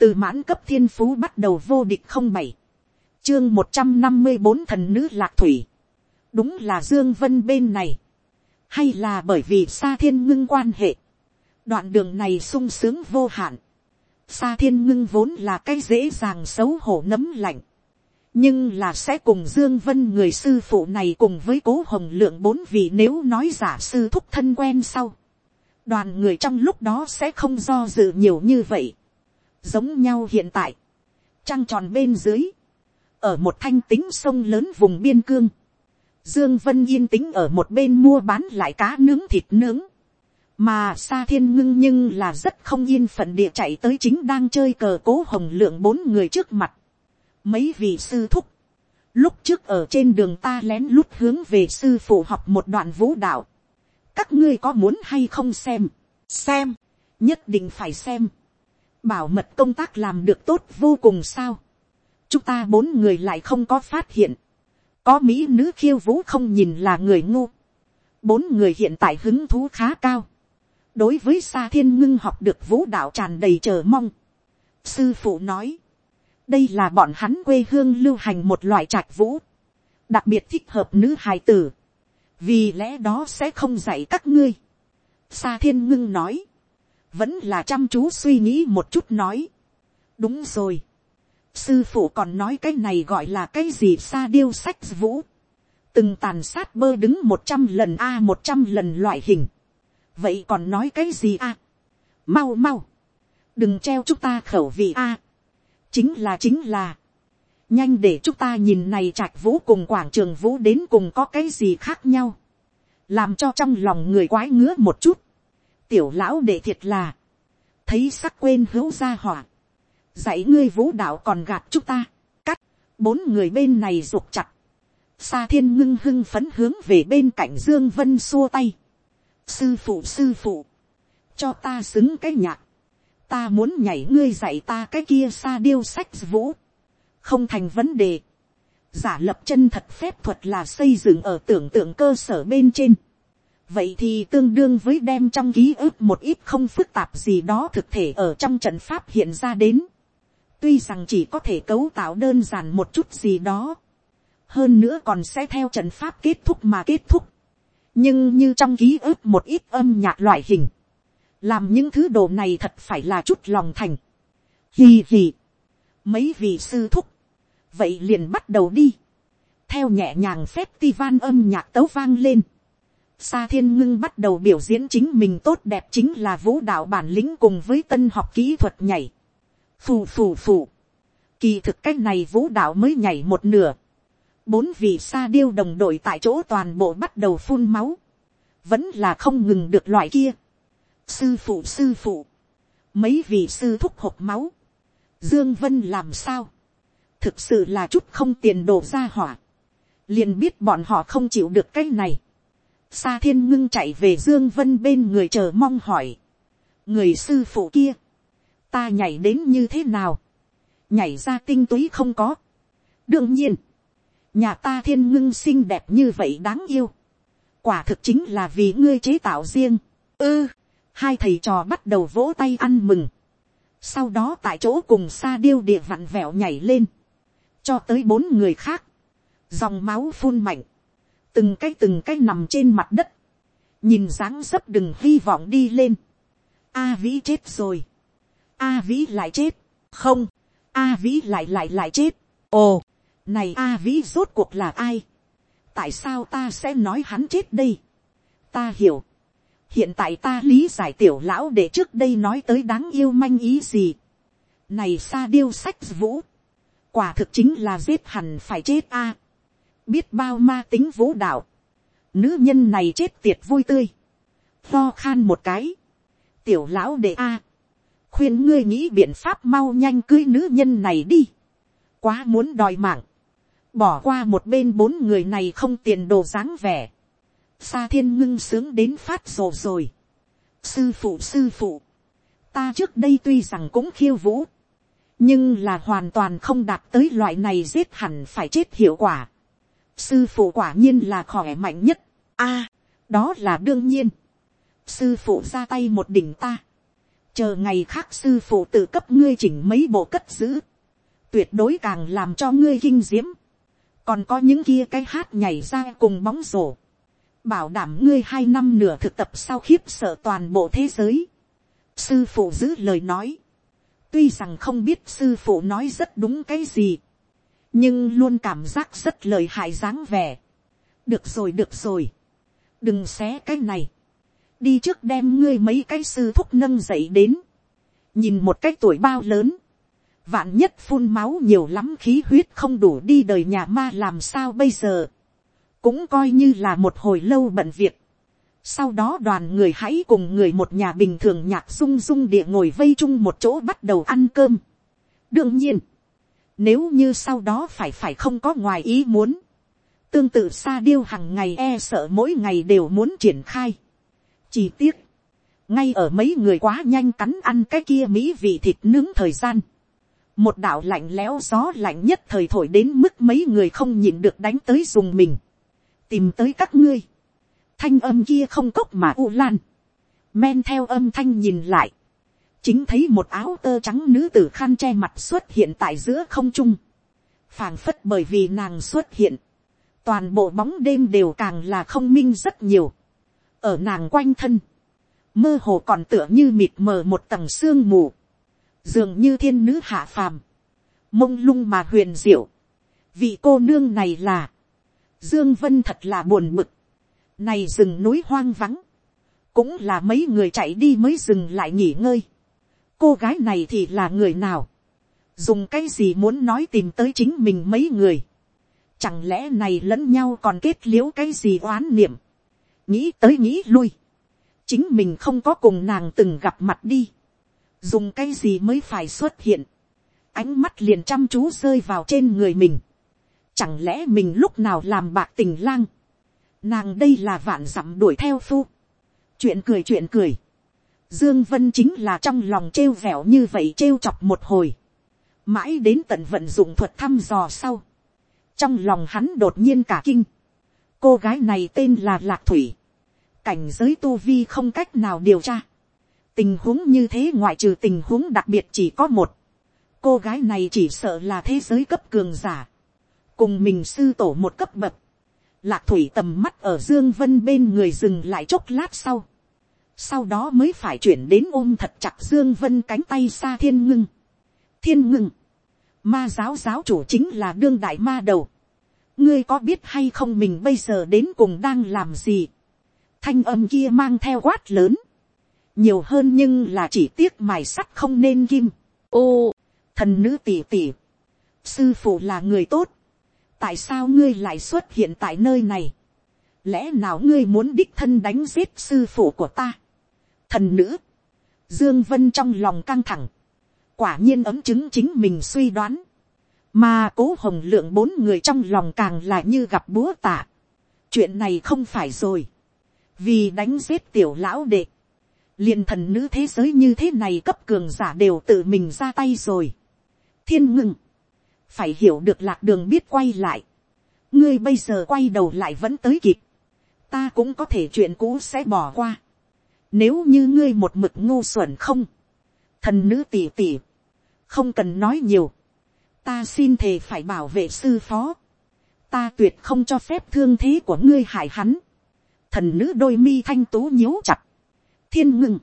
từ mãn cấp thiên phú bắt đầu vô địch không bảy, chương một trăm năm mươi bốn thần nữ lạc thủy, đúng là dương vân bên này, hay là bởi vì xa thiên ngưng quan hệ, đoạn đường này sung sướng vô hạn, xa thiên ngưng vốn là cái dễ dàng xấu hổ nấm lạnh, nhưng là sẽ cùng dương vân người sư phụ này cùng với cố hồng lượng bốn vị nếu nói giả sư thúc thân quen sau, đoàn người trong lúc đó sẽ không do dự nhiều như vậy, giống nhau hiện tại, trăng tròn bên dưới, ở một thanh tính sông lớn vùng biên cương, dương vân yên tĩnh ở một bên mua bán lại cá nướng thịt nướng, mà xa thiên ngưng nhưng là rất không yên phận địa chạy tới chính đang chơi cờ cố hồng lượng bốn người trước mặt, mấy vị sư thúc, lúc trước ở trên đường ta lén lút hướng về sư phụ học một đoạn vũ đạo, các ngươi có muốn hay không xem, xem, nhất định phải xem, bảo mật công tác làm được tốt vô cùng sao, chúng ta bốn người lại không có phát hiện, có mỹ nữ khiêu vũ không nhìn là người ngu, bốn người hiện tại hứng thú khá cao, đối với xa thiên ngưng học được vũ đạo tràn đầy chờ mong, sư phụ nói, đây là bọn hắn quê hương lưu hành một loại trạch vũ, đặc biệt thích hợp nữ hài tử, vì lẽ đó sẽ không dạy các ngươi. Sa thiên ngưng nói, vẫn là chăm chú suy nghĩ một chút nói. đúng rồi, sư phụ còn nói cái này gọi là cái gì sa điêu sách vũ, từng tàn sát bơ đứng một trăm lần a một trăm lần loại hình, vậy còn nói cái gì a, mau mau, đừng treo chúng ta khẩu vị a, chính là chính là, nhanh để chúng ta nhìn này trạch vũ cùng quảng trường vũ đến cùng có cái gì khác nhau, làm cho trong lòng người quái ngứa một chút, tiểu lão để thiệt là, thấy sắc quên hữu gia hỏa, dạy ngươi vũ đạo còn gạt chúng ta, cắt, bốn người bên này rục chặt, xa thiên ngưng hưng phấn hướng về bên cạnh dương vân xua tay, sư phụ sư phụ, cho ta xứng cái nhạc, ta muốn nhảy ngươi dạy ta cái kia xa điêu sách vũ, không thành vấn đề. giả lập chân thật phép thuật là xây dựng ở tưởng tượng cơ sở bên trên vậy thì tương đương với đem trong ký ức một ít không phức tạp gì đó thực thể ở trong trận pháp hiện ra đến. tuy rằng chỉ có thể cấu tạo đơn giản một chút gì đó. hơn nữa còn sẽ theo trận pháp kết thúc mà kết thúc. nhưng như trong ký ức một ít âm nhạc loại hình làm những thứ đồ này thật phải là chút lòng thành. Hì hì. Mấy vị sư thúc. Vậy liền bắt đầu đi. Theo nhẹ nhàng phép ti van âm nhạc tấu vang lên. Sa thiên ngưng bắt đầu biểu diễn chính mình tốt đẹp chính là vũ đạo bản lĩnh cùng với tân học kỹ thuật nhảy. Phù phù phù. Kỳ thực cách này vũ đạo mới nhảy một nửa. Bốn vị sa điêu đồng đội tại chỗ toàn bộ bắt đầu phun máu. Vẫn là không ngừng được loại kia sư phụ sư phụ, mấy vị sư thúc hộp máu, dương vân làm sao, thực sự là chút không tiền đồ ra hỏa, liền biết bọn họ không chịu được cái này, Sa thiên ngưng chạy về dương vân bên người chờ mong hỏi, người sư phụ kia, ta nhảy đến như thế nào, nhảy ra tinh túy không có, đương nhiên, nhà ta thiên ngưng xinh đẹp như vậy đáng yêu, quả thực chính là vì ngươi chế tạo riêng, ư, hai thầy trò bắt đầu vỗ tay ăn mừng, sau đó tại chỗ cùng sa điêu địa vặn vẹo nhảy lên, cho tới bốn người khác, dòng máu phun mạnh, từng cái từng cái nằm trên mặt đất, nhìn dáng dấp đừng hy vọng đi lên, a vĩ chết rồi, a vĩ lại chết, không, a vĩ lại lại lại chết, ồ, này a vĩ rốt cuộc là ai, tại sao ta sẽ nói hắn chết đây, ta hiểu, hiện tại ta lý giải tiểu lão để trước đây nói tới đáng yêu manh ý gì. này xa điêu sách vũ, quả thực chính là giết hẳn phải chết a biết bao ma tính vũ đạo, nữ nhân này chết tiệt vui tươi, Tho khan một cái, tiểu lão đệ a, khuyên ngươi nghĩ biện pháp mau nhanh cưới nữ nhân này đi, quá muốn đòi mạng, bỏ qua một bên bốn người này không tiền đồ dáng vẻ, Sa thiên ngưng sướng đến phát rồ rồi. Sư phụ sư phụ. Ta trước đây tuy rằng cũng khiêu vũ. Nhưng là hoàn toàn không đạt tới loại này giết hẳn phải chết hiệu quả. Sư phụ quả nhiên là khỏe mạnh nhất. a đó là đương nhiên. Sư phụ ra tay một đỉnh ta. chờ ngày khác sư phụ tự cấp ngươi chỉnh mấy bộ cất giữ, tuyệt đối càng làm cho ngươi kinh diễm, còn có những kia cái hát nhảy ra cùng bóng rổ, bảo đảm ngươi hai năm nửa thực tập sau khiếp sợ toàn bộ thế giới. sư phụ giữ lời nói, tuy rằng không biết sư phụ nói rất đúng cái gì, nhưng luôn cảm giác rất lời hại dáng vẻ. được rồi được rồi, đừng xé cái này, đi trước đem ngươi mấy cái sư thúc nâng dậy đến, nhìn một cái tuổi bao lớn, vạn nhất phun máu nhiều lắm khí huyết không đủ đi đời nhà ma làm sao bây giờ, cũng coi như là một hồi lâu bận việc. Sau đó đoàn người hãy cùng người một nhà bình thường nhạc sung rung địa ngồi vây chung một chỗ bắt đầu ăn cơm. đương nhiên, nếu như sau đó phải phải không có ngoài ý muốn, tương tự xa điêu hàng ngày e sợ mỗi ngày đều muốn triển khai. Chỉ tiếc, ngay ở mấy người quá nhanh cắn ăn cái kia mỹ vị thịt nướng thời gian. Một đạo lạnh lẽo gió lạnh nhất thời thổi đến mức mấy người không nhịn được đánh tới dùng mình. Tìm tới các ngươi. Thanh âm kia không cốc mà u lan. Men theo âm thanh nhìn lại. Chính thấy một áo tơ trắng nữ tử khăn che mặt xuất hiện tại giữa không trung. phảng phất bởi vì nàng xuất hiện. Toàn bộ bóng đêm đều càng là không minh rất nhiều. Ở nàng quanh thân mơ hồ còn tựa như mịt mờ một tầng sương mù, dường như thiên nữ hạ phàm, mông lung mà huyền diệu. vị cô nương này là, dương vân thật là buồn bực, này rừng núi hoang vắng, cũng là mấy người chạy đi mới dừng lại nghỉ ngơi cô gái này thì là người nào, dùng cái gì muốn nói tìm tới chính mình mấy người, chẳng lẽ này lẫn nhau còn kết liễu cái gì oán niệm, nghĩ tới nghĩ lui, chính mình không có cùng nàng từng gặp mặt đi, dùng cái gì mới phải xuất hiện, ánh mắt liền chăm chú rơi vào trên người mình, chẳng lẽ mình lúc nào làm bạc tình lang, nàng đây là vạn dặm đuổi theo phu, chuyện cười chuyện cười, dương vân chính là trong lòng trêu vẻo như vậy trêu chọc một hồi, mãi đến tận vận dụng thuật thăm dò sau, trong lòng hắn đột nhiên cả kinh, cô gái này tên là lạc thủy, cảnh giới tu vi không cách nào điều tra. tình huống như thế ngoại trừ tình huống đặc biệt chỉ có một. cô gái này chỉ sợ là thế giới cấp cường giả. cùng mình sư tổ một cấp bậc. lạc thủy tầm mắt ở dương vân bên người dừng lại chốc lát sau sau đó mới phải chuyển đến ôm thật chặt dương vân cánh tay xa thiên ngưng. thiên ngưng. ma giáo giáo chủ chính là đương đại ma đầu. ngươi có biết hay không mình bây giờ đến cùng đang làm gì thanh âm kia mang theo quát lớn, nhiều hơn nhưng là chỉ tiếc mài sắt không nên kim. ô, thần nữ tỷ tỷ sư phụ là người tốt, tại sao ngươi lại xuất hiện tại nơi này, lẽ nào ngươi muốn đích thân đánh giết sư phụ của ta, thần nữ, dương vân trong lòng căng thẳng, quả nhiên ấm chứng chính mình suy đoán, mà cố hồng lượng bốn người trong lòng càng là như gặp búa tạ, chuyện này không phải rồi, vì đánh giết tiểu lão đệ, liền thần nữ thế giới như thế này cấp cường giả đều tự mình ra tay rồi. thiên ngưng, phải hiểu được lạc đường biết quay lại, ngươi bây giờ quay đầu lại vẫn tới kịp, ta cũng có thể chuyện cũ sẽ bỏ qua. Nếu như ngươi một mực ngu xuẩn không, thần nữ tỉ tỉ, không cần nói nhiều, ta xin thề phải bảo vệ sư phó, ta tuyệt không cho phép thương thế của ngươi hại hắn. Thần nữ đôi mi thanh tú nhíu chặt, thiên ngưng,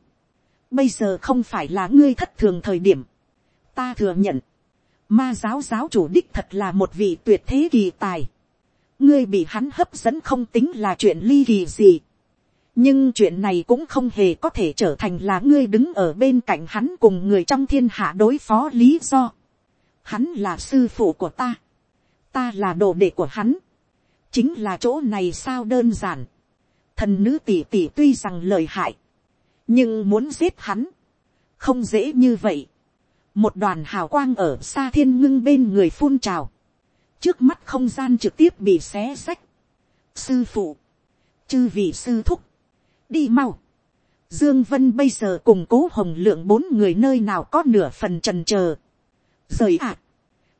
bây giờ không phải là ngươi thất thường thời điểm, ta thừa nhận, ma giáo giáo chủ đích thật là một vị tuyệt thế kỳ tài, ngươi bị hắn hấp dẫn không tính là chuyện ly kỳ gì, nhưng chuyện này cũng không hề có thể trở thành là ngươi đứng ở bên cạnh hắn cùng người trong thiên hạ đối phó lý do. Hắn là sư phụ của ta, ta là đồ đệ của hắn, chính là chỗ này sao đơn giản. Thần nữ tỷ tỷ tuy rằng lời hại, nhưng muốn giết hắn, không dễ như vậy. một đoàn hào quang ở xa thiên ngưng bên người phun trào, trước mắt không gian trực tiếp bị xé rách. Sư phụ, chư vị sư thúc, đi mau. Dương Vân bây giờ cùng cố hồng lượng bốn người nơi nào có nửa phần trần chờ. Rời ạ.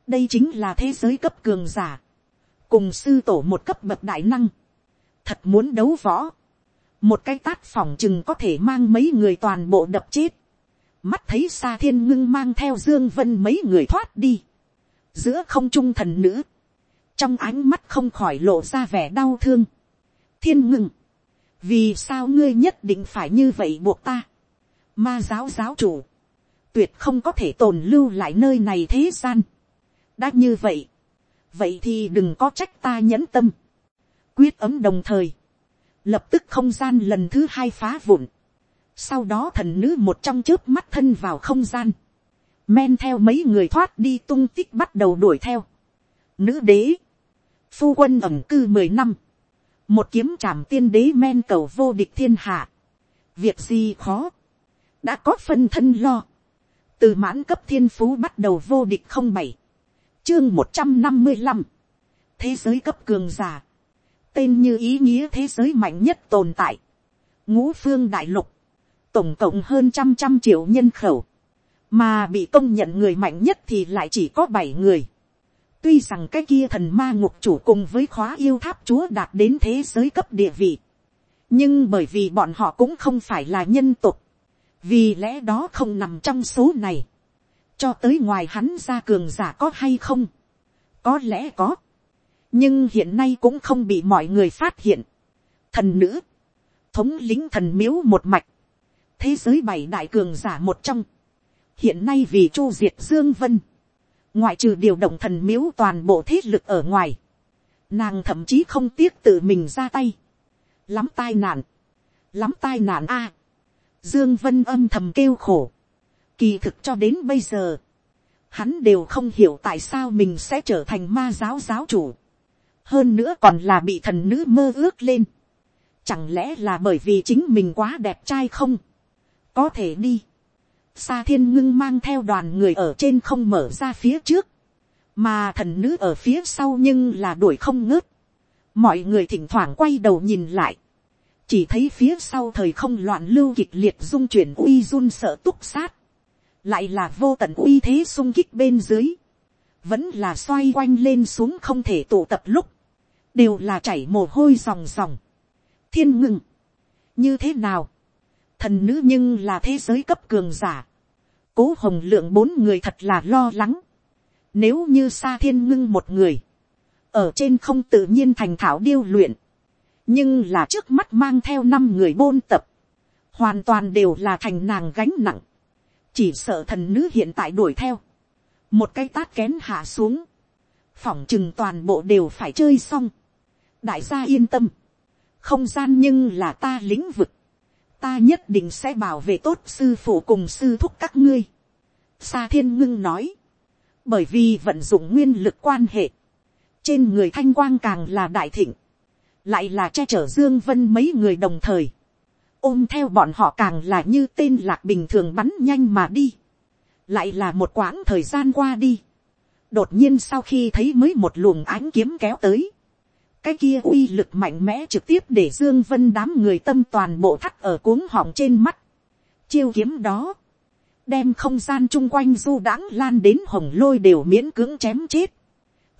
đây chính là thế giới cấp cường giả. Cùng sư tổ một cấp bậc đại năng thật muốn đấu võ, một cái tát phòng chừng có thể mang mấy người toàn bộ đập chết. mắt thấy xa thiên ngưng mang theo dương vân mấy người thoát đi, giữa không trung thần nữ, trong ánh mắt không khỏi lộ ra vẻ đau thương. thiên ngưng, vì sao ngươi nhất định phải như vậy buộc ta, ma giáo giáo chủ, tuyệt không có thể tồn lưu lại nơi này thế gian. đã như vậy, vậy thì đừng có trách ta nhẫn tâm. quyết ấm đồng thời, lập tức không gian lần thứ hai phá vụn. sau đó thần nữ một trong chớp mắt thân vào không gian, men theo mấy người thoát đi tung tích bắt đầu đuổi theo. nữ đế, phu quân ẩm cư mười năm, một kiếm trảm tiên đế men cầu vô địch thiên hạ, việc gì khó, đã có phân thân lo, từ mãn cấp thiên phú bắt đầu vô địch không bảy, chương một trăm năm mươi năm, thế giới cấp cường giả, tên như ý nghĩa thế giới mạnh nhất tồn tại, ngũ phương đại lục, tổng cộng hơn trăm trăm triệu nhân khẩu, mà bị công nhận người mạnh nhất thì lại chỉ có bảy người tuy rằng cái kia thần ma ngục chủ cùng với khóa yêu tháp chúa đạt đến thế giới cấp địa vị, nhưng bởi vì bọn họ cũng không phải là nhân tục, vì lẽ đó không nằm trong số này, cho tới ngoài hắn ra cường giả có hay không, có lẽ có, nhưng hiện nay cũng không bị mọi người phát hiện. Thần nữ, thống lính thần miếu một mạch, thế giới bảy đại cường giả một trong, hiện nay vì chu diệt dương vân, ngoại trừ điều động thần miếu toàn bộ thế lực ở ngoài, nàng thậm chí không tiếc tự mình ra tay, lắm tai nạn, lắm tai nạn a, Dương Vân âm thầm kêu khổ. Kỳ thực cho đến bây giờ, hắn đều không hiểu tại sao mình sẽ trở thành ma giáo giáo chủ. Hơn nữa còn là bị thần nữ mơ ước lên. Chẳng lẽ là bởi vì chính mình quá đẹp trai không? Có thể đi. Sa thiên ngưng mang theo đoàn người ở trên không mở ra phía trước. Mà thần nữ ở phía sau nhưng là đuổi không ngớt. Mọi người thỉnh thoảng quay đầu nhìn lại. Chỉ thấy phía sau thời không loạn lưu kịch liệt dung chuyển uy run sợ túc sát, lại là vô tận uy thế sung kích bên dưới, vẫn là xoay quanh lên xuống không thể tụ tập lúc, đều là chảy mồ hôi ròng ròng, thiên ngừng, như thế nào, thần nữ nhưng là thế giới cấp cường giả, cố hồng lượng bốn người thật là lo lắng, nếu như xa thiên ngưng một người, ở trên không tự nhiên thành thảo điêu luyện, nhưng là trước mắt mang theo năm người bôn tập, hoàn toàn đều là thành nàng gánh nặng, chỉ sợ thần nữ hiện tại đuổi theo, một cái tát kén hạ xuống, phỏng chừng toàn bộ đều phải chơi xong, đại gia yên tâm, không gian nhưng là ta lĩnh vực, ta nhất định sẽ bảo vệ tốt sư phụ cùng sư thúc các ngươi. Sa thiên ngưng nói, bởi vì vận dụng nguyên lực quan hệ, trên người thanh quang càng là đại thịnh, lại là che chở dương vân mấy người đồng thời, ôm theo bọn họ càng là như tên lạc bình thường bắn nhanh mà đi, lại là một quãng thời gian qua đi, đột nhiên sau khi thấy mới một luồng ánh kiếm kéo tới, cái kia uy lực mạnh mẽ trực tiếp để dương vân đám người tâm toàn bộ thắt ở cuống họng trên mắt, chiêu kiếm đó, đem không gian chung quanh du đãng lan đến hồng lôi đều miễn cưỡng chém chết,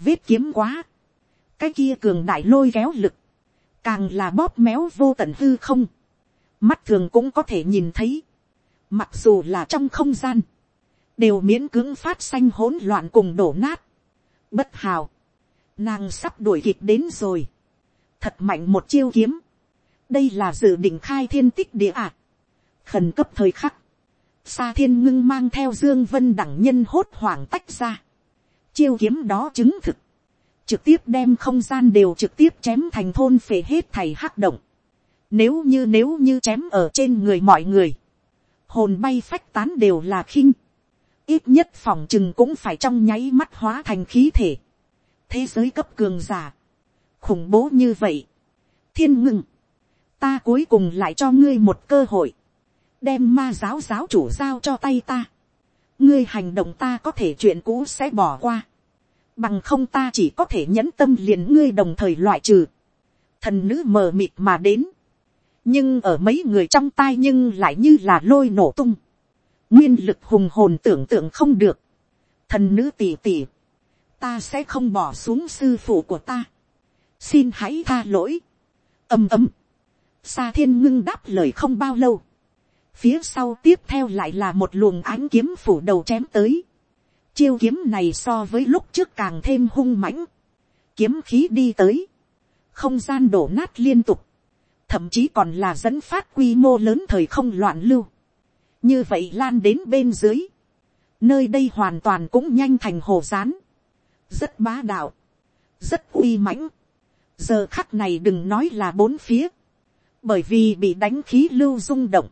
vết kiếm quá, cái kia cường đại lôi kéo lực, càng là bóp méo vô tận hư không, mắt thường cũng có thể nhìn thấy, mặc dù là trong không gian, đều miễn cưỡng phát xanh hỗn loạn cùng đổ nát, bất hào, nàng sắp đuổi kịp đến rồi, thật mạnh một chiêu kiếm, đây là dự định khai thiên tích địa ạ, khẩn cấp thời khắc, xa thiên ngưng mang theo dương vân đẳng nhân hốt hoảng tách ra, chiêu kiếm đó chứng thực, trực tiếp đem không gian đều trực tiếp chém thành thôn phệ hết thầy hắc động. Nếu như nếu như chém ở trên người mọi người, hồn bay phách tán đều là khinh. Ít nhất phòng chừng cũng phải trong nháy mắt hóa thành khí thể. Thế giới cấp cường giả. Khủng bố như vậy. Thiên ngưng, Ta cuối cùng lại cho ngươi một cơ hội. Đem ma giáo giáo chủ giao cho tay ta. Ngươi hành động ta có thể chuyện cũ sẽ bỏ qua bằng không ta chỉ có thể nhẫn tâm liền ngươi đồng thời loại trừ, thần nữ mờ mịt mà đến, nhưng ở mấy người trong tai nhưng lại như là lôi nổ tung, nguyên lực hùng hồn tưởng tượng không được, thần nữ tỉ tỉ, ta sẽ không bỏ xuống sư phụ của ta, xin hãy tha lỗi, ầm ầm, xa thiên ngưng đáp lời không bao lâu, phía sau tiếp theo lại là một luồng ánh kiếm phủ đầu chém tới, chiêu kiếm này so với lúc trước càng thêm hung mãnh, kiếm khí đi tới, không gian đổ nát liên tục, thậm chí còn là dẫn phát quy mô lớn thời không loạn lưu, như vậy lan đến bên dưới, nơi đây hoàn toàn cũng nhanh thành hồ rán, rất bá đạo, rất uy mãnh, giờ khắc này đừng nói là bốn phía, bởi vì bị đánh khí lưu rung động,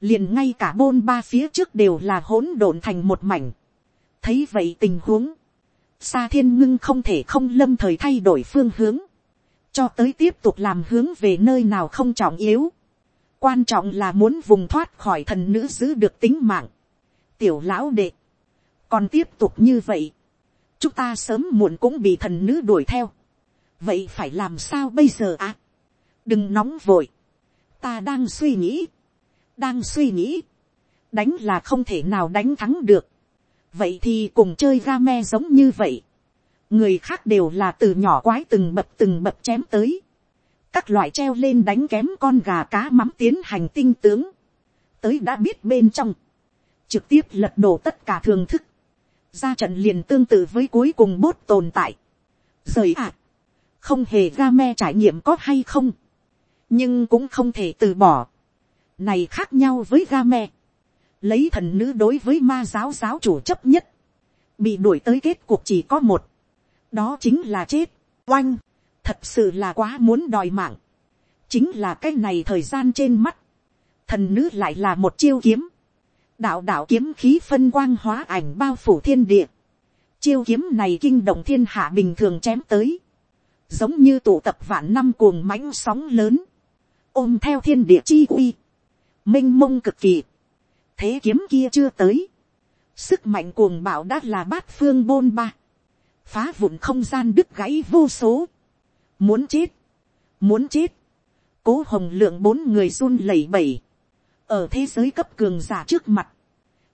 liền ngay cả bôn ba phía trước đều là hỗn độn thành một mảnh. thấy vậy tình huống, xa thiên ngưng không thể không lâm thời thay đổi phương hướng, cho tới tiếp tục làm hướng về nơi nào không trọng yếu. quan trọng là muốn vùng thoát khỏi thần nữ giữ được tính mạng. tiểu lão đệ, còn tiếp tục như vậy, chúng ta sớm muộn cũng bị thần nữ đuổi theo. vậy phải làm sao bây giờ à? đừng nóng vội, ta đang suy nghĩ, đang suy nghĩ, đánh là không thể nào đánh thắng được, vậy thì cùng chơi ga me giống như vậy, người khác đều là từ nhỏ quái từng bập từng bập chém tới, các loại treo lên đánh kém con gà cá mắm tiến hành tinh tướng, tới đã biết bên trong, trực tiếp lật đổ tất cả thường thức, ra trận liền tương tự với cuối cùng bốt tồn tại. Rời ạ, không hề ga me trải nghiệm có hay không, nhưng cũng không thể từ bỏ. Này khác nhau với ga me, lấy thần nữ đối với ma giáo giáo chủ chấp nhất, bị đuổi tới kết cuộc chỉ có một, đó chính là chết, oanh, thật sự là quá muốn đòi mạng, chính là cái này thời gian trên mắt, thần nữ lại là một chiêu kiếm, đạo đạo kiếm khí phân quang hóa ảnh bao phủ thiên địa, chiêu kiếm này kinh động thiên hạ bình thường chém tới, giống như tụ tập vạn năm cuồng mãnh sóng lớn, ôm theo thiên địa chi uy, minh mông cực kỳ, thế kiếm kia chưa tới, sức mạnh cuồng bạo đã là bát phương bôn ba, phá vụn không gian đứt gãy vô số, muốn chết, muốn chết, cố hồng lượng bốn người run lẩy bẩy, ở thế giới cấp cường giả trước mặt,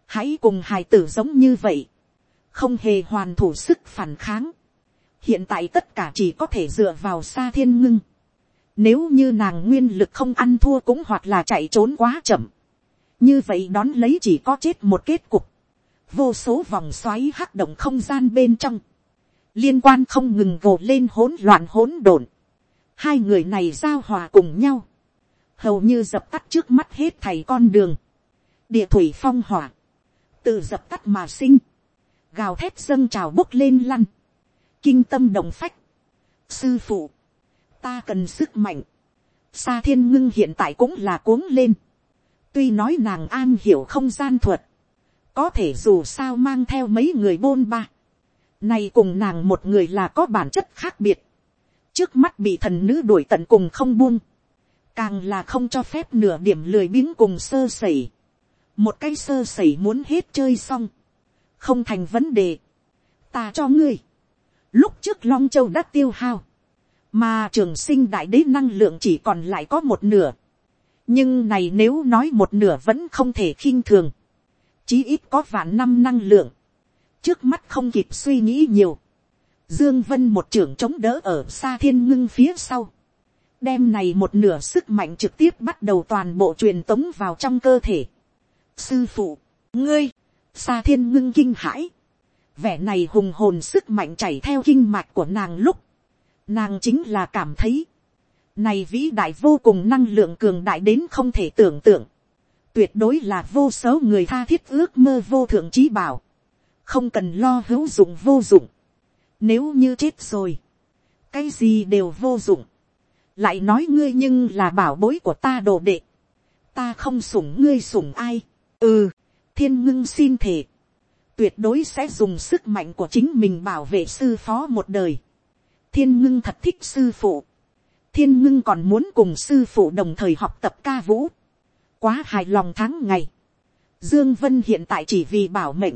hãy cùng hài tử giống như vậy, không hề hoàn thủ sức phản kháng, hiện tại tất cả chỉ có thể dựa vào xa thiên ngưng, nếu như nàng nguyên lực không ăn thua cũng hoặc là chạy trốn quá chậm. Như vậy đón lấy chỉ có chết một kết cục. Vô số vòng xoáy hắc động không gian bên trong. Liên quan không ngừng gồ lên hỗn loạn hỗn độn. Hai người này giao hòa cùng nhau. Hầu như dập tắt trước mắt hết thầy con đường. Địa thủy phong hỏa. Từ dập tắt mà sinh. Gào thét dâng trào bốc lên lăn. Kinh tâm đồng phách. Sư phụ ta cần sức mạnh. Sa thiên ngưng hiện tại cũng là cuống lên. Tuy nói nàng an hiểu không gian thuật. Có thể dù sao mang theo mấy người bôn ba. nay cùng nàng một người là có bản chất khác biệt. Trước mắt bị thần nữ đuổi tận cùng không buông. Càng là không cho phép nửa điểm lười biếng cùng sơ sẩy. Một cái sơ sẩy muốn hết chơi xong. Không thành vấn đề. Ta cho ngươi. Lúc trước Long Châu đã tiêu hao mà trường sinh đại đế năng lượng chỉ còn lại có một nửa. nhưng này nếu nói một nửa vẫn không thể khinh thường. chí ít có vạn năm năng lượng. trước mắt không kịp suy nghĩ nhiều. dương vân một trưởng chống đỡ ở xa thiên ngưng phía sau đem này một nửa sức mạnh trực tiếp bắt đầu toàn bộ truyền tống vào trong cơ thể. sư phụ, ngươi, xa thiên ngưng kinh hãi. vẻ này hùng hồn sức mạnh chảy theo kinh mạch của nàng lúc Nàng chính là cảm thấy. Này vĩ đại vô cùng năng lượng cường đại đến không thể tưởng tượng. Tuyệt đối là vô số người tha thiết ước mơ vô thượng trí bảo. Không cần lo hữu dụng vô dụng. Nếu như chết rồi. Cái gì đều vô dụng. Lại nói ngươi nhưng là bảo bối của ta đồ đệ. Ta không sủng ngươi sủng ai. Ừ. Thiên ngưng xin thể tuyệt đối sẽ dùng sức mạnh của chính mình bảo vệ sư phó một đời thiên ngưng thật thích sư phụ. thiên ngưng còn muốn cùng sư phụ đồng thời học tập ca vũ. quá hài lòng tháng ngày. dương vân hiện tại chỉ vì bảo mệnh.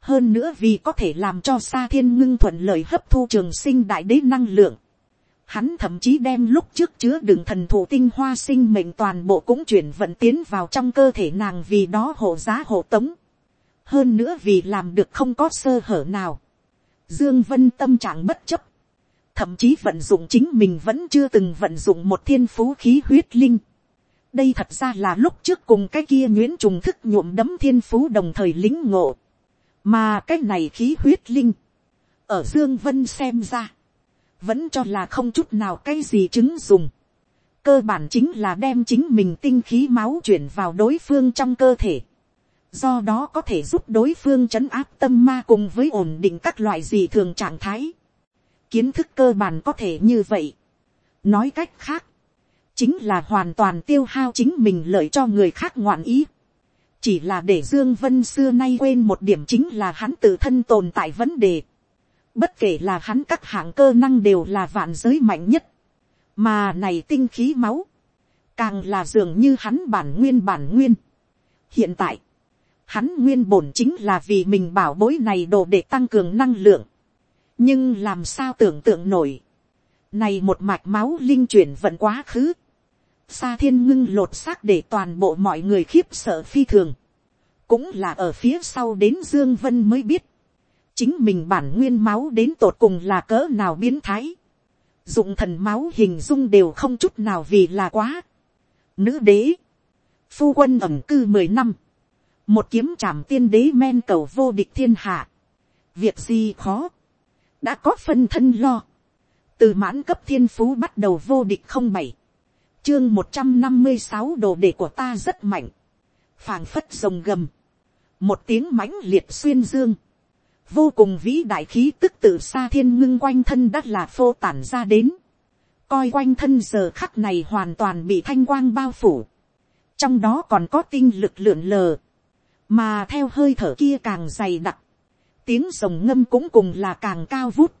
hơn nữa vì có thể làm cho xa thiên ngưng thuận lợi hấp thu trường sinh đại đế năng lượng. Hắn thậm chí đem lúc trước chứa đựng thần thụ tinh hoa sinh mệnh toàn bộ cũng chuyển vận tiến vào trong cơ thể nàng vì đó hộ giá hộ tống. Hơn nữa vì làm được không có sơ hở nào. Dương Vân tâm trạng bất chấp. Thậm chí vận dụng chính mình vẫn chưa từng vận dụng một thiên phú khí huyết linh, đây thật ra là lúc trước cùng cái kia nguyễn trùng thức nhuộm đấm thiên phú đồng thời lính ngộ, mà cái này khí huyết linh, ở dương vân xem ra, vẫn cho là không chút nào cái gì chứng dùng, cơ bản chính là đem chính mình tinh khí máu chuyển vào đối phương trong cơ thể, do đó có thể giúp đối phương chấn áp tâm ma cùng với ổn định các loại gì thường trạng thái. Kiến thức cơ bản có thể như vậy. Nói cách khác, chính là hoàn toàn tiêu hao chính mình lợi cho người khác ngoạn ý. Chỉ là để Dương Vân xưa nay quên một điểm chính là hắn tự thân tồn tại vấn đề. Bất kể là hắn các hạng cơ năng đều là vạn giới mạnh nhất. Mà này tinh khí máu. Càng là dường như hắn bản nguyên bản nguyên. Hiện tại, hắn nguyên bổn chính là vì mình bảo bối này đồ để tăng cường năng lượng. nhưng làm sao tưởng tượng nổi. này một mạch máu linh chuyển vận quá khứ. Sa thiên ngưng lột xác để toàn bộ mọi người khiếp sợ phi thường. cũng là ở phía sau đến dương vân mới biết chính mình bản nguyên máu đến tột cùng là cỡ nào biến thái. dụng thần máu hình dung đều không chút nào vì là quá. nữ đế. phu quân ẩm cư mười năm. Một kiếm trảm tiên đế men cầu vô địch thiên hạ, việc gì khó, đã có phân thân lo, từ mãn cấp thiên phú bắt đầu vô địch không bảy, chương một trăm năm mươi sáu đồ đề của ta rất mạnh, phàng phất rồng gầm, một tiếng mãnh liệt xuyên dương, vô cùng vĩ đại khí tức từ xa thiên ngưng quanh thân đã là phô tản ra đến, coi quanh thân giờ khắc này hoàn toàn bị thanh quang bao phủ, trong đó còn có tinh lực lượn lờ, mà theo hơi thở kia càng dày đặc, tiếng rồng ngâm cũng cùng là càng cao vút,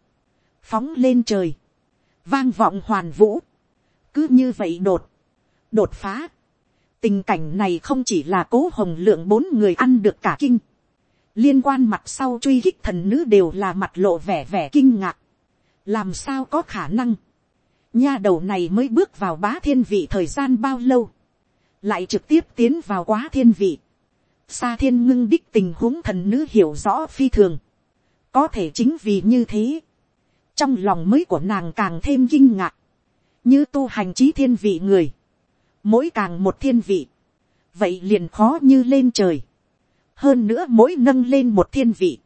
phóng lên trời, vang vọng hoàn vũ, cứ như vậy đột, đột phá, tình cảnh này không chỉ là cố hồng lượng bốn người ăn được cả kinh, liên quan mặt sau truy khích thần nữ đều là mặt lộ vẻ vẻ kinh ngạc, làm sao có khả năng, nha đầu này mới bước vào bá thiên vị thời gian bao lâu, lại trực tiếp tiến vào quá thiên vị, xa thiên ngưng đích tình huống thần nữ hiểu rõ phi thường. Có thể chính vì như thế. Trong lòng mới của nàng càng thêm kinh ngạc. Như tu hành trí thiên vị người. Mỗi càng một thiên vị. Vậy liền khó như lên trời. Hơn nữa mỗi nâng lên một thiên vị.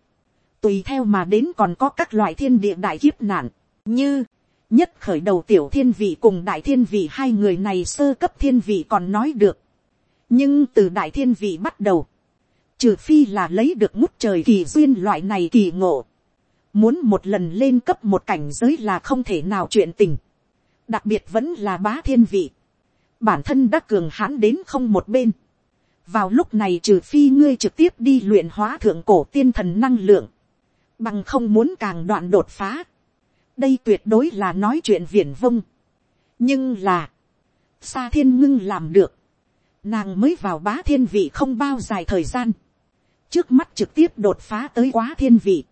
Tùy theo mà đến còn có các loại thiên địa đại kiếp nạn. Như nhất khởi đầu tiểu thiên vị cùng đại thiên vị hai người này sơ cấp thiên vị còn nói được. nhưng từ đại thiên vị bắt đầu, trừ phi là lấy được ngút trời kỳ duyên loại này kỳ ngộ, muốn một lần lên cấp một cảnh giới là không thể nào chuyện tình, đặc biệt vẫn là bá thiên vị, bản thân đã cường hãn đến không một bên, vào lúc này trừ phi ngươi trực tiếp đi luyện hóa thượng cổ tiên thần năng lượng, bằng không muốn càng đoạn đột phá, đây tuyệt đối là nói chuyện viển vông, nhưng là, xa thiên ngưng làm được, nàng mới vào bá thiên vị không bao dài thời gian, trước mắt trực tiếp đột phá tới quá thiên vị,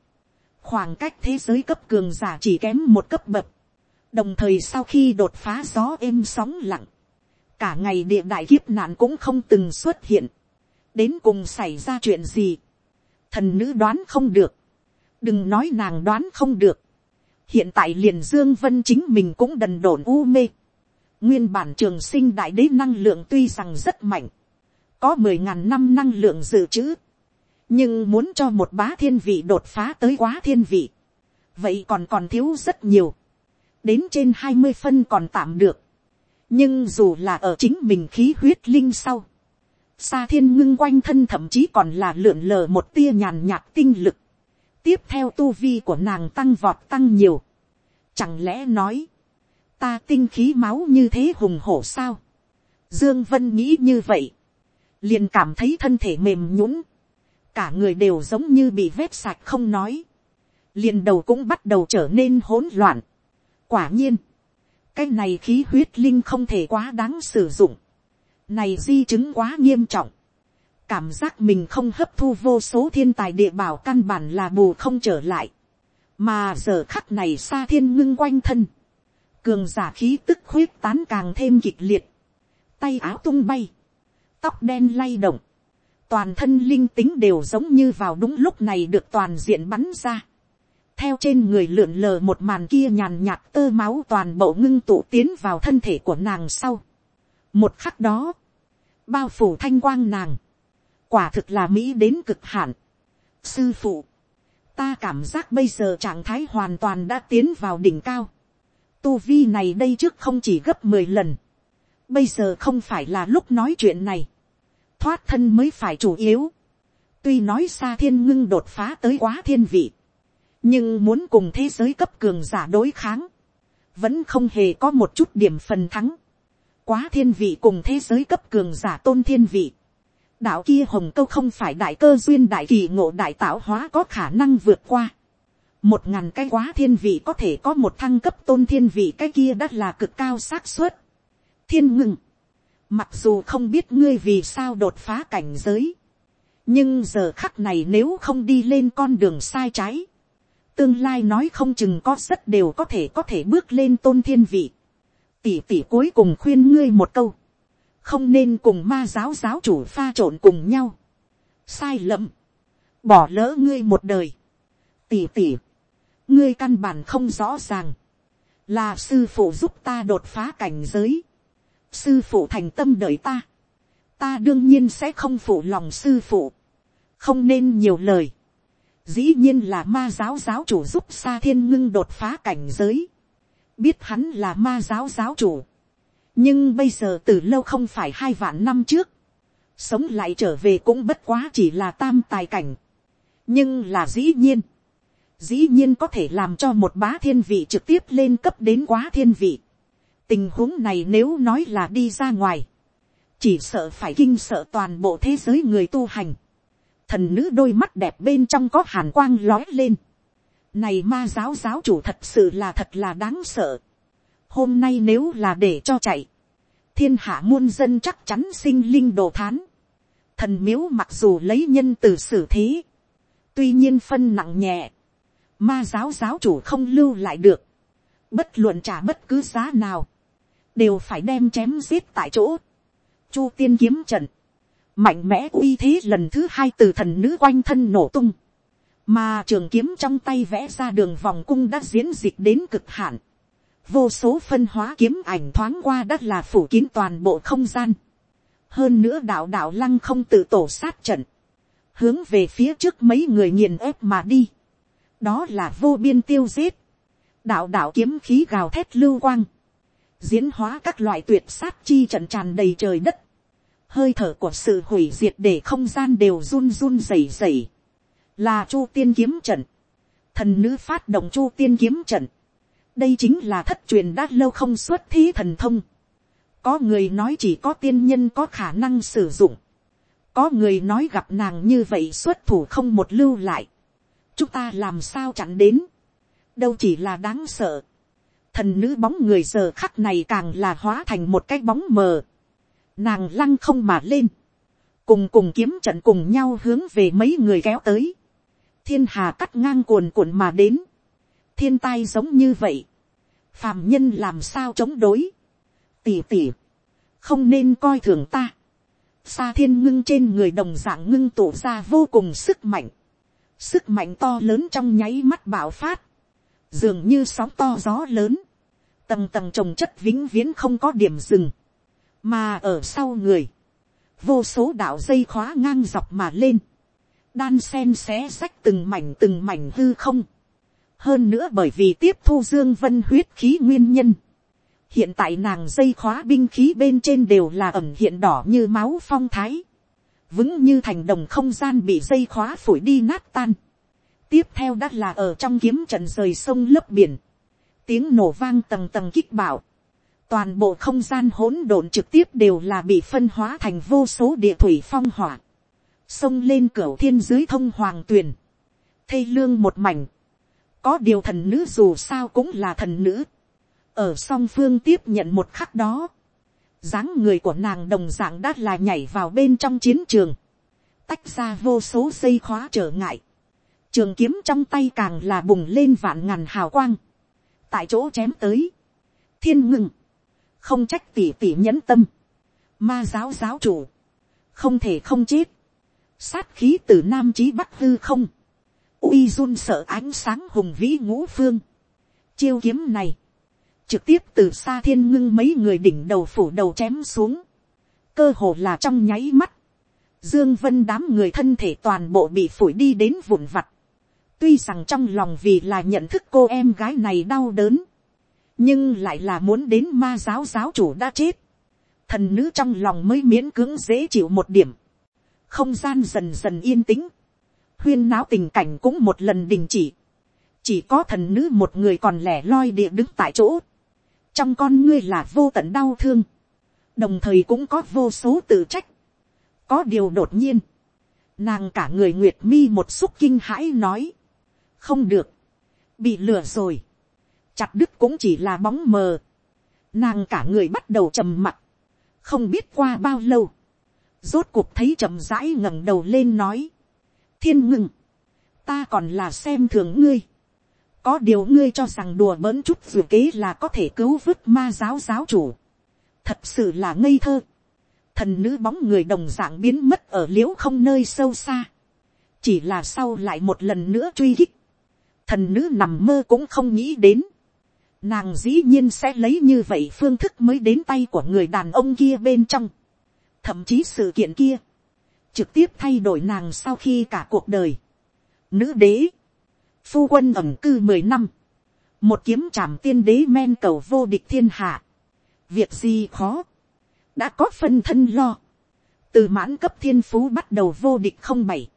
khoảng cách thế giới cấp cường giả chỉ kém một cấp bậc, đồng thời sau khi đột phá gió êm sóng lặng, cả ngày địa đại kiếp nạn cũng không từng xuất hiện, đến cùng xảy ra chuyện gì, thần nữ đoán không được, đừng nói nàng đoán không được, hiện tại liền dương vân chính mình cũng đần đổn u mê, nguyên bản trường sinh đại đế năng lượng tuy rằng rất mạnh, có mười ngàn năm năng lượng dự trữ, nhưng muốn cho một bá thiên vị đột phá tới quá thiên vị, vậy còn còn thiếu rất nhiều, đến trên hai mươi phân còn tạm được, nhưng dù là ở chính mình khí huyết linh sau, xa thiên ngưng quanh thân thậm chí còn là lượn lờ một tia nhàn nhạt tinh lực, tiếp theo tu vi của nàng tăng vọt tăng nhiều, chẳng lẽ nói, ta tinh khí máu như thế hùng hổ sao, dương vân nghĩ như vậy, liền cảm thấy thân thể mềm nhũng, cả người đều giống như bị vét sạch không nói, liền đầu cũng bắt đầu trở nên hỗn loạn. quả nhiên, cái này khí huyết linh không thể quá đáng sử dụng, này di chứng quá nghiêm trọng, cảm giác mình không hấp thu vô số thiên tài địa bảo căn bản là bù không trở lại, mà giờ khắc này xa thiên ngưng quanh thân, cường giả khí tức khuyết tán càng thêm kịch liệt, tay áo tung bay, tóc đen lay động, toàn thân linh tính đều giống như vào đúng lúc này được toàn diện bắn ra theo trên người lượn lờ một màn kia nhàn nhạt tơ máu toàn bộ ngưng tụ tiến vào thân thể của nàng sau. một khắc đó, bao phủ thanh quang nàng, quả thực là mỹ đến cực hạn. sư phụ, ta cảm giác bây giờ trạng thái hoàn toàn đã tiến vào đỉnh cao. tu vi này đây trước không chỉ gấp mười lần. bây giờ không phải là lúc nói chuyện này. thoát thân mới phải chủ yếu. tuy nói xa thiên ngưng đột phá tới quá thiên vị nhưng muốn cùng thế giới cấp cường giả đối kháng. vẫn không hề có một chút điểm phần thắng. quá thiên vị cùng thế giới cấp cường giả tôn thiên vị đạo kia hồng câu không phải đại cơ duyên đại kỳ ngộ đại tạo hóa có khả năng vượt qua. một ngàn cái quá thiên vị có thể có một thăng cấp tôn thiên vị cái kia đã là cực cao xác suất. thiên ngừng. mặc dù không biết ngươi vì sao đột phá cảnh giới. nhưng giờ khắc này nếu không đi lên con đường sai trái tương lai nói không chừng có rất đều có thể có thể bước lên tôn thiên vị. tỷ tỷ cuối cùng khuyên ngươi một câu. Không nên cùng ma giáo giáo chủ pha trộn cùng nhau. sai lầm, bỏ lỡ ngươi một đời, tỷ tỷ. Ngươi căn bản không rõ ràng, là sư phụ giúp ta đột phá cảnh giới, sư phụ thành tâm đợi ta, ta đương nhiên sẽ không phụ lòng sư phụ, không nên nhiều lời, dĩ nhiên là ma giáo giáo chủ giúp sa thiên ngưng đột phá cảnh giới, biết hắn là ma giáo giáo chủ, nhưng bây giờ từ lâu không phải hai vạn năm trước, sống lại trở về cũng bất quá chỉ là tam tài cảnh, nhưng là dĩ nhiên, dĩ nhiên có thể làm cho một bá thiên vị trực tiếp lên cấp đến quá thiên vị. tình huống này nếu nói là đi ra ngoài, chỉ sợ phải kinh sợ toàn bộ thế giới người tu hành thần nữ đôi mắt đẹp bên trong có hàn quang lói lên. này ma giáo giáo chủ thật sự là thật là đáng sợ hôm nay nếu là để cho chạy, thiên hạ muôn dân chắc chắn sinh linh đồ thán. thần miếu mặc dù lấy nhân từ xử thế, tuy nhiên phân nặng nhẹ, ma giáo giáo chủ không lưu lại được, bất luận trả bất cứ giá nào, đều phải đem chém giết tại chỗ. chu tiên kiếm trận, mạnh mẽ uy thế lần thứ hai từ thần nữ quanh thân nổ tung, mà trường kiếm trong tay vẽ ra đường vòng cung đã diễn dịch đến cực hạn, vô số phân hóa kiếm ảnh thoáng qua đất là phủ kín toàn bộ không gian. hơn nữa đạo đạo lăng không tự tổ sát trận, hướng về phía trước mấy người nghiền ép mà đi. đó là vô biên tiêu giết, đạo đạo kiếm khí gào thét lưu quang, diễn hóa các loại tuyệt sát chi trận tràn đầy trời đất, hơi thở của sự hủy diệt để không gian đều run run rẩy rẩy, là chu tiên kiếm trận, thần nữ phát động chu tiên kiếm trận, đây chính là thất truyền đã lâu không xuất thí thần thông. có người nói chỉ có tiên nhân có khả năng sử dụng. có người nói gặp nàng như vậy xuất thủ không một lưu lại. chúng ta làm sao chặn đến. đâu chỉ là đáng sợ. thần nữ bóng người giờ khắc này càng là hóa thành một cái bóng mờ nàng lăng không mà lên. cùng cùng kiếm trận cùng nhau hướng về mấy người kéo tới. thiên hà cắt ngang cuồn cuộn mà đến. Thiên tai giống như vậy, phàm nhân làm sao chống đối, tỉ tỉ, không nên coi thường ta, xa thiên ngưng trên người đồng dạng ngưng tụ ra vô cùng sức mạnh, sức mạnh to lớn trong nháy mắt bạo phát, dường như sóng to gió lớn, tầng tầng trồng chất vĩnh viễn không có điểm dừng, mà ở sau người, vô số đạo dây khóa ngang dọc mà lên, đan sen xé xách từng mảnh từng mảnh hư không, hơn nữa bởi vì tiếp thu dương vân huyết khí nguyên nhân, hiện tại nàng dây khóa binh khí bên trên đều là ẩm hiện đỏ như máu phong thái, vững như thành đồng không gian bị dây khóa phổi đi nát tan. tiếp theo đã là ở trong kiếm trận rời sông lấp biển, tiếng nổ vang tầng tầng kích bảo, toàn bộ không gian hỗn độn trực tiếp đều là bị phân hóa thành vô số địa thủy phong hỏa, sông lên cửa thiên dưới thông hoàng tuyền, thây lương một mảnh, có điều thần nữ dù sao cũng là thần nữ. ở song phương tiếp nhận một khắc đó, dáng người của nàng đồng dạng đã là nhảy vào bên trong chiến trường, tách ra vô số dây khóa trở ngại, trường kiếm trong tay càng là bùng lên vạn ngàn hào quang, tại chỗ chém tới, thiên ngừng, không trách tỉ tỉ nhẫn tâm, ma giáo giáo chủ, không thể không chết, sát khí từ nam chí bắc hư không, uy run sợ ánh sáng hùng vĩ ngũ phương. chiêu kiếm này, trực tiếp từ xa thiên ngưng mấy người đỉnh đầu phủ đầu chém xuống, cơ hồ là trong nháy mắt, dương vân đám người thân thể toàn bộ bị phủi đi đến vụn vặt, tuy rằng trong lòng vì là nhận thức cô em gái này đau đớn, nhưng lại là muốn đến ma giáo giáo chủ đã chết, thần nữ trong lòng mới miễn cưỡng dễ chịu một điểm, không gian dần dần yên tĩnh, huyên náo tình cảnh cũng một lần đình chỉ, chỉ có thần nữ một người còn lẻ loi địa đứng tại chỗ, trong con ngươi là vô tận đau thương, đồng thời cũng có vô số tự trách, có điều đột nhiên, nàng cả người nguyệt mi một xúc kinh hãi nói, không được, bị lừa rồi, chặt đứt cũng chỉ là bóng mờ, nàng cả người bắt đầu trầm mặc, không biết qua bao lâu, rốt cuộc thấy chậm rãi ngẩng đầu lên nói, thiên ngừng, ta còn là xem thường ngươi, có điều ngươi cho rằng đùa bỡn chút vừa kế là có thể cứu vớt ma giáo giáo chủ, thật sự là ngây thơ, thần nữ bóng người đồng dạng biến mất ở liễu không nơi sâu xa, chỉ là sau lại một lần nữa truy hích, thần nữ nằm mơ cũng không nghĩ đến, nàng dĩ nhiên sẽ lấy như vậy phương thức mới đến tay của người đàn ông kia bên trong, thậm chí sự kiện kia, trực tiếp thay đổi nàng sau khi cả cuộc đời. Nữ đế, phu quân ẩm cư mười năm, một kiếm trảm tiên đế men cầu vô địch thiên hạ, việc gì khó, đã có phân thân lo, từ mãn cấp thiên phú bắt đầu vô địch không bảy,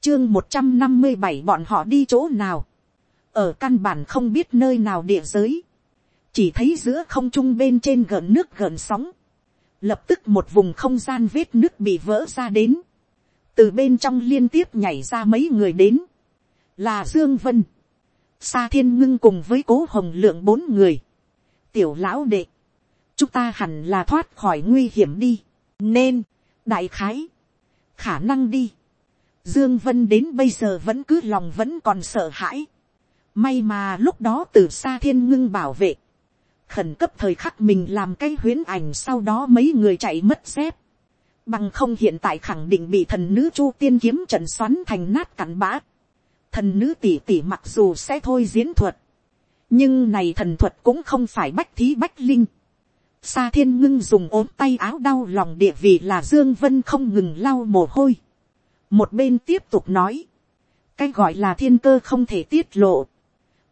chương một trăm năm mươi bảy bọn họ đi chỗ nào, ở căn bản không biết nơi nào địa giới, chỉ thấy giữa không trung bên trên gần nước gần sóng, lập tức một vùng không gian vết nước bị vỡ ra đến, từ bên trong liên tiếp nhảy ra mấy người đến, là dương vân, sa thiên ngưng cùng với cố hồng lượng bốn người, tiểu lão đệ, chúng ta hẳn là thoát khỏi nguy hiểm đi, nên, đại khái, khả năng đi. Dương Vân đến bây giờ vẫn cứ lòng vẫn còn sợ hãi. May mà lúc đó từ xa thiên ngưng bảo vệ. Khẩn cấp thời khắc mình làm cái huyến ảnh sau đó mấy người chạy mất dép. Bằng không hiện tại khẳng định bị thần nữ chu tiên kiếm trận xoắn thành nát cắn bã. Thần nữ tỷ tỷ mặc dù sẽ thôi diễn thuật. Nhưng này thần thuật cũng không phải bách thí bách linh Sa thiên ngưng dùng ốm tay áo đau lòng địa vị là Dương Vân không ngừng lau mồ hôi. Một bên tiếp tục nói. Cái gọi là thiên cơ không thể tiết lộ.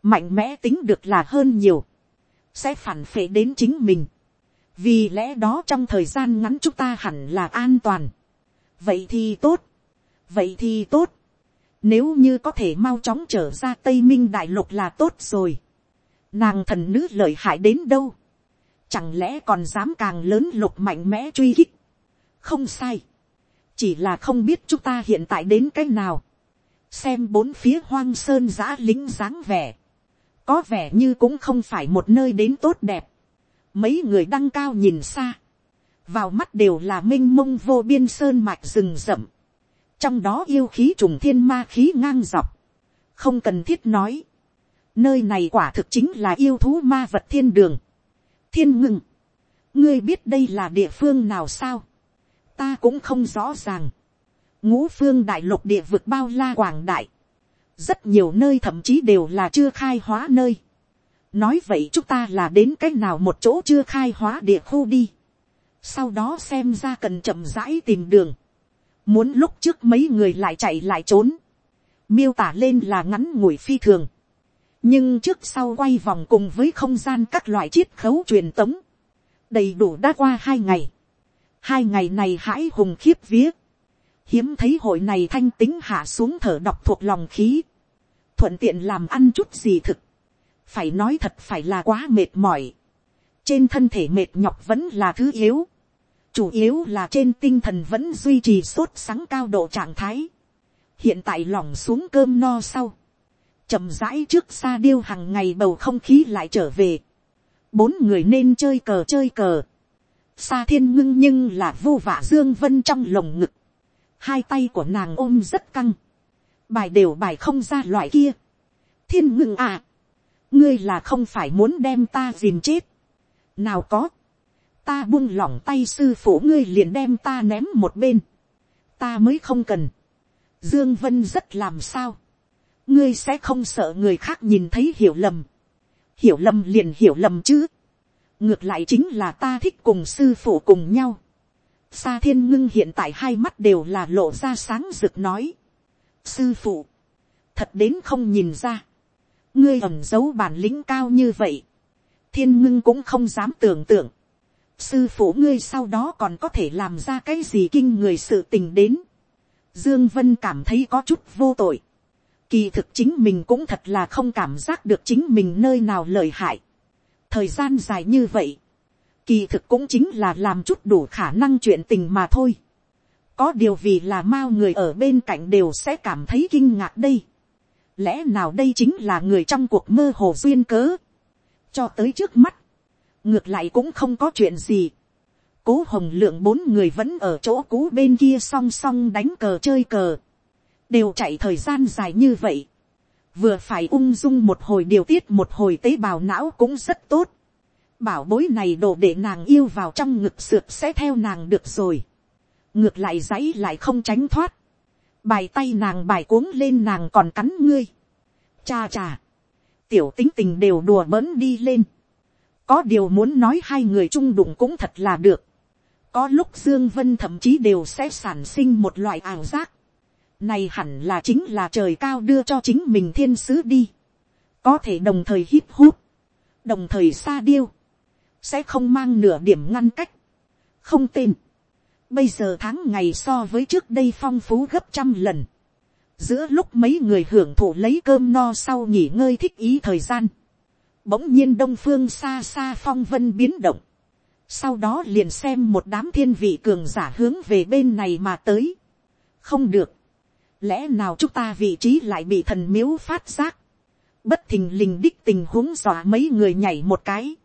Mạnh mẽ tính được là hơn nhiều. Sẽ phản phệ đến chính mình. Vì lẽ đó trong thời gian ngắn chúng ta hẳn là an toàn. Vậy thì tốt. Vậy thì tốt. Nếu như có thể mau chóng trở ra Tây Minh Đại Lục là tốt rồi. Nàng thần nữ lợi hại đến đâu chẳng lẽ còn dám càng lớn lục mạnh mẽ truy kích. không sai, chỉ là không biết chúng ta hiện tại đến cái nào, xem bốn phía hoang sơn giã lính dáng vẻ, có vẻ như cũng không phải một nơi đến tốt đẹp, mấy người đăng cao nhìn xa, vào mắt đều là m i n h mông vô biên sơn mạch rừng rậm, trong đó yêu khí trùng thiên ma khí ngang dọc, không cần thiết nói, nơi này quả thực chính là yêu thú ma vật thiên đường, thiên ngưng, ngươi biết đây là địa phương nào sao, ta cũng không rõ ràng, ngũ phương đại lục địa vực bao la quảng đại, rất nhiều nơi thậm chí đều là chưa khai hóa nơi, nói vậy chúng ta là đến c á c h nào một chỗ chưa khai hóa địa khu đi, sau đó xem ra cần chậm rãi tìm đường, muốn lúc trước mấy người lại chạy lại trốn, miêu tả lên là ngắn ngủi phi thường, nhưng trước sau quay vòng cùng với không gian các loại chiết khấu truyền tống, đầy đủ đã qua hai ngày, hai ngày này hãi hùng khiếp vía, hiếm thấy hội này thanh tính hạ xuống thở đọc thuộc lòng khí, thuận tiện làm ăn chút gì thực, phải nói thật phải là quá mệt mỏi, trên thân thể mệt nhọc vẫn là thứ yếu, chủ yếu là trên tinh thần vẫn duy trì sốt sáng cao độ trạng thái, hiện tại lỏng xuống cơm no sau, chậm rãi trước xa điêu hàng ngày bầu không khí lại trở về. bốn người nên chơi cờ chơi cờ. xa thiên ngưng nhưng là vô vả dương vân trong lồng ngực. hai tay của nàng ôm rất căng bài đều bài không ra loại kia. thiên ngưng à. ngươi là không phải muốn đem ta dìm chết. nào có. ta buông lỏng tay sư phụ ngươi liền đem ta ném một bên. ta mới không cần. dương vân rất làm sao ngươi sẽ không sợ người khác nhìn thấy hiểu lầm. hiểu lầm liền hiểu lầm chứ. ngược lại chính là ta thích cùng sư phụ cùng nhau. Sa thiên ngưng hiện tại hai mắt đều là lộ ra sáng rực nói. Sư phụ, thật đến không nhìn ra. Ngươi ẩm giấu bản lĩnh cao như vậy. Thiên ngưng cũng không dám tưởng tượng. Sư phụ ngươi sau đó còn có thể làm ra cái gì kinh người sự tình đến. Dương Vân cảm thấy có chút vô tội. Kỳ thực chính mình cũng thật là không cảm giác được chính mình nơi nào lợi hại. Thời gian dài như vậy. Kỳ thực cũng chính là làm chút đủ khả năng chuyện tình mà thôi. Có điều vì là mao người ở bên cạnh đều sẽ cảm thấy kinh ngạc đây. Lẽ nào đây chính là người trong cuộc mơ hồ duyên cớ. Cho tới trước mắt. Ngược lại cũng không có chuyện gì. Cố hồng lượng bốn người vẫn ở chỗ cũ bên kia song song đánh cờ chơi cờ. Đều chạy thời gian dài như vậy. Vừa phải ung dung một hồi điều tiết một hồi tế bào não cũng rất tốt. Bảo bối này đổ để nàng yêu vào trong ngực sượt sẽ theo nàng được rồi. Ngược lại dãy lại không tránh thoát. Bài tay nàng bài cuống lên nàng còn cắn ngươi. Cha cha. Tiểu tính tình đều đùa bỡn đi lên. Có điều muốn nói hai người chung đụng cũng thật là được. Có lúc Dương Vân thậm chí đều sẽ sản sinh một loại ảo giác. Này hẳn là chính là trời cao đưa cho chính mình thiên sứ đi. Có thể đồng thời hít hút. Đồng thời xa điêu. Sẽ không mang nửa điểm ngăn cách. Không tên. Bây giờ tháng ngày so với trước đây phong phú gấp trăm lần. Giữa lúc mấy người hưởng thụ lấy cơm no sau nghỉ ngơi thích ý thời gian. Bỗng nhiên đông phương xa xa phong vân biến động. Sau đó liền xem một đám thiên vị cường giả hướng về bên này mà tới. Không được. Lẽ nào chúng ta vị trí lại bị thần miếu phát giác. Bất thình lình đích tình huống dọa mấy người nhảy một cái.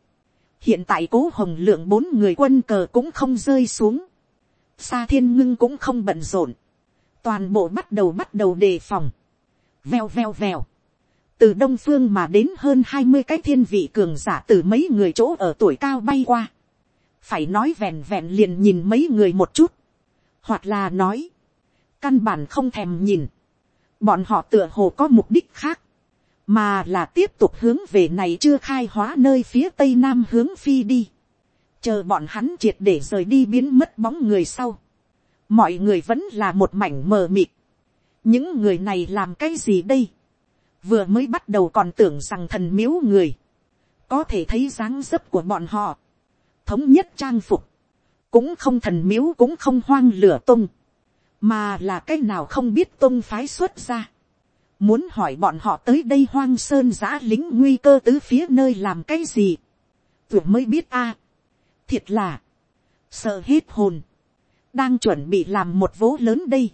Hiện tại cố hồng lượng bốn người quân cờ cũng không rơi xuống. Sa thiên ngưng cũng không bận rộn. Toàn bộ bắt đầu bắt đầu đề phòng. Vèo vèo vèo từ đông phương mà đến hơn hai mươi cái thiên vị cường giả từ mấy người chỗ ở tuổi cao bay qua. phải nói vẹn vẹn liền nhìn mấy người một chút. hoặc là nói, căn bản không thèm nhìn. bọn họ tựa hồ có mục đích khác, mà là tiếp tục hướng về này chưa khai hóa nơi phía tây nam hướng phi đi chờ bọn hắn triệt để rời đi biến mất bóng người sau. mọi người vẫn là một mảnh mờ mịt. những người này làm cái gì đây vừa mới bắt đầu còn tưởng rằng thần miếu người, có thể thấy dáng dấp của bọn họ, thống nhất trang phục, cũng không thần miếu cũng không hoang lửa tung, mà là cái nào không biết tung phái xuất ra. Muốn hỏi bọn họ tới đây hoang sơn giã lính nguy cơ tứ phía nơi làm cái gì. Vừa mới biết a Thiệt là. Sợ hết hồn. Đang chuẩn bị làm một vố lớn đây.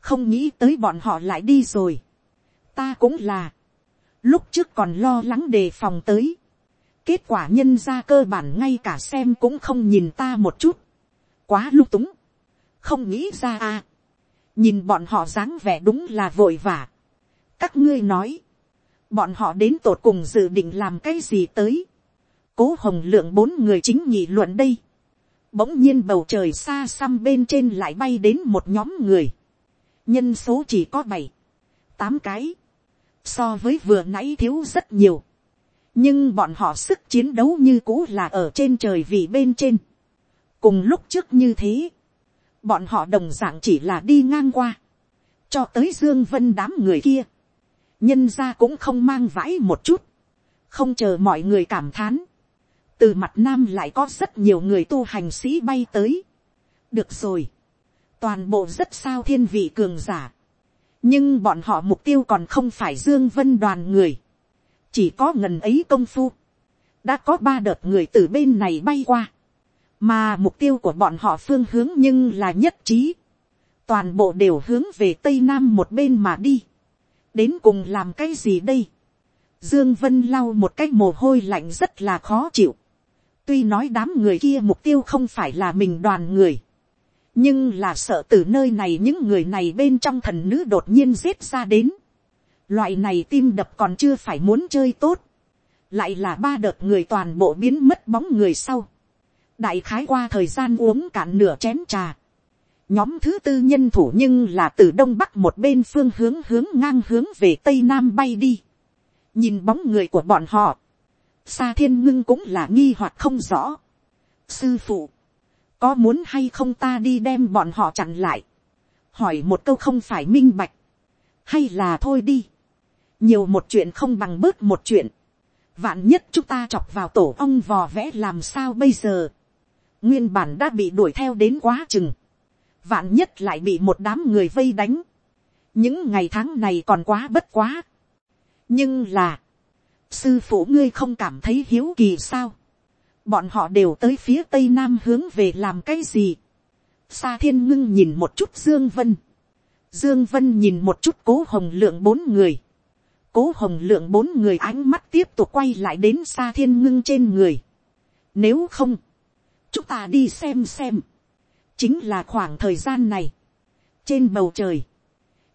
Không nghĩ tới bọn họ lại đi rồi ta cũng là, lúc trước còn lo lắng đề phòng tới, kết quả nhân ra cơ bản ngay cả xem cũng không nhìn ta một chút, quá lung túng, không nghĩ ra à, nhìn bọn họ dáng vẻ đúng là vội vã, các ngươi nói, bọn họ đến tột cùng dự định làm cái gì tới, cố hồng lượng bốn người chính nhị luận đây, bỗng nhiên bầu trời xa xăm bên trên lại bay đến một nhóm người, nhân số chỉ có bảy, tám cái, so với vừa nãy thiếu rất nhiều, nhưng bọn họ sức chiến đấu như cũ là ở trên trời vì bên trên. cùng lúc trước như thế, bọn họ đồng dạng chỉ là đi ngang qua, cho tới dương vân đám người kia, nhân ra cũng không mang vãi một chút, không chờ mọi người cảm thán, từ mặt nam lại có rất nhiều người tu hành sĩ bay tới. được rồi, toàn bộ rất sao thiên vị cường giả, nhưng bọn họ mục tiêu còn không phải dương vân đoàn người, chỉ có ngần ấy công phu, đã có ba đợt người từ bên này bay qua, mà mục tiêu của bọn họ phương hướng nhưng là nhất trí, toàn bộ đều hướng về tây nam một bên mà đi, đến cùng làm cái gì đây, dương vân lau một cái mồ hôi lạnh rất là khó chịu, tuy nói đám người kia mục tiêu không phải là mình đoàn người, nhưng là sợ từ nơi này những người này bên trong thần nữ đột nhiên giết ra đến. Loại này tim đập còn chưa phải muốn chơi tốt. Lại là ba đợt người toàn bộ biến mất bóng người sau. Đại khái qua thời gian uống cạn nửa chén trà. Nhóm thứ tư nhân thủ nhưng là từ đông bắc một bên phương hướng hướng ngang hướng về tây nam bay đi. Nhìn bóng người của bọn họ. Sa thiên ngưng cũng là nghi hoặc không rõ. Sư phụ có muốn hay không ta đi đem bọn họ chặn lại, hỏi một câu không phải minh bạch, hay là thôi đi, nhiều một chuyện không bằng bớt một chuyện, vạn nhất chúng ta chọc vào tổ ong vò vẽ làm sao bây giờ, nguyên bản đã bị đuổi theo đến quá chừng, vạn nhất lại bị một đám người vây đánh, những ngày tháng này còn quá bất quá, nhưng là, sư phụ ngươi không cảm thấy hiếu kỳ sao, bọn họ đều tới phía tây nam hướng về làm cái gì, Sa thiên ngưng nhìn một chút dương vân, dương vân nhìn một chút cố hồng lượng bốn người, cố hồng lượng bốn người ánh mắt tiếp tục quay lại đến Sa thiên ngưng trên người, nếu không, chúng ta đi xem xem, chính là khoảng thời gian này, trên bầu trời,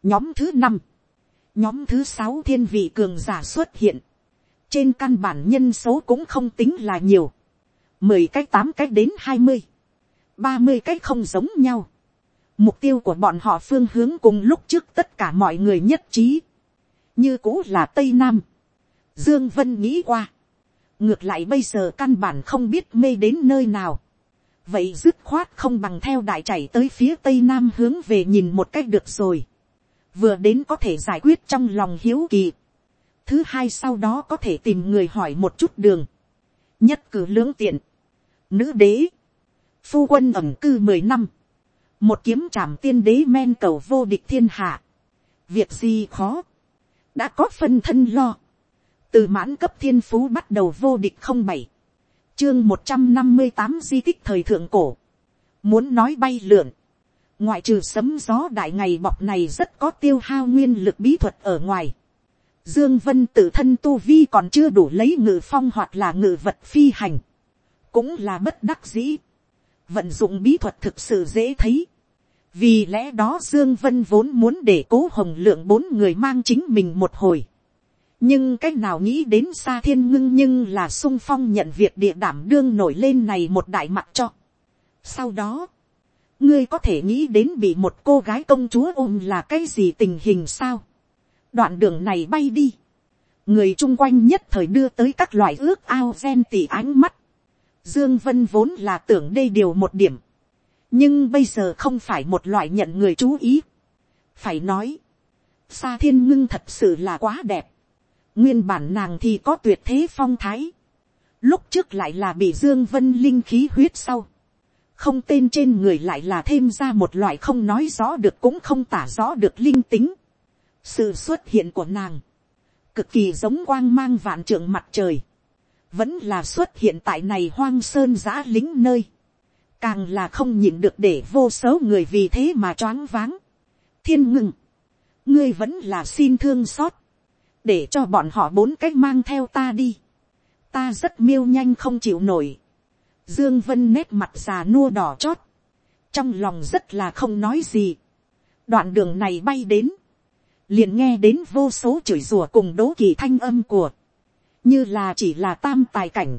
nhóm thứ năm, nhóm thứ sáu thiên vị cường giả xuất hiện, trên căn bản nhân số cũng không tính là nhiều, mười cái tám cái đến hai mươi, ba mươi cái không giống nhau, mục tiêu của bọn họ phương hướng cùng lúc trước tất cả mọi người nhất trí, như cũ là tây nam, dương vân nghĩ qua, ngược lại bây giờ căn bản không biết mê đến nơi nào, vậy dứt khoát không bằng theo đại chảy tới phía tây nam hướng về nhìn một cách được rồi, vừa đến có thể giải quyết trong lòng hiếu kỳ, thứ hai sau đó có thể tìm người hỏi một chút đường, nhất cử lưỡng tiện, nữ đế, phu quân ẩm cư mười năm, một kiếm trảm tiên đế men cầu vô địch thiên hạ, việc gì khó, đã có phân thân lo, từ mãn cấp thiên phú bắt đầu vô địch không bảy, chương một trăm năm mươi tám di tích thời thượng cổ, muốn nói bay lượn, ngoại trừ sấm gió đại ngày bọc này rất có tiêu hao nguyên lực bí thuật ở ngoài, Dương Vân tự thân tu vi còn chưa đủ lấy ngự phong hoặc là ngự vật phi hành. Cũng là bất đắc dĩ. Vận dụng bí thuật thực sự dễ thấy. Vì lẽ đó Dương Vân vốn muốn để cố hồng lượng bốn người mang chính mình một hồi. Nhưng cách nào nghĩ đến xa thiên ngưng nhưng là sung phong nhận việc địa đảm đương nổi lên này một đại mặt cho. Sau đó, ngươi có thể nghĩ đến bị một cô gái công chúa ôm là cái gì tình hình sao? Đoạn đường này bay đi, người chung quanh nhất thời đưa tới các loại ước ao gen tỉ ánh mắt, dương vân vốn là tưởng đây điều một điểm, nhưng bây giờ không phải một loại nhận người chú ý, phải nói, xa thiên ngưng thật sự là quá đẹp, nguyên bản nàng thì có tuyệt thế phong thái, lúc trước lại là bị dương vân linh khí huyết sau, không tên trên người lại là thêm ra một loại không nói rõ được cũng không tả rõ được linh tính, sự xuất hiện của nàng, cực kỳ giống quang mang vạn trượng mặt trời, vẫn là xuất hiện tại này hoang sơn giã lính nơi, càng là không nhịn được để vô số người vì thế mà choáng váng. thiên ngừng, ngươi vẫn là xin thương xót, để cho bọn họ bốn cách mang theo ta đi, ta rất miêu nhanh không chịu nổi, dương vân nét mặt già nua đỏ chót, trong lòng rất là không nói gì, đoạn đường này bay đến, liền nghe đến vô số chửi rủa cùng đố kỳ thanh âm của, như là chỉ là tam tài cảnh.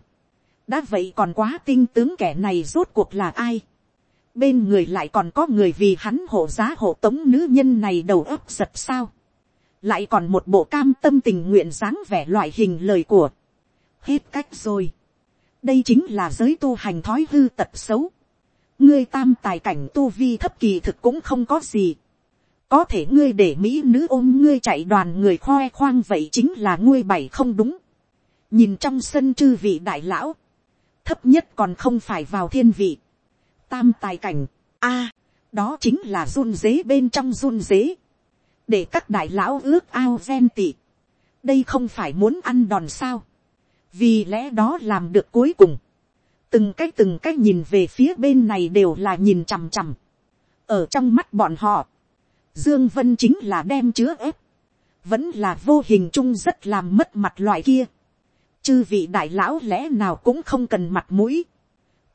đã vậy còn quá tinh tướng kẻ này rốt cuộc là ai. bên người lại còn có người vì hắn hộ giá hộ tống nữ nhân này đầu ấp giật sao. lại còn một bộ cam tâm tình nguyện dáng vẻ loại hình lời của. hết cách rồi. đây chính là giới tu hành thói hư tật xấu. ngươi tam tài cảnh tu vi thấp kỳ thực cũng không có gì có thể ngươi để mỹ nữ ôm ngươi chạy đoàn người khoe khoang vậy chính là ngươi bảy không đúng. nhìn trong sân chư vị đại lão, thấp nhất còn không phải vào thiên vị. tam tài cảnh, a, à, đó chính là run dế bên trong run dế. để các đại lão ước ao ven tị. đây không phải muốn ăn đòn sao. vì lẽ đó làm được cuối cùng. từng cái từng cái nhìn về phía bên này đều là nhìn chằm chằm. ở trong mắt bọn họ, Dương Vân chính là đem chứa ép. Vẫn là vô hình chung rất làm mất mặt loại kia. Chư vị đại lão lẽ nào cũng không cần mặt mũi.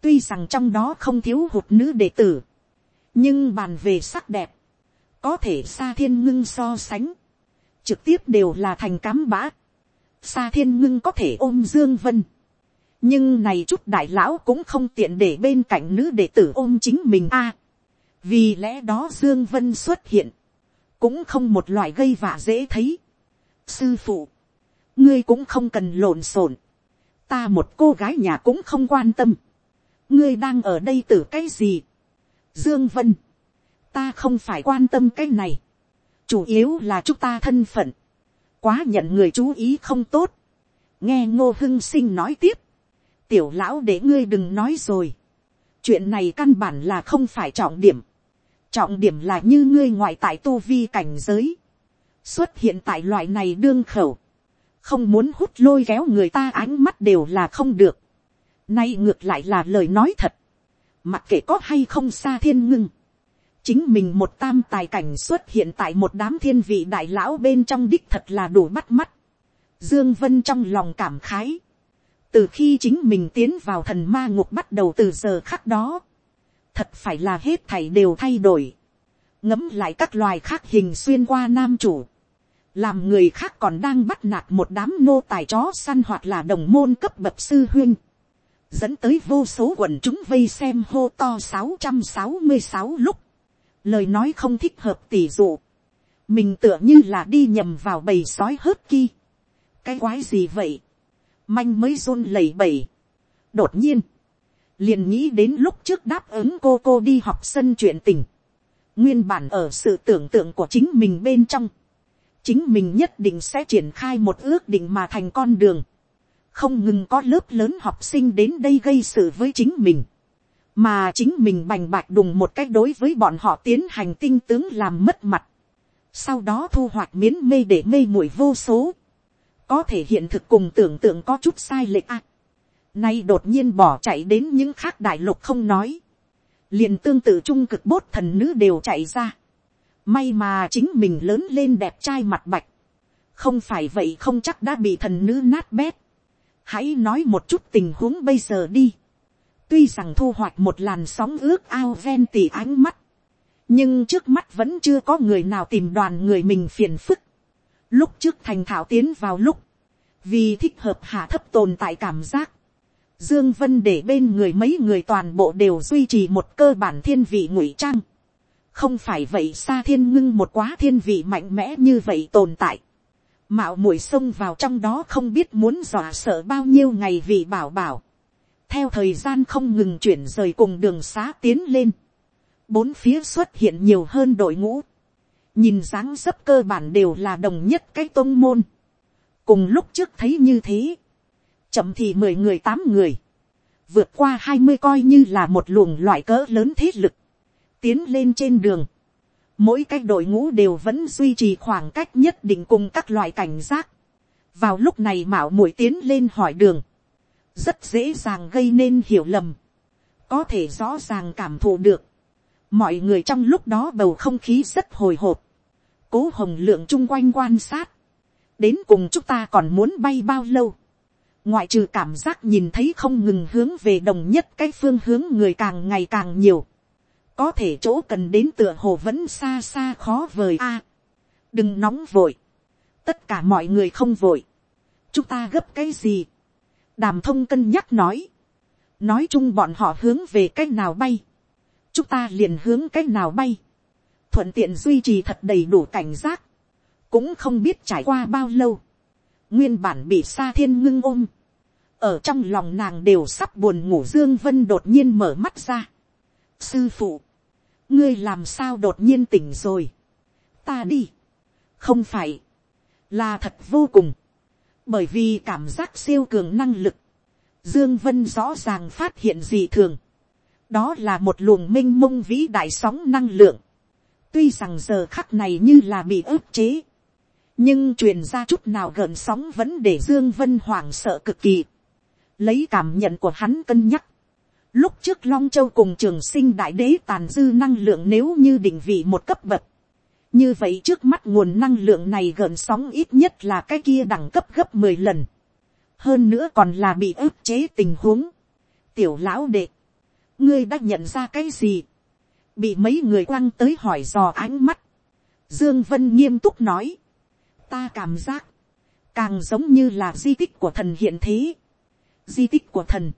Tuy rằng trong đó không thiếu hụt nữ đệ tử. Nhưng bàn về sắc đẹp. Có thể xa thiên ngưng so sánh. Trực tiếp đều là thành cám bã. Xa thiên ngưng có thể ôm Dương Vân. Nhưng này chút đại lão cũng không tiện để bên cạnh nữ đệ tử ôm chính mình a vì lẽ đó dương vân xuất hiện, cũng không một loại gây vạ dễ thấy. sư phụ, ngươi cũng không cần lộn xộn, ta một cô gái nhà cũng không quan tâm. ngươi đang ở đây từ cái gì, dương vân, ta không phải quan tâm cái này, chủ yếu là chúng ta thân phận, quá nhận người chú ý không tốt, nghe ngô hưng sinh nói tiếp, tiểu lão để ngươi đừng nói rồi, chuyện này căn bản là không phải trọng điểm, trọng điểm là như ngươi ngoại tại tu vi cảnh giới, xuất hiện tại loại này đương khẩu, không muốn hút lôi kéo người ta ánh mắt đều là không được, nay ngược lại là lời nói thật, mặc kệ có hay không xa thiên ngưng, chính mình một tam tài cảnh xuất hiện tại một đám thiên vị đại lão bên trong đích thật là đủ bắt mắt. Dương Vân trong lòng cảm khái. Từ khi chính mình tiến vào thần ma ngục bắt đầu từ giờ khắc đó. Thật phải là hết thảy đều thay đổi. Ngấm lại các loài khác hình xuyên qua nam chủ. Làm người khác còn đang bắt nạt một đám nô tài chó săn hoặc là đồng môn cấp bậc sư huyên. Dẫn tới vô số quần chúng vây xem hô to sáu sáu trăm mươi sáu lúc lời nói không thích hợp tỷ dụ, mình tựa như là đi nhầm vào bầy sói hớt ki. cái quái gì vậy, manh mới run lẩy bẩy. đột nhiên, liền nghĩ đến lúc trước đáp ứng cô cô đi học sân chuyện tình, nguyên bản ở sự tưởng tượng của chính mình bên trong, chính mình nhất định sẽ triển khai một ước định mà thành con đường, không ngừng có lớp lớn học sinh đến đây gây sự với chính mình. Mà chính mình bành bạch đùng một cách đối với bọn họ tiến hành tinh tướng làm mất mặt, sau đó thu hoạch miến mê để mê muội vô số, có thể hiện thực cùng tưởng tượng có chút sai lệch à nay đột nhiên bỏ chạy đến những khác đại lục không nói, liền tương tự trung cực bốt thần nữ đều chạy ra, may mà chính mình lớn lên đẹp trai mặt bạch, không phải vậy không chắc đã bị thần nữ nát bét, hãy nói một chút tình huống bây giờ đi, Tuy rằng thu hoạch một làn sóng ước ao ven tỉ ánh mắt. Nhưng trước mắt vẫn chưa có người nào tìm đoàn người mình phiền phức. Lúc trước thành thảo tiến vào lúc. Vì thích hợp hạ thấp tồn tại cảm giác. Dương Vân để bên người mấy người toàn bộ đều duy trì một cơ bản thiên vị ngụy trang. Không phải vậy xa thiên ngưng một quá thiên vị mạnh mẽ như vậy tồn tại. Mạo muội xông vào trong đó không biết muốn dọa sợ bao nhiêu ngày vì bảo bảo theo thời gian không ngừng chuyển rời cùng đường xá tiến lên, bốn phía xuất hiện nhiều hơn đội ngũ, nhìn dáng dấp cơ bản đều là đồng nhất cái tôn môn, cùng lúc trước thấy như thế, chậm thì mười người tám người, vượt qua hai mươi coi như là một luồng loại cỡ lớn thế lực, tiến lên trên đường, mỗi cái đội ngũ đều vẫn duy trì khoảng cách nhất định cùng các loại cảnh giác, vào lúc này mạo muội tiến lên hỏi đường, rất dễ dàng gây nên hiểu lầm, có thể rõ ràng cảm thụ được, mọi người trong lúc đó bầu không khí rất hồi hộp, cố hồng lượng chung quanh quan sát, đến cùng chúng ta còn muốn bay bao lâu, ngoại trừ cảm giác nhìn thấy không ngừng hướng về đồng nhất cái phương hướng người càng ngày càng nhiều, có thể chỗ cần đến tựa hồ vẫn xa xa khó vời a, đừng nóng vội, tất cả mọi người không vội, chúng ta gấp cái gì, đàm thông cân nhắc nói, nói chung bọn họ hướng về c á c h nào bay, chúng ta liền hướng c á c h nào bay, thuận tiện duy trì thật đầy đủ cảnh giác, cũng không biết trải qua bao lâu, nguyên bản bị xa thiên ngưng ôm, ở trong lòng nàng đều sắp buồn ngủ dương vân đột nhiên mở mắt ra. sư phụ, ngươi làm sao đột nhiên tỉnh rồi, ta đi, không phải, là thật vô cùng, bởi vì cảm giác siêu cường năng lực, dương vân rõ ràng phát hiện gì thường, đó là một luồng m i n h mông vĩ đại sóng năng lượng, tuy rằng giờ khắc này như là bị ức chế, nhưng truyền ra chút nào gợn sóng vẫn để dương vân hoảng sợ cực kỳ, lấy cảm nhận của hắn cân nhắc, lúc trước long châu cùng trường sinh đại đế tàn dư năng lượng nếu như định vị một cấp bậc, như vậy trước mắt nguồn năng lượng này gợn sóng ít nhất là cái kia đẳng cấp gấp mười lần. hơn nữa còn là bị ức chế tình huống. tiểu lão đệ, ngươi đã nhận ra cái gì. bị mấy người quăng tới hỏi dò ánh mắt. dương vân nghiêm túc nói ta cảm giác, càng giống như là di tích của thần hiện thế. di tích của thần.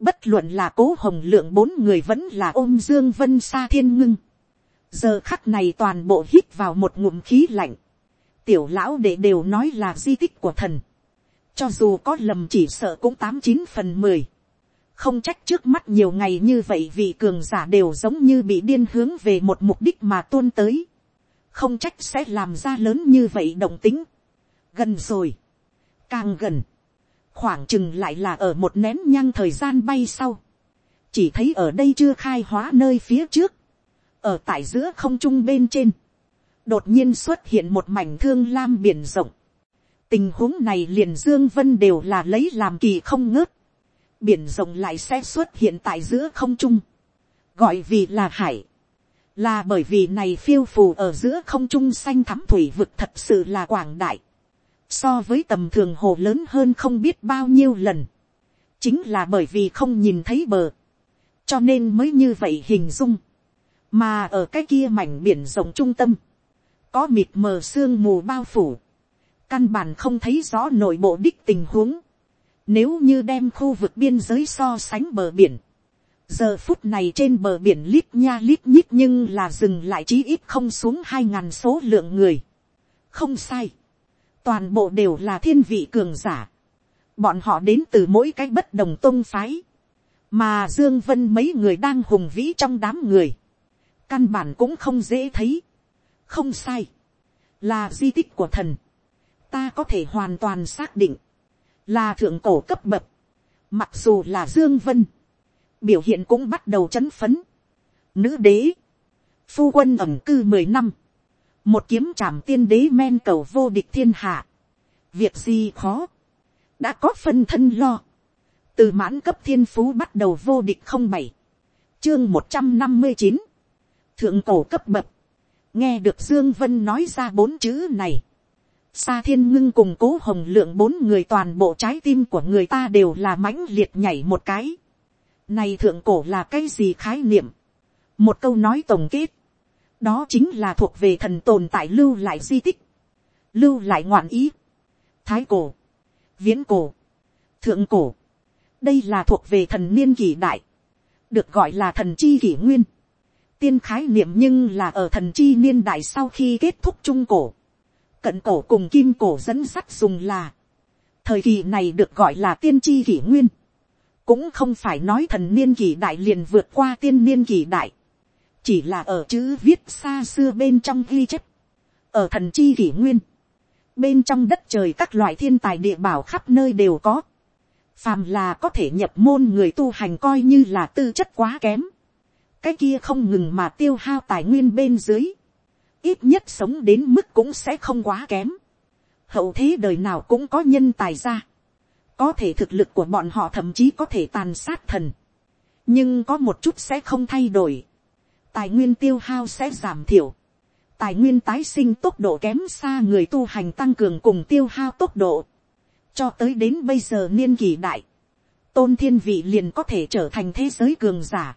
bất luận là cố hồng lượng bốn người vẫn là ôm dương vân xa thiên ngưng giờ khắc này toàn bộ hít vào một ngụm khí lạnh, tiểu lão đệ đều nói là di tích của thần, cho dù có lầm chỉ sợ cũng tám chín phần mười, không trách trước mắt nhiều ngày như vậy vì cường giả đều giống như bị điên hướng về một mục đích mà tuôn tới không trách sẽ làm ra lớn như vậy động tính. gần rồi. càng gần. khoảng chừng lại là ở một nén nhang thời gian bay sau. chỉ thấy ở đây chưa khai hóa nơi phía trước. ở tại giữa không trung bên trên. đột nhiên xuất hiện một mảnh thương lam biển rộng. tình huống này liền dương vân đều là lấy làm kỳ không ngớt biển rộng lại sẽ xuất hiện tại giữa không trung, gọi vì là hải, là bởi vì này phiêu phù ở giữa không trung xanh thắm thủy vực thật sự là quảng đại, so với tầm thường hồ lớn hơn không biết bao nhiêu lần, chính là bởi vì không nhìn thấy bờ, cho nên mới như vậy hình dung, mà ở cái kia mảnh biển rộng trung tâm, có mịt mờ sương mù bao phủ, căn bản không thấy rõ nội bộ đích tình huống, nếu như đem khu vực biên giới so sánh bờ biển, giờ phút này trên bờ biển lít nha lít nhít nhưng là dừng lại chí ít không xuống hai ngàn số lượng người. không sai, toàn bộ đều là thiên vị cường giả. bọn họ đến từ mỗi cái bất đồng tôn phái, mà dương vân mấy người đang hùng vĩ trong đám người, căn bản cũng không dễ thấy. không sai, là di tích của thần, ta có thể hoàn toàn xác định, là thượng cổ cấp bậc, mặc dù là dương vân, biểu hiện cũng bắt đầu chấn phấn. Nữ đế, phu quân ẩm cư mười năm, một kiếm trảm tiên đế men cầu vô địch thiên hạ, việc gì khó, đã có phân thân lo, từ mãn cấp thiên phú bắt đầu vô địch không bảy, chương một trăm năm mươi chín, thượng cổ cấp bậc, nghe được dương vân nói ra bốn chữ này, Sa thiên ngưng cùng cố hồng lượng bốn người toàn bộ trái tim của người ta đều là mãnh liệt nhảy một cái. Này thượng cổ là cái gì khái niệm? Một câu nói tổng kết. Đó chính là thuộc về thần tồn tại lưu lại di tích. Lưu lại ngoạn ý. Thái cổ. Viễn cổ. Thượng cổ. Đây là thuộc về thần niên kỷ đại. Được gọi là thần chi kỷ nguyên. Tiên khái niệm nhưng là ở thần chi niên đại sau khi kết thúc trung cổ cận cổ cùng kim cổ dẫn sắt dùng là, thời kỳ này được gọi là tiên tri kỷ nguyên, cũng không phải nói thần niên kỳ đại liền vượt qua tiên niên kỳ đại, chỉ là ở chữ viết xa xưa bên trong ghi chép, ở thần chi kỷ nguyên, bên trong đất trời các loại thiên tài địa bảo khắp nơi đều có, phàm là có thể nhập môn người tu hành coi như là tư chất quá kém, cái kia không ngừng mà tiêu hao tài nguyên bên dưới, ít nhất sống đến mức cũng sẽ không quá kém. hậu thế đời nào cũng có nhân tài ra có thể thực lực của bọn họ thậm chí có thể tàn sát thần. nhưng có một chút sẽ không thay đổi. tài nguyên tiêu hao sẽ giảm thiểu. tài nguyên tái sinh tốc độ kém xa người tu hành tăng cường cùng tiêu hao tốc độ. cho tới đến bây giờ niên kỳ đại. tôn thiên vị liền có thể trở thành thế giới cường giả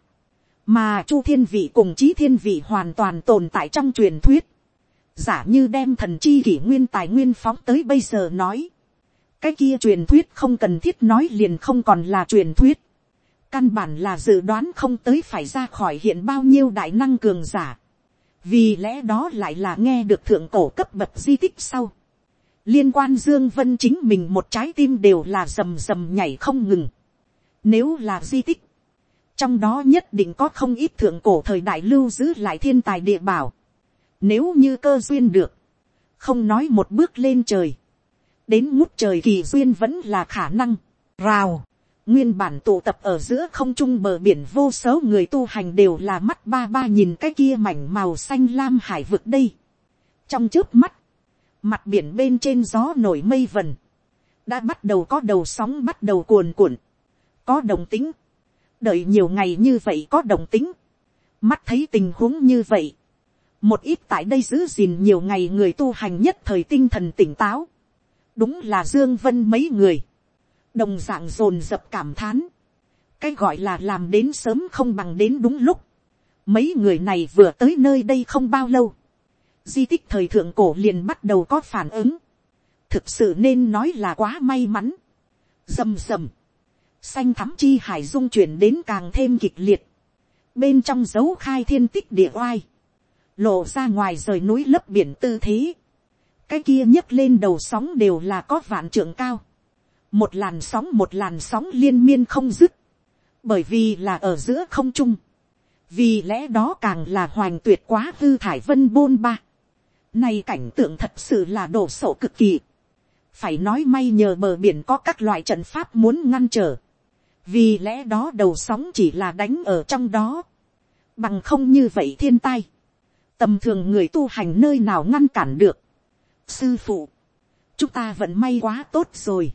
mà chu thiên vị cùng trí thiên vị hoàn toàn tồn tại trong truyền thuyết, giả như đem thần chi kỷ nguyên tài nguyên phóng tới bây giờ nói, cái kia truyền thuyết không cần thiết nói liền không còn là truyền thuyết, căn bản là dự đoán không tới phải ra khỏi hiện bao nhiêu đại năng cường giả, vì lẽ đó lại là nghe được thượng cổ cấp bậc di tích sau, liên quan dương vân chính mình một trái tim đều là rầm rầm nhảy không ngừng, nếu là di tích, trong đó nhất định có không ít thượng cổ thời đại lưu giữ lại thiên tài địa bảo. Nếu như cơ duyên được, không nói một bước lên trời, đến ngút trời kỳ duyên vẫn là khả năng. Rào, nguyên bản tụ tập ở giữa không trung bờ biển vô số người tu hành đều là mắt ba ba nhìn cái kia mảnh màu xanh lam hải vực đây. Trong trước mắt, mặt biển bên trên gió nổi mây vần, đã bắt đầu có đầu sóng bắt đầu cuồn cuộn, có đồng tính. Đợi nhiều ngày như vậy có đồng tính, mắt thấy tình huống như vậy, một ít tại đây giữ gìn nhiều ngày người tu hành nhất thời tinh thần tỉnh táo, đúng là dương vân mấy người, đồng dạng dồn dập cảm thán, cái gọi là làm đến sớm không bằng đến đúng lúc, mấy người này vừa tới nơi đây không bao lâu, di tích thời thượng cổ liền bắt đầu có phản ứng, thực sự nên nói là quá may mắn, rầm rầm, xanh thắm chi hải dung chuyển đến càng thêm kịch liệt, bên trong dấu khai thiên tích địa oai, lộ ra ngoài rời núi lấp biển tư thế, cái kia nhấc lên đầu sóng đều là có vạn trượng cao, một làn sóng một làn sóng liên miên không dứt, bởi vì là ở giữa không trung, vì lẽ đó càng là hoành tuyệt quá hư thải vân bôn ba. Này cảnh tượng thật sự là đổ sổ cực kỳ. Phải nói may nhờ bờ biển có các loại trận pháp muốn ngăn trở. Vì lẽ đó đầu sóng chỉ là đánh ở trong đó. Bằng không như vậy thiên tai. Tầm thường người tu hành nơi nào ngăn cản được. Sư phụ. Chúng ta vẫn may quá tốt rồi.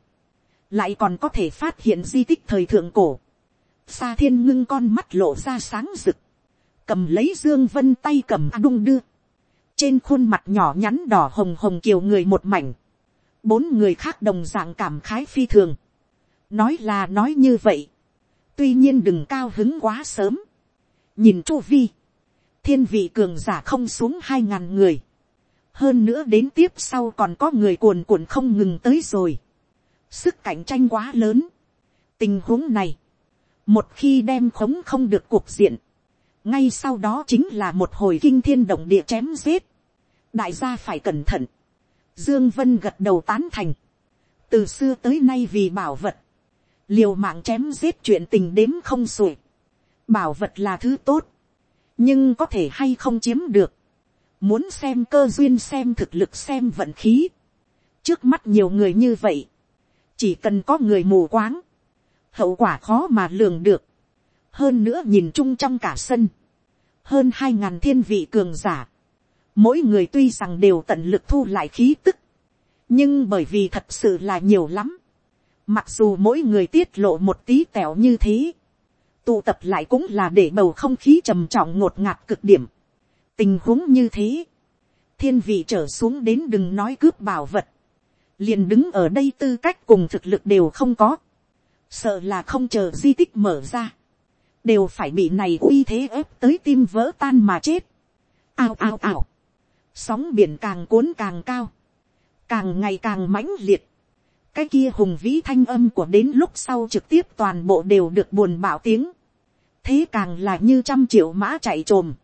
Lại còn có thể phát hiện di tích thời thượng cổ. Sa thiên ngưng con mắt lộ ra sáng rực. Cầm lấy Dương Vân tay cầm đung đưa. Trên khuôn mặt nhỏ nhắn đỏ hồng hồng kiều người một mảnh. Bốn người khác đồng dạng cảm khái phi thường. Nói là nói như vậy. Tuy nhiên đừng cao hứng quá sớm. Nhìn chu vi. Thiên vị cường giả không xuống hai ngàn người. Hơn nữa đến tiếp sau còn có người cuồn cuộn không ngừng tới rồi. Sức cạnh tranh quá lớn. Tình huống này. Một khi đem khống không được cuộc diện. Ngay sau đó chính là một hồi kinh thiên động địa chém giết. Đại gia phải cẩn thận. Dương Vân gật đầu tán thành. Từ xưa tới nay vì bảo vật. Liều mạng chém giết chuyện tình đếm không xuể. Bảo vật là thứ tốt. Nhưng có thể hay không chiếm được. Muốn xem cơ duyên xem thực lực xem vận khí. Trước mắt nhiều người như vậy. Chỉ cần có người mù quáng. Hậu quả khó mà lường được. Hơn nữa nhìn chung trong cả sân. Hơn hai ngàn thiên vị cường giả. Mỗi người tuy rằng đều tận lực thu lại khí tức. Nhưng bởi vì thật sự là nhiều lắm. Mặc dù mỗi người tiết lộ một tí tẻo như thế. Tụ tập lại cũng là để bầu không khí trầm trọng ngột ngạt cực điểm tình huống như thế, thiên vị trở xuống đến đừng nói cướp bảo vật, liền đứng ở đây tư cách cùng thực lực đều không có, sợ là không chờ di tích mở ra, đều phải bị này uy thế ép tới tim vỡ tan mà chết. ao ao ao, sóng biển càng cuốn càng cao, càng ngày càng mãnh liệt, cái kia hùng vĩ thanh âm của đến lúc sau trực tiếp toàn bộ đều được buồn bảo tiếng, thế càng là như trăm triệu mã chạy trồm,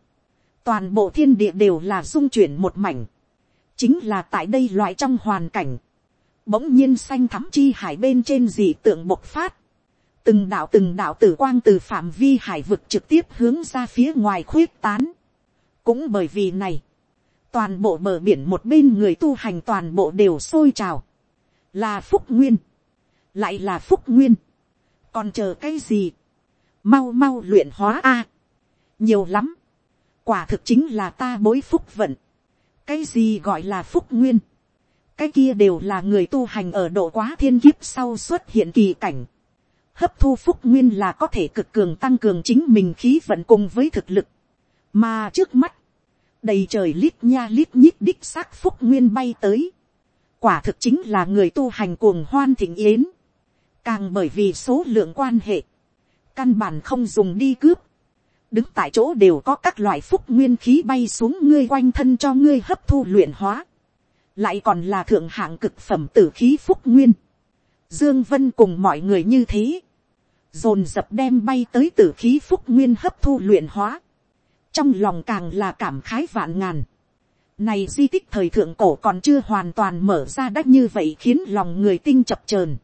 toàn bộ thiên địa đều là dung chuyển một mảnh, chính là tại đây loại trong hoàn cảnh, bỗng nhiên xanh thắm chi hải bên trên dị tượng bộc phát, từng đạo từng đạo tử quang từ phạm vi hải vực trực tiếp hướng ra phía ngoài khuyết tán. cũng bởi vì này, toàn bộ bờ biển một bên người tu hành toàn bộ đều sôi trào, là phúc nguyên, lại là phúc nguyên, còn chờ cái gì, mau mau luyện hóa a, nhiều lắm, quả thực chính là ta bối phúc vận. cái gì gọi là phúc nguyên. cái kia đều là người tu hành ở độ quá thiên kiếp sau xuất hiện kỳ cảnh. hấp thu phúc nguyên là có thể cực cường tăng cường chính mình khí vận cùng với thực lực. mà trước mắt, đầy trời lít nha lít nhít đích xác phúc nguyên bay tới. quả thực chính là người tu hành cuồng hoan thịnh yến. càng bởi vì số lượng quan hệ, căn bản không dùng đi cướp đứng tại chỗ đều có các loại phúc nguyên khí bay xuống ngươi quanh thân cho ngươi hấp thu luyện hóa, lại còn là thượng hạng cực phẩm tử khí phúc nguyên. Dương Vân cùng mọi người như thế, dồn dập đem bay tới tử khí phúc nguyên hấp thu luyện hóa, trong lòng càng là cảm khái vạn ngàn. Này di tích thời thượng cổ còn chưa hoàn toàn mở ra đắt như vậy khiến lòng người tinh chập chờn.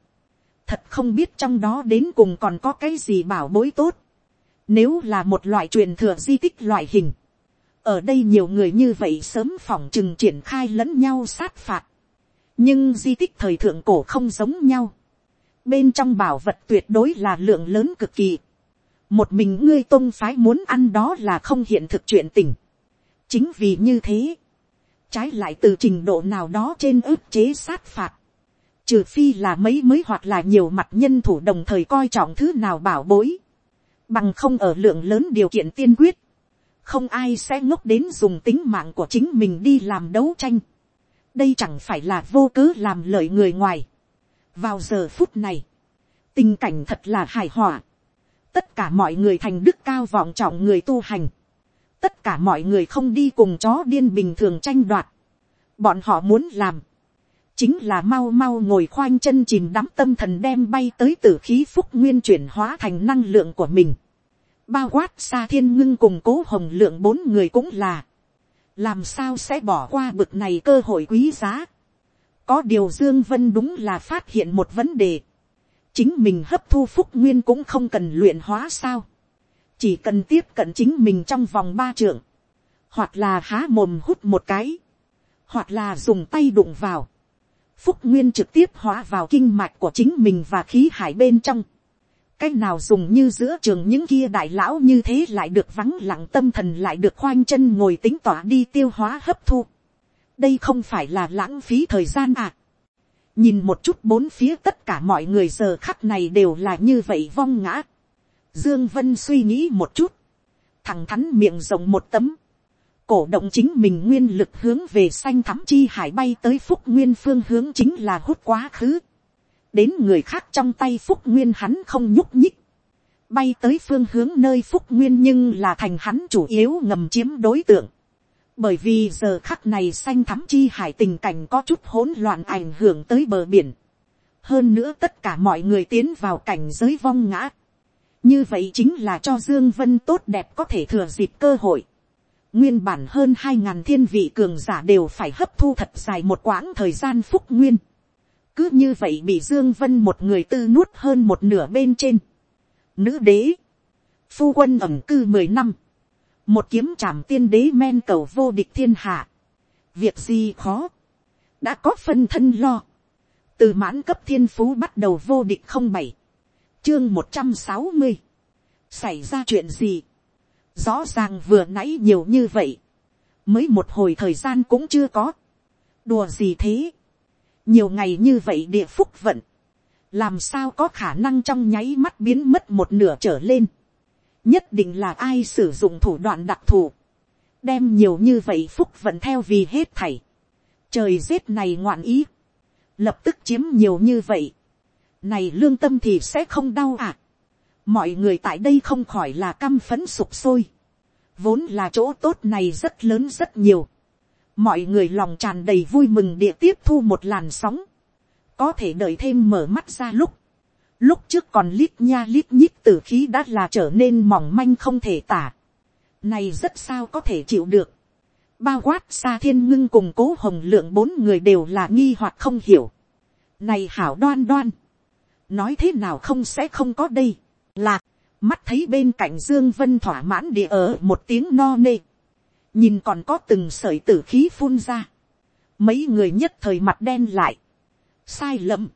Thật không biết trong đó đến cùng còn có cái gì bảo bối tốt. Nếu là một loại truyền thừa di tích loại hình. Ở đây nhiều người như vậy sớm phỏng chừng triển khai lẫn nhau sát phạt. Nhưng di tích thời thượng cổ không giống nhau. Bên trong bảo vật tuyệt đối là lượng lớn cực kỳ. Một mình ngươi tôn phái muốn ăn đó là không hiện thực chuyện tình. Chính vì như thế. Trái lại từ trình độ nào đó trên ức chế sát phạt trừ phi là mấy mới hoặc là nhiều mặt nhân thủ đồng thời coi trọng thứ nào bảo bối bằng không ở lượng lớn điều kiện tiên quyết, không ai sẽ ngốc đến dùng tính mạng của chính mình đi làm đấu tranh. đây chẳng phải là vô cớ làm lợi người ngoài. vào giờ phút này, tình cảnh thật là hài hòa. tất cả mọi người thành đức cao vọng trọng người tu hành. tất cả mọi người không đi cùng chó điên bình thường tranh đoạt. bọn họ muốn làm, chính là mau mau ngồi khoanh chân chìm đắm tâm thần đem bay tới t ử khí phúc nguyên chuyển hóa thành năng lượng của mình bao quát xa thiên ngưng cùng cố hồng lượng bốn người cũng là, làm sao sẽ bỏ qua bực này cơ hội quý giá. có điều dương vân đúng là phát hiện một vấn đề, chính mình hấp thu phúc nguyên cũng không cần luyện hóa sao. chỉ cần tiếp cận chính mình trong vòng ba trượng, hoặc là há mồm hút một cái, hoặc là dùng tay đụng vào, phúc nguyên trực tiếp hóa vào kinh mạch của chính mình và khí hải bên trong cách nào dùng như giữa trường những kia đại lão như thế lại được vắng lặng tâm thần lại được khoanh chân ngồi tính tỏa đi tiêu hóa hấp thu. đây không phải là lãng phí thời gian à. nhìn một chút bốn phía tất cả mọi người giờ khắc này đều là như vậy vong ngã. dương vân suy nghĩ một chút, thằng thắn miệng rộng một tấm, cổ động chính mình nguyên lực hướng về xanh thắm chi hải bay tới phúc nguyên phương hướng chính là hút quá khứ đến người khác trong tay phúc nguyên hắn không nhúc nhích. bay tới phương hướng nơi phúc nguyên nhưng là thành hắn chủ yếu ngầm chiếm đối tượng. bởi vì giờ khắc này xanh thắm chi hải tình cảnh có chút hỗn loạn ảnh hưởng tới bờ biển. hơn nữa tất cả mọi người tiến vào cảnh giới vong ngã. như vậy chính là cho dương vân tốt đẹp có thể thừa dịp cơ hội Nguyên bản hơn hai ngàn thiên vị cường giả đều phải hấp thu thật dài một quãng thời gian phúc nguyên. Cứ như vậy bị Dương Vân một người tư nuốt hơn một nửa bên trên. Nữ đế. Phu quân ẩm cư mười năm. Một kiếm trảm tiên đế men cầu vô địch thiên hạ. Việc gì khó. Đã có phân thân lo. Từ mãn cấp thiên phú bắt đầu vô địch không bảy. Chương một trăm sáu mươi Xảy ra chuyện gì? Rõ ràng vừa nãy nhiều như vậy. Mới một hồi thời gian cũng chưa có. Đùa gì thế? Nhiều ngày như vậy địa phúc vận. Làm sao có khả năng trong nháy mắt biến mất một nửa trở lên. Nhất định là ai sử dụng thủ đoạn đặc thù. Đem nhiều như vậy phúc vận theo vì hết thảy. Trời giết này ngoạn ý. Lập tức chiếm nhiều như vậy. Này lương tâm thì sẽ không đau à mọi người tại đây không khỏi là căm phấn sụp sôi. vốn là chỗ tốt này rất lớn rất nhiều mọi người lòng tràn đầy vui mừng địa tiếp thu một làn sóng. có thể đợi thêm mở mắt ra lúc. lúc trước còn lít nha lít nhít tử khí đã là trở nên mỏng manh không thể tả. này rất sao có thể chịu được. bao quát xa thiên ngưng cùng cố hồng lượng bốn người đều là nghi hoặc không hiểu. này hảo đoan đoan. nói thế nào không sẽ không có đây lạc, mắt thấy bên cạnh dương vân thỏa mãn địa ở một tiếng no nê, nhìn còn có từng sợi tử khí phun ra, mấy người nhất thời mặt đen lại, sai lầm,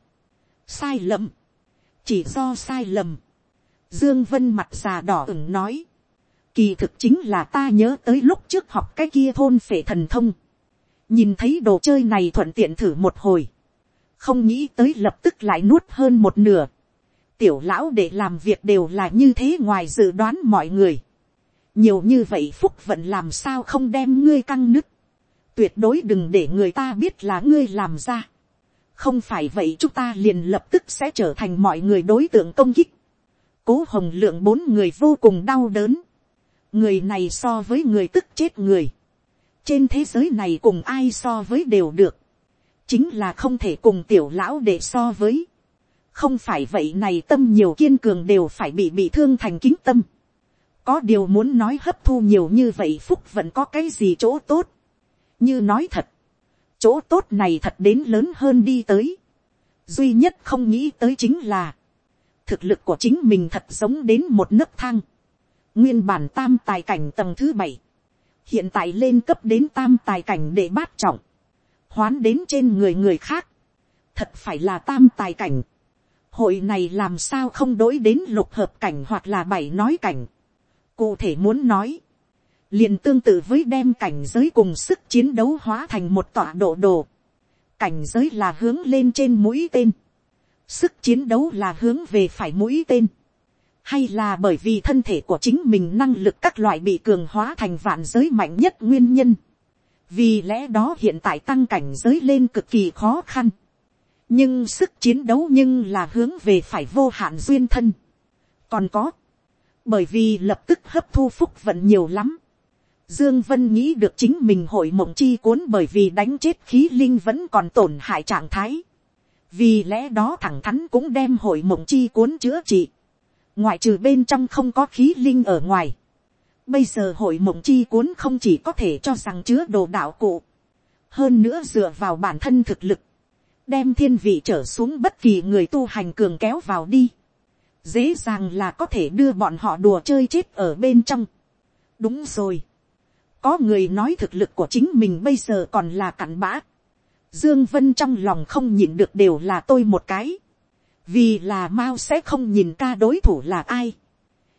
sai lầm, chỉ do sai lầm, dương vân mặt già đỏ ửng nói, kỳ thực chính là ta nhớ tới lúc trước học cái kia thôn phệ thần thông, nhìn thấy đồ chơi này thuận tiện thử một hồi, không nghĩ tới lập tức lại nuốt hơn một nửa, tiểu lão để làm việc đều là như thế ngoài dự đoán mọi người nhiều như vậy phúc vận làm sao không đem ngươi căng nứt. tuyệt đối đừng để người ta biết là ngươi làm ra. không phải vậy chúng ta liền lập tức sẽ trở thành mọi người đối tượng công kích. cố hồng lượng bốn người vô cùng đau đớn. người này so với người tức chết người. trên thế giới này cùng ai so với đều được. chính là không thể cùng tiểu lão để so với không phải vậy này tâm nhiều kiên cường đều phải bị bị thương thành kính tâm có điều muốn nói hấp thu nhiều như vậy phúc vẫn có cái gì chỗ tốt. như nói thật, chỗ tốt này thật đến lớn hơn đi tới. duy nhất không nghĩ tới chính là, thực lực của chính mình thật giống đến một nấc thang. nguyên bản tam tài cảnh tầng thứ bảy, hiện tại lên cấp đến tam tài cảnh để bát trọng, hoán đến trên người người khác, thật phải là tam tài cảnh hội này làm sao không đối đến lục hợp cảnh hoặc là bảy nói cảnh cụ thể muốn nói, liền tương tự với đem cảnh giới cùng sức chiến đấu hóa thành một tọa độ đồ. cảnh giới là hướng lên trên mũi tên. sức chiến đấu là hướng về phải mũi tên. hay là bởi vì thân thể của chính mình năng lực các loại bị cường hóa thành vạn giới mạnh nhất nguyên nhân. vì lẽ đó hiện tại tăng cảnh giới lên cực kỳ khó khăn nhưng sức chiến đấu nhưng là hướng về phải vô hạn duyên thân. còn có, bởi vì lập tức hấp thu phúc vận nhiều lắm. Dương Vân nghĩ được chính mình hội mộng chi cuốn bởi vì đánh chết khí linh vẫn còn tổn hại trạng thái. Vì lẽ đó thẳng thắn cũng đem hội mộng chi cuốn chữa trị. Ngoại trừ bên trong không có khí linh ở ngoài. Bây giờ hội mộng chi cuốn không chỉ có thể cho rằng chứa đồ đạo cụ. Hơn nữa dựa vào bản thân thực lực đem thiên vị trở xuống bất kỳ người tu hành cường kéo vào đi, dễ dàng là có thể đưa bọn họ đùa chơi chết ở bên trong. đúng rồi, có người nói thực lực của chính mình bây giờ còn là cặn bã. Dương Vân trong lòng không nhìn được đều là tôi một cái. Vì là Mao sẽ không nhìn ca đối thủ là ai.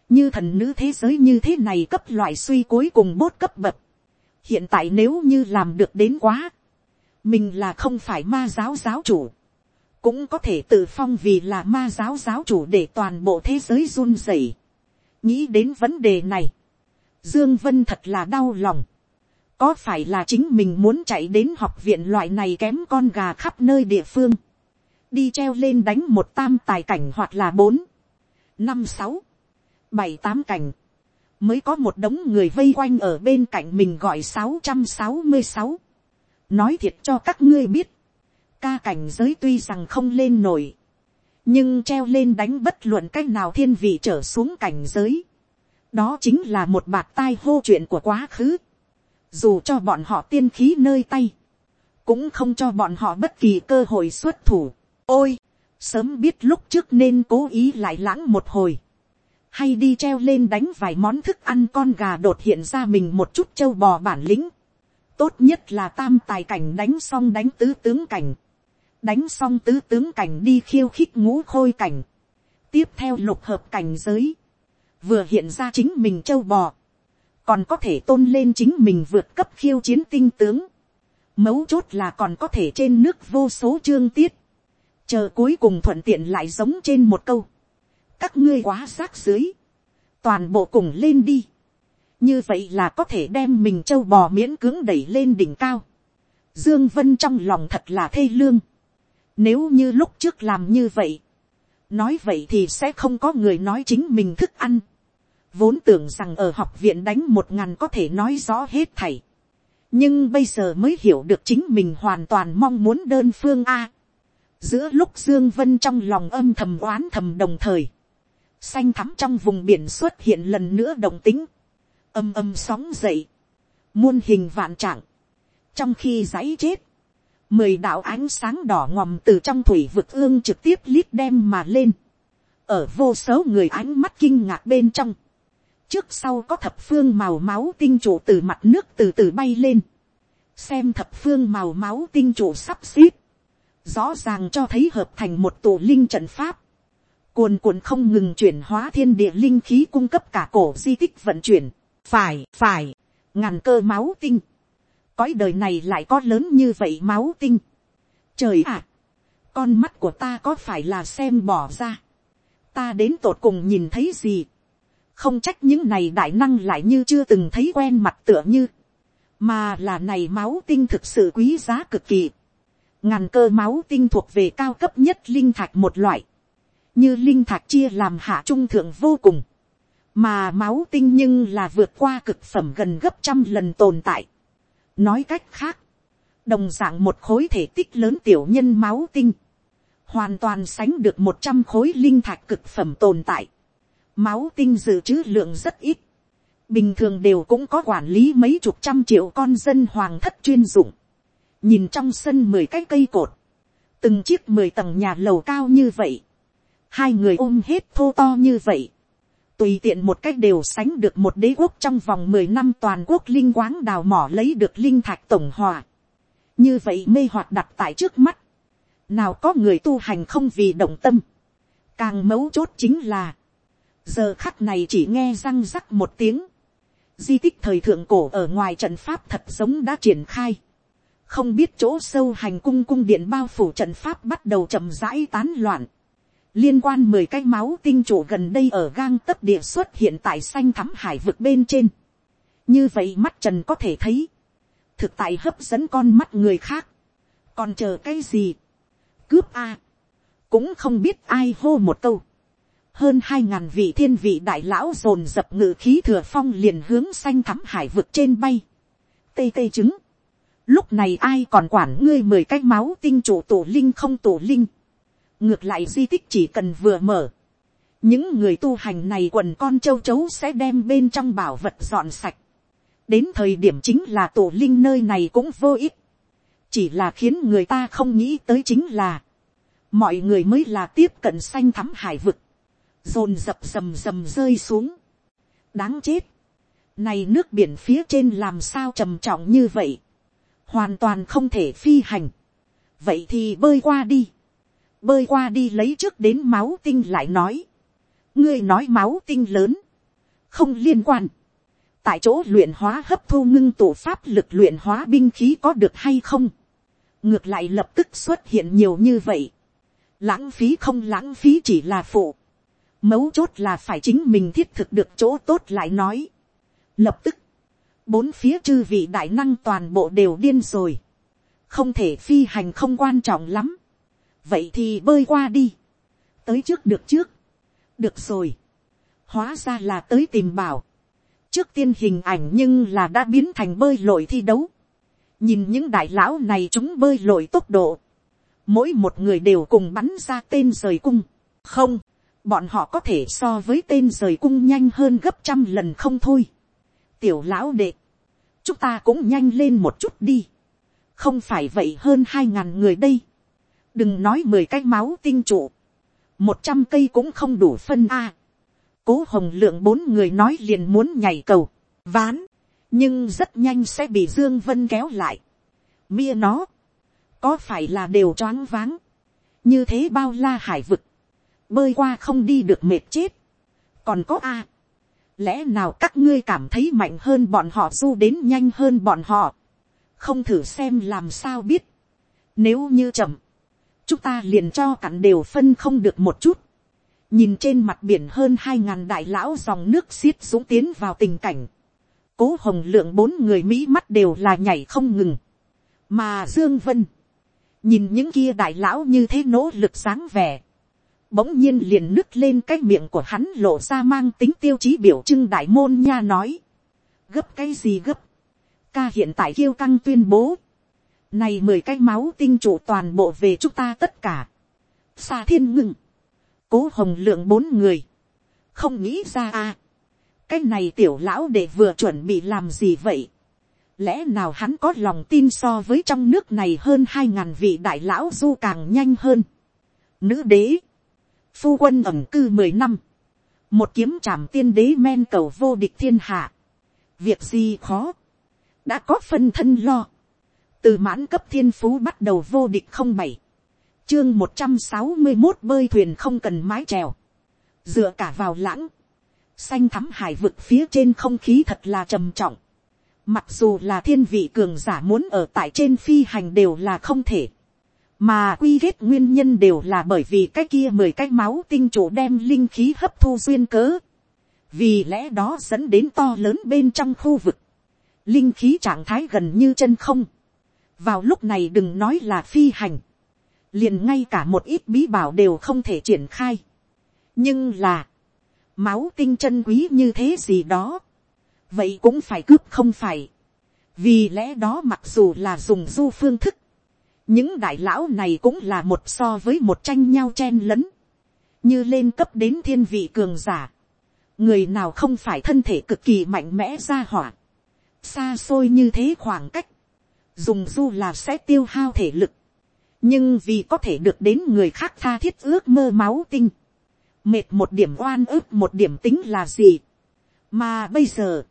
Như thần nữ thế giới như thế này cấp loại suy cuối cùng bốt cấp bậc. Hiện tại nếu như làm được đến quá. Mình là không phải ma giáo giáo chủ. Cũng có thể tự phong vì là ma giáo giáo chủ để toàn bộ thế giới run rẩy. Nghĩ đến vấn đề này Dương Vân thật là đau lòng. Có phải là chính mình muốn chạy đến học viện loại này kém con gà khắp nơi địa phương. Đi treo lên đánh một tam tài cảnh hoặc là bốn, năm sáu, bảy tám cảnh. Mới có một đống người vây quanh ở bên cạnh mình gọi sáu trăm sáu mươi sáu. Nói thiệt cho các ngươi biết. Ca cảnh giới tuy rằng không lên nổi. Nhưng treo lên đánh bất luận cách nào thiên vị trở xuống cảnh giới đó chính là một bạt tai hô chuyện của quá khứ. Dù cho bọn họ tiên khí nơi tay, cũng không cho bọn họ bất kỳ cơ hội xuất thủ. Ôi, sớm biết lúc trước nên cố ý lại lãng một hồi. Hay đi treo lên đánh vài món thức ăn con gà đột hiện ra mình một chút trâu bò bản lĩnh. Tốt nhất là tam tài cảnh đánh xong đánh tứ tướng cảnh. Đánh xong tứ tướng cảnh đi khiêu khích ngũ khôi cảnh. Tiếp theo lục hợp cảnh giới. Vừa hiện ra chính mình châu bò, còn có thể tôn lên chính mình vượt cấp khiêu chiến tinh tướng, mấu chốt là còn có thể trên nước vô số chương tiết, chờ cuối cùng thuận tiện lại giống trên một câu, các ngươi quá rác dưới, toàn bộ cùng lên đi, như vậy là có thể đem mình châu bò miễn cưỡng đẩy lên đỉnh cao, dương vân trong lòng thật là thê lương, nếu như lúc trước làm như vậy, nói vậy thì sẽ không có người nói chính mình thức ăn. vốn tưởng rằng ở học viện đánh một ngàn có thể nói rõ hết thảy. nhưng bây giờ mới hiểu được chính mình hoàn toàn mong muốn đơn phương a. giữa lúc dương vân trong lòng âm thầm oán thầm đồng thời, xanh thắm trong vùng biển xuất hiện lần nữa đồng tính, âm âm sóng dậy, muôn hình vạn trạng, trong khi giấy chết, mười đạo ánh sáng đỏ ngòm từ trong thủy vực ương trực tiếp lít đem mà lên, ở vô số người ánh mắt kinh ngạc bên trong, trước sau có thập phương màu máu tinh trụ từ mặt nước từ từ bay lên, xem thập phương màu máu tinh trụ sắp xếp, rõ ràng cho thấy hợp thành một tổ linh trận pháp, cuồn cuộn không ngừng chuyển hóa thiên địa linh khí cung cấp cả cổ di tích vận chuyển, phải phải, ngàn cơ máu tinh, cõi đời này lại có lớn như vậy máu tinh. trời ạ, con mắt của ta có phải là xem bỏ ra. ta đến tột cùng nhìn thấy gì. không trách những này đại năng lại như chưa từng thấy quen mặt tựa như. mà là này máu tinh thực sự quý giá cực kỳ. ngàn cơ máu tinh thuộc về cao cấp nhất linh thạch một loại. như linh thạch chia làm hạ trung thượng vô cùng mà máu tinh nhưng là vượt qua cực phẩm gần gấp trăm lần tồn tại. Nói cách khác, đồng dạng một khối thể tích lớn tiểu nhân máu tinh, hoàn toàn sánh được một trăm khối linh thạch cực phẩm tồn tại. Máu tinh dự trữ lượng rất ít. Bình thường đều cũng có quản lý mấy chục trăm triệu con dân hoàng thất chuyên dụng. Nhìn trong sân mười cái cây cột. Từng chiếc mười tầng nhà lầu cao như vậy. Hai người ôm hết thô to như vậy tùy tiện một cách đều sánh được một đế quốc trong vòng mười năm toàn quốc linh quáng đào mỏ lấy được linh thạch tổng hòa. Như vậy mê hoạt đặt tại trước mắt. Nào có người tu hành không vì động tâm. Càng mấu chốt chính là. Giờ khắc này chỉ nghe răng rắc một tiếng. Di tích thời thượng cổ ở ngoài trận pháp thật giống đã triển khai. Không biết chỗ sâu hành cung cung điện bao phủ trận pháp bắt đầu chậm rãi tán loạn liên quan mười cái máu tinh chủ gần đây ở gang tất địa xuất hiện tại xanh thắm hải vực bên trên. như vậy mắt trần có thể thấy, thực tại hấp dẫn con mắt người khác, còn chờ cái gì, cướp a, cũng không biết ai hô một câu, hơn hai ngàn vị thiên vị đại lão dồn dập ngự khí thừa phong liền hướng xanh thắm hải vực trên bay, tê tê chứng lúc này ai còn quản ngươi mười cái máu tinh chủ tổ linh không tổ linh, ngược lại di tích chỉ cần vừa mở, những người tu hành này quần con châu chấu sẽ đem bên trong bảo vật dọn sạch. đến thời điểm chính là tổ linh nơi này cũng vô ích. chỉ là khiến người ta không nghĩ tới chính là, mọi người mới là tiếp cận xanh thắm hải vực, dồn dập rầm rầm rơi xuống, đáng chết, này nước biển phía trên làm sao trầm trọng như vậy, hoàn toàn không thể phi hành, vậy thì bơi qua đi, bơi qua đi lấy trước đến máu tinh lại nói, ngươi nói máu tinh lớn, không liên quan, tại chỗ luyện hóa hấp thu ngưng tụ pháp lực luyện hóa binh khí có được hay không, ngược lại lập tức xuất hiện nhiều như vậy, lãng phí không lãng phí chỉ là phụ, mấu chốt là phải chính mình thiết thực được chỗ tốt lại nói, lập tức, bốn phía chư vị đại năng toàn bộ đều điên rồi, không thể phi hành không quan trọng lắm, vậy thì bơi qua đi, tới trước được trước, được rồi, hóa ra là tới tìm bảo, trước tiên hình ảnh nhưng là đã biến thành bơi lội thi đấu, nhìn những đại lão này chúng bơi lội tốc độ, mỗi một người đều cùng bắn ra tên rời cung, không, bọn họ có thể so với tên rời cung nhanh hơn gấp trăm lần không thôi. tiểu lão đệ, chúng ta cũng nhanh lên một chút đi, không phải vậy hơn hai ngàn người đây, đừng nói mười cái máu tinh trụ, một trăm cây cũng không đủ phân a. cố hồng lượng bốn người nói liền muốn nhảy cầu, ván, nhưng rất nhanh sẽ bị dương vân kéo lại. mia nó, có phải là đều choáng váng, như thế bao la hải vực, bơi qua không đi được mệt chết, còn có a, lẽ nào các ngươi cảm thấy mạnh hơn bọn họ du đến nhanh hơn bọn họ, không thử xem làm sao biết, nếu như chậm, chúng ta liền cho cặn đều phân không được một chút. nhìn trên mặt biển hơn hai ngàn đại lão dòng nước xiết dũng tiến vào tình cảnh. cố hồng lượng bốn người mỹ mắt đều là nhảy không ngừng. mà dương vân, nhìn những kia đại lão như thế nỗ lực sáng vẻ. bỗng nhiên liền nứt lên cái miệng của hắn lộ ra mang tính tiêu chí biểu trưng đại môn nha nói. gấp cái gì gấp. ca hiện tại kêu căng tuyên bố này mười cái máu tinh trụ toàn bộ về chúng ta tất cả. Xa thiên ngưng. Cố hồng lượng bốn người. Không nghĩ ra à? Cái này tiểu lão để vừa chuẩn bị làm gì vậy? Lẽ nào hắn có lòng tin so với trong nước này hơn hai ngàn vị đại lão du càng nhanh hơn. Nữ đế. Phu quân ẩm cư mười năm. Một kiếm trảm tiên đế men cầu vô địch thiên hạ. Việc gì khó. Đã có phân thân lo từ mãn cấp thiên phú bắt đầu vô địch không bảy, chương một trăm sáu mươi một bơi thuyền không cần mái trèo, dựa cả vào lãng, xanh thắm hải vực phía trên không khí thật là trầm trọng, mặc dù là thiên vị cường giả muốn ở tại trên phi hành đều là không thể, mà quy kết nguyên nhân đều là bởi vì cái kia mười cái máu tinh chủ đem linh khí hấp thu duyên cớ, vì lẽ đó dẫn đến to lớn bên trong khu vực, linh khí trạng thái gần như chân không, vào lúc này đừng nói là phi hành, liền ngay cả một ít bí bảo đều không thể triển khai. nhưng là, máu tinh chân quý như thế gì đó, vậy cũng phải cướp không phải. vì lẽ đó mặc dù là dùng du phương thức, những đại lão này cũng là một so với một tranh nhau chen lấn, như lên cấp đến thiên vị cường giả. người nào không phải thân thể cực kỳ mạnh mẽ ra hỏa, xa xôi như thế khoảng cách, dùng du là sẽ tiêu hao thể lực, nhưng vì có thể được đến người khác tha thiết ước mơ máu tinh, mệt một điểm oan ức một điểm tính là gì, mà bây giờ,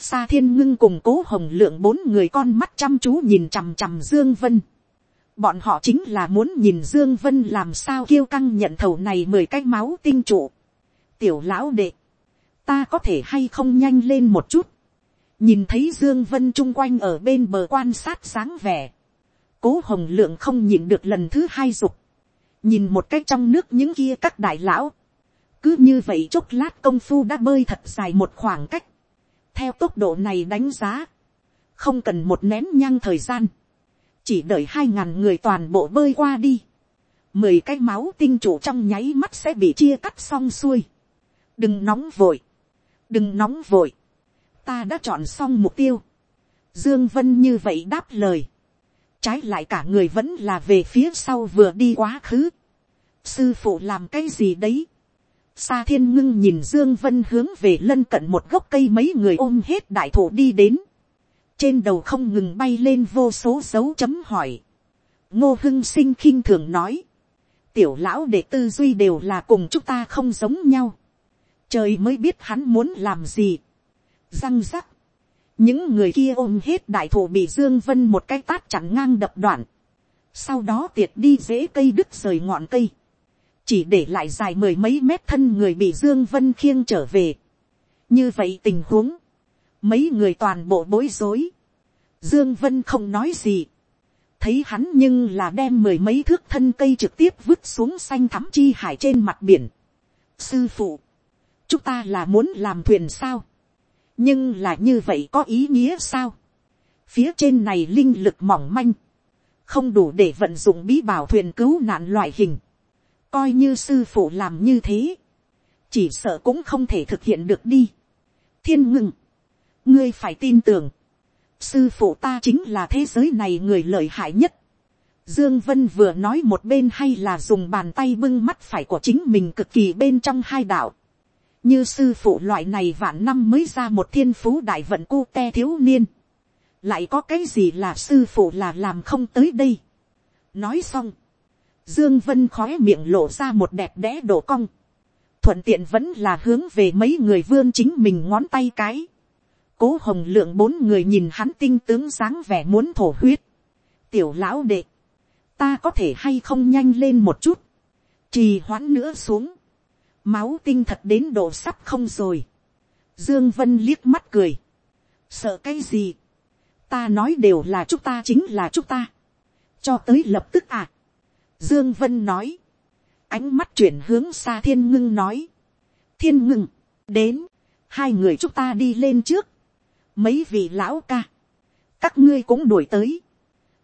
Sa thiên ngưng cùng cố hồng lượng bốn người con mắt chăm chú nhìn chằm chằm Dương Vân. Bọn họ chính là muốn nhìn Dương Vân làm sao kiêu căng nhận thầu này mười cái máu tinh trụ. Tiểu lão đệ. Ta có thể hay không nhanh lên một chút nhìn thấy dương vân chung quanh ở bên bờ quan sát sáng vẻ, cố hồng lượng không nhìn được lần thứ hai dục, nhìn một cách trong nước những kia các đại lão, cứ như vậy chốc lát công phu đã bơi thật dài một khoảng cách, theo tốc độ này đánh giá, không cần một nén nhang thời gian, chỉ đợi hai ngàn người toàn bộ bơi qua đi, mười cái máu tinh chủ trong nháy mắt sẽ bị chia cắt xong xuôi, đừng nóng vội, đừng nóng vội, ta đã chọn xong mục tiêu. Dương Vân như vậy đáp lời. Trái lại cả người vẫn là về phía sau vừa đi quá khứ. Sư phụ làm cái gì đấy? Sa thiên ngưng nhìn Dương Vân hướng về lân cận một gốc cây mấy người ôm hết đại thụ đi đến. trên đầu không ngừng bay lên vô số dấu chấm hỏi. ngô hưng sinh khinh thường nói, tiểu lão để tư duy đều là cùng chúng ta không giống nhau. trời mới biết hắn muốn làm gì răng rắc, những người kia ôm hết đại thụ bị dương vân một cái tát chặn ngang đập đoạn. sau đó tiệt đi dễ cây đứt rời ngọn cây. chỉ để lại dài mười mấy mét thân người bị dương vân khiêng trở về. như vậy tình huống, mấy người toàn bộ bối rối. dương vân không nói gì. thấy hắn nhưng là đem mười mấy thước thân cây trực tiếp vứt xuống xanh thắm chi hải trên mặt biển. sư phụ, chúng ta là muốn làm thuyền sao nhưng là như vậy có ý nghĩa sao. phía trên này linh lực mỏng manh, không đủ để vận dụng bí bảo thuyền cứu nạn loại hình, coi như sư phụ làm như thế, chỉ sợ cũng không thể thực hiện được đi. thiên ngưng, ngươi phải tin tưởng, sư phụ ta chính là thế giới này người lợi hại nhất. Dương Vân vừa nói một bên hay là dùng bàn tay bưng mắt phải của chính mình cực kỳ bên trong hai đạo như sư phụ loại này vạn năm mới ra một thiên phú đại vận cu te thiếu niên, lại có cái gì là sư phụ là làm không tới đây. nói xong, dương vân khói miệng lộ ra một đẹp đẽ đổ cong, thuận tiện vẫn là hướng về mấy người vương chính mình ngón tay cái. cố hồng lượng bốn người nhìn hắn tinh tướng dáng vẻ muốn thổ huyết. tiểu lão đệ, ta có thể hay không nhanh lên một chút, trì hoãn nữa xuống máu tinh thật đến độ sắp không rồi. Dương Vân liếc mắt cười. Sợ cái gì? Ta nói đều là chúng ta chính là chúng ta. Cho tới lập tức à. Dương Vân nói. Ánh mắt chuyển hướng xa thiên ngưng nói. Thiên ngưng, đến, hai người chúng ta đi lên trước. Mấy vị lão ca. Các ngươi cũng đuổi tới.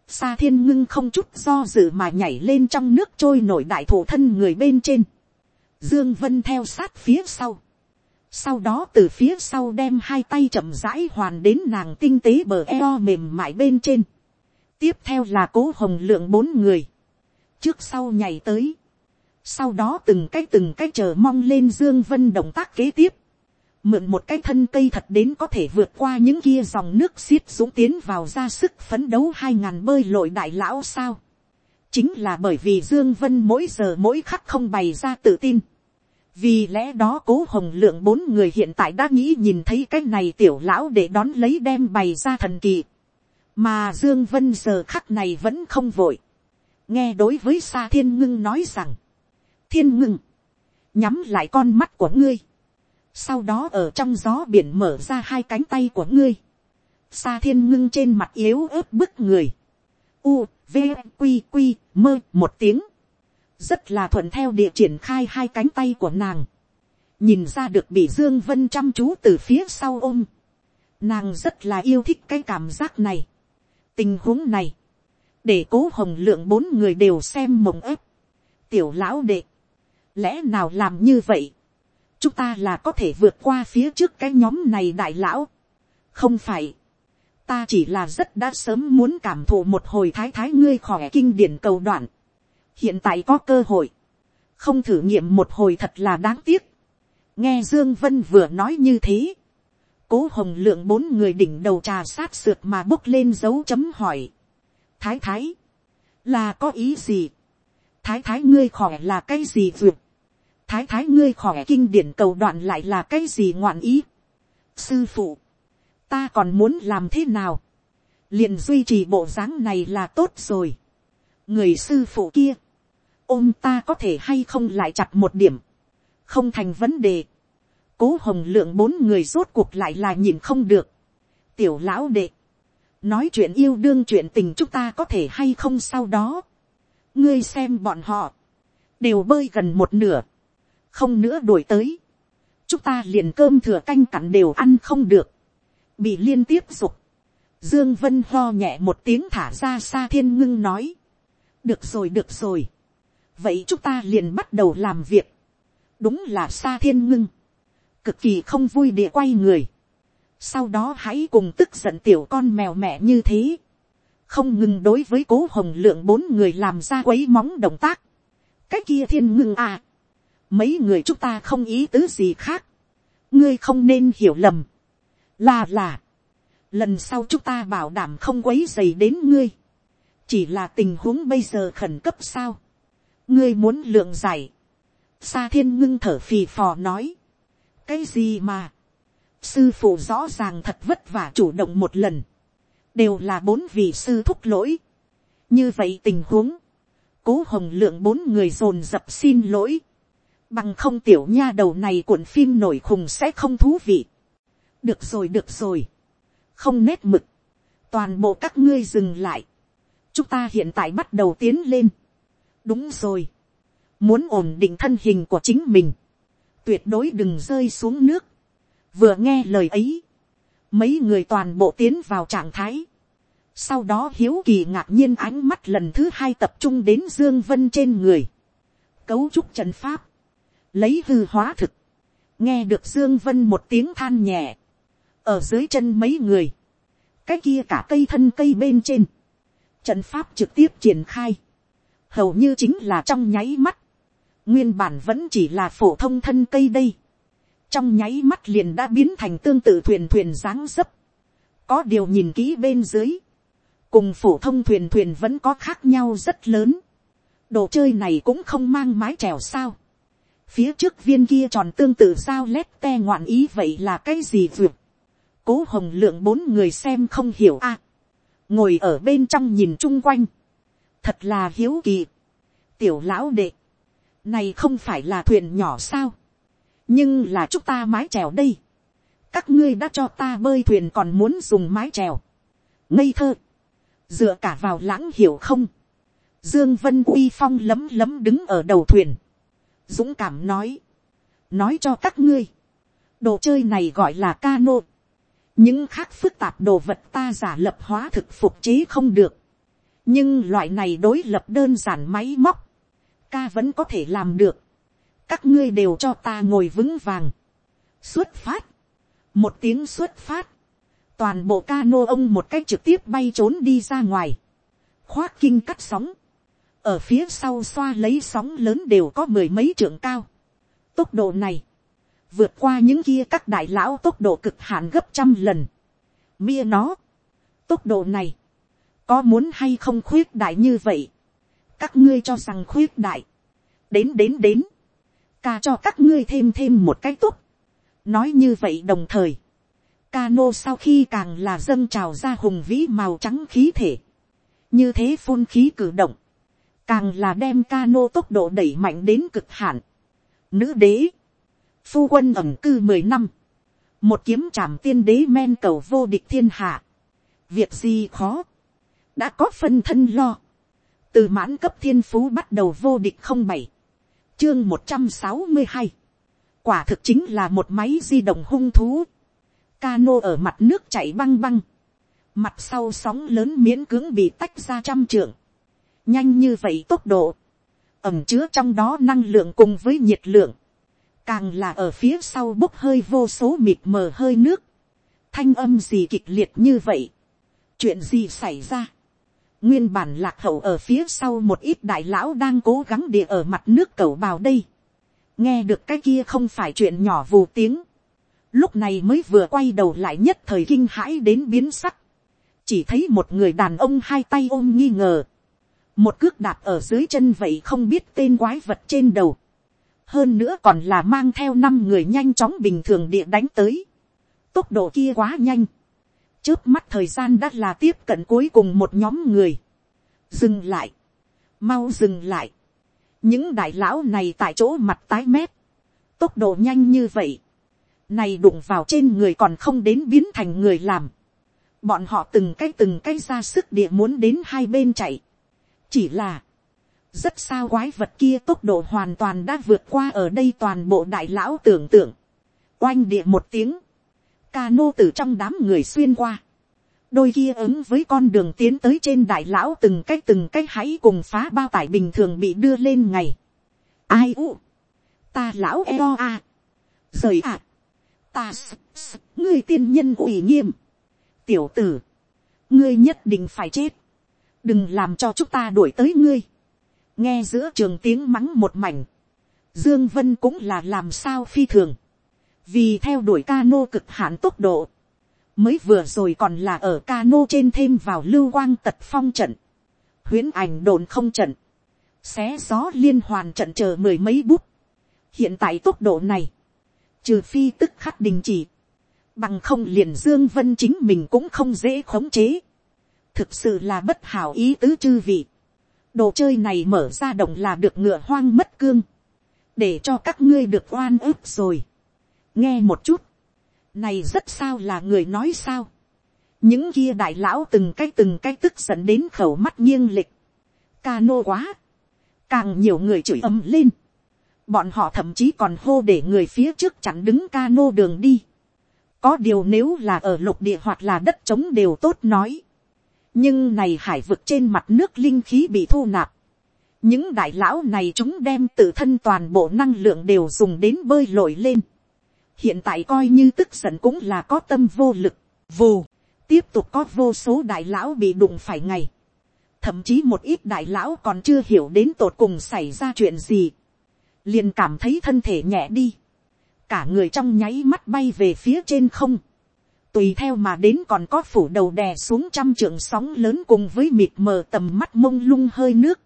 Sa thiên ngưng không chút do dự mà nhảy lên trong nước trôi nổi đại thổ thân người bên trên Dương Vân theo sát phía sau. Sau đó từ phía sau đem hai tay chậm rãi hoàn đến nàng tinh tế bờ eo mềm mại bên trên. Tiếp theo là cố hồng lượng bốn người. Trước sau nhảy tới. Sau đó từng cái từng cái chờ mong lên Dương Vân động tác kế tiếp. Mượn một cái thân cây thật đến có thể vượt qua những kia dòng nước xiết dũng tiến vào ra sức phấn đấu hai ngàn bơi lội đại lão sao chính là bởi vì Dương Vân mỗi giờ mỗi khắc không bày ra tự tin. Vì lẽ đó cố hồng lượng bốn người hiện tại đã nghĩ nhìn thấy cái này tiểu lão để đón lấy đem bày ra thần kỳ. Mà Dương Vân giờ khắc này vẫn không vội. Nghe đối với Sa Thiên Ngưng nói rằng. Thiên Ngưng. Nhắm lại con mắt của ngươi. Sau đó ở trong gió biển mở ra hai cánh tay của ngươi. Sa Thiên Ngưng trên mặt yếu ớt bức người. U, V, Quy, Quy, mơ một tiếng. Rất là thuận theo địa triển khai hai cánh tay của nàng, nhìn ra được bị dương vân chăm chú từ phía sau ôm, nàng rất là yêu thích cái cảm giác này, tình huống này, để cố hồng lượng bốn người đều xem mộng ép, tiểu lão đệ, lẽ nào làm như vậy, chúng ta là có thể vượt qua phía trước cái nhóm này đại lão, không phải, ta chỉ là rất đã sớm muốn cảm thụ một hồi thái thái ngươi khỏe kinh điển cầu đoạn, hiện tại có cơ hội, không thử nghiệm một hồi thật là đáng tiếc. nghe dương vân vừa nói như thế, cố hồng lượng bốn người đỉnh đầu trà sát sượt mà bốc lên dấu chấm hỏi. thái thái, là có ý gì, thái thái ngươi khỏe là cái gì vượt, thái thái ngươi khỏe kinh điển cầu đoạn lại là cái gì ngoạn ý. sư phụ, ta còn muốn làm thế nào, liền duy trì bộ dáng này là tốt rồi. người sư phụ kia, ôm ta có thể hay không lại chặt một điểm, không thành vấn đề. cố hồng lượng bốn người rốt cuộc lại là nhìn không được. tiểu lão đệ, nói chuyện yêu đương chuyện tình chúng ta có thể hay không sau đó. ngươi xem bọn họ, đều bơi gần một nửa, không nữa đuổi tới. chúng ta liền cơm thừa canh cặn đều ăn không được, bị liên tiếp dục. Dương Vân ho nhẹ một tiếng thả ra xa thiên ngưng nói. Được rồi được rồi. Vậy chúng ta liền bắt đầu làm việc, đúng là xa thiên ngưng, cực kỳ không vui địa quay người, sau đó hãy cùng tức giận tiểu con mèo mẹ như thế, không ngừng đối với cố hồng lượng bốn người làm ra quấy móng động tác, cái kia thiên ngưng à, mấy người chúng ta không ý tứ gì khác, ngươi không nên hiểu lầm, là là, lần sau chúng ta bảo đảm không quấy dày đến ngươi, chỉ là tình huống bây giờ khẩn cấp sao, ngươi muốn lượng giải, sa thiên ngưng thở phì phò nói, cái gì mà, sư phụ rõ ràng thật vất vả chủ động một lần, đều là bốn vị sư thúc lỗi, như vậy tình huống, cố hồng lượng bốn người dồn dập xin lỗi, bằng không tiểu nha đầu này cuộn phim nổi khùng sẽ không thú vị được rồi được rồi, không nét mực, toàn bộ các ngươi dừng lại, chúng ta hiện tại bắt đầu tiến lên. đúng rồi, muốn ổn định thân hình của chính mình, tuyệt đối đừng rơi xuống nước. vừa nghe lời ấy, mấy người toàn bộ tiến vào trạng thái. sau đó hiếu kỳ ngạc nhiên ánh mắt lần thứ hai tập trung đến dương vân trên người. cấu trúc trần pháp, lấy hư hóa thực, nghe được dương vân một tiếng than nhẹ, ở dưới chân mấy người, cái kia cả cây thân cây bên trên, trận pháp trực tiếp triển khai, hầu như chính là trong nháy mắt, nguyên bản vẫn chỉ là phổ thông thân cây đây, trong nháy mắt liền đã biến thành tương tự thuyền thuyền dáng dấp, có điều nhìn kỹ bên dưới, cùng phổ thông thuyền thuyền vẫn có khác nhau rất lớn, đồ chơi này cũng không mang mái trèo sao, phía trước viên kia tròn tương tự sao lét te ngoạn ý vậy là cái gì vượt, cố hồng lượng bốn người xem không hiểu a, ngồi ở bên trong nhìn chung quanh, thật là hiếu kỳ, tiểu lão đệ, này không phải là thuyền nhỏ sao, nhưng là chúng ta mái trèo đây, các ngươi đã cho ta bơi thuyền còn muốn dùng mái trèo, ngây thơ, dựa cả vào lãng hiểu không, dương vân uy phong lấm lấm đứng ở đầu thuyền, dũng cảm nói, nói cho các ngươi, đồ chơi này gọi là cano, những khác phức tạp đồ vật ta giả lập hóa thực phục chế không được, nhưng loại này đối lập đơn giản máy móc, ca vẫn có thể làm được, các ngươi đều cho ta ngồi vững vàng, xuất phát, một tiếng xuất phát, toàn bộ ca nô ông một cách trực tiếp bay trốn đi ra ngoài, khoác kinh cắt sóng, ở phía sau xoa lấy sóng lớn đều có mười mấy trượng cao. Tốc độ này, vượt qua những kia các đại lão tốc độ cực hạn gấp trăm lần. Mia nó, tốc độ này, có muốn hay không khuyết đại như vậy. Các ngươi cho rằng khuyết đại. Đến đến đến, ca cho các ngươi thêm thêm một cái túc, Nói như vậy đồng thời, ca nô sau khi càng là dâng trào ra hùng vĩ màu trắng khí thể. Như thế phun khí cử động càng là đem ca nô tốc độ đẩy mạnh đến cực hạn. Nữ đế, phu quân ẩm cư mười năm, một kiếm trảm tiên đế men cầu vô địch thiên hạ. Việc gì khó, đã có phân thân lo. Từ mãn cấp thiên phú bắt đầu vô địch không bảy, chương một trăm sáu mươi hai quả thực chính là một máy di động hung thú. Cano ở mặt nước chảy băng băng. Mặt sau sóng lớn miễn cưỡng bị tách ra trăm trượng nhanh như vậy tốc độ, ẩm chứa trong đó năng lượng cùng với nhiệt lượng, càng là ở phía sau bốc hơi vô số mịt mờ hơi nước, thanh âm gì kịch liệt như vậy, chuyện gì xảy ra, nguyên bản lạc hậu ở phía sau một ít đại lão đang cố gắng địa ở mặt nước cầu bào đây, nghe được cái kia không phải chuyện nhỏ vù tiếng, lúc này mới vừa quay đầu lại nhất thời kinh hãi đến biến sắc, chỉ thấy một người đàn ông hai tay ôm nghi ngờ, một cước đạp ở dưới chân vậy không biết tên quái vật trên đầu, hơn nữa còn là mang theo năm người nhanh chóng bình thường địa đánh tới, tốc độ kia quá nhanh, trước mắt thời gian đã là tiếp cận cuối cùng một nhóm người, dừng lại, mau dừng lại, những đại lão này tại chỗ mặt tái mét, tốc độ nhanh như vậy, này đụng vào trên người còn không đến biến thành người làm, bọn họ từng cái từng cái ra sức địa muốn đến hai bên chạy, chỉ là, rất sao quái vật kia tốc độ hoàn toàn đã vượt qua ở đây toàn bộ đại lão tưởng tượng. Oanh địa một tiếng, ca nô từ trong đám người xuyên qua. Đôi kia ứng với con đường tiến tới trên đại lão từng cách từng cách hãy cùng phá bao tải bình thường bị đưa lên ngày. Ai u? Ta lão eo a. Rời ạ. Ta s, s, ngươi tiên nhân ủy nghiêm. Tiểu tử. Ngươi nhất định phải chết đừng làm cho chúng ta đuổi tới ngươi nghe giữa trường tiếng mắng một mảnh, dương vân cũng là làm sao phi thường, vì theo đuổi ca nô cực hạn tốc độ, mới vừa rồi còn là ở cano trên thêm vào lưu quang tật phong trận, huyễn ảnh đồn không trận, xé gió liên hoàn trận chờ mười mấy bút, hiện tại tốc độ này, trừ phi tức khắc đình chỉ, bằng không liền dương vân chính mình cũng không dễ khống chế, thực sự là bất hảo ý tứ chư vị, đồ chơi này mở ra động là được ngựa hoang mất cương, để cho các ngươi được oan ức rồi, nghe một chút, này rất sao là người nói sao, những kia đại lão từng cái từng cái tức giận đến khẩu mắt nghiêng lịch, ca nô quá, càng nhiều người chửi ầm lên, bọn họ thậm chí còn hô để người phía trước chặn đứng ca nô đường đi, có điều nếu là ở lục địa hoặc là đất trống đều tốt nói, nhưng này hải vực trên mặt nước linh khí bị thu nạp, những đại lão này chúng đem tự thân toàn bộ năng lượng đều dùng đến bơi lội lên, hiện tại coi như tức giận cũng là có tâm vô lực, vù, tiếp tục có vô số đại lão bị đụng phải ngày, thậm chí một ít đại lão còn chưa hiểu đến tột cùng xảy ra chuyện gì, liền cảm thấy thân thể nhẹ đi, cả người trong nháy mắt bay về phía trên không, tùy theo mà đến còn có phủ đầu đè xuống trăm trượng sóng lớn cùng với mịt mờ tầm mắt mông lung hơi nước,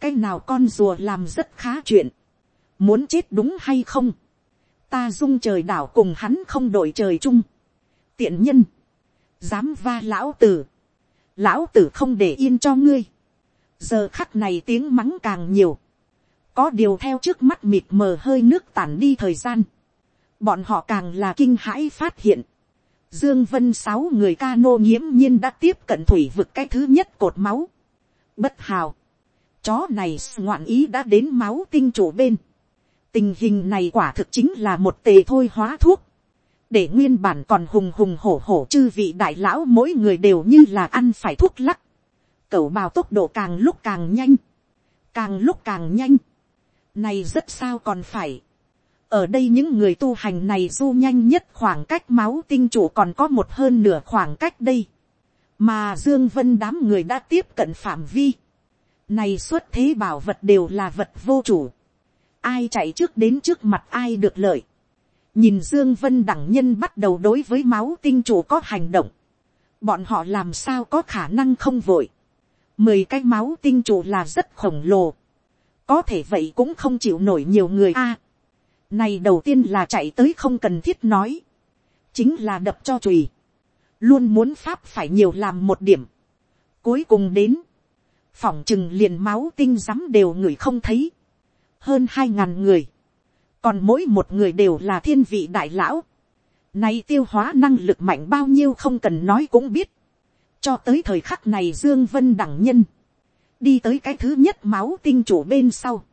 cái nào con rùa làm rất khá chuyện, muốn chết đúng hay không, ta dung trời đảo cùng hắn không đổi trời chung, tiện nhân, dám va lão tử, lão tử không để yên cho ngươi, giờ khắc này tiếng mắng càng nhiều, có điều theo trước mắt mịt mờ hơi nước tản đi thời gian, bọn họ càng là kinh hãi phát hiện, dương vân sáu người ca nô nghiễm nhiên đã tiếp cận thủy vực cái thứ nhất cột máu, bất hào, chó này ngoạn ý đã đến máu tinh chủ bên, tình hình này quả thực chính là một tề thôi hóa thuốc, để nguyên bản còn hùng hùng hổ hổ chư vị đại lão mỗi người đều như là ăn phải thuốc lắc, cẩu bào tốc độ càng lúc càng nhanh, càng lúc càng nhanh, này rất sao còn phải, ở đây những người tu hành này du nhanh nhất khoảng cách máu tinh chủ còn có một hơn nửa khoảng cách đây, mà dương vân đám người đã tiếp cận phạm vi, này xuất thế bảo vật đều là vật vô chủ, ai chạy trước đến trước mặt ai được lợi. nhìn dương vân đẳng nhân bắt đầu đối với máu tinh chủ có hành động. bọn họ làm sao có khả năng không vội. mười cái máu tinh chủ là rất khổng lồ. có thể vậy cũng không chịu nổi nhiều người a này đầu tiên là chạy tới không cần thiết nói. chính là đập cho chùy. luôn muốn pháp phải nhiều làm một điểm. cuối cùng đến. phỏng chừng liền máu tinh rắm đều người không thấy hơn hai ngàn người, còn mỗi một người đều là thiên vị đại lão. Nay tiêu hóa năng lực mạnh bao nhiêu không cần nói cũng biết. Cho tới thời khắc này Dương Vân đẳng nhân. Đi tới cái thứ nhất máu tinh chủ bên sau.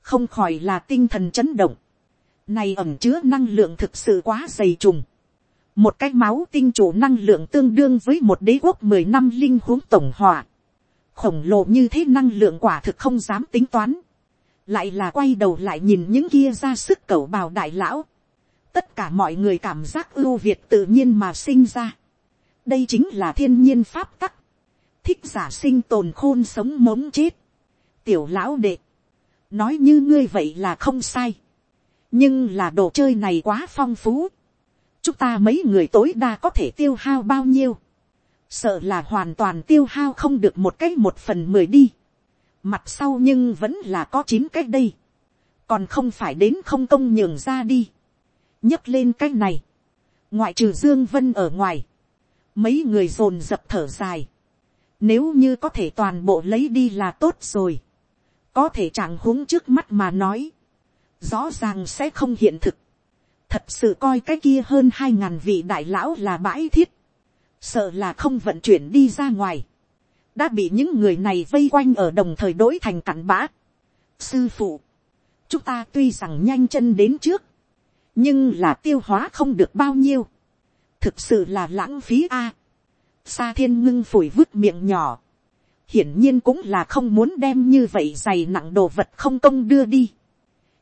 Không khỏi là tinh thần chấn động. Này ẩm chứa năng lượng thực sự quá dày trùng. Một cái máu tinh chủ năng lượng tương đương với một đế quốc mười năm linh huống tổng hòa. Khổng lồ như thế năng lượng quả thực không dám tính toán lại là quay đầu lại nhìn những kia ra sức cầu bào đại lão, tất cả mọi người cảm giác ưu việt tự nhiên mà sinh ra. đây chính là thiên nhiên pháp tắc, thích giả sinh tồn khôn sống mống chết, tiểu lão đệ, nói như ngươi vậy là không sai, nhưng là đồ chơi này quá phong phú, chúng ta mấy người tối đa có thể tiêu hao bao nhiêu, sợ là hoàn toàn tiêu hao không được một cái một phần mười đi. Mặt sau nhưng vẫn là có chín cái đây, còn không phải đến không công nhường ra đi, nhấc lên cái này, ngoại trừ dương vân ở ngoài, mấy người dồn dập thở dài, nếu như có thể toàn bộ lấy đi là tốt rồi, có thể chẳng huống trước mắt mà nói, rõ ràng sẽ không hiện thực, thật sự coi cái kia hơn hai ngàn vị đại lão là bãi thiết, sợ là không vận chuyển đi ra ngoài, đã bị những người này vây quanh ở đồng thời đối thành cặn bã. sư phụ, chúng ta tuy rằng nhanh chân đến trước, nhưng là tiêu hóa không được bao nhiêu, thực sự là lãng phí a. sa thiên ngưng phủi vứt miệng nhỏ, hiển nhiên cũng là không muốn đem như vậy dày nặng đồ vật không công đưa đi,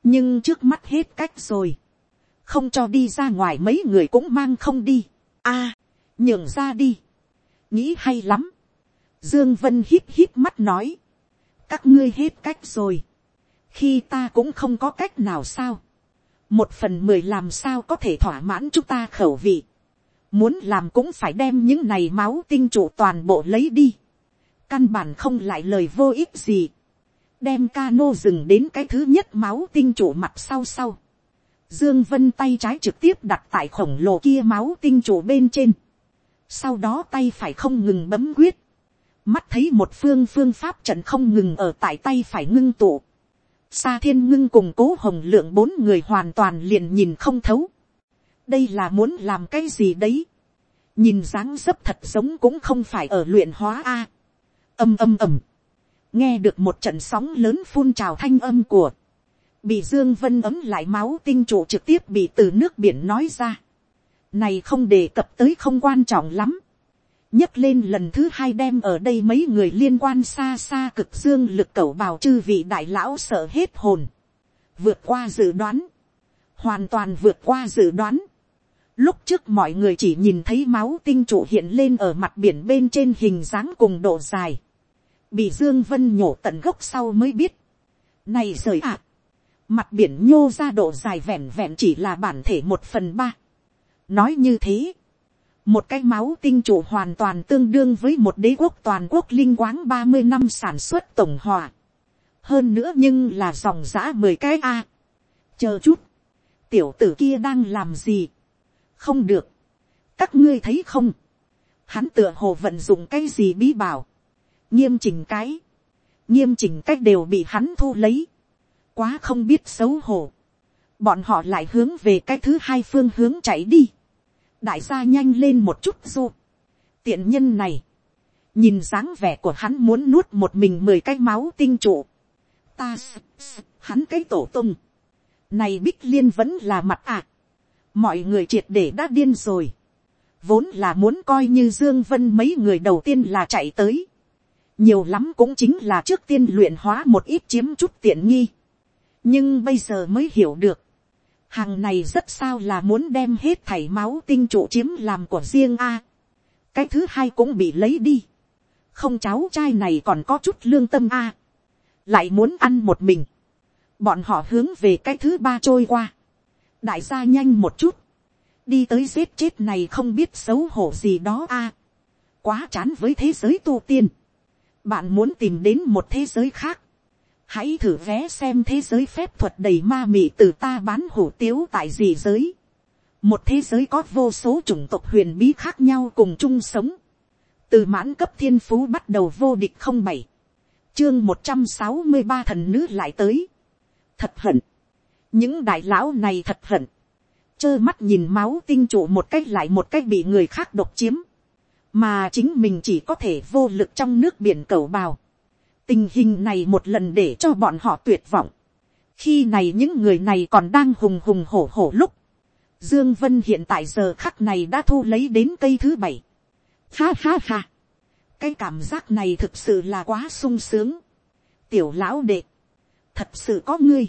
nhưng trước mắt hết cách rồi, không cho đi ra ngoài mấy người cũng mang không đi, a, nhường ra đi, nghĩ hay lắm, Dương Vân hít hít mắt nói. Các ngươi hết cách rồi. Khi ta cũng không có cách nào sao. Một phần mười làm sao có thể thỏa mãn chúng ta khẩu vị. muốn làm cũng phải đem những này máu tinh trụ toàn bộ lấy đi, căn bản không lại lời vô ích gì, đem cano dừng đến cái thứ nhất máu tinh chủ mặt sau sau, dương vân tay trái trực tiếp đặt tại khổng lồ kia máu tinh chủ bên trên, sau đó tay phải không ngừng bấm quyết, mắt thấy một phương phương pháp trận không ngừng ở tại tay phải ngưng tụ, Sa thiên ngưng cùng cố hồng lượng bốn người hoàn toàn liền nhìn không thấu. Đây là muốn làm cái gì đấy. Nhìn dáng dấp thật giống cũng không phải ở luyện hóa A. Âm âm ầm. Nghe được một trận sóng lớn phun trào thanh âm của. Bị Dương Vân ấm lại máu tinh trụ trực tiếp bị từ nước biển nói ra. Này không đề cập tới không quan trọng lắm nhấc lên lần thứ hai đem ở đây mấy người liên quan xa xa cực dương lực cầu bào chư vị đại lão sợ hết hồn, vượt qua dự đoán, hoàn toàn vượt qua dự đoán. Lúc trước mọi người chỉ nhìn thấy máu tinh trụ hiện lên ở mặt biển bên trên hình dáng cùng độ dài, bị dương vân nhổ tận gốc sau mới biết. Này rời ạ, mặt biển nhô ra độ dài vẹn vẹn chỉ là bản thể một phần ba. nói như thế, một cái máu tinh chủ hoàn toàn tương đương với một đế quốc toàn quốc linh quáng ba mươi năm sản xuất tổng hòa. hơn nữa nhưng là dòng giã mười cái a. chờ chút, tiểu tử kia đang làm gì. không được, các ngươi thấy không. hắn tựa hồ vận dụng cái gì bí bảo nghiêm chỉnh cái, nghiêm chỉnh cách đều bị hắn thu lấy. quá không biết xấu hổ. bọn họ lại hướng về cái thứ hai phương hướng chạy đi đại gia nhanh lên một chút du. tiện nhân này, nhìn dáng vẻ của hắn muốn nuốt một mình mười cái máu tinh trụ. ta, hắn cái tổ tung. này bích liên vẫn là mặt ạ. mọi người triệt để đã điên rồi. vốn là muốn coi như dương vân mấy người đầu tiên là chạy tới nhiều lắm cũng chính là trước tiên luyện hóa một ít chiếm chút tiện nghi. nhưng bây giờ mới hiểu được hàng này rất sao là muốn đem hết thảy máu tinh trụ chiếm làm của riêng a. cái thứ hai cũng bị lấy đi. không cháu trai này còn có chút lương tâm a. lại muốn ăn một mình. bọn họ hướng về cái thứ ba trôi qua. đại gia nhanh một chút. đi tới giết chết này không biết xấu hổ gì đó a. quá chán với thế giới tu tiên bạn muốn tìm đến một thế giới khác hãy thử vé xem thế giới phép thuật đầy ma mị từ ta bán hủ tiếu tại gì giới. một thế giới có vô số chủng tộc huyền bí khác nhau cùng chung sống. từ mãn cấp thiên phú bắt đầu vô địch không bảy. chương một trăm sáu mươi ba thần nữ lại tới. thật hận. những đại lão này thật hận. trơ mắt nhìn máu tinh trụ một cách lại một cách bị người khác độc chiếm mà chính mình chỉ có thể vô lực trong nước biển cầu bào tình hình này một lần để cho bọn họ tuyệt vọng. khi này những người này còn đang hùng hùng hổ hổ lúc, dương vân hiện tại giờ khắc này đã thu lấy đến cây thứ bảy. ha ha ha. cái cảm giác này thực sự là quá sung sướng. tiểu lão đệ, thật sự có ngươi.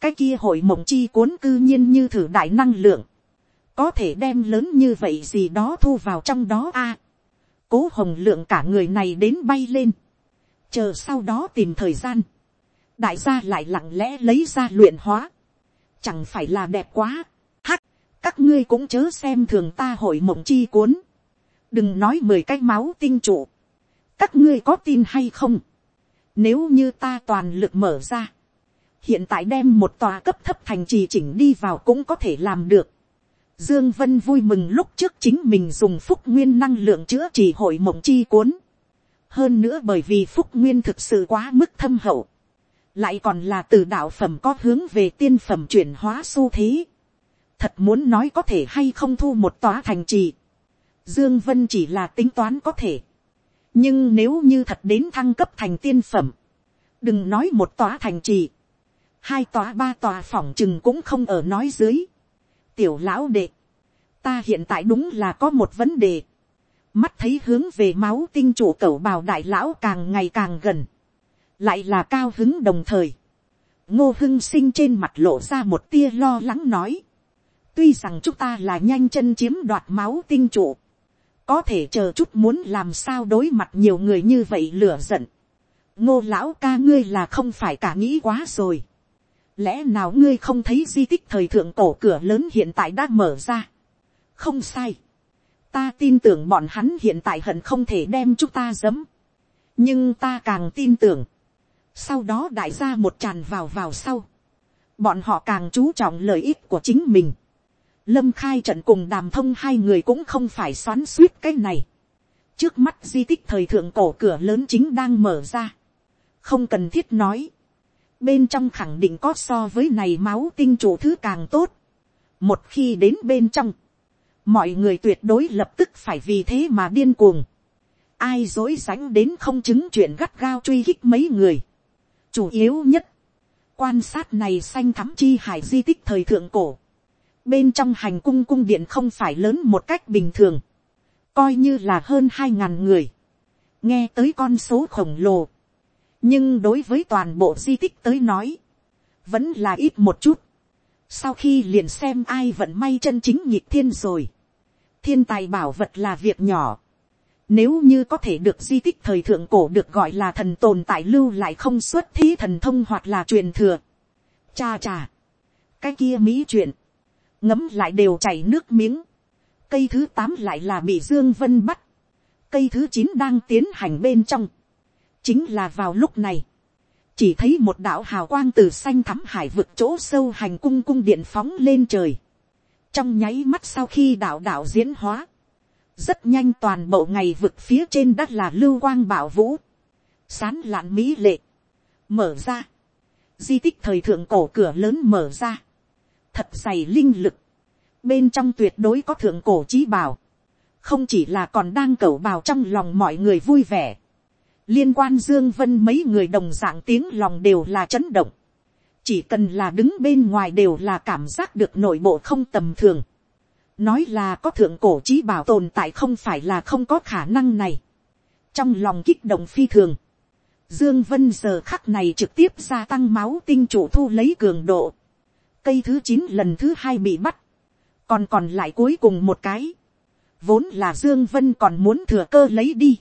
cái kia hội mộng chi cuốn cư nhiên như thử đại năng lượng, có thể đem lớn như vậy gì đó thu vào trong đó a. cố hồng lượng cả người này đến bay lên. Chờ sau đó tìm thời gian, đại gia lại lặng lẽ lấy ra luyện hóa, chẳng phải là đẹp quá, hắc, các ngươi cũng chớ xem thường ta hội mộng chi cuốn, đừng nói mười cái máu tinh trụ, các ngươi có tin hay không, nếu như ta toàn lực mở ra, hiện tại đem một tòa cấp thấp thành trì chỉnh đi vào cũng có thể làm được. Dương Vân vui mừng lúc trước chính mình dùng phúc nguyên năng lượng chữa trị hội mộng chi cuốn hơn nữa bởi vì phúc nguyên thực sự quá mức thâm hậu, lại còn là từ đạo phẩm có hướng về tiên phẩm chuyển hóa xu thế. thật muốn nói có thể hay không thu một tòa thành trì. dương vân chỉ là tính toán có thể. nhưng nếu như thật đến thăng cấp thành tiên phẩm, đừng nói một tòa thành trì, hai tòa ba tòa phỏng chừng cũng không ở nói dưới tiểu lão đệ, ta hiện tại đúng là có một vấn đề. Mắt thấy hướng về máu tinh chủ cẩu bào đại lão càng ngày càng gần, lại là cao hứng đồng thời, ngô hưng sinh trên mặt lộ ra một tia lo lắng nói, tuy rằng chúng ta là nhanh chân chiếm đoạt máu tinh chủ, có thể chờ chút muốn làm sao đối mặt nhiều người như vậy lửa giận, ngô lão ca ngươi là không phải cả nghĩ quá rồi, lẽ nào ngươi không thấy di tích thời thượng cổ cửa lớn hiện tại đã mở ra, không sai, ta tin tưởng bọn hắn hiện tại hận không thể đem chúng ta giấm. nhưng ta càng tin tưởng. sau đó đại gia một tràn vào vào sau. bọn họ càng chú trọng lợi ích của chính mình. lâm khai trận cùng đàm thông hai người cũng không phải xoắn suýt cái này. trước mắt di tích thời thượng cổ cửa lớn chính đang mở ra. không cần thiết nói bên trong khẳng định có so với này máu tinh chủ thứ càng tốt. một khi đến bên trong mọi người tuyệt đối lập tức phải vì thế mà điên cuồng. ai dối rãnh đến không chứng chuyện gắt gao truy hích mấy người. chủ yếu nhất, quan sát này xanh thắm chi hải di tích thời thượng cổ. bên trong hành cung cung điện không phải lớn một cách bình thường, coi như là hơn hai ngàn người. nghe tới con số khổng lồ nhưng đối với toàn bộ di tích tới nói, vẫn là ít một chút. sau khi liền xem ai vận may chân chính nhịp thiên rồi thiên tài bảo vật là việc nhỏ. Nếu như có thể được di tích thời thượng cổ được gọi là thần tồn tại lưu lại không xuất thí thần thông hoặc là truyền thừa. Cha cha. Cái kia mỹ chuyện. Ngấm lại đều chảy nước miếng. Cây thứ tám lại là bị Dương Vân bắt. Cây thứ chín đang tiến hành bên trong. Chính là vào lúc này. Chỉ thấy một đạo hào quang từ xanh thắm hải vực chỗ sâu hành cung cung điện phóng lên trời. Trong nháy mắt sau khi đạo đạo diễn hóa, rất nhanh toàn bộ ngày vực phía trên đất là lưu quang bảo vũ, sán lạn mỹ lệ, mở ra, di tích thời thượng cổ cửa lớn mở ra, thật dày linh lực, bên trong tuyệt đối có thượng cổ trí bảo, không chỉ là còn đang cẩu bào trong lòng mọi người vui vẻ, liên quan dương vân mấy người đồng dạng tiếng lòng đều là chấn động, chỉ cần là đứng bên ngoài đều là cảm giác được nội bộ không tầm thường. nói là có thượng cổ trí bảo tồn tại không phải là không có khả năng này. trong lòng kích động phi thường, dương vân giờ khắc này trực tiếp gia tăng máu tinh chủ thu lấy cường độ. cây thứ chín lần thứ hai bị bắt, còn còn lại cuối cùng một cái. vốn là dương vân còn muốn thừa cơ lấy đi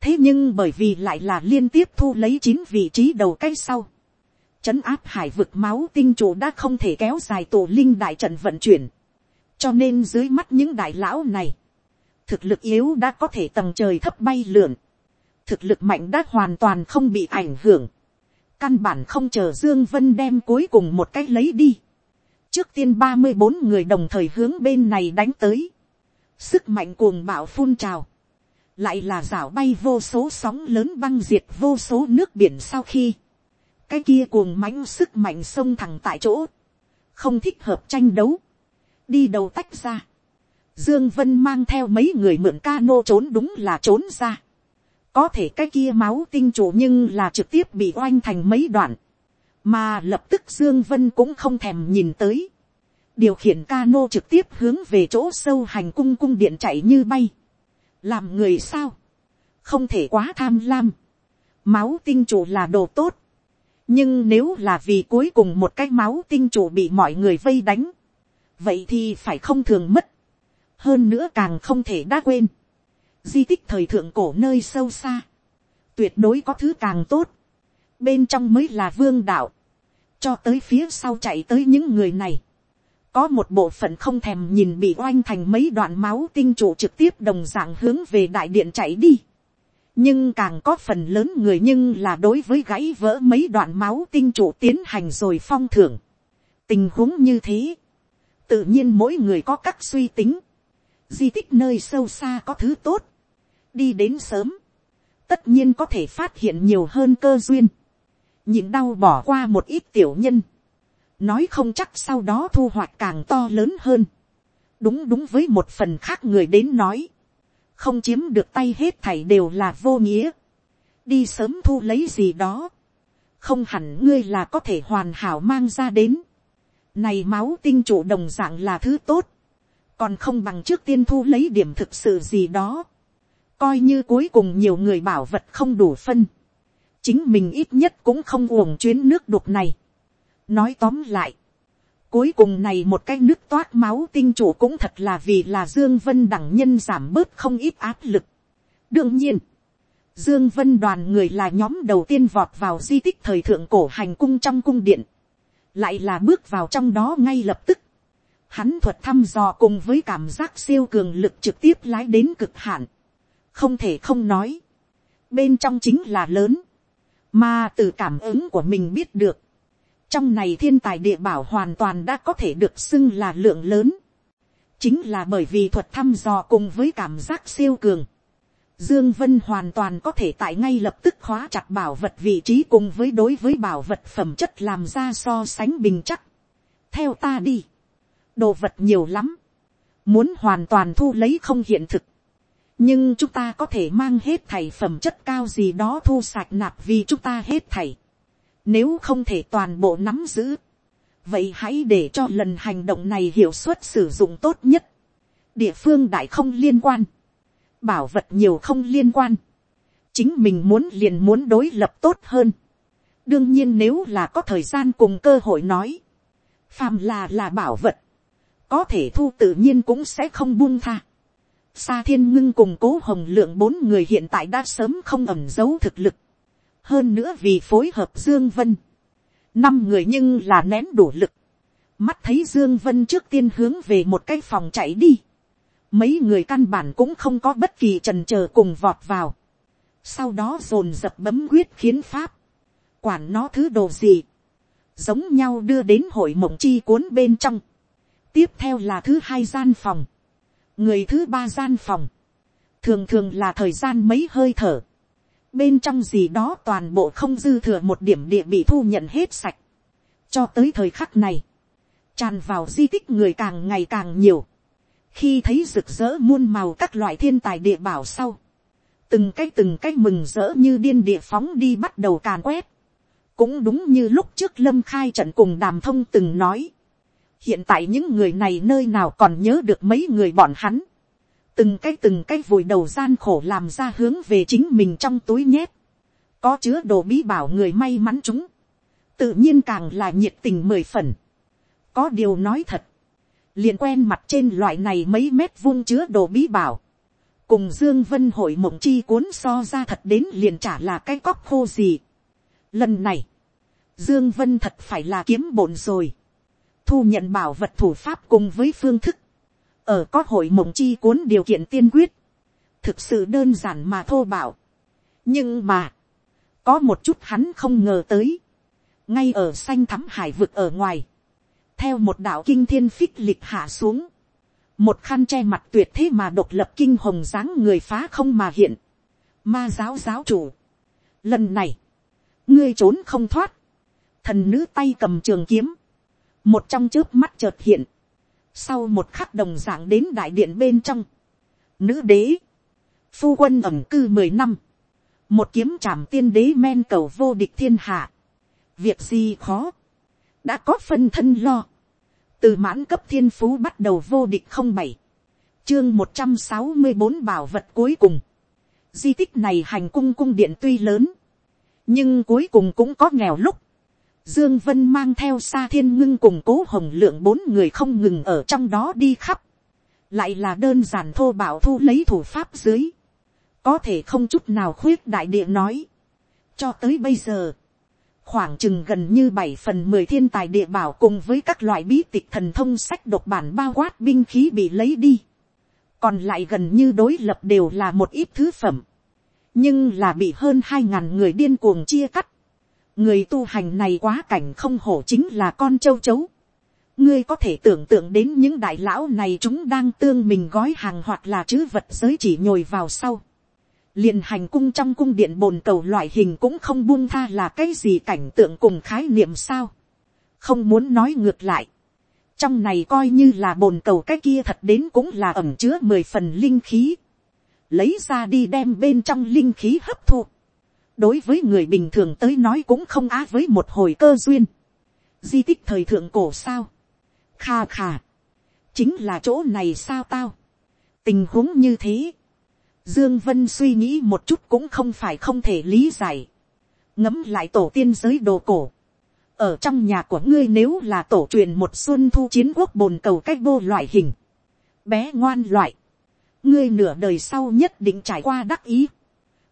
thế nhưng bởi vì lại là liên tiếp thu lấy chín vị trí đầu cái sau Trấn áp hải vực máu tinh chủ đã không thể kéo dài tổ linh đại trận vận chuyển. Cho nên dưới mắt những đại lão này. Thực lực yếu đã có thể tầng trời thấp bay lượn. Thực lực mạnh đã hoàn toàn không bị ảnh hưởng. Căn bản không chờ Dương Vân đem cuối cùng một cách lấy đi. Trước tiên ba mươi bốn người đồng thời hướng bên này đánh tới. Sức mạnh cuồng bạo phun trào. Lại là rảo bay vô số sóng lớn băng diệt vô số nước biển sau khi cái kia cuồng mãnh sức mạnh sông thẳng tại chỗ, không thích hợp tranh đấu, đi đầu tách ra. Dương Vân mang theo mấy người mượn ca nô trốn đúng là trốn ra. Có thể cái kia máu tinh chủ nhưng là trực tiếp bị oanh thành mấy đoạn. Mà lập tức Dương Vân cũng không thèm nhìn tới. Điều khiển ca nô trực tiếp hướng về chỗ sâu hành cung cung điện chạy như bay. Làm người sao? Không thể quá tham lam. Máu tinh chủ là đồ tốt. Nhưng nếu là vì cuối cùng một cái máu tinh chủ bị mọi người vây đánh, vậy thì phải không thường mất, hơn nữa càng không thể đã quên, di tích thời thượng cổ nơi sâu xa, tuyệt đối có thứ càng tốt, bên trong mới là vương đạo, cho tới phía sau chạy tới những người này, có một bộ phận không thèm nhìn bị oanh thành mấy đoạn máu tinh trụ trực tiếp đồng dạng hướng về đại điện chạy đi. Nhưng càng có phần lớn người nhưng là đối với gãy vỡ mấy đoạn máu tinh trụ tiến hành rồi phong thưởng. tình huống như thế, tự nhiên mỗi người có các suy tính, di tích nơi sâu xa có thứ tốt, đi đến sớm, tất nhiên có thể phát hiện nhiều hơn cơ duyên, nhịn đau bỏ qua một ít tiểu nhân, nói không chắc sau đó thu hoạch càng to lớn hơn, đúng đúng với một phần khác người đến nói, không chiếm được tay hết thảy đều là vô nghĩa, đi sớm thu lấy gì đó, không hẳn ngươi là có thể hoàn hảo mang ra đến, này máu tinh chủ đồng dạng là thứ tốt, còn không bằng trước tiên thu lấy điểm thực sự gì đó, coi như cuối cùng nhiều người bảo vật không đủ phân, chính mình ít nhất cũng không uổng chuyến nước đục này nói tóm lại, Cuối cùng này một cái nước toát máu tinh chủ cũng thật là vì là Dương Vân đẳng nhân giảm bớt không ít áp lực. Đương nhiên, Dương Vân đoàn người là nhóm đầu tiên vọt vào di tích thời thượng cổ hành cung trong cung điện. Lại là bước vào trong đó ngay lập tức. Hắn thuật thăm dò cùng với cảm giác siêu cường lực trực tiếp lái đến cực hạn. Không thể không nói. Bên trong chính là lớn. Mà từ cảm ứng của mình biết được. Trong này thiên tài địa bảo hoàn toàn đã có thể được xưng là lượng lớn. Chính là bởi vì thuật thăm dò cùng với cảm giác siêu cường. Dương Vân hoàn toàn có thể tại ngay lập tức khóa chặt bảo vật vị trí cùng với đối với bảo vật phẩm chất làm ra so sánh bình chắc. Theo ta đi. Đồ vật nhiều lắm. Muốn hoàn toàn thu lấy không hiện thực. Nhưng chúng ta có thể mang hết thảy phẩm chất cao gì đó thu sạch nạp vì chúng ta hết thảy. Nếu không thể toàn bộ nắm giữ. Vậy hãy để cho lần hành động này hiệu suất sử dụng tốt nhất. Địa phương đại không liên quan bảo vật nhiều không liên quan, chính mình muốn liền muốn đối lập tốt hơn. đương nhiên nếu là có thời gian cùng cơ hội nói, phàm là là bảo vật, có thể thu tự nhiên cũng sẽ không buông tha. Sa thiên ngưng cùng cố hồng lượng bốn người hiện tại đã sớm không ẩm giấu thực lực hơn nữa vì phối hợp dương vân, năm người nhưng là nén đủ lực. mắt thấy dương vân trước tiên hướng về một cái phòng chạy đi. Mấy người căn bản cũng không có bất kỳ trần chờ cùng vọt vào. sau đó dồn dập bấm quyết khiến pháp, quản nó thứ đồ gì, giống nhau đưa đến hội mộng chi cuốn bên trong. tiếp theo là thứ hai gian phòng, người thứ ba gian phòng, thường thường là thời gian mấy hơi thở, bên trong gì đó toàn bộ không dư thừa một điểm địa bị thu nhận hết sạch, cho tới thời khắc này, tràn vào di tích người càng ngày càng nhiều, khi thấy rực rỡ muôn màu các loại thiên tài địa bảo sau, từng cái từng cái mừng rỡ như điên địa phóng đi bắt đầu càn quét, cũng đúng như lúc trước lâm khai trận cùng đàm thông từng nói, hiện tại những người này nơi nào còn nhớ được mấy người bọn hắn, từng cái từng cái vùi đầu gian khổ làm ra hướng về chính mình trong túi nhét, có chứa đồ bí bảo người may mắn chúng, tự nhiên càng là nhiệt tình mười phần, có điều nói thật, liền quen mặt trên loại này mấy mét vuông chứa đồ bí bảo, cùng dương vân hội mộng chi cuốn so ra thật đến liền trả là cái cóc khô gì. Lần này, dương vân thật phải là kiếm bổn rồi, thu nhận bảo vật thủ pháp cùng với phương thức, ở có hội mộng chi cuốn điều kiện tiên quyết, thực sự đơn giản mà thô bảo. nhưng mà, có một chút hắn không ngờ tới, ngay ở xanh thắm hải vực ở ngoài, theo một đạo kinh thiên phích lịch hạ xuống, một khăn che mặt tuyệt thế mà độc lập kinh hồng dáng người phá không mà hiện, ma giáo giáo chủ, lần này, ngươi trốn không thoát, thần nữ tay cầm trường kiếm, một trong trước mắt chợt hiện, sau một khắc đồng dạng đến đại điện bên trong, nữ đế, phu quân ẩm cư mười năm, một kiếm trảm tiên đế men cầu vô địch thiên hạ, việc gì khó, đã có phân thân lo, từ mãn cấp thiên phú bắt đầu vô địch không bảy, chương một trăm sáu mươi bốn bảo vật cuối cùng, di tích này hành cung cung điện tuy lớn, nhưng cuối cùng cũng có nghèo lúc, Dương Vân mang theo Sa Thiên Ngưng cùng Cố Hồng Lượng bốn người không ngừng ở trong đó đi khắp. Lại là đơn giản thô bảo thu lấy thủ pháp dưới. Có thể không chút nào khuyết đại địa nói. Cho tới bây giờ, khoảng chừng gần như bảy phần mười thiên tài địa bảo cùng với các loại bí tịch thần thông sách độc bản bao quát binh khí bị lấy đi. Còn lại gần như đối lập đều là một ít thứ phẩm. Nhưng là bị hơn hai ngàn người điên cuồng chia cắt. Người tu hành này quá cảnh không hổ chính là con châu chấu. Ngươi có thể tưởng tượng đến những đại lão này chúng đang tương mình gói hàng hoặc là chữ vật giới chỉ nhồi vào sau liền hành cung trong cung điện bồn cầu loại hình cũng không buông tha là cái gì cảnh tượng cùng khái niệm sao. không muốn nói ngược lại. trong này coi như là bồn cầu cái kia thật đến cũng là ẩm chứa mười phần linh khí. lấy ra đi đem bên trong linh khí hấp thụ đối với người bình thường tới nói cũng không á với một hồi cơ duyên. di tích thời thượng cổ sao. kha kha. chính là chỗ này sao tao. tình huống như thế Dương Vân suy nghĩ một chút cũng không phải không thể lý giải. Ngấm lại tổ tiên giới đồ cổ. Ở trong nhà của ngươi nếu là tổ truyền một xuân thu chiến quốc bồn cầu cách vô loại hình. Bé ngoan loại. Ngươi nửa đời sau nhất định trải qua đắc ý.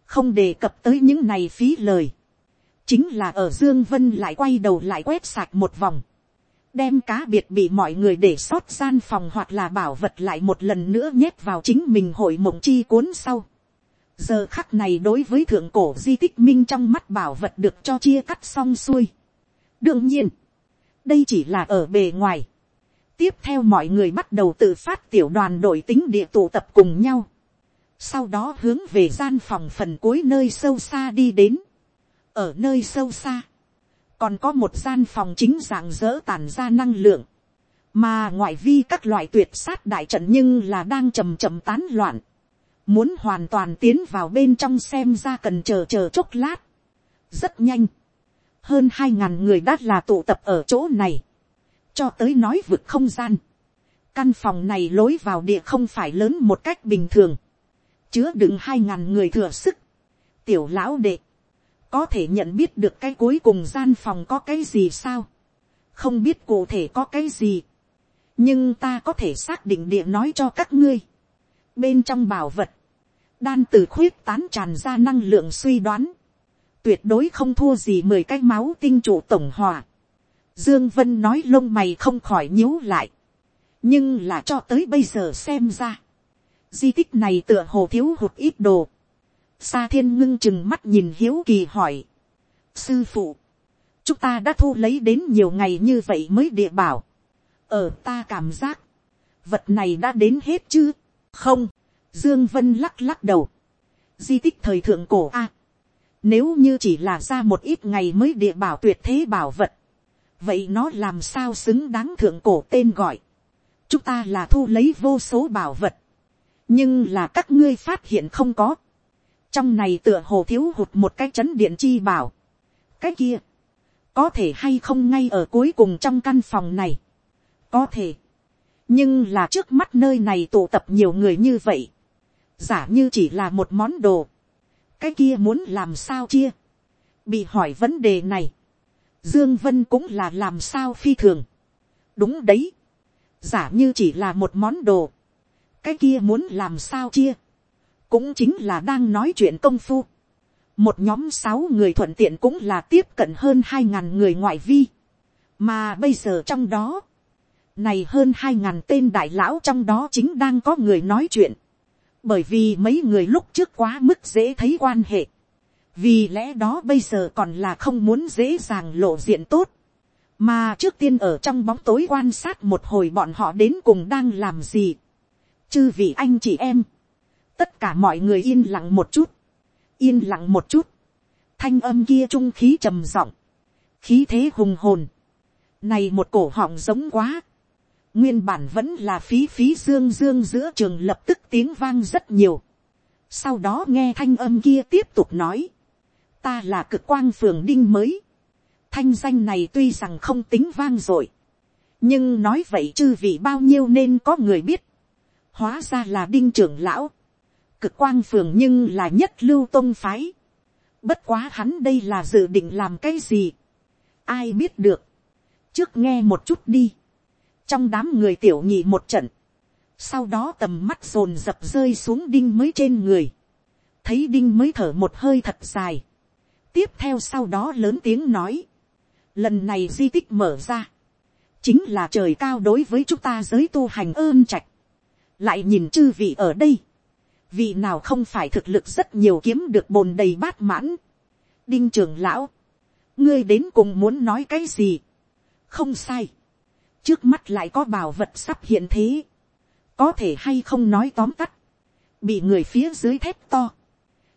Không đề cập tới những này phí lời. Chính là ở Dương Vân lại quay đầu lại quét sạch một vòng. đem cá biệt bị mọi người để sót gian phòng hoặc là bảo vật lại một lần nữa nhét vào chính mình hội mộng chi cuốn sau. giờ khắc này đối với thượng cổ di tích minh trong mắt bảo vật được cho chia cắt xong xuôi. đương nhiên, đây chỉ là ở bề ngoài. tiếp theo mọi người bắt đầu tự phát tiểu đoàn đội tính địa tụ tập cùng nhau sau đó hướng về gian phòng phần cuối nơi sâu xa đi đến. ở nơi sâu xa, còn có một gian phòng chính dạng dỡ tàn ra năng lượng, mà ngoại vi các loại tuyệt sát đại trận nhưng là đang chầm chầm tán loạn, muốn hoàn toàn tiến vào bên trong xem ra cần chờ chờ chốc lát, rất nhanh, hơn hai ngàn người đã là tụ tập ở chỗ này, cho tới nói vực không gian, căn phòng này lối vào địa không phải lớn một cách bình thường, chứa đựng hai ngàn người thừa sức, tiểu lão đệ, có thể nhận biết được cái cuối cùng gian phòng có cái gì sao, không biết cụ thể có cái gì, nhưng ta có thể xác định địa nói cho các ngươi, bên trong bảo vật, đan từ khuyết tán tràn ra năng lượng suy đoán, tuyệt đối không thua gì mười cái máu tinh chủ tổng hòa. Dương Vân nói lông mày không khỏi nhíu lại. Nhưng là cho tới bây giờ xem ra. Di tích này tựa hồ thiếu hụt ít đồ. Sa thiên ngưng chừng mắt nhìn hiếu kỳ hỏi. Sư phụ. Chúng ta đã thu lấy đến nhiều ngày như vậy mới địa bảo. Ở ta cảm giác. Vật này đã đến hết chứ. Không. Dương Vân lắc lắc đầu. Di tích thời thượng cổ A. nếu như chỉ là ra một ít ngày mới địa bảo tuyệt thế bảo vật. Vậy nó làm sao xứng đáng thượng cổ tên gọi. Chúng ta là thu lấy vô số bảo vật. Nhưng là các ngươi phát hiện không có trong này tựa hồ thiếu hụt một cái chấn điện chi bảo. cái kia, có thể hay không ngay ở cuối cùng trong căn phòng này. có thể, nhưng là trước mắt nơi này tụ tập nhiều người như vậy. giả như chỉ là một món đồ. cái kia muốn làm sao chia. bị hỏi vấn đề này. dương vân cũng là làm sao phi thường. đúng đấy. giả như chỉ là một món đồ cái kia muốn làm sao chia cũng chính là đang nói chuyện công phu. một nhóm sáu người thuận tiện cũng là tiếp cận hơn hai ngàn người ngoại vi. mà bây giờ trong đó, này hơn hai ngàn tên đại lão trong đó chính đang có người nói chuyện. bởi vì mấy người lúc trước quá mức dễ thấy quan hệ. vì lẽ đó bây giờ còn là không muốn dễ dàng lộ diện tốt. mà trước tiên ở trong bóng tối quan sát một hồi bọn họ đến cùng đang làm gì chư vị anh chị em. Tất cả mọi người yên lặng một chút, yên lặng một chút, thanh âm kia trung khí trầm giọng, khí thế hùng hồn, này một cổ họng giống quá, nguyên bản vẫn là phí phí dương dương giữa trường lập tức tiếng vang rất nhiều, sau đó nghe thanh âm kia tiếp tục nói, ta là cực quang phường đinh mới, thanh danh này tuy rằng không tính vang dội, nhưng nói vậy chư vị bao nhiêu nên có người biết, hóa ra là đinh trưởng lão, cực quang phường nhưng là nhất lưu tôn phái. Bất quá hắn đây là dự định làm cái gì. Ai biết được. Trước nghe một chút đi. Trong đám người tiểu nhị một trận. Sau đó tầm mắt rồn dập rơi xuống đinh mới trên người. Thấy đinh mới thở một hơi thật dài. Tiếp theo sau đó lớn tiếng nói. Lần này di tích mở ra. Chính là trời cao đối với chúng ta giới tu hành ơn trạch. Lại nhìn chư vị ở đây vì nào không phải thực lực rất nhiều kiếm được bồn đầy bát mãn. đinh trưởng lão, ngươi đến cùng muốn nói cái gì. không sai. trước mắt lại có bảo vật sắp hiện thế. có thể hay không nói tóm tắt. bị người phía dưới thép to.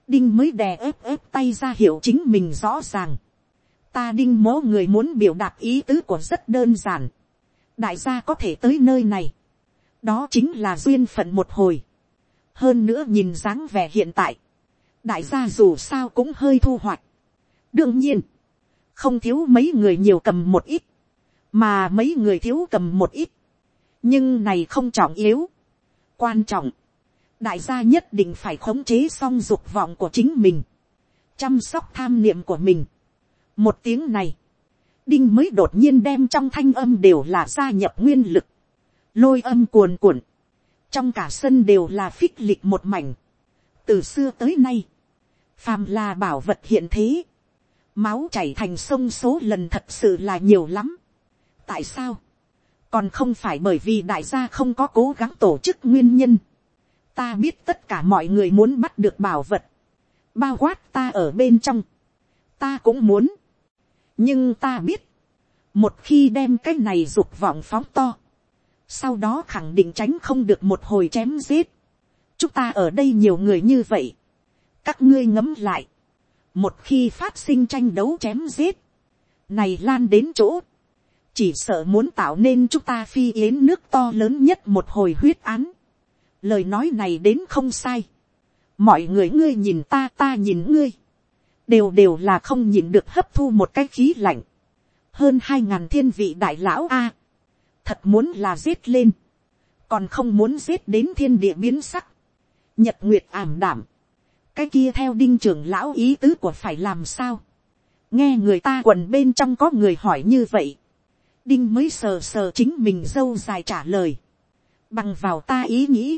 đinh mới đè ớp ớp tay ra hiệu chính mình rõ ràng. ta đinh mố người muốn biểu đạt ý tứ của rất đơn giản. đại gia có thể tới nơi này đó chính là duyên phận một hồi. Hơn nữa nhìn dáng vẻ hiện tại, đại gia dù sao cũng hơi thu hoạch. đương nhiên, không thiếu mấy người nhiều cầm một ít, mà mấy người thiếu cầm một ít, nhưng này không trọng yếu, quan trọng, đại gia nhất định phải khống chế xong dục vọng của chính mình, chăm sóc tham niệm của mình. một tiếng này, đinh mới đột nhiên đem trong thanh âm đều là gia nhập nguyên lực, lôi âm cuồn cuộn, trong cả sân đều là phích lịch một mảnh, từ xưa tới nay, phàm là bảo vật hiện thế, máu chảy thành sông số lần thật sự là nhiều lắm. tại sao, còn không phải bởi vì đại gia không có cố gắng tổ chức nguyên nhân. ta biết tất cả mọi người muốn bắt được bảo vật, bao quát ta ở bên trong, ta cũng muốn, nhưng ta biết, một khi đem cái này dục vọng phóng to, sau đó khẳng định tránh không được một hồi chém giết. chúng ta ở đây nhiều người như vậy, các ngươi ngấm lại, một khi phát sinh tranh đấu chém giết, này lan đến chỗ, chỉ sợ muốn tạo nên chúng ta phi yến nước to lớn nhất một hồi huyết án. lời nói này đến không sai. mọi người ngươi nhìn ta ta nhìn ngươi, đều đều là không nhìn được hấp thu một cái khí lạnh. hơn hai ngàn thiên vị đại lão a, thật muốn là giết lên, còn không muốn giết đến thiên địa biến sắc, nhật nguyệt ảm đảm, cái kia theo đinh trưởng lão ý tứ của phải làm sao, nghe người ta quần bên trong có người hỏi như vậy, đinh mới sờ sờ chính mình dâu dài trả lời, bằng vào ta ý nghĩ,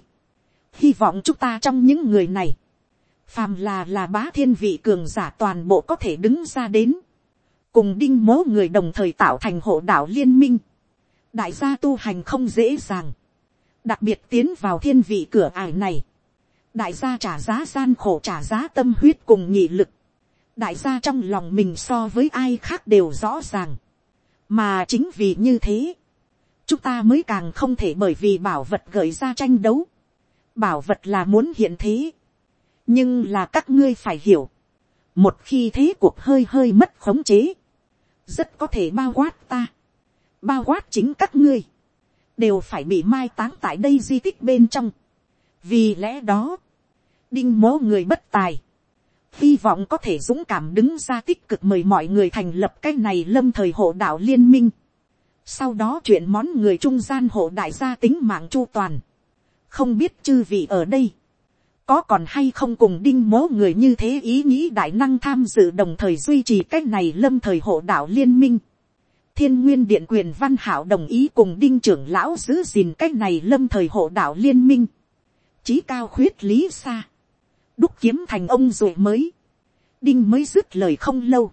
hy vọng chúng ta trong những người này, phàm là là bá thiên vị cường giả toàn bộ có thể đứng ra đến, cùng đinh mố người đồng thời tạo thành hộ đạo liên minh, đại gia tu hành không dễ dàng, đặc biệt tiến vào thiên vị cửa ải này, đại gia trả giá gian khổ trả giá tâm huyết cùng nhị lực, đại gia trong lòng mình so với ai khác đều rõ ràng, mà chính vì như thế, chúng ta mới càng không thể bởi vì bảo vật gợi ra tranh đấu, bảo vật là muốn hiện thế, nhưng là các ngươi phải hiểu, một khi thế cuộc hơi hơi mất khống chế, rất có thể bao quát ta, bao quát chính các ngươi, đều phải bị mai táng tại đây di tích bên trong. vì lẽ đó, đinh mố người bất tài, hy vọng có thể dũng cảm đứng ra tích cực mời mọi người thành lập cái này lâm thời hộ đạo liên minh. sau đó chuyện món người trung gian hộ đại gia tính mạng chu toàn. không biết chư vị ở đây, có còn hay không cùng đinh mố người như thế ý nghĩ đại năng tham dự đồng thời duy trì cái này lâm thời hộ đạo liên minh thiên nguyên điện quyền văn hảo đồng ý cùng đinh trưởng lão giữ gìn cái này lâm thời hộ đạo liên minh. Chí cao khuyết lý xa. Đúc kiếm thành ông rồi mới. Đinh mới dứt lời không lâu.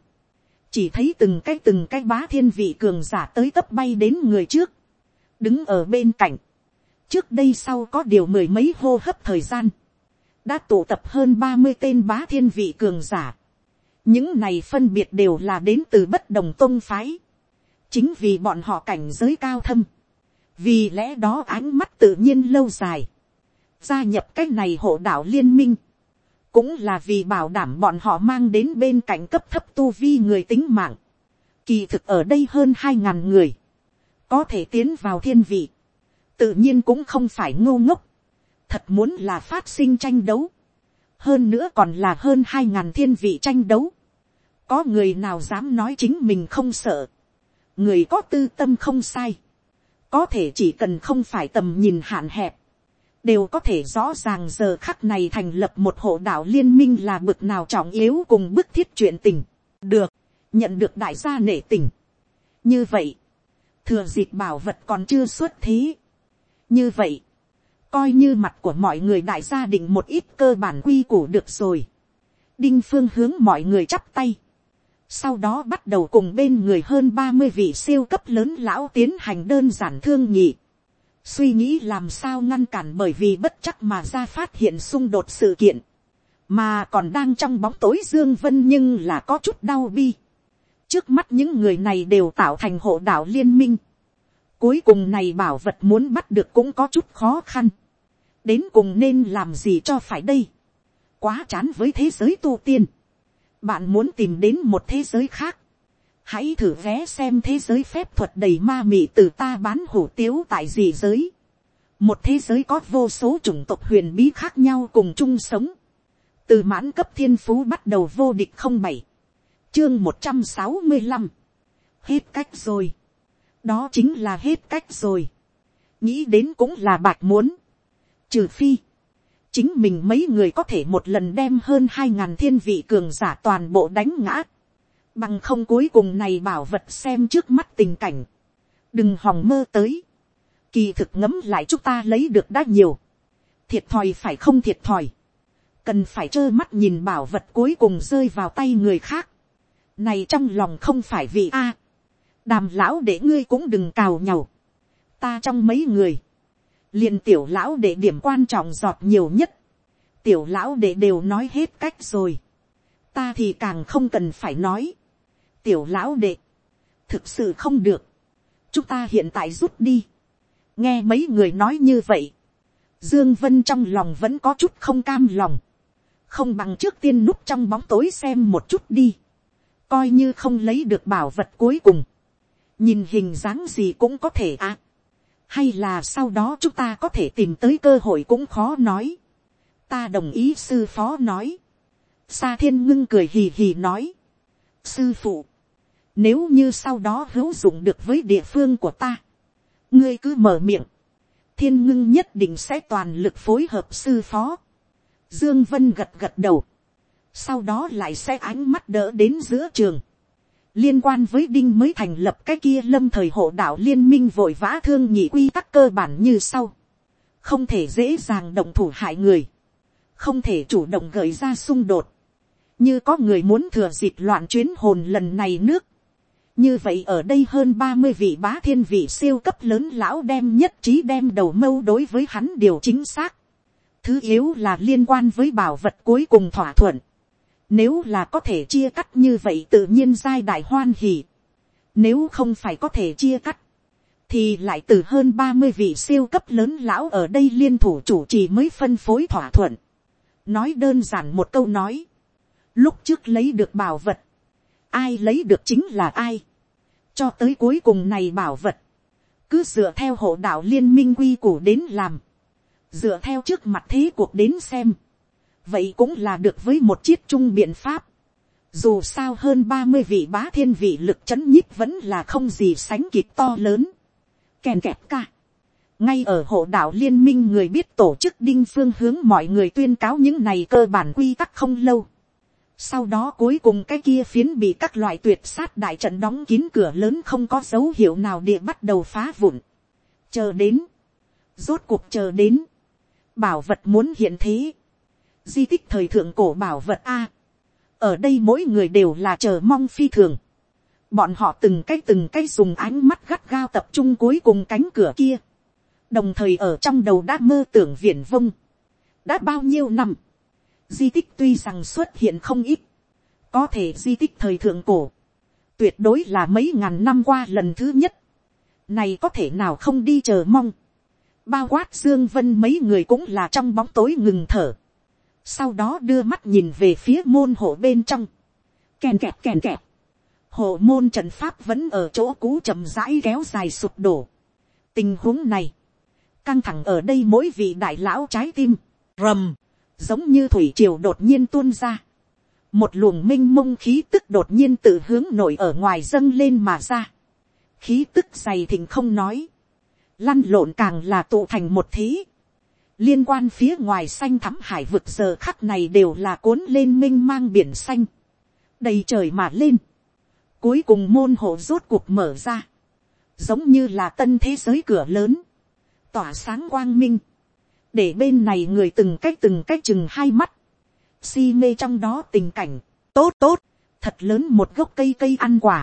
Chỉ thấy từng cái từng cái bá thiên vị cường giả tới tấp bay đến người trước. Đứng ở bên cạnh. Trước đây sau có điều mười mấy hô hấp thời gian. Đã tụ tập hơn ba mươi tên bá thiên vị cường giả. Những này phân biệt đều là đến từ bất đồng tôn phái chính vì bọn họ cảnh giới cao thâm, vì lẽ đó ánh mắt tự nhiên lâu dài, gia nhập cái này hộ đảo liên minh, cũng là vì bảo đảm bọn họ mang đến bên cạnh cấp thấp tu vi người tính mạng. Kỳ thực ở đây hơn hai ngàn người, có thể tiến vào thiên vị, tự nhiên cũng không phải ngô ngốc, thật muốn là phát sinh tranh đấu, hơn nữa còn là hơn hai ngàn thiên vị tranh đấu, có người nào dám nói chính mình không sợ, người có tư tâm không sai, có thể chỉ cần không phải tầm nhìn hạn hẹp, đều có thể rõ ràng giờ khắc này thành lập một hộ đạo liên minh là bực nào trọng yếu cùng bức thiết chuyện tình, được, nhận được đại gia nể tình. như vậy, thừa dịp bảo vật còn chưa xuất thế. như vậy, coi như mặt của mọi người đại gia định một ít cơ bản quy củ được rồi. đinh phương hướng mọi người chắp tay, sau đó bắt đầu cùng bên người hơn ba mươi vị siêu cấp lớn lão tiến hành đơn giản thương nhị. Suy nghĩ làm sao ngăn cản bởi vì bất chắc mà ra phát hiện xung đột sự kiện. Mà còn đang trong bóng tối Dương Vân nhưng là có chút đau bi. Trước mắt những người này đều tạo thành hộ đạo liên minh. Cuối cùng này bảo vật muốn bắt được cũng có chút khó khăn. Đến cùng nên làm gì cho phải đây. Quá chán với thế giới tu tiên bạn muốn tìm đến một thế giới khác, hãy thử vé xem thế giới phép thuật đầy ma mị từ ta bán hủ tiếu tại gì giới. một thế giới có vô số chủng tộc huyền bí khác nhau cùng chung sống. từ mãn cấp thiên phú bắt đầu vô địch không bảy, chương một trăm sáu mươi năm, hết cách rồi. đó chính là hết cách rồi. nghĩ đến cũng là bạc muốn. trừ phi, chính mình mấy người có thể một lần đem hơn hai ngàn thiên vị cường giả toàn bộ đánh ngã. Bằng không cuối cùng này bảo vật xem trước mắt tình cảnh. Đừng hòng mơ tới. Kỳ thực ngấm lại chúng ta lấy được đã nhiều. Thiệt thòi phải không thiệt thòi. Cần phải trơ mắt nhìn bảo vật cuối cùng rơi vào tay người khác. Này trong lòng không phải vì a Đàm lão để ngươi cũng đừng cào nhau. ta trong mấy người, liền tiểu lão để điểm quan trọng giọt nhiều nhất, tiểu lão để đều nói hết cách rồi, ta thì càng không cần phải nói, tiểu lão đệ, thực sự không được, chúng ta hiện tại rút đi, nghe mấy người nói như vậy, dương vân trong lòng vẫn có chút không cam lòng, không bằng trước tiên núp trong bóng tối xem một chút đi, coi như không lấy được bảo vật cuối cùng, nhìn hình dáng gì cũng có thể à, hay là sau đó chúng ta có thể tìm tới cơ hội cũng khó nói, ta đồng ý sư phó nói, sa thiên ngưng cười hì hì nói, sư phụ, nếu như sau đó hữu dụng được với địa phương của ta, ngươi cứ mở miệng, thiên ngưng nhất định sẽ toàn lực phối hợp sư phó. Dương Vân gật gật đầu. Sau đó lại sẽ ánh mắt đỡ đến giữa trường. Liên quan với Đinh mới thành lập cái kia lâm thời hộ đạo liên minh vội vã thương nhị quy tắc cơ bản như sau. Không thể dễ dàng động thủ hại người. Không thể chủ động gợi ra xung đột. Như có người muốn thừa dịp loạn chuyến hồn lần này nước như vậy ở đây hơn ba mươi vị bá thiên vị siêu cấp lớn lão đem nhất trí đem đầu mâu đối với hắn điều chính xác. Thứ yếu là liên quan với bảo vật cuối cùng thỏa thuận. Nếu là có thể chia cắt như vậy tự nhiên giai đại hoan hỉ. Nếu không phải có thể chia cắt. Thì lại từ hơn ba mươi vị siêu cấp lớn lão ở đây liên thủ chủ trì mới phân phối thỏa thuận. Nói đơn giản một câu nói. Lúc trước lấy được bảo vật ai lấy được chính là ai. cho tới cuối cùng này bảo vật, cứ dựa theo hộ đạo liên minh quy củ đến làm, dựa theo trước mặt thế cuộc đến xem, vậy cũng là được với một chiết chung biện pháp. dù sao hơn ba mươi vị bá thiên vị lực chấn nhích vẫn là không gì sánh kịp to lớn. kèn kẹp ca. ngay ở hộ đạo liên minh người biết tổ chức đinh phương hướng mọi người tuyên cáo những này cơ bản quy tắc không lâu sau đó cuối cùng cái kia phiến bị các loại tuyệt sát đại trận đóng kín cửa lớn không có dấu hiệu nào địa bắt đầu phá vụn. Chờ đến. Rốt cuộc chờ đến. Bảo vật muốn hiện thế. Di tích thời thượng cổ bảo vật A. Ở đây mỗi người đều là chờ mong phi thường. Bọn họ từng cái từng cái dùng ánh mắt gắt gao tập trung cuối cùng cánh cửa kia. Đồng thời ở trong đầu đã mơ tưởng viển vông. Đã bao nhiêu năm Di tích tuy rằng xuất hiện không ít. Có thể di tích thời thượng cổ. Tuyệt đối là mấy ngàn năm qua lần thứ nhất. Này có thể nào không đi chờ mong. Bao quát Dương Vân mấy người cũng là trong bóng tối ngừng thở. Sau đó đưa mắt nhìn về phía môn hộ bên trong. Kèn kẹp kèn kẹp. Hộ môn trận pháp vẫn ở chỗ cũ chậm rãi kéo dài sụp đổ. Tình huống này. Căng thẳng ở đây mỗi vị đại lão trái tim. Rầm giống như thủy triều đột nhiên tuôn ra, một luồng m i n h mông khí tức đột nhiên tự hướng nổi ở ngoài dâng lên mà ra, khí tức dày thình không nói, lăn lộn càng là tụ thành một thế, liên quan phía ngoài xanh thắm hải vực giờ khắc này đều là cuốn lên m i n h mang biển xanh, đầy trời mà lên, cuối cùng môn hộ rốt cuộc mở ra, giống như là tân thế giới cửa lớn, tỏa sáng quang minh, để bên này người từng cách từng cách chừng hai mắt, si mê trong đó tình cảnh, tốt tốt, thật lớn một gốc cây cây ăn quả,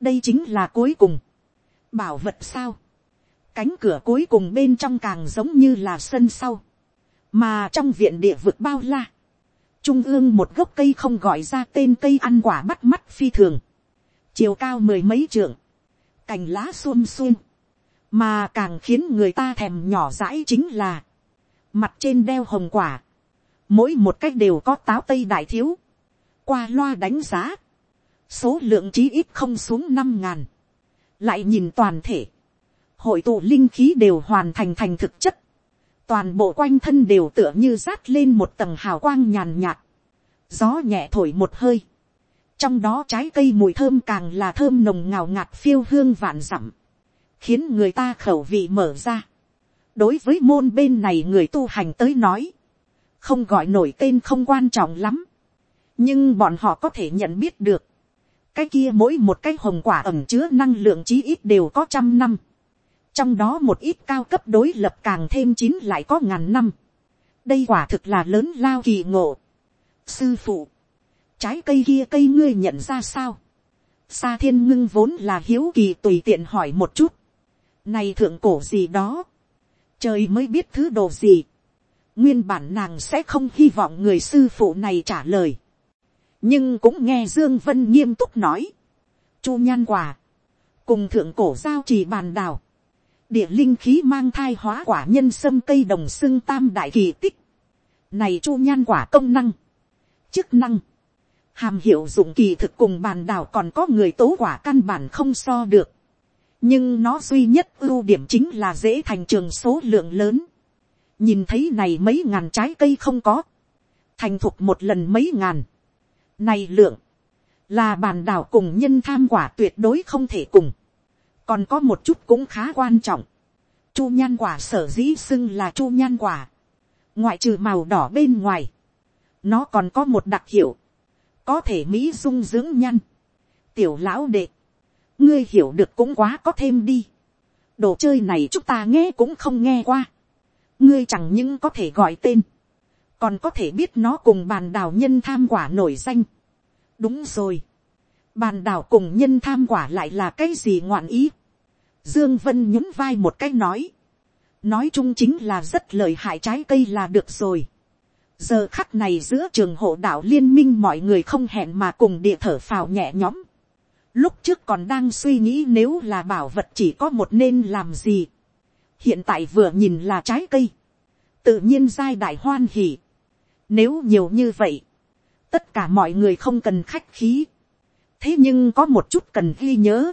đây chính là cuối cùng, bảo vật sao, cánh cửa cuối cùng bên trong càng giống như là sân sau, mà trong viện địa vực bao la, trung ương một gốc cây không gọi ra tên cây ăn quả bắt mắt phi thường, chiều cao mười mấy trượng, cành lá xuôn xuôn, mà càng khiến người ta thèm nhỏ dãi chính là, mặt trên đeo hồng quả, mỗi một cách đều có táo tây đại thiếu, qua loa đánh giá, số lượng chí ít không xuống năm ngàn, lại nhìn toàn thể, hội tụ linh khí đều hoàn thành thành thực chất, toàn bộ quanh thân đều tựa như rát lên một tầng hào quang nhàn nhạt, gió nhẹ thổi một hơi, trong đó trái cây mùi thơm càng là thơm nồng ngào ngạt phiêu hương vạn dặm, khiến người ta khẩu vị mở ra. Đối với môn bên này người tu hành tới nói, không gọi nổi tên không quan trọng lắm, nhưng bọn họ có thể nhận biết được, cái kia mỗi một cái hồng quả ẩm chứa năng lượng chí ít đều có trăm năm, trong đó một ít cao cấp đối lập càng thêm chín lại có ngàn năm, đây quả thực là lớn lao kỳ ngộ. sư phụ, trái cây kia cây ngươi nhận ra sao, sa thiên ngưng vốn là hiếu kỳ tùy tiện hỏi một chút, Này thượng cổ gì đó. Trời mới biết thứ đồ gì. Nguyên bản nàng sẽ không hy vọng người sư phụ này trả lời. Nhưng cũng nghe Dương Vân nghiêm túc nói. Chu nhan quả. Cùng thượng cổ giao trì bàn đào. Địa linh khí mang thai hóa quả nhân sâm cây đồng xưng tam đại kỳ tích. Này chu nhan quả công năng. Chức năng. Hàm hiệu dụng kỳ thực cùng bàn đào còn có người tố quả căn bản không so được nhưng nó duy nhất ưu điểm chính là dễ thành trường số lượng lớn. nhìn thấy này mấy ngàn trái cây không có, thành thục một lần mấy ngàn. này lượng, là bàn đảo cùng nhân tham quả tuyệt đối không thể cùng còn có một chút cũng khá quan trọng. chu nhan quả sở dĩ xưng là chu nhan quả. ngoại trừ màu đỏ bên ngoài, nó còn có một đặc hiệu, có thể mỹ dung dưỡng nhan. tiểu lão đệ, ngươi hiểu được cũng quá có thêm đi. đồ chơi này chúng ta nghe cũng không nghe qua. ngươi chẳng những có thể gọi tên, còn có thể biết nó cùng bàn đào nhân tham quả nổi danh. đúng rồi. bàn đào cùng nhân tham quả lại là cái gì ngoạn ý dương vân nhún vai một cái nói. nói chung chính là rất lợi hại trái cây là được rồi. giờ khắc này giữa trường hộ đạo liên minh mọi người không hẹn mà cùng địa thở phào nhẹ nhõm Lúc trước còn đang suy nghĩ nếu là bảo vật chỉ có một nên làm gì. Hiện tại vừa nhìn là trái cây. Tự nhiên giai đại hoan hỉ. Nếu nhiều như vậy. Tất cả mọi người không cần khách khí. Thế nhưng có một chút cần ghi nhớ.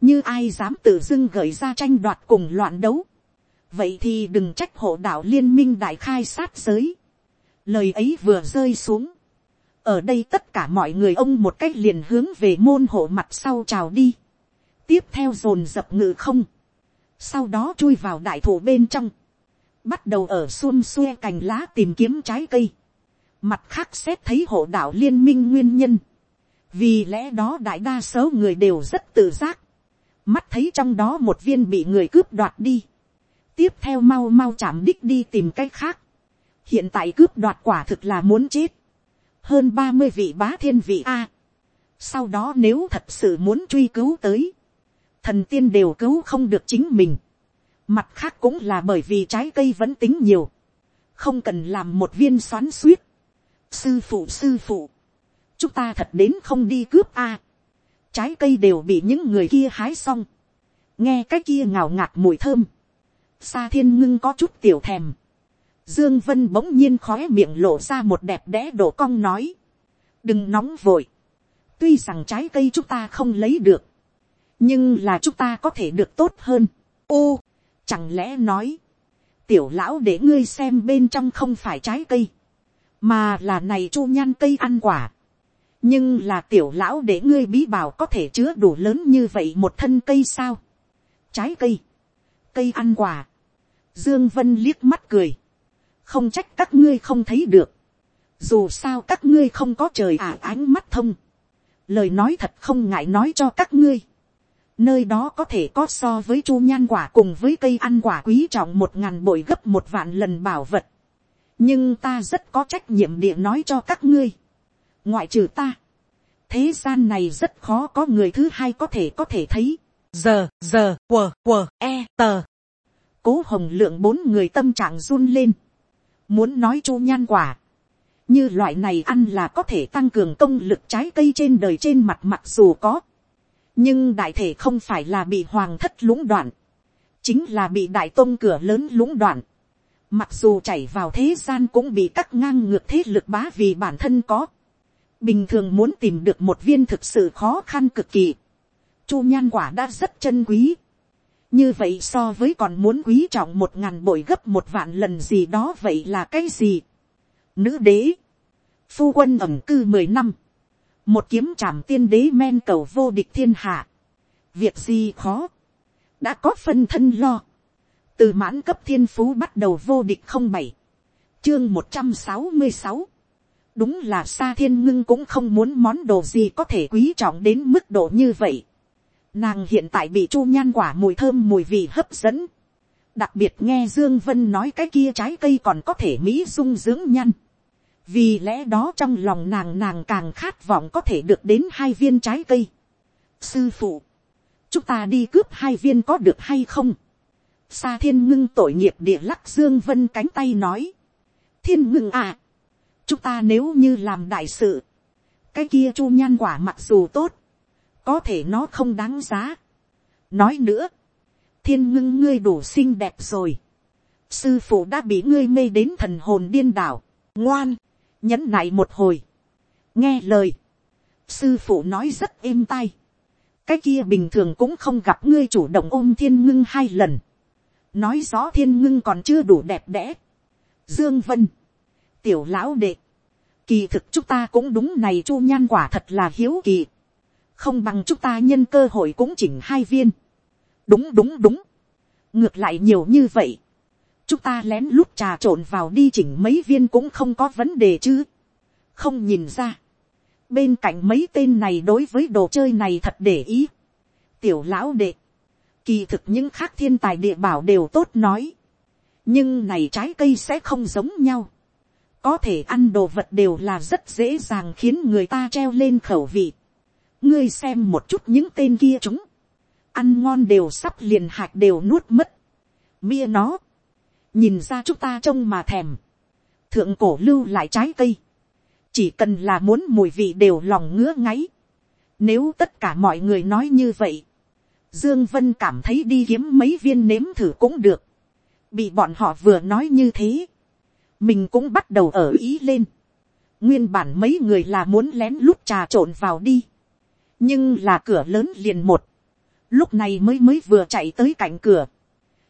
Như ai dám tự dưng gợi ra tranh đoạt cùng loạn đấu. Vậy thì đừng trách hộ đạo liên minh đại khai sát giới. Lời ấy vừa rơi xuống. Ở đây tất cả mọi người ông một cách liền hướng về môn hộ mặt sau trào đi, tiếp theo dồn dập ngự không, sau đó chui vào đại thổ bên trong, bắt đầu ở xuôn xuê cành lá tìm kiếm trái cây, mặt khác xét thấy hộ đạo liên minh nguyên nhân, vì lẽ đó đại đa số người đều rất tự giác, mắt thấy trong đó một viên bị người cướp đoạt đi, tiếp theo mau mau chạm đích đi tìm cái khác, hiện tại cướp đoạt quả thực là muốn chết, hơn ba mươi vị bá thiên vị a. sau đó nếu thật sự muốn truy cứu tới, thần tiên đều cứu không được chính mình. mặt khác cũng là bởi vì trái cây vẫn tính nhiều, không cần làm một viên xoắn suýt. sư phụ sư phụ, chúng ta thật đến không đi cướp a trái cây đều bị những người kia hái xong, nghe cái kia ngào ngạt mùi thơm, xa thiên ngưng có chút tiểu thèm, Dương Vân bỗng nhiên khói miệng lộ ra một đẹp đẽ đổ cong nói. Đừng nóng vội. Tuy rằng trái cây chúng ta không lấy được. Nhưng là chúng ta có thể được tốt hơn. Ô, chẳng lẽ nói. Tiểu lão để ngươi xem bên trong không phải trái cây. Mà là này chu nhan cây ăn quả. Nhưng là tiểu lão để ngươi bí bảo có thể chứa đủ lớn như vậy một thân cây sao. Trái cây. Cây ăn quả. Dương Vân liếc mắt cười không trách các ngươi không thấy được, dù sao các ngươi không có trời ả ánh mắt thông, lời nói thật không ngại nói cho các ngươi, nơi đó có thể có so với chu nhan quả cùng với cây ăn quả quý trọng một ngàn bội gấp một vạn lần bảo vật, nhưng ta rất có trách nhiệm địa nói cho các ngươi, ngoại trừ ta, thế gian này rất khó có người thứ hai có thể có thể thấy, giờ giờ quờ quờ e tờ cố hồng lượng bốn người tâm trạng run lên Muốn nói chu nhan quả. Như loại này ăn là có thể tăng cường công lực trái cây trên đời trên mặt mặc dù có. Nhưng đại thể không phải là bị hoàng thất lũng đoạn. Chính là bị đại tôn cửa lớn lũng đoạn. Mặc dù chảy vào thế gian cũng bị cắt ngang ngược thế lực bá vì bản thân có. Bình thường muốn tìm được một viên thực sự khó khăn cực kỳ. Chu nhan quả đã rất chân quý. Như vậy so với còn muốn quý trọng một ngàn bội gấp một vạn lần gì đó vậy là cái gì. Nữ đế, phu quân ẩm cư mười năm, một kiếm trảm tiên đế men cầu vô địch thiên hạ, việc gì khó, đã có phân thân lo, từ mãn cấp thiên phú bắt đầu vô địch không bảy, chương một trăm sáu mươi sáu, đúng là xa thiên ngưng cũng không muốn món đồ gì có thể quý trọng đến mức độ như vậy. Nàng hiện tại bị chu nhan quả mùi thơm mùi vị hấp dẫn. Đặc biệt nghe Dương Vân nói cái kia trái cây còn có thể mỹ dung dưỡng nhăn. Vì lẽ đó trong lòng nàng nàng càng khát vọng có thể được đến hai viên trái cây. Sư phụ. chúng ta đi cướp hai viên có được hay không, Sa thiên ngưng tội nghiệp địa lắc Dương Vân cánh tay nói. Thiên ngưng à. Chúng ta nếu như làm đại sự. Cái kia chu nhan quả mặc dù tốt. Có thể nó không đáng giá. Nói nữa. Thiên ngưng ngươi đủ xinh đẹp rồi. Sư phụ đã bị ngươi mê đến thần hồn điên đảo. Ngoan. Nhẫn nại một hồi. Nghe lời. Sư phụ nói rất êm tai. Cái kia bình thường cũng không gặp ngươi chủ động ôm thiên ngưng hai lần nói rõ thiên ngưng còn chưa đủ đẹp đẽ. Dương Vân, tiểu lão đệ, kỳ thực chúng ta cũng đúng này chu nhan quả thật là hiếu kỳ. Không bằng chúng ta nhân cơ hội cũng chỉnh hai viên. Đúng đúng đúng. Ngược lại nhiều như vậy. Chúng ta lén lút trà trộn vào đi chỉnh mấy viên cũng không có vấn đề chứ. Không nhìn ra. Bên cạnh mấy tên này đối với đồ chơi này thật để ý. Tiểu lão đệ Kỳ thực những khác thiên tài địa bảo đều tốt nói. Nhưng này trái cây sẽ không giống nhau. Có thể ăn đồ vật đều là rất dễ dàng khiến người ta treo lên khẩu vị. Ngươi xem một chút những tên kia chúng. Ăn ngon đều sắp liền hạt đều nuốt mất. Mia nó. Nhìn ra chúng ta trông mà thèm. Thượng cổ lưu lại trái cây. Chỉ cần là muốn mùi vị đều lòng ngứa ngáy. Nếu tất cả mọi người nói như vậy Dương Vân cảm thấy đi kiếm mấy viên nếm thử cũng được. Bị bọn họ vừa nói như thế. Mình cũng bắt đầu ở ý lên. Nguyên bản mấy người là muốn lén lút trà trộn vào đi. Nhưng là cửa lớn liền một. Lúc này mới mới vừa chạy tới cạnh cửa.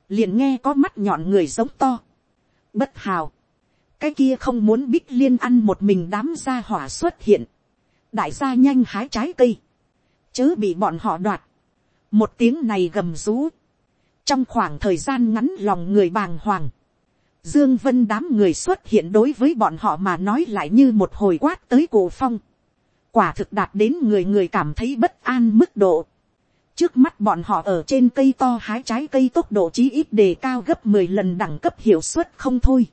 Liền nghe có mắt nhọn người giống to. Bất hào. Cái kia không muốn bích liên ăn một mình đám gia hỏa xuất hiện. Đại gia nhanh hái trái cây. Chớ bị bọn họ đoạt một tiếng này gầm rú, trong khoảng thời gian ngắn lòng người bàng hoàng, dương vân đám người xuất hiện đối với bọn họ mà nói lại như một hồi quát tới cổ phong, quả thực đạt đến người người cảm thấy bất an mức độ, trước mắt bọn họ ở trên cây to hái trái cây tốc độ chí ít đề cao gấp mười lần đẳng cấp hiệu suất không thôi.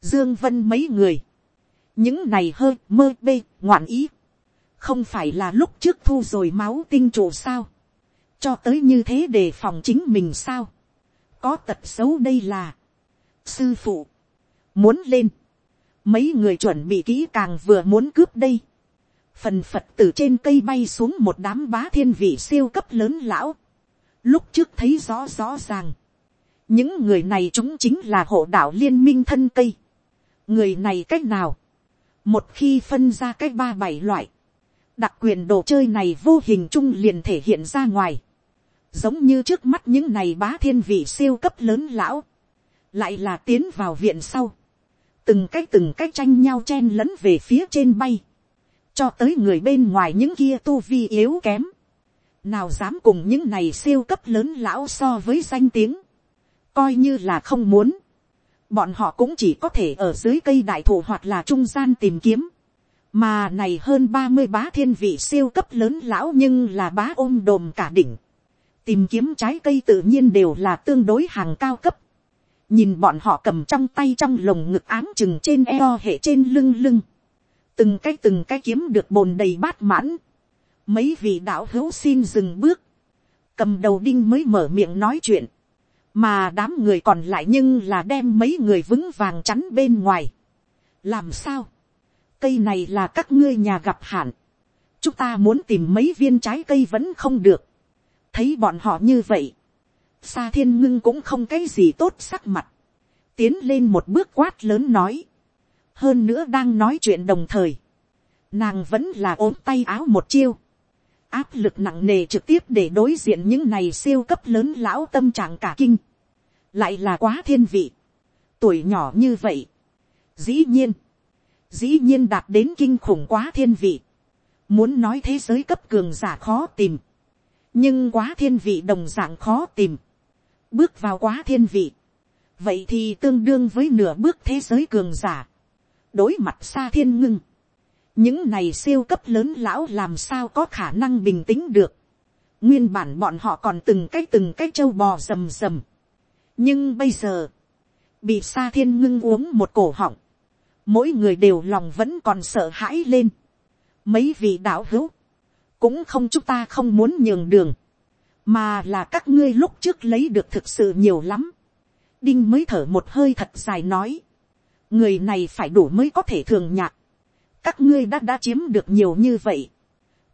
Dương Vân mấy người. Những này hơi mơ bê, ngoạn ý. Không phải là lúc trước thu rồi máu tinh trụ sao cho tới như thế để phòng chính mình sao, có tật xấu đây là, sư phụ, muốn lên, mấy người chuẩn bị kỹ càng vừa muốn cướp đây, phần phật từ trên cây bay xuống một đám bá thiên vị siêu cấp lớn lão, lúc trước thấy rõ rõ ràng, những người này chúng chính là hộ đạo liên minh thân cây, người này cách nào, một khi phân ra cách ba bảy loại, đặc quyền đồ chơi này vô hình chung liền thể hiện ra ngoài. Giống như trước mắt những này bá thiên vị siêu cấp lớn lão, lại là tiến vào viện sau, từng cái từng cái tranh nhau chen lẫn về phía trên bay, cho tới người bên ngoài những kia tu vi yếu kém, nào dám cùng những này siêu cấp lớn lão so với danh tiếng, coi như là không muốn, bọn họ cũng chỉ có thể ở dưới cây đại thụ hoặc là trung gian tìm kiếm, mà này hơn ba mươi bá thiên vị siêu cấp lớn lão nhưng là bá ôm đồm cả đỉnh, tìm kiếm trái cây tự nhiên đều là tương đối hàng cao cấp nhìn bọn họ cầm trong tay trong lồng ngực áng chừng trên eo hệ trên lưng lưng. từng cái từng cái kiếm được bồn đầy bát mãn. mấy vị đạo hữu xin dừng bước. cầm đầu đinh mới mở miệng nói chuyện. mà đám người còn lại nhưng là đem mấy người vững vàng chắn bên ngoài. làm sao. cây này là các ngươi nhà gặp hạn. chúng ta muốn tìm mấy viên trái cây vẫn không được thấy bọn họ như vậy, xa thiên ngưng cũng không cái gì tốt sắc mặt, tiến lên một bước quát lớn nói, hơn nữa đang nói chuyện đồng thời, nàng vẫn là ốm tay áo một chiêu, áp lực nặng nề trực tiếp để đối diện những này siêu cấp lớn lão tâm trạng cả kinh, lại là quá thiên vị, tuổi nhỏ như vậy, dĩ nhiên, dĩ nhiên đạt đến kinh khủng quá thiên vị, muốn nói thế giới cấp cường giả khó tìm, nhưng quá thiên vị đồng dạng khó tìm, bước vào quá thiên vị, vậy thì tương đương với nửa bước thế giới cường giả, đối mặt xa thiên ngưng, những này siêu cấp lớn lão làm sao có khả năng bình tĩnh được, nguyên bản bọn họ còn từng cái từng cái trâu bò rầm rầm, nhưng bây giờ, bị xa thiên ngưng uống một cổ họng, mỗi người đều lòng vẫn còn sợ hãi lên, mấy vị đạo hữu, cũng không chúng ta không muốn nhường đường, mà là các ngươi lúc trước lấy được thực sự nhiều lắm. đinh mới thở một hơi thật dài nói, người này phải đủ mới có thể thường nhạc, các ngươi đã đã chiếm được nhiều như vậy,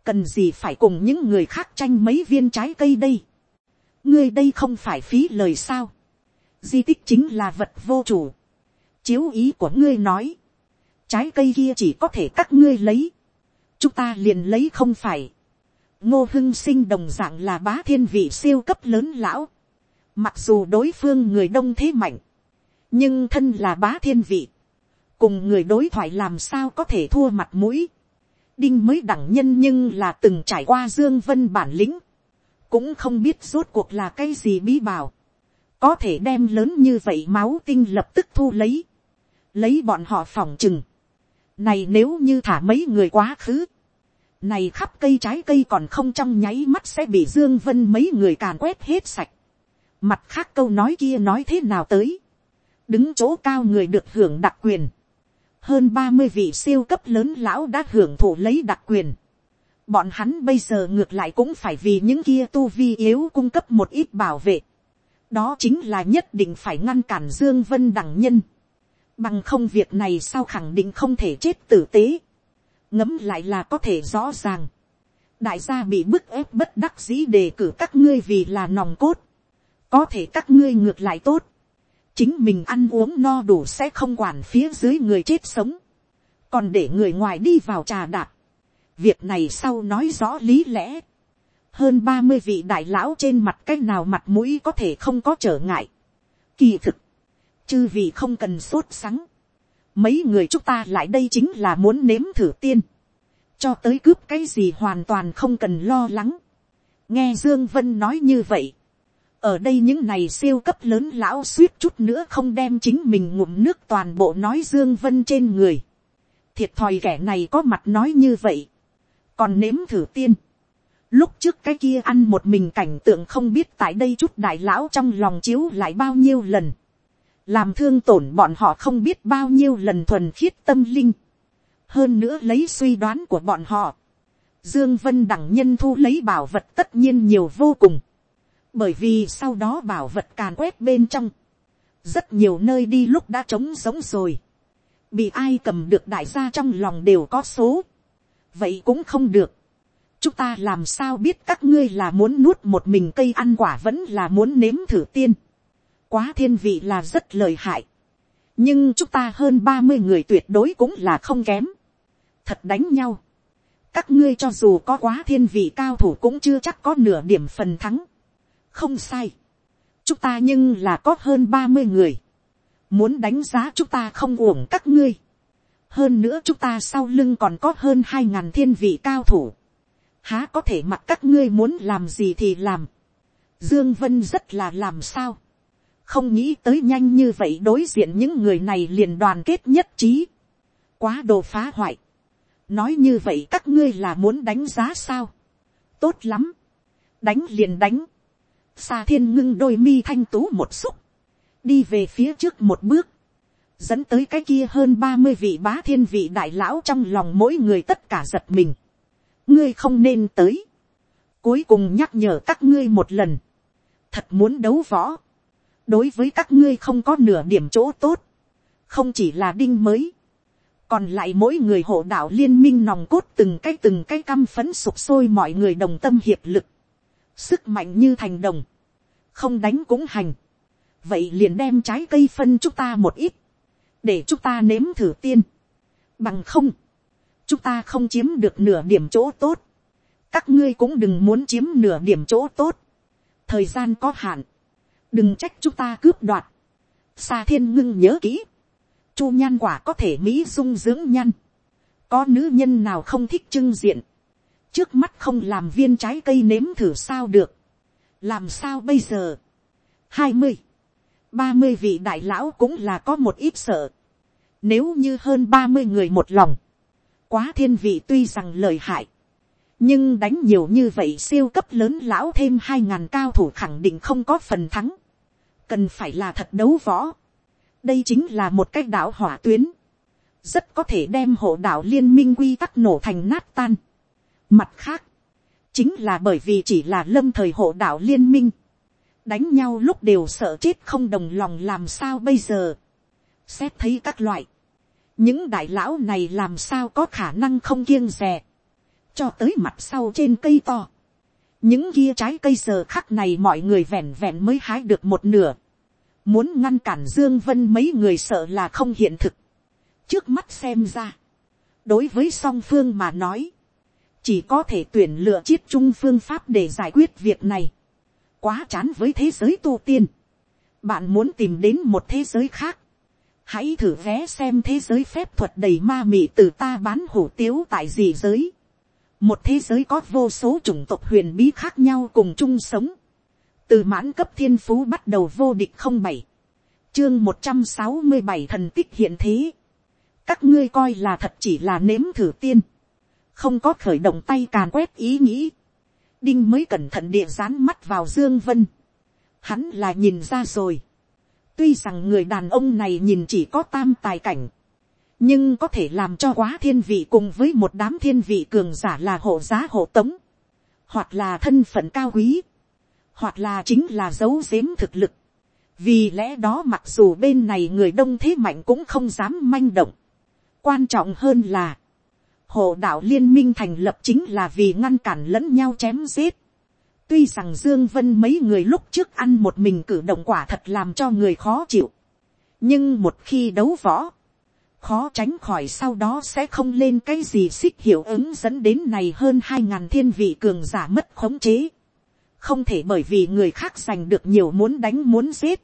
cần gì phải cùng những người khác tranh mấy viên trái cây đây, ngươi đây không phải phí lời sao, di tích chính là vật vô chủ, chiếu ý của ngươi nói, trái cây kia chỉ có thể các ngươi lấy, chúng ta liền lấy không phải, ngô hưng sinh đồng dạng là bá thiên vị siêu cấp lớn lão, mặc dù đối phương người đông thế mạnh, nhưng thân là bá thiên vị, cùng người đối thoại làm sao có thể thua mặt mũi, đinh mới đẳng nhân nhưng là từng trải qua dương vân bản lĩnh, cũng không biết rốt cuộc là cái gì bí bảo, có thể đem lớn như vậy máu tinh lập tức thu lấy, lấy bọn họ phòng chừng, này nếu như thả mấy người quá khứ, này khắp cây trái cây còn không trong nháy mắt sẽ bị Dương Vân mấy người càn quét hết sạch. Mặt khác câu nói kia nói thế nào tới. Đứng chỗ cao người được hưởng đặc quyền. Hơn ba mươi vị siêu cấp lớn lão đã hưởng thụ lấy đặc quyền. Bọn hắn bây giờ ngược lại cũng phải vì những kia tu vi yếu cung cấp một ít bảo vệ. Đó chính là nhất định phải ngăn cản Dương Vân đẳng nhân. Bằng không việc này sao khẳng định không thể chết tử tế ngấm lại là có thể rõ ràng. đại gia bị bức ép bất đắc dĩ đề cử các ngươi vì là nòng cốt. có thể các ngươi ngược lại tốt. chính mình ăn uống no đủ sẽ không quản phía dưới người chết sống. còn để người ngoài đi vào trà đạp. việc này sau nói rõ lý lẽ. hơn ba mươi vị đại lão trên mặt cái nào mặt mũi có thể không có trở ngại. kỳ thực, chư vị không cần sốt sắng mấy người chúng ta lại đây chính là muốn nếm thử tiên, cho tới cướp cái gì hoàn toàn không cần lo lắng. nghe dương vân nói như vậy, ở đây những này siêu cấp lớn lão suýt chút nữa không đem chính mình ngụm nước toàn bộ nói dương vân trên người. thiệt thòi kẻ này có mặt nói như vậy, còn nếm thử tiên. lúc trước cái kia ăn một mình cảnh tượng không biết tại đây chút đại lão trong lòng chiếu lại bao nhiêu lần làm thương tổn bọn họ không biết bao nhiêu lần thuần khiết tâm linh, hơn nữa lấy suy đoán của bọn họ, dương vân đẳng nhân thu lấy bảo vật tất nhiên nhiều vô cùng, bởi vì sau đó bảo vật càn quét bên trong, rất nhiều nơi đi lúc đã trống sống rồi, bị ai cầm được đại gia trong lòng đều có số, vậy cũng không được, chúng ta làm sao biết các ngươi là muốn nuốt một mình cây ăn quả vẫn là muốn nếm thử tiên, quá thiên vị là rất lời hại. nhưng chúng ta hơn ba mươi người tuyệt đối cũng là không kém. thật đánh nhau. các ngươi cho dù có quá thiên vị cao thủ cũng chưa chắc có nửa điểm phần thắng. không sai. chúng ta nhưng là có hơn ba mươi người. muốn đánh giá chúng ta không uổng các ngươi. hơn nữa chúng ta sau lưng còn có hơn hai ngàn thiên vị cao thủ. há có thể mặc các ngươi muốn làm gì thì làm. Dương Vân rất là làm sao không nghĩ tới nhanh như vậy đối diện những người này liền đoàn kết nhất trí, quá đồ phá hoại, nói như vậy các ngươi là muốn đánh giá sao, tốt lắm, đánh liền đánh, xa thiên ngưng đôi mi thanh tú một xúc, đi về phía trước một bước, dẫn tới cái kia hơn ba mươi vị bá thiên vị đại lão trong lòng mỗi người tất cả giật mình, ngươi không nên tới, cuối cùng nhắc nhở các ngươi một lần, thật muốn đấu võ, đối với các ngươi không có nửa điểm chỗ tốt, không chỉ là đinh mới, còn lại mỗi người hộ đạo liên minh nòng cốt từng cái từng cái căm phấn sụp sôi mọi người đồng tâm hiệp lực, sức mạnh như thành đồng, không đánh cũng hành, vậy liền đem trái cây phân chúng ta một ít, để chúng ta nếm thử tiên, bằng không, chúng ta không chiếm được nửa điểm chỗ tốt, các ngươi cũng đừng muốn chiếm nửa điểm chỗ tốt, thời gian có hạn, đừng trách chúng ta cướp đoạt. Sa thiên ngưng nhớ kỹ. Chu nhan quả có thể mỹ dung dưỡng nhan. Có nữ nhân nào không thích trưng diện. Trước mắt không làm viên trái cây nếm thử sao được. Làm sao bây giờ? hai mươi ba mươi vị đại lão cũng là có một ít sợ. Nếu như hơn ba mươi người một lòng. Quá thiên vị tuy rằng lời hại nhưng đánh nhiều như vậy siêu cấp lớn lão thêm hai ngàn cao thủ khẳng định không có phần thắng cần phải là thật đấu võ. đây chính là một cái đạo hỏa tuyến, rất có thể đem hộ đạo liên minh quy tắc nổ thành nát tan. mặt khác, chính là bởi vì chỉ là lâm thời hộ đạo liên minh, đánh nhau lúc đều sợ chết không đồng lòng làm sao bây giờ, xét thấy các loại, những đại lão này làm sao có khả năng không kiêng rè, cho tới mặt sau trên cây to, những kia trái cây giờ khắc này mọi người vẹn vẹn mới hái được một nửa, muốn ngăn cản dương vân mấy người sợ là không hiện thực, trước mắt xem ra, đối với song phương mà nói, chỉ có thể tuyển lựa chiết trung phương pháp để giải quyết việc này, quá chán với thế giới tu tiên, bạn muốn tìm đến một thế giới khác, hãy thử vé xem thế giới phép thuật đầy ma mị từ ta bán hủ tiếu tại gì giới, một thế giới có vô số chủng tộc huyền bí khác nhau cùng chung sống, từ mãn cấp thiên phú bắt đầu vô địch không bảy, chương một trăm sáu mươi bảy thần tích hiện thế, các ngươi coi là thật chỉ là nếm thử tiên, không có khởi động tay càn quét ý nghĩ, đinh mới cẩn thận địa dán mắt vào dương vân, hắn là nhìn ra rồi, tuy rằng người đàn ông này nhìn chỉ có tam tài cảnh, nhưng có thể làm cho quá thiên vị cùng với một đám thiên vị cường giả là hộ giá hộ tống, hoặc là thân phận cao quý, hoặc là chính là dấu giếm thực lực. vì lẽ đó mặc dù bên này người đông thế mạnh cũng không dám manh động. quan trọng hơn là, hộ đạo liên minh thành lập chính là vì ngăn cản lẫn nhau chém giết. tuy rằng dương vân mấy người lúc trước ăn một mình cử động quả thật làm cho người khó chịu. nhưng một khi đấu võ, khó tránh khỏi sau đó sẽ không lên cái gì xích hiệu ứng dẫn đến này hơn hai ngàn thiên vị cường giả mất khống chế. không thể bởi vì người khác giành được nhiều muốn đánh muốn giết.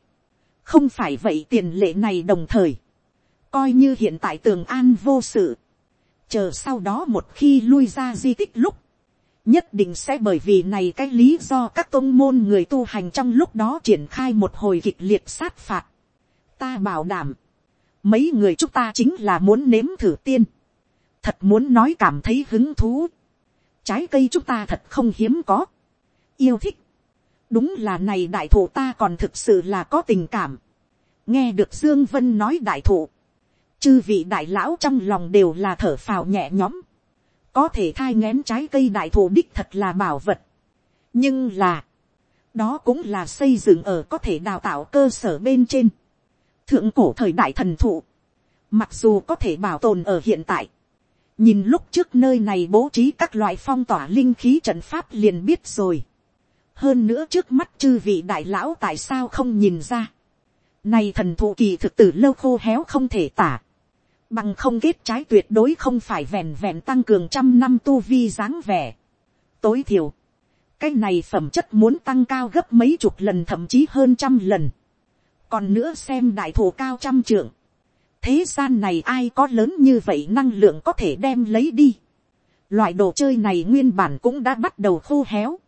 không phải vậy tiền lệ này đồng thời. coi như hiện tại tường an vô sự. chờ sau đó một khi lui ra di tích lúc. nhất định sẽ bởi vì này cái lý do các tôn môn người tu hành trong lúc đó triển khai một hồi kịch liệt sát phạt. ta bảo đảm mấy người chúng ta chính là muốn nếm thử tiên, thật muốn nói cảm thấy hứng thú, trái cây chúng ta thật không hiếm có, yêu thích, đúng là này đại thụ ta còn thực sự là có tình cảm, nghe được dương vân nói đại thụ, chư vị đại lão trong lòng đều là thở phào nhẹ nhõm, có thể thai ngén trái cây đại thụ đích thật là bảo vật, nhưng là, đó cũng là xây dựng ở có thể đào tạo cơ sở bên trên, thượng cổ thời đại thần thụ, mặc dù có thể bảo tồn ở hiện tại, nhìn lúc trước nơi này bố trí các loại phong tỏa linh khí trận pháp liền biết rồi. hơn nữa trước mắt chư vị đại lão tại sao không nhìn ra. này thần thụ kỳ thực tử lâu khô héo không thể tả. bằng không kết trái tuyệt đối không phải vẹn vẹn tăng cường trăm năm tu vi dáng vẻ. tối thiểu, cái này phẩm chất muốn tăng cao gấp mấy chục lần thậm chí hơn trăm lần còn nữa xem đại thổ cao trăm trượng, thế gian này ai có lớn như vậy năng lượng có thể đem lấy đi. loại đồ chơi này nguyên bản cũng đã bắt đầu khô héo,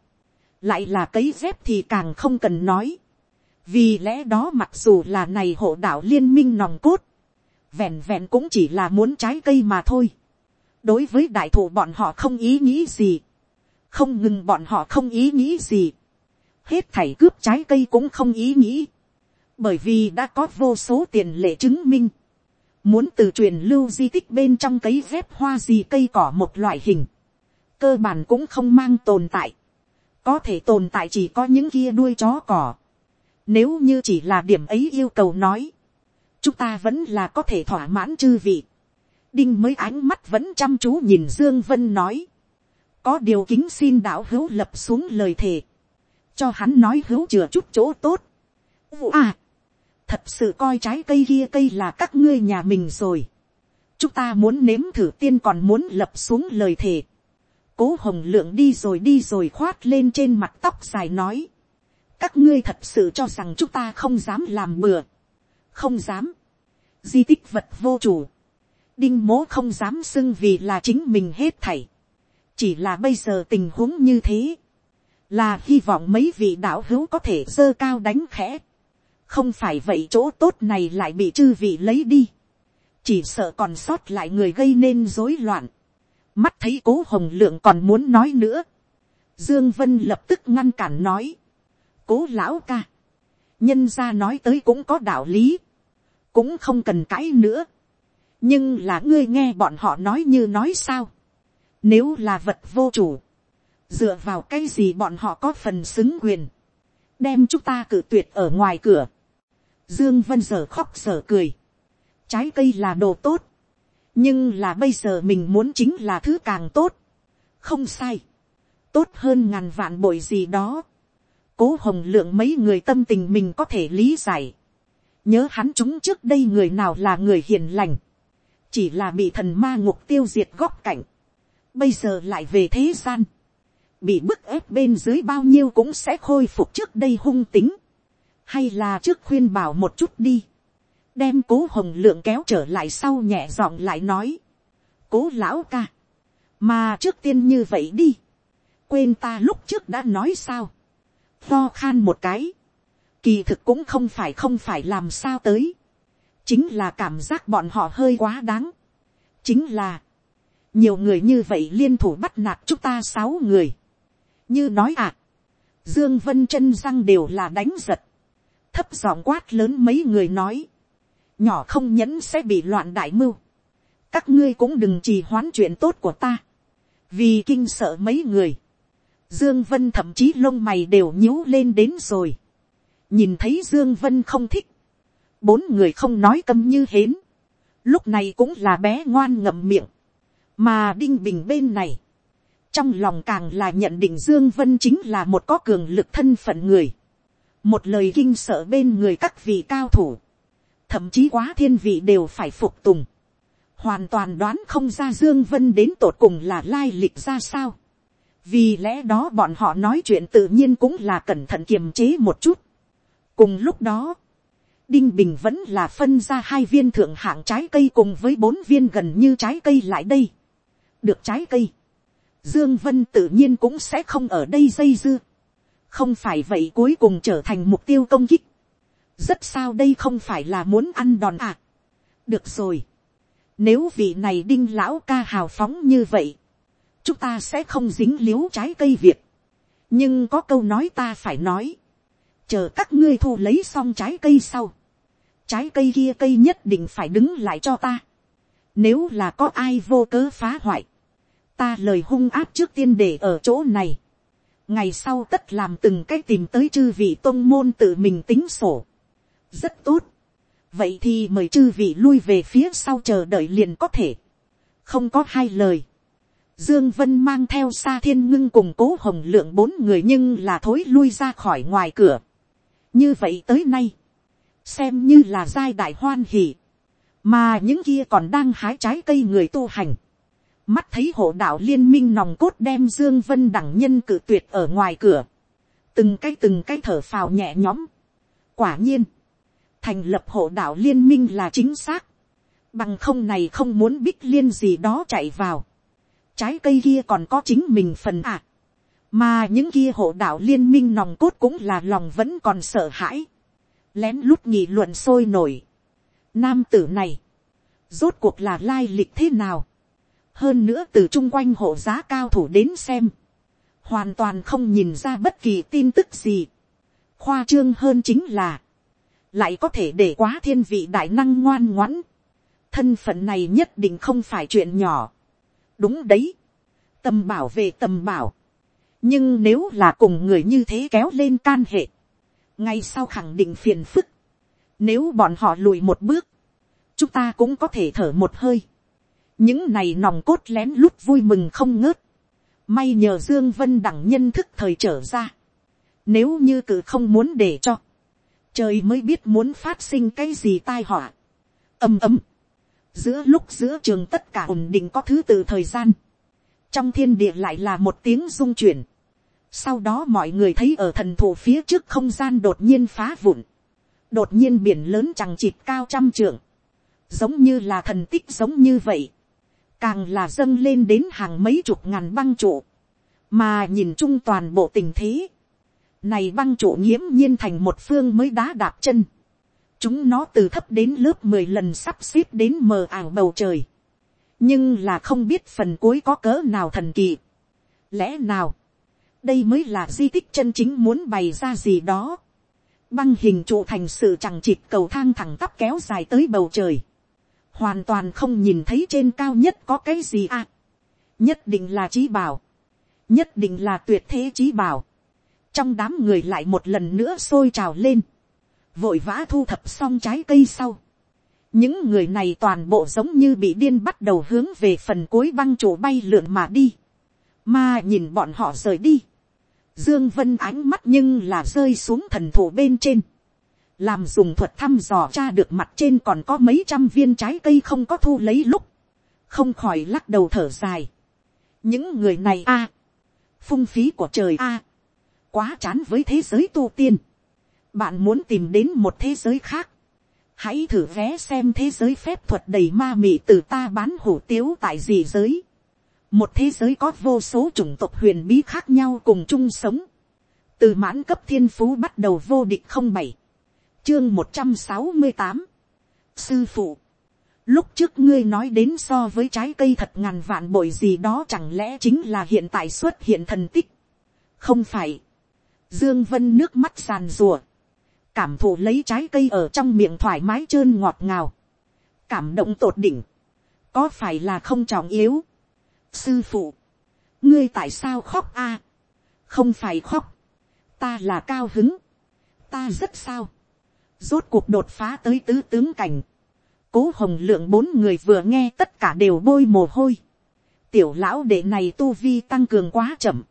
lại là cấy dép thì càng không cần nói. vì lẽ đó mặc dù là này hộ đạo liên minh nòng cốt, vẹn vẹn cũng chỉ là muốn trái cây mà thôi. đối với đại thủ bọn họ không ý nghĩ gì, không ngừng bọn họ không ý nghĩ gì, hết thảy cướp trái cây cũng không ý nghĩ bởi vì đã có vô số tiền lệ chứng minh, muốn từ truyền lưu di tích bên trong cấy ghép hoa gì cây cỏ một loại hình, cơ bản cũng không mang tồn tại, có thể tồn tại chỉ có những kia đuôi chó cỏ, nếu như chỉ là điểm ấy yêu cầu nói, chúng ta vẫn là có thể thỏa mãn chư vị. đinh mới ánh mắt vẫn chăm chú nhìn dương vân nói, có điều kính xin đạo hữu lập xuống lời thề, cho hắn nói hữu chừa chút chỗ tốt. À, thật sự coi trái cây kia cây là các ngươi nhà mình rồi. chúng ta muốn nếm thử tiên còn muốn lập xuống lời thề. cố hồng lượng đi rồi đi rồi khoát lên trên mặt tóc dài nói. các ngươi thật sự cho rằng chúng ta không dám làm bừa. không dám. di tích vật vô chủ. đinh mố không dám xưng vì là chính mình hết thảy. chỉ là bây giờ tình huống như thế. là hy vọng mấy vị đạo hữu có thể dơ cao đánh khẽ không phải vậy chỗ tốt này lại bị chư vị lấy đi, chỉ sợ còn sót lại người gây nên rối loạn, mắt thấy cố hồng lượng còn muốn nói nữa, dương vân lập tức ngăn cản nói, cố lão ca, nhân ra nói tới cũng có đạo lý, cũng không cần cãi nữa, nhưng là ngươi nghe bọn họ nói như nói sao, nếu là vật vô chủ, dựa vào cái gì bọn họ có phần xứng quyền, đem chúng ta cử tuyệt ở ngoài cửa, dương vân giờ khóc giờ cười, trái cây là đồ tốt, nhưng là bây giờ mình muốn chính là thứ càng tốt, không sai, tốt hơn ngàn vạn bội gì đó, cố hồng lượng mấy người tâm tình mình có thể lý giải, nhớ hắn chúng trước đây người nào là người hiền lành, chỉ là bị thần ma ngục tiêu diệt góc cạnh, bây giờ lại về thế gian, bị bức ép bên dưới bao nhiêu cũng sẽ khôi phục trước đây hung tính, hay là trước khuyên bảo một chút đi, đem cố hồng lượng kéo trở lại sau nhẹ giọng lại nói, cố lão ca, mà trước tiên như vậy đi, quên ta lúc trước đã nói sao, lo khan một cái, kỳ thực cũng không phải không phải làm sao tới, chính là cảm giác bọn họ hơi quá đáng, chính là, nhiều người như vậy liên thủ bắt nạt chúng ta sáu người, như nói à, dương vân chân răng đều là đánh giật, thấp giọng quát lớn mấy người nói, nhỏ không nhẫn sẽ bị loạn đại mưu, các ngươi cũng đừng trì hoãn chuyện tốt của ta, vì kinh sợ mấy người, dương vân thậm chí lông mày đều nhíu lên đến rồi, nhìn thấy dương vân không thích, bốn người không nói câm như hến, lúc này cũng là bé ngoan ngậm miệng, mà đinh bình bên này, trong lòng càng là nhận định dương vân chính là một có cường lực thân phận người, một lời kinh sợ bên người các vị cao thủ, thậm chí quá thiên vị đều phải phục tùng, hoàn toàn đoán không ra dương vân đến tột cùng là lai lịch ra sao, vì lẽ đó bọn họ nói chuyện tự nhiên cũng là cẩn thận kiềm chế một chút. cùng lúc đó, đinh bình vẫn là phân ra hai viên thượng hạng trái cây cùng với bốn viên gần như trái cây lại đây. được trái cây, dương vân tự nhiên cũng sẽ không ở đây dây dưa không phải vậy cuối cùng trở thành mục tiêu công kích. rất sao đây không phải là muốn ăn đòn à. được rồi. nếu vị này đinh lão ca hào phóng như vậy, chúng ta sẽ không dính l i ế u trái cây việt nhưng có câu nói ta phải nói, chờ các ngươi thu lấy xong trái cây sau, trái cây kia cây nhất định phải đứng lại cho ta. nếu là có ai vô cớ phá hoại, ta lời hung áp trước tiên để ở chỗ này ngày sau tất làm từng cái tìm tới chư vị tôn môn tự mình tính sổ. rất tốt. vậy thì mời chư vị lui về phía sau chờ đợi liền có thể. không có hai lời Dương Vân mang theo Sa Thiên Ngưng cùng cố hồng lượng bốn người nhưng là thối lui ra khỏi ngoài cửa. Như vậy tới nay, xem như là giai đại hoan hỉ Mà những kia còn đang hái trái cây người tu hành. Mắt thấy hộ đạo liên minh nòng cốt đem Dương Vân đẳng nhân cử tuyệt ở ngoài cửa. Từng cái từng cái thở phào nhẹ nhõm. Quả nhiên, thành lập hộ đạo liên minh là chính xác. Bằng không này không muốn bích liên gì đó chạy vào trái cây kia còn có chính mình phần à. mà những kia hộ đạo liên minh nòng cốt cũng là lòng vẫn còn sợ hãi. lén lút nghị luận sôi nổi. nam tử này, rốt cuộc là lai lịch thế nào hơn nữa từ chung quanh hộ giá cao thủ đến xem. hoàn toàn không nhìn ra bất kỳ tin tức gì. khoa trương hơn chính là, lại có thể để quá thiên vị đại năng ngoan ngoãn. thân phận này nhất định không phải chuyện nhỏ. Đúng đấy, tầm bảo về tầm bảo, nhưng nếu là cùng người như thế kéo lên can hệ, ngay sau khẳng định phiền phức, nếu bọn họ lùi một bước, chúng ta cũng có thể thở một hơi, những này nòng cốt lén lút vui mừng không ngớt, may nhờ dương vân đẳng nhân thức thời trở ra, nếu như cử không muốn để cho, trời mới biết muốn phát sinh cái gì tai họa, ầm ầm, giữa lúc giữa trường tất cả ổn định có thứ tự thời gian, trong thiên địa lại là một tiếng rung chuyển, sau đó mọi người thấy ở thần thủ phía trước không gian đột nhiên phá vụn, đột nhiên biển lớn chẳng chịt cao trăm trượng, giống như là thần tích giống như vậy, càng là dâng lên đến hàng mấy chục ngàn băng trụ, mà nhìn chung toàn bộ tình thế, này băng trụ nghiễm nhiên thành một phương mới đá đạp chân, chúng nó từ thấp đến lớp mười lần sắp xếp đến mờ ảo bầu trời. nhưng là không biết phần cuối có cỡ nào thần kỳ. lẽ nào, đây mới là di tích chân chính muốn bày ra gì đó. băng hình trụ thành sự chẳng chịt cầu thang thẳng tắp kéo dài tới bầu trời hoàn toàn không nhìn thấy trên cao nhất có cái gì à. nhất định là trí bảo. nhất định là tuyệt thế trí bảo, trong đám người lại một lần nữa sôi trào lên, vội vã thu thập xong trái cây sau, những người này toàn bộ giống như bị điên bắt đầu hướng về phần cuối băng trụ bay lượn mà đi, mà nhìn bọn họ rời đi, dương vân ánh mắt nhưng là rơi xuống thần thủ bên trên, làm dùng thuật thăm dò tra được mặt trên còn có mấy trăm viên trái cây không có thu lấy lúc, không khỏi lắc đầu thở dài. những người này a, phung phí của trời a, quá chán với thế giới tu tiên. bạn muốn tìm đến một thế giới khác, hãy thử vé xem thế giới phép thuật đầy ma mị từ ta bán hủ tiếu tại gì giới. một thế giới có vô số chủng tộc huyền bí khác nhau cùng chung sống. từ mãn cấp thiên phú bắt đầu vô địch không bảy, chương một trăm sáu mươi tám, sư phụ, lúc trước ngươi nói đến so với trái cây thật ngàn vạn bội gì đó chẳng lẽ chính là hiện tại xuất hiện thần tích. không phải. dương vân nước mắt sàn rùa. cảm thụ lấy trái cây ở trong miệng thoải mái trơn ngọt ngào. cảm động tột đỉnh. có phải là không trọng yếu. sư phụ. ngươi tại sao khóc a. không phải khóc. ta là cao hứng. ta rất sao rốt cuộc đột phá tới tứ tướng cảnh cố hồng lượng bốn người vừa nghe tất cả đều bôi mồ hôi. tiểu lão đệ này tu vi tăng cường quá chậm.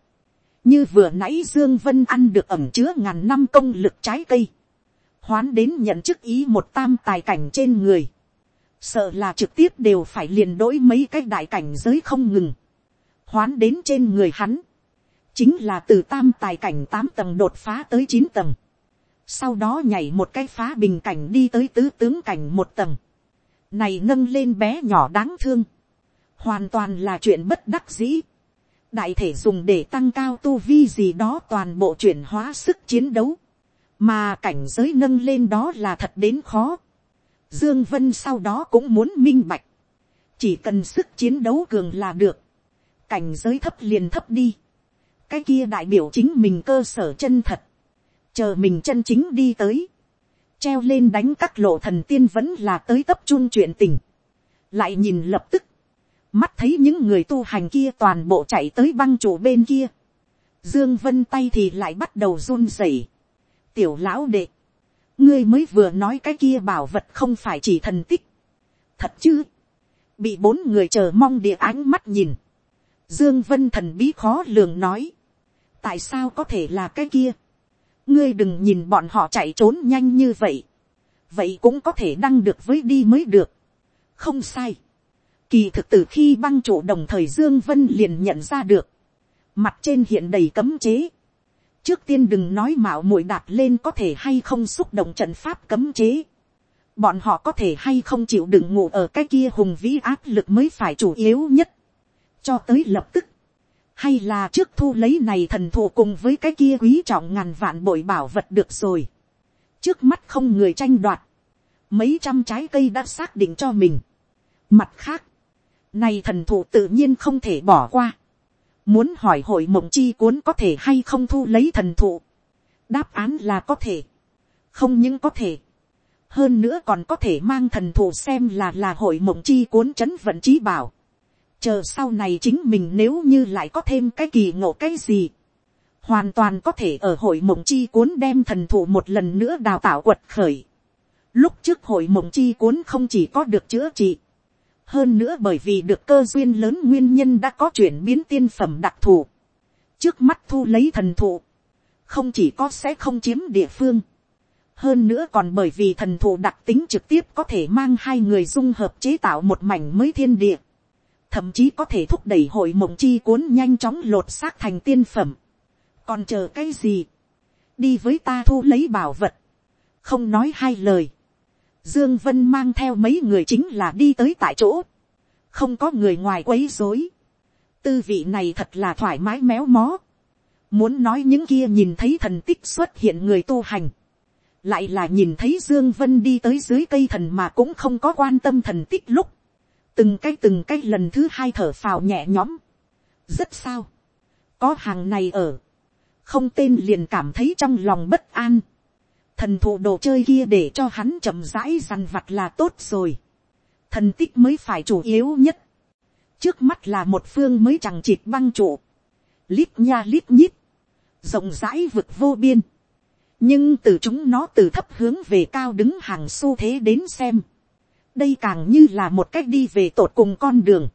như vừa nãy dương vân ăn được ẩm chứa ngàn năm công lực trái cây. hoán đến nhận chức ý một tam tài cảnh trên người. sợ là trực tiếp đều phải liền đổi mấy cái đại cảnh giới không ngừng. hoán đến trên người hắn. chính là từ tam tài cảnh tám tầng đột phá tới chín tầng sau đó nhảy một cái phá bình cảnh đi tới tứ tướng cảnh một tầng. Này nâng lên bé nhỏ đáng thương, hoàn toàn là chuyện bất đắc dĩ. đại thể dùng để tăng cao tu vi gì đó toàn bộ chuyển hóa sức chiến đấu, mà cảnh giới nâng lên đó là thật đến khó. Dương Vân sau đó cũng muốn minh bạch, chỉ cần sức chiến đấu cường là được, cảnh giới thấp liền thấp đi, cái kia đại biểu chính mình cơ sở chân thật, chờ mình chân chính đi tới, treo lên đánh các lộ thần tiên vẫn là tới tấp chun chuyện tình. lại nhìn lập tức, mắt thấy những người tu hành kia toàn bộ chạy tới băng trụ bên kia. dương vân tay thì lại bắt đầu run rẩy. tiểu lão đệ, ngươi mới vừa nói cái kia bảo vật không phải chỉ thần tích. thật chứ, bị bốn người chờ mong địa ánh mắt nhìn. dương vân thần bí khó lường nói, tại sao có thể là cái kia ngươi đừng nhìn bọn họ chạy trốn nhanh như vậy, vậy cũng có thể đăng được với đi mới được, không sai, kỳ thực từ khi băng trụ đồng thời dương vân liền nhận ra được, mặt trên hiện đầy cấm chế, trước tiên đừng nói mạo muội đạt lên có thể hay không xúc động trận pháp cấm chế, bọn họ có thể hay không chịu đựng ngủ ở cái kia hùng vĩ áp lực mới phải chủ yếu nhất, cho tới lập tức, hay là trước thu lấy này thần thụ cùng với cái kia quý trọng ngàn vạn bội bảo vật được rồi. trước mắt không người tranh đoạt, mấy trăm trái cây đã xác định cho mình. mặt khác, này thần thụ tự nhiên không thể bỏ qua. muốn hỏi hội mộng chi cuốn có thể hay không thu lấy thần thụ. đáp án là có thể, không những có thể, hơn nữa còn có thể mang thần thụ xem là là hội mộng chi cuốn c h ấ n vận trí bảo chờ sau này chính mình nếu như lại có thêm cái kỳ ngộ cái gì, hoàn toàn có thể ở hội mộng chi cuốn đem thần thụ một lần nữa đào tạo quật khởi. Lúc trước hội mộng chi cuốn không chỉ có được chữa trị, hơn nữa bởi vì được cơ duyên lớn nguyên nhân đã có chuyển biến tiên phẩm đặc thù. trước mắt thu lấy thần thụ, không chỉ có sẽ không chiếm địa phương, hơn nữa còn bởi vì thần thụ đặc tính trực tiếp có thể mang hai người dung hợp chế tạo một mảnh mới thiên địa thậm chí có thể thúc đẩy hội mộng chi cuốn nhanh chóng lột xác thành tiên phẩm. còn chờ cái gì, đi với ta thu lấy bảo vật, không nói hai lời. Dương Vân mang theo mấy người chính là đi tới tại chỗ, không có người ngoài quấy rối. tư vị này thật là thoải mái méo mó. muốn nói những kia nhìn thấy thần tích xuất hiện người tu hành, lại là nhìn thấy Dương Vân đi tới dưới cây thần mà cũng không có quan tâm thần tích lúc từng cái từng cái lần thứ hai thở phào nhẹ nhõm, rất sao, có hàng này ở, không tên liền cảm thấy trong lòng bất an, thần thụ đồ chơi kia để cho hắn chậm rãi dằn vặt là tốt rồi, thần tích mới phải chủ yếu nhất, trước mắt là một phương mới chẳng chịt băng trụ, lít nha lít nhít, rộng rãi vực vô biên, nhưng từ chúng nó từ thấp hướng về cao đứng hàng xu thế đến xem, đây càng như là một cách đi về tột cùng con đường,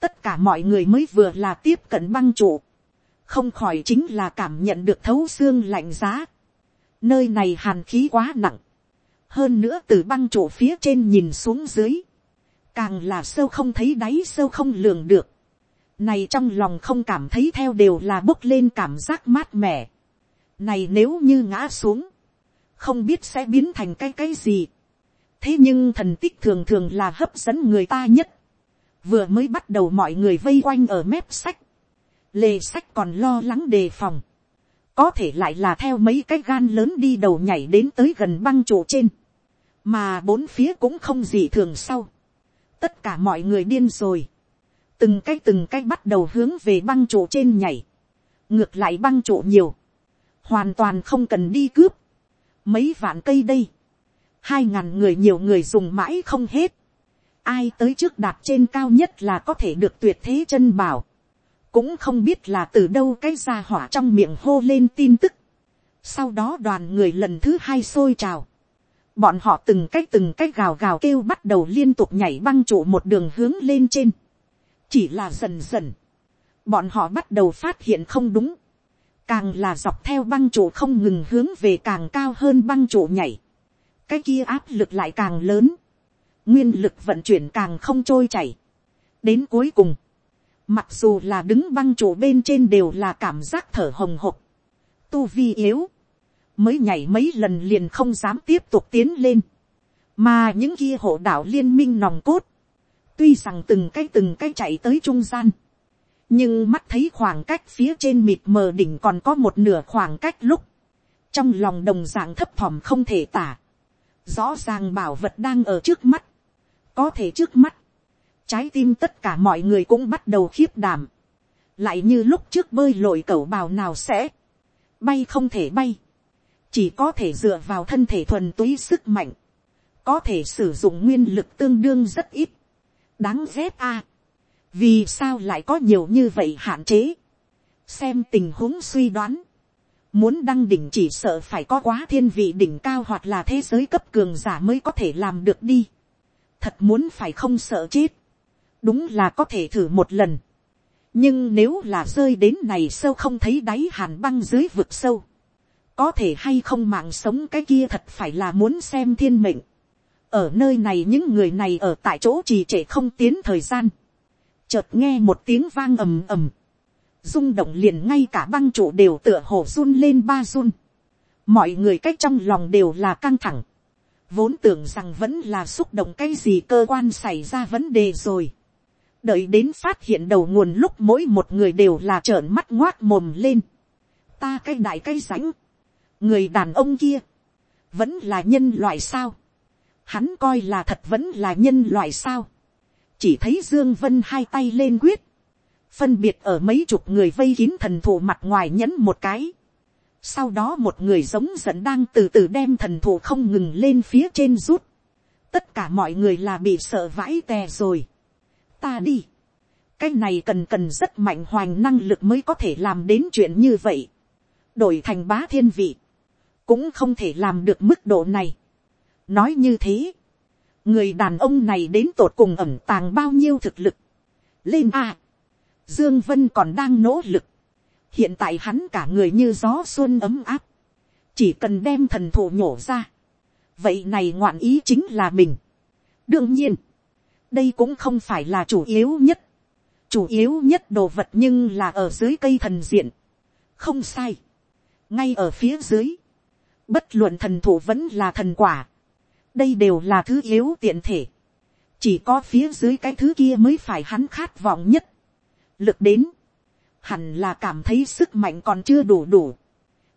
tất cả mọi người mới vừa là tiếp cận băng trụ, không khỏi chính là cảm nhận được thấu xương lạnh giá, nơi này hàn khí quá nặng, hơn nữa từ băng trụ phía trên nhìn xuống dưới, càng là sâu không thấy đáy sâu không lường được, này trong lòng không cảm thấy theo đều là bốc lên cảm giác mát mẻ, này nếu như ngã xuống, không biết sẽ biến thành cái cái gì, thế nhưng thần tích thường thường là hấp dẫn người ta nhất, vừa mới bắt đầu mọi người vây quanh ở mép sách, lề sách còn lo lắng đề phòng, có thể lại là theo mấy cái gan lớn đi đầu nhảy đến tới gần băng trụ trên, mà bốn phía cũng không gì thường sau, tất cả mọi người điên rồi, từng cái từng cái bắt đầu hướng về băng trụ trên nhảy, ngược lại băng trụ nhiều, hoàn toàn không cần đi cướp, mấy vạn cây đây, hai ngàn người nhiều người dùng mãi không hết, ai tới trước đạt trên cao nhất là có thể được tuyệt thế chân bảo, cũng không biết là từ đâu cái ra hỏa trong miệng hô lên tin tức, sau đó đoàn người lần thứ hai sôi trào, bọn họ từng cái từng cái gào gào kêu bắt đầu liên tục nhảy băng trụ một đường hướng lên trên, chỉ là dần dần, bọn họ bắt đầu phát hiện không đúng, càng là dọc theo băng trụ không ngừng hướng về càng cao hơn băng trụ nhảy, cái kia áp lực lại càng lớn, nguyên lực vận chuyển càng không trôi chảy. đến cuối cùng, mặc dù là đứng băng trụ bên trên đều là cảm giác thở hồng hộc, tu vi yếu, mới nhảy mấy lần liền không dám tiếp tục tiến lên, mà những kia hộ đạo liên minh nòng cốt, tuy rằng từng cái từng cái chạy tới trung gian, nhưng mắt thấy khoảng cách phía trên mịt mờ đỉnh còn có một nửa khoảng cách lúc, trong lòng đồng dạng thấp thỏm không thể tả, rõ ràng bảo vật đang ở trước mắt, có thể trước mắt, trái tim tất cả mọi người cũng bắt đầu khiếp đảm, lại như lúc trước bơi lội cẩu bào nào sẽ, bay không thể bay, chỉ có thể dựa vào thân thể thuần túy sức mạnh, có thể sử dụng nguyên lực tương đương rất ít, đáng ghét a, vì sao lại có nhiều như vậy hạn chế, xem tình huống suy đoán, muốn đăng đỉnh chỉ sợ phải có quá thiên vị đỉnh cao hoặc là thế giới cấp cường giả mới có thể làm được đi, thật muốn phải không sợ chết, đúng là có thể thử một lần, nhưng nếu là rơi đến này sâu không thấy đáy hàn băng dưới vực sâu, có thể hay không mạng sống cái kia thật phải là muốn xem thiên mệnh. ở nơi này những người này ở tại chỗ trì trệ không tiến thời gian, chợt nghe một tiếng vang ầm ầm, rung động liền ngay cả băng trụ đều tựa hồ run lên ba run, mọi người cách trong lòng đều là căng thẳng, vốn tưởng rằng vẫn là xúc động cái gì cơ quan xảy ra vấn đề rồi. đợi đến phát hiện đầu nguồn lúc mỗi một người đều là trợn mắt ngoác mồm lên. ta cái đại cái rãnh, người đàn ông kia, vẫn là nhân loại sao, hắn coi là thật vẫn là nhân loại sao, chỉ thấy dương vân hai tay lên quyết, phân biệt ở mấy chục người vây kín thần thụ mặt ngoài nhấn một cái, sau đó một người giống giận đang từ từ đem thần thụ không ngừng lên phía trên rút, tất cả mọi người là bị sợ vãi tè rồi, ta đi, cái này cần cần rất mạnh hoành năng lực mới có thể làm đến chuyện như vậy, đổi thành bá thiên vị, cũng không thể làm được mức độ này. nói như thế, người đàn ông này đến tột cùng ẩm tàng bao nhiêu thực lực. lên a, dương vân còn đang nỗ lực. hiện tại hắn cả người như gió xuân ấm áp, chỉ cần đem thần thụ nhổ ra. vậy này ngoạn ý chính là mình. đương nhiên, đây cũng không phải là chủ yếu nhất. chủ yếu nhất đồ vật nhưng là ở dưới cây thần diện. không sai. ngay ở phía dưới bất luận thần thủ vẫn là thần quả, đây đều là thứ yếu tiện thể, chỉ có phía dưới cái thứ kia mới phải hắn khát vọng nhất, lực đến, hẳn là cảm thấy sức mạnh còn chưa đủ đủ,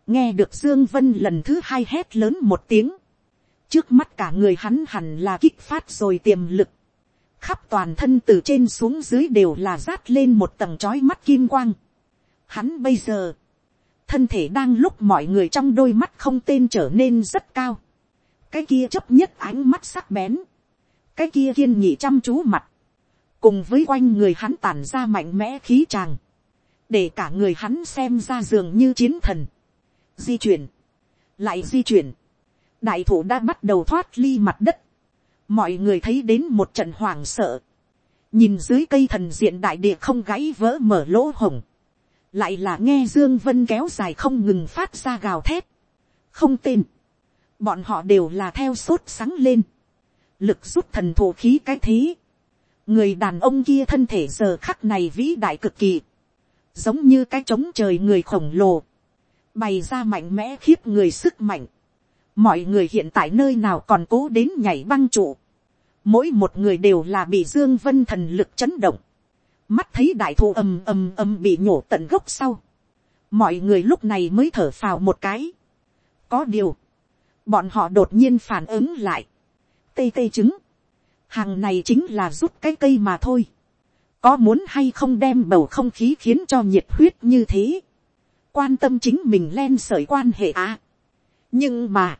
nghe được dương vân lần thứ hai hét lớn một tiếng, trước mắt cả người hắn hẳn là kích phát rồi tiềm lực, khắp toàn thân từ trên xuống dưới đều là rát lên một tầng trói mắt kim quang. Hắn bây giờ, thân thể đang lúc mọi người trong đôi mắt không tên trở nên rất cao, cái kia chấp nhất ánh mắt sắc bén, cái kia kiên nhị chăm chú mặt, cùng với quanh người hắn tản ra mạnh mẽ khí tràng, để cả người hắn xem ra dường như chiến thần, di chuyển, lại di chuyển, đại thủ đã bắt đầu thoát ly mặt đất, mọi người thấy đến một trận hoảng sợ, nhìn dưới cây thần diện đại địa không gãy vỡ mở lỗ hồng, lại là nghe dương vân kéo dài không ngừng phát ra gào thét, không tên, bọn họ đều là theo sốt sáng lên, lực rút thần thổ khí cái thế, người đàn ông kia thân thể giờ khắc này vĩ đại cực kỳ, giống như cái trống trời người khổng lồ, bày ra mạnh mẽ khiếp người sức mạnh, mọi người hiện tại nơi nào còn cố đến nhảy băng trụ, mỗi một người đều là bị dương vân thần lực chấn động, mắt thấy đại thụ ầm ầm ầm bị nhổ tận gốc sau, mọi người lúc này mới thở phào một cái. có điều, bọn họ đột nhiên phản ứng lại, tê tê chứng hàng này chính là rút cái cây mà thôi, có muốn hay không đem bầu không khí khiến cho nhiệt huyết như thế, quan tâm chính mình len sởi quan hệ à. nhưng mà,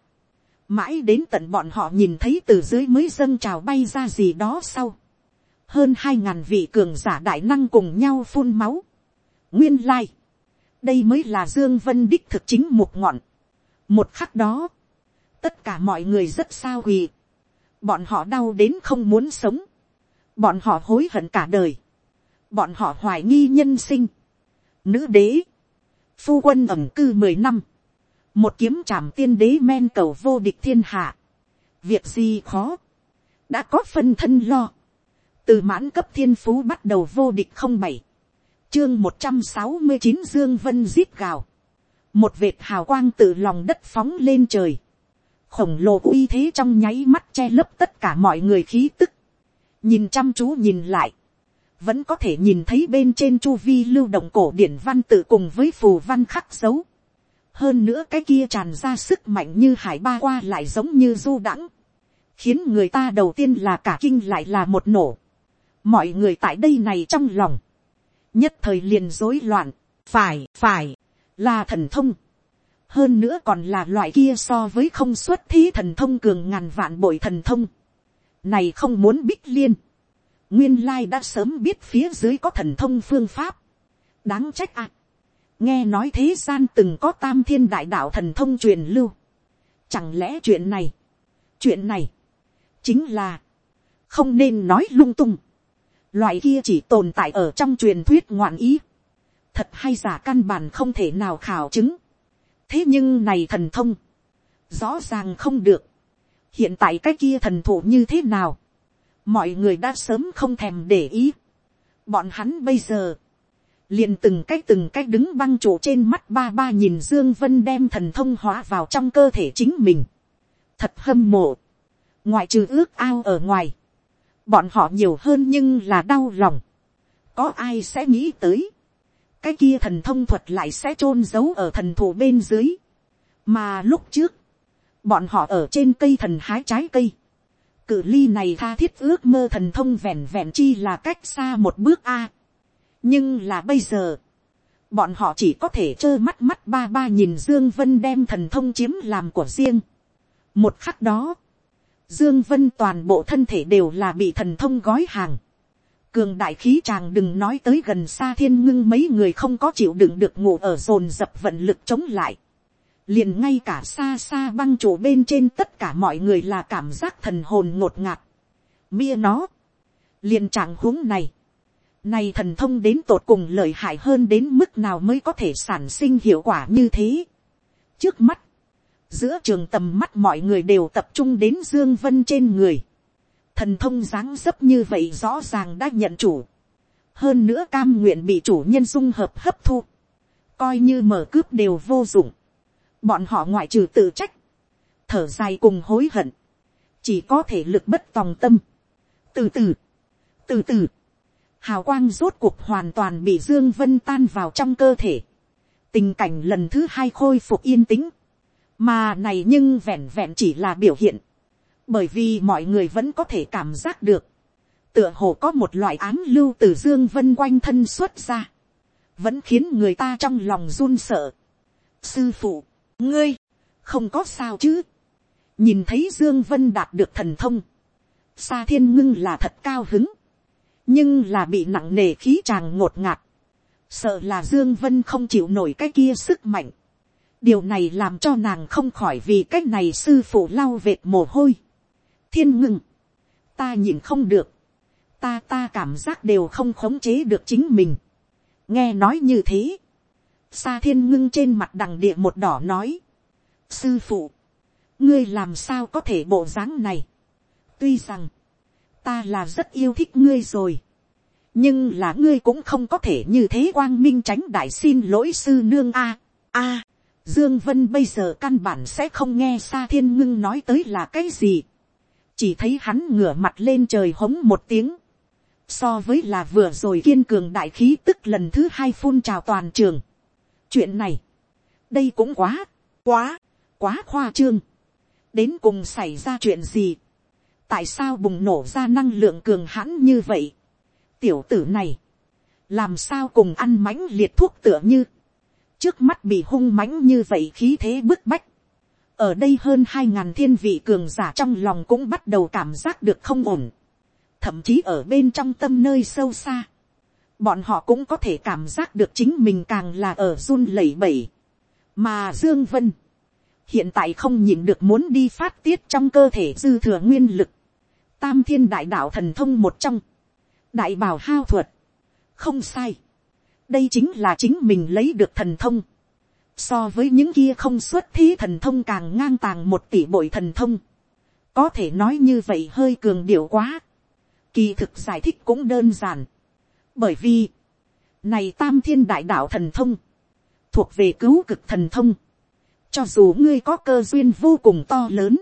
mãi đến tận bọn họ nhìn thấy từ dưới mới dâng trào bay ra gì đó sau, hơn hai ngàn vị cường giả đại năng cùng nhau phun máu. nguyên lai, đây mới là dương vân đích thực chính một ngọn. một khắc đó, tất cả mọi người rất sao quỳ bọn họ đau đến không muốn sống. bọn họ hối hận cả đời. bọn họ hoài nghi nhân sinh. nữ đế, phu quân ẩm cư mười năm, một kiếm trảm tiên đế men cầu vô địch thiên hạ. việc gì khó, đã có phân thân lo từ mãn cấp thiên phú bắt đầu vô địch không bảy, chương một trăm sáu mươi chín dương vân giết gào, một vệt hào quang từ lòng đất phóng lên trời, khổng lồ uy thế trong nháy mắt che lấp tất cả mọi người khí tức, nhìn chăm chú nhìn lại, vẫn có thể nhìn thấy bên trên chu vi lưu động cổ điển văn tự cùng với phù văn khắc dấu. hơn nữa cái kia tràn ra sức mạnh như hải ba qua lại giống như du đãng, khiến người ta đầu tiên là cả kinh lại là một nổ. Mọi người tại đây này trong lòng, nhất thời liền rối loạn, phải phải, là thần thông, hơn nữa còn là loại kia so với không xuất thí thần thông cường ngàn vạn bội thần thông, này không muốn bích liên, nguyên lai đã sớm biết phía dưới có thần thông phương pháp, đáng trách ạ, à. nghe nói thế gian từng có tam thiên đại đạo thần thông truyền lưu, chẳng lẽ chuyện này, chuyện này, chính là, không nên nói lung tung, Loại kia chỉ tồn tại ở trong truyền thuyết ngoạn ý. Thật hay giả căn bản không thể nào khảo chứng. Thế nhưng này thần thông. Rõ ràng không được. Hiện tại cái kia thần thụ như thế nào? Mọi người đã sớm không thèm để ý. Bọn hắn bây giờ. liền từng cái từng cái đứng băng trụ trên mắt ba ba nhìn Dương Vân đem thần thông hóa vào trong cơ thể chính mình. Thật hâm mộ. Ngoại trừ ước ao ở ngoài bọn họ nhiều hơn nhưng là đau lòng. có ai sẽ nghĩ tới, cái kia thần thông thuật lại sẽ chôn giấu ở thần thủ bên dưới. mà lúc trước, bọn họ ở trên cây thần hái trái cây. cử ly này tha thiết ước mơ thần thông vẹn vẹn chi là cách xa một bước a. nhưng là bây giờ, bọn họ chỉ có thể trơ mắt mắt ba ba nhìn dương vân đem thần thông chiếm làm của riêng. một khắc đó, Dương Vân toàn bộ thân thể đều là bị thần thông gói hàng. Cường đại khí chàng đừng nói tới gần xa thiên ngưng mấy người không có chịu đựng được ngủ ở dồn dập vận lực chống lại. Liền ngay cả xa xa băng chỗ bên trên tất cả mọi người là cảm giác thần hồn ngột ngạt. Mia nó. Liền trạng huống này. Này thần thông đến tột cùng lợi hại hơn đến mức nào mới có thể sản sinh hiệu quả như thế. Trước mắt, giữa trường tầm mắt mọi người đều tập trung đến dương vân trên người thần thông dáng dấp như vậy rõ ràng đã nhận chủ. hơn nữa cam nguyện bị chủ nhân dung hợp hấp thu. coi như mở cướp đều vô dụng. bọn họ ngoại trừ tự trách. thở dài cùng hối hận. chỉ có thể lực bất tòng tâm. từ từ, từ từ, hào quang rốt cuộc hoàn toàn bị dương vân tan vào trong cơ thể. tình cảnh lần thứ hai khôi phục yên tĩnh mà này nhưng vẹn vẹn chỉ là biểu hiện, bởi vì mọi người vẫn có thể cảm giác được, tựa hồ có một loại ám lưu từ dương vân quanh thân xuất ra, vẫn khiến người ta trong lòng run sợ. sư phụ, ngươi, không có sao chứ, nhìn thấy dương vân đạt được thần thông, xa thiên ngưng là thật cao hứng, nhưng là bị nặng nề khí tràng ngột ngạt, sợ là dương vân không chịu nổi cái kia sức mạnh. điều này làm cho nàng không khỏi vì cái này sư phụ lau vệt mồ hôi thiên ngưng, ta nhìn không được, ta ta cảm giác đều không khống chế được chính mình. nghe nói như thế, sa thiên ngưng trên mặt đằng địa một đỏ nói, sư phụ, ngươi làm sao có thể bộ dáng này. tuy rằng, ta là rất yêu thích ngươi rồi, nhưng là ngươi cũng không có thể như thế quang minh tránh đại xin lỗi sư nương a. a, dương vân bây giờ căn bản sẽ không nghe sa thiên ngưng nói tới là cái gì chỉ thấy hắn ngửa mặt lên trời hống một tiếng. so với là vừa rồi kiên cường đại khí tức lần thứ hai phun trào toàn trường. chuyện này, đây cũng quá, quá, quá khoa trương. đến cùng xảy ra chuyện gì. tại sao bùng nổ ra năng lượng cường hãn như vậy tiểu tử này, làm sao cùng ăn mãnh liệt thuốc tựa như, trước mắt bị hung mãnh như vậy khí thế bức bách, ở đây hơn hai ngàn thiên vị cường giả trong lòng cũng bắt đầu cảm giác được không ổn, thậm chí ở bên trong tâm nơi sâu xa, bọn họ cũng có thể cảm giác được chính mình càng là ở run lẩy bẩy, mà dương vân, hiện tại không nhìn được muốn đi phát tiết trong cơ thể dư thừa nguyên lực, tam thiên đại đạo thần thông một trong, đại bảo hao thuật, không sai, đây chính là chính mình lấy được thần thông, so với những kia không xuất thí thần thông càng ngang tàng một tỷ bội thần thông, có thể nói như vậy hơi cường điệu quá, kỳ thực giải thích cũng đơn giản, bởi vì, này tam thiên đại đạo thần thông, thuộc về cứu cực thần thông, cho dù ngươi có cơ duyên vô cùng to lớn,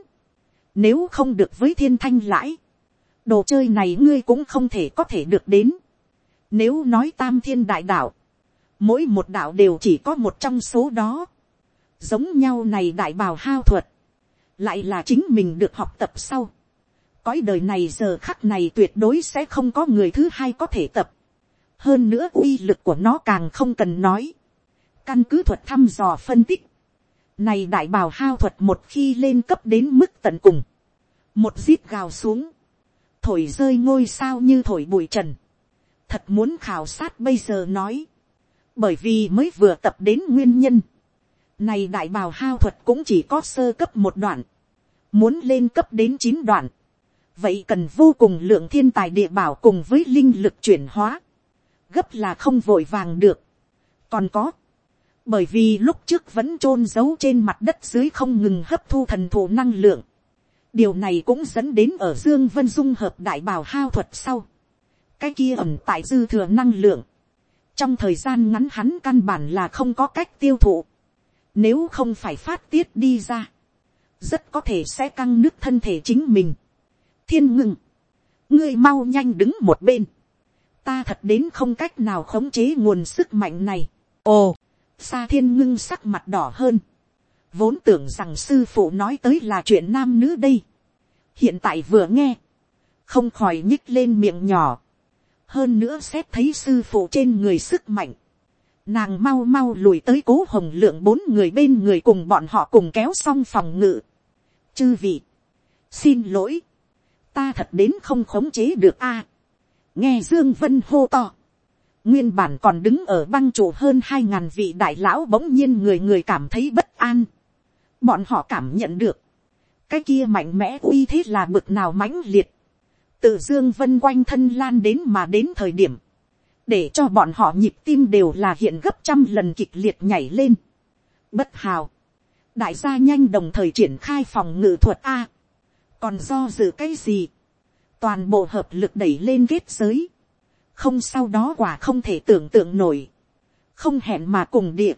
nếu không được với thiên thanh lãi, đồ chơi này ngươi cũng không thể có thể được đến. Nếu nói tam thiên đại đạo, mỗi một đạo đều chỉ có một trong số đó. Giống nhau này đại bào hao thuật, lại là chính mình được học tập sau. Cõi đời này giờ khắc này tuyệt đối sẽ không có người thứ hai có thể tập. Hơn nữa uy lực của nó càng không cần nói. Căn cứ thuật thăm dò phân tích. Này đại bào hao thuật một khi lên cấp đến mức tận cùng. Một zip gào xuống thổi rơi ngôi sao như thổi bụi trần. Thật muốn khảo sát bây giờ nói. Bởi vì mới vừa tập đến nguyên nhân. Này đại bào hao thuật cũng chỉ có sơ cấp một đoạn. Muốn lên cấp đến chín đoạn. Vậy cần vô cùng lượng thiên tài địa bảo cùng với linh lực chuyển hóa. Gấp là không vội vàng được. Còn có. Bởi vì lúc trước vẫn chôn giấu trên mặt đất dưới không ngừng hấp thu thần thụ năng lượng điều này cũng dẫn đến ở dương vân dung hợp đại bào hao thuật sau cái kia ẩm tại dư thừa năng lượng trong thời gian ngắn hắn căn bản là không có cách tiêu thụ. Nếu không phải phát tiết đi ra rất có thể sẽ căng nước thân thể chính mình. Thiên ngừng ngươi mau nhanh đứng một bên. Ta thật đến không cách nào khống chế nguồn sức mạnh này. Ồ xa thiên ngưng sắc mặt đỏ hơn. Vốn tưởng rằng sư phụ nói tới là chuyện nam nữ đây. hiện tại vừa nghe, không khỏi nhích lên miệng nhỏ hơn nữa xét thấy sư phụ trên người sức mạnh. nàng mau mau lùi tới cố hồng lượng bốn người bên người cùng bọn họ cùng kéo xong phòng ngự. chư vị, xin lỗi, ta thật đến không khống chế được a. nghe dương vân hô to. Nguyên bản còn đứng ở băng trụ hơn hai ngàn vị đại lão bỗng nhiên người người cảm thấy bất an bọn họ cảm nhận được, cái kia mạnh mẽ uy thế là bực nào mãnh liệt, từ dương vân quanh thân lan đến mà đến thời điểm, để cho bọn họ nhịp tim đều là hiện gấp trăm lần kịch liệt nhảy lên. Bất hào, đại gia nhanh đồng thời triển khai phòng ngự thuật a, còn do dự cái gì, toàn bộ hợp lực đẩy lên kết giới, không sau đó quả không thể tưởng tượng nổi, không hẹn mà cùng địa,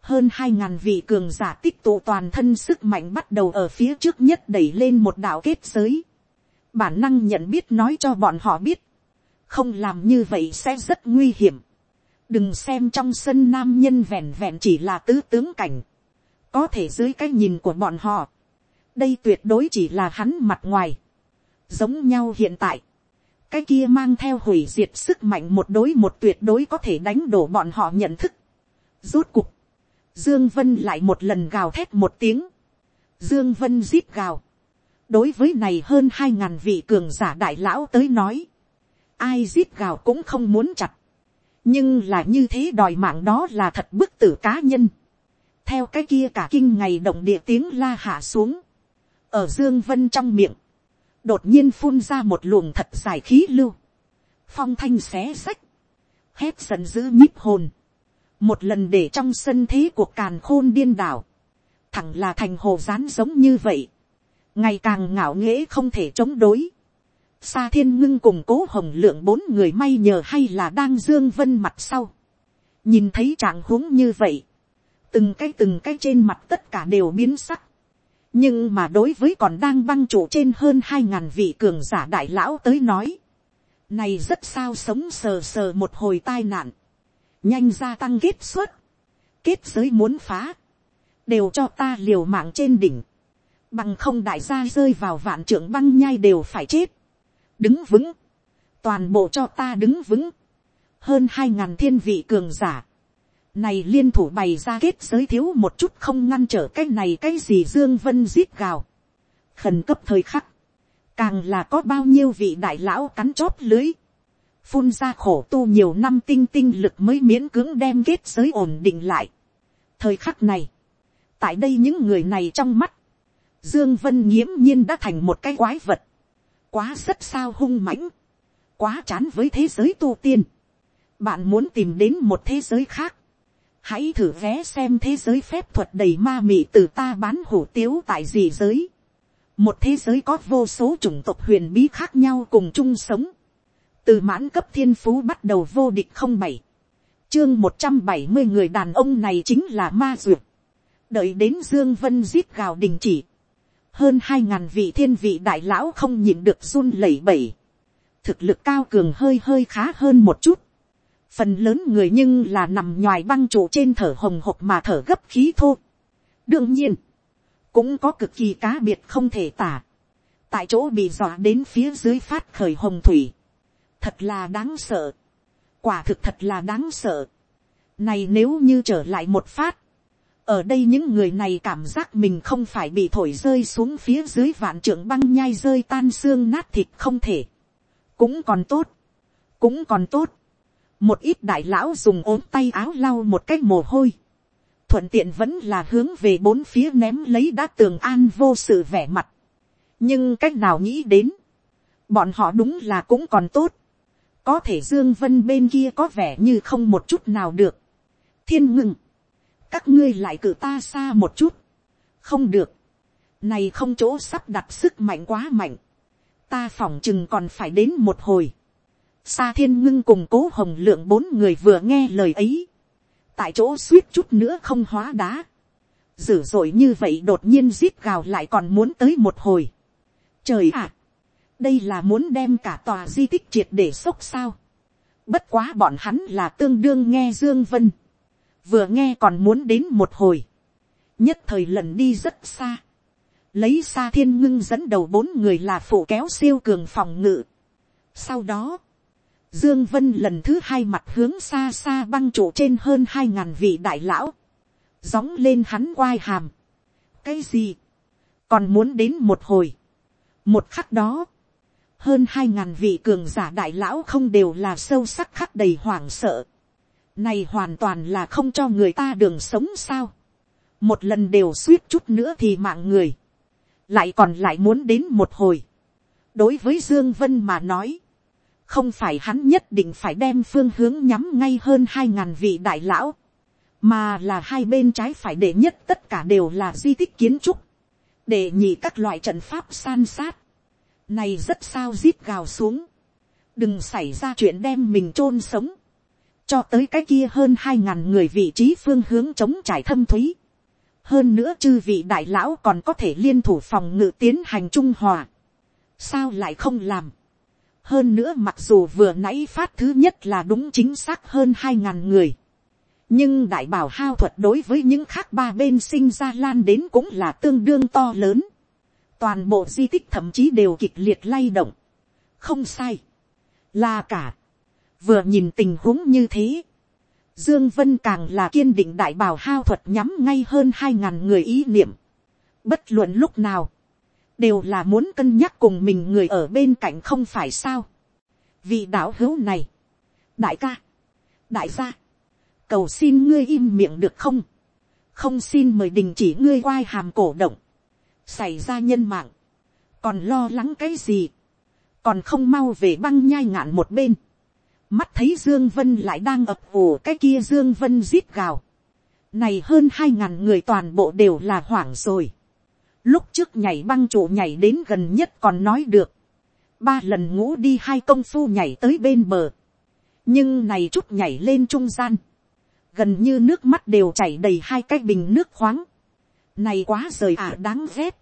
hơn hai ngàn vị cường giả tích tụ toàn thân sức mạnh bắt đầu ở phía trước nhất đẩy lên một đạo kết giới bản năng nhận biết nói cho bọn họ biết, không làm như vậy sẽ rất nguy hiểm. đừng xem trong sân nam nhân vẹn vẹn chỉ là tứ tướng cảnh, có thể dưới cái nhìn của bọn họ, đây tuyệt đối chỉ là hắn mặt ngoài, giống nhau hiện tại, cái kia mang theo hủy diệt sức mạnh một đối một tuyệt đối có thể đánh đổ bọn họ nhận thức. Rốt cục, Dương Vân lại một lần gào thét một tiếng. Dương Vân zip gào. Đối với này hơn hai ngàn vị cường giả đại lão tới nói. Ai giết gào cũng không muốn chặt. nhưng là như thế đòi mạng đó là thật bức tử cá nhân. theo cái kia cả kinh ngày động địa tiếng la hạ xuống, ở dương vân trong miệng, đột nhiên phun ra một luồng thật dài khí lưu, phong thanh xé sách, hét giận dữ nhíp hồn, một lần để trong sân thế cuộc càn khôn điên đảo, thẳng là thành hồ rán giống như vậy, ngày càng ngạo nghễ không thể chống đối, Sa thiên ngưng cùng cố hồng lượng bốn người may nhờ hay là đang dương vân mặt sau. Nhìn thấy trạng huống như vậy. Từng cái từng cái trên mặt tất cả đều biến sắc. Nhưng mà đối với còn đang băng trụ trên hơn hai ngàn vị cường giả đại lão tới nói. Này rất sao sống sờ sờ một hồi tai nạn. Nhanh gia tăng kết suất. Kết giới muốn phá. Đều cho ta liều mạng trên đỉnh. Bằng không đại gia rơi vào vạn trưởng băng nhai đều phải chết. Đứng vững, toàn bộ cho ta đứng vững, hơn hai ngàn thiên vị cường giả, này liên thủ bày ra kết giới thiếu một chút không ngăn trở cái này cái gì dương vân giết gào, khẩn cấp thời khắc, càng là có bao nhiêu vị đại lão cắn chóp lưới, phun ra khổ tu nhiều năm tinh tinh lực mới miễn cưỡng đem kết giới ổn định lại. thời khắc này, tại đây những người này trong mắt, dương vân nghiễm nhiên đã thành một cái quái vật, quá rất sao hung mãnh, quá chán với thế giới tu tiên. bạn muốn tìm đến một thế giới khác, hãy thử vé xem thế giới phép thuật đầy ma mị từ ta bán hủ tiếu tại gì giới. một thế giới có vô số chủng tộc huyền bí khác nhau cùng chung sống. từ mãn cấp thiên phú bắt đầu vô địch không bảy, chương một trăm bảy mươi người đàn ông này chính là ma duyệt. đợi đến dương vân giết gào đình chỉ hơn hai ngàn vị thiên vị đại lão không nhìn được run lẩy bẩy. thực lực cao cường hơi hơi khá hơn một chút. phần lớn người nhưng là nằm ngoài băng trụ trên thở hồng hộc mà thở gấp khí thô. đương nhiên, cũng có cực kỳ cá biệt không thể tả. tại chỗ bị dọa đến phía dưới phát khởi hồng thủy. thật là đáng sợ. quả thực thật là đáng sợ. này nếu như trở lại một phát, ở đây những người này cảm giác mình không phải bị thổi rơi xuống phía dưới vạn trưởng băng nhai rơi tan xương nát thịt không thể. cũng còn tốt, cũng còn tốt. một ít đại lão dùng ốm tay áo lau một cái mồ hôi. thuận tiện vẫn là hướng về bốn phía ném lấy đá tường an vô sự vẻ mặt. nhưng cách nào nghĩ đến, bọn họ đúng là cũng còn tốt. có thể dương vân bên kia có vẻ như không một chút nào được. thiên ngưng các ngươi lại cử ta xa một chút, không được, này không chỗ sắp đặt sức mạnh quá mạnh, ta phỏng chừng còn phải đến một hồi, Sa thiên ngưng cùng cố hồng lượng bốn người vừa nghe lời ấy. Tại chỗ suýt chút nữa không hóa đá. Dữ dội như vậy đột nhiên giết gào lại còn muốn tới một hồi. Trời ạ! đây là muốn đem cả tòa di tích triệt để sốc sao. Bất quá bọn hắn là tương đương nghe Dương Vân vừa nghe còn muốn đến một hồi, nhất thời lần đi rất xa, lấy xa thiên ngưng dẫn đầu bốn người là phụ kéo siêu cường phòng ngự. Sau đó, Dương Vân lần thứ hai mặt hướng xa xa băng trụ trên hơn hai ngàn vị đại lão, gióng lên hắn quai hàm. cái gì, còn muốn đến một hồi, một khắc đó, hơn hai ngàn vị cường giả đại lão không đều là sâu sắc khắc đầy hoảng sợ này hoàn toàn là không cho người ta đường sống sao. Một lần đều suýt chút nữa thì mạng người. Lại còn lại muốn đến một hồi. Đối với Dương Vân mà nói. Không phải hắn nhất định phải đem phương hướng nhắm ngay hơn hai ngàn vị đại lão. Mà là hai bên trái phải để nhất tất cả đều là di tích kiến trúc. Để nhị các loại trận pháp san sát. Này rất sao zip gào xuống. Đừng xảy ra chuyện đem mình chôn sống cho tới cái kia hơn hai ngàn người vị trí phương hướng chống trải thâm thúy. hơn nữa chư vị đại lão còn có thể liên thủ phòng ngự tiến hành trung hòa. sao lại không làm. hơn nữa mặc dù vừa nãy phát thứ nhất là đúng chính xác hơn hai ngàn người. nhưng đại bảo hao thuật đối với những khác ba bên sinh ra lan đến cũng là tương đương to lớn. toàn bộ di tích thậm chí đều kịch liệt lay động. không sai. là cả vừa nhìn tình huống như thế, dương vân càng là kiên định đại bảo hao thuật nhắm ngay hơn hai ngàn người ý niệm. bất luận lúc nào, đều là muốn cân nhắc cùng mình người ở bên cạnh không phải sao. vị đạo hữu này, đại ca, đại gia, cầu xin ngươi im miệng được không, không xin mời đình chỉ ngươi quai hàm cổ động, xảy ra nhân mạng, còn lo lắng cái gì, còn không mau về băng nhai ngạn một bên, mắt thấy dương vân lại đang ập ủ cái kia dương vân rít gào, này hơn hai ngàn người toàn bộ đều là hoảng rồi, lúc trước nhảy băng trụ nhảy đến gần nhất còn nói được, ba lần ngũ đi hai công phu nhảy tới bên bờ, nhưng này chút nhảy lên trung gian, gần như nước mắt đều chảy đầy hai cái bình nước khoáng, này quá rời ả đáng ghét,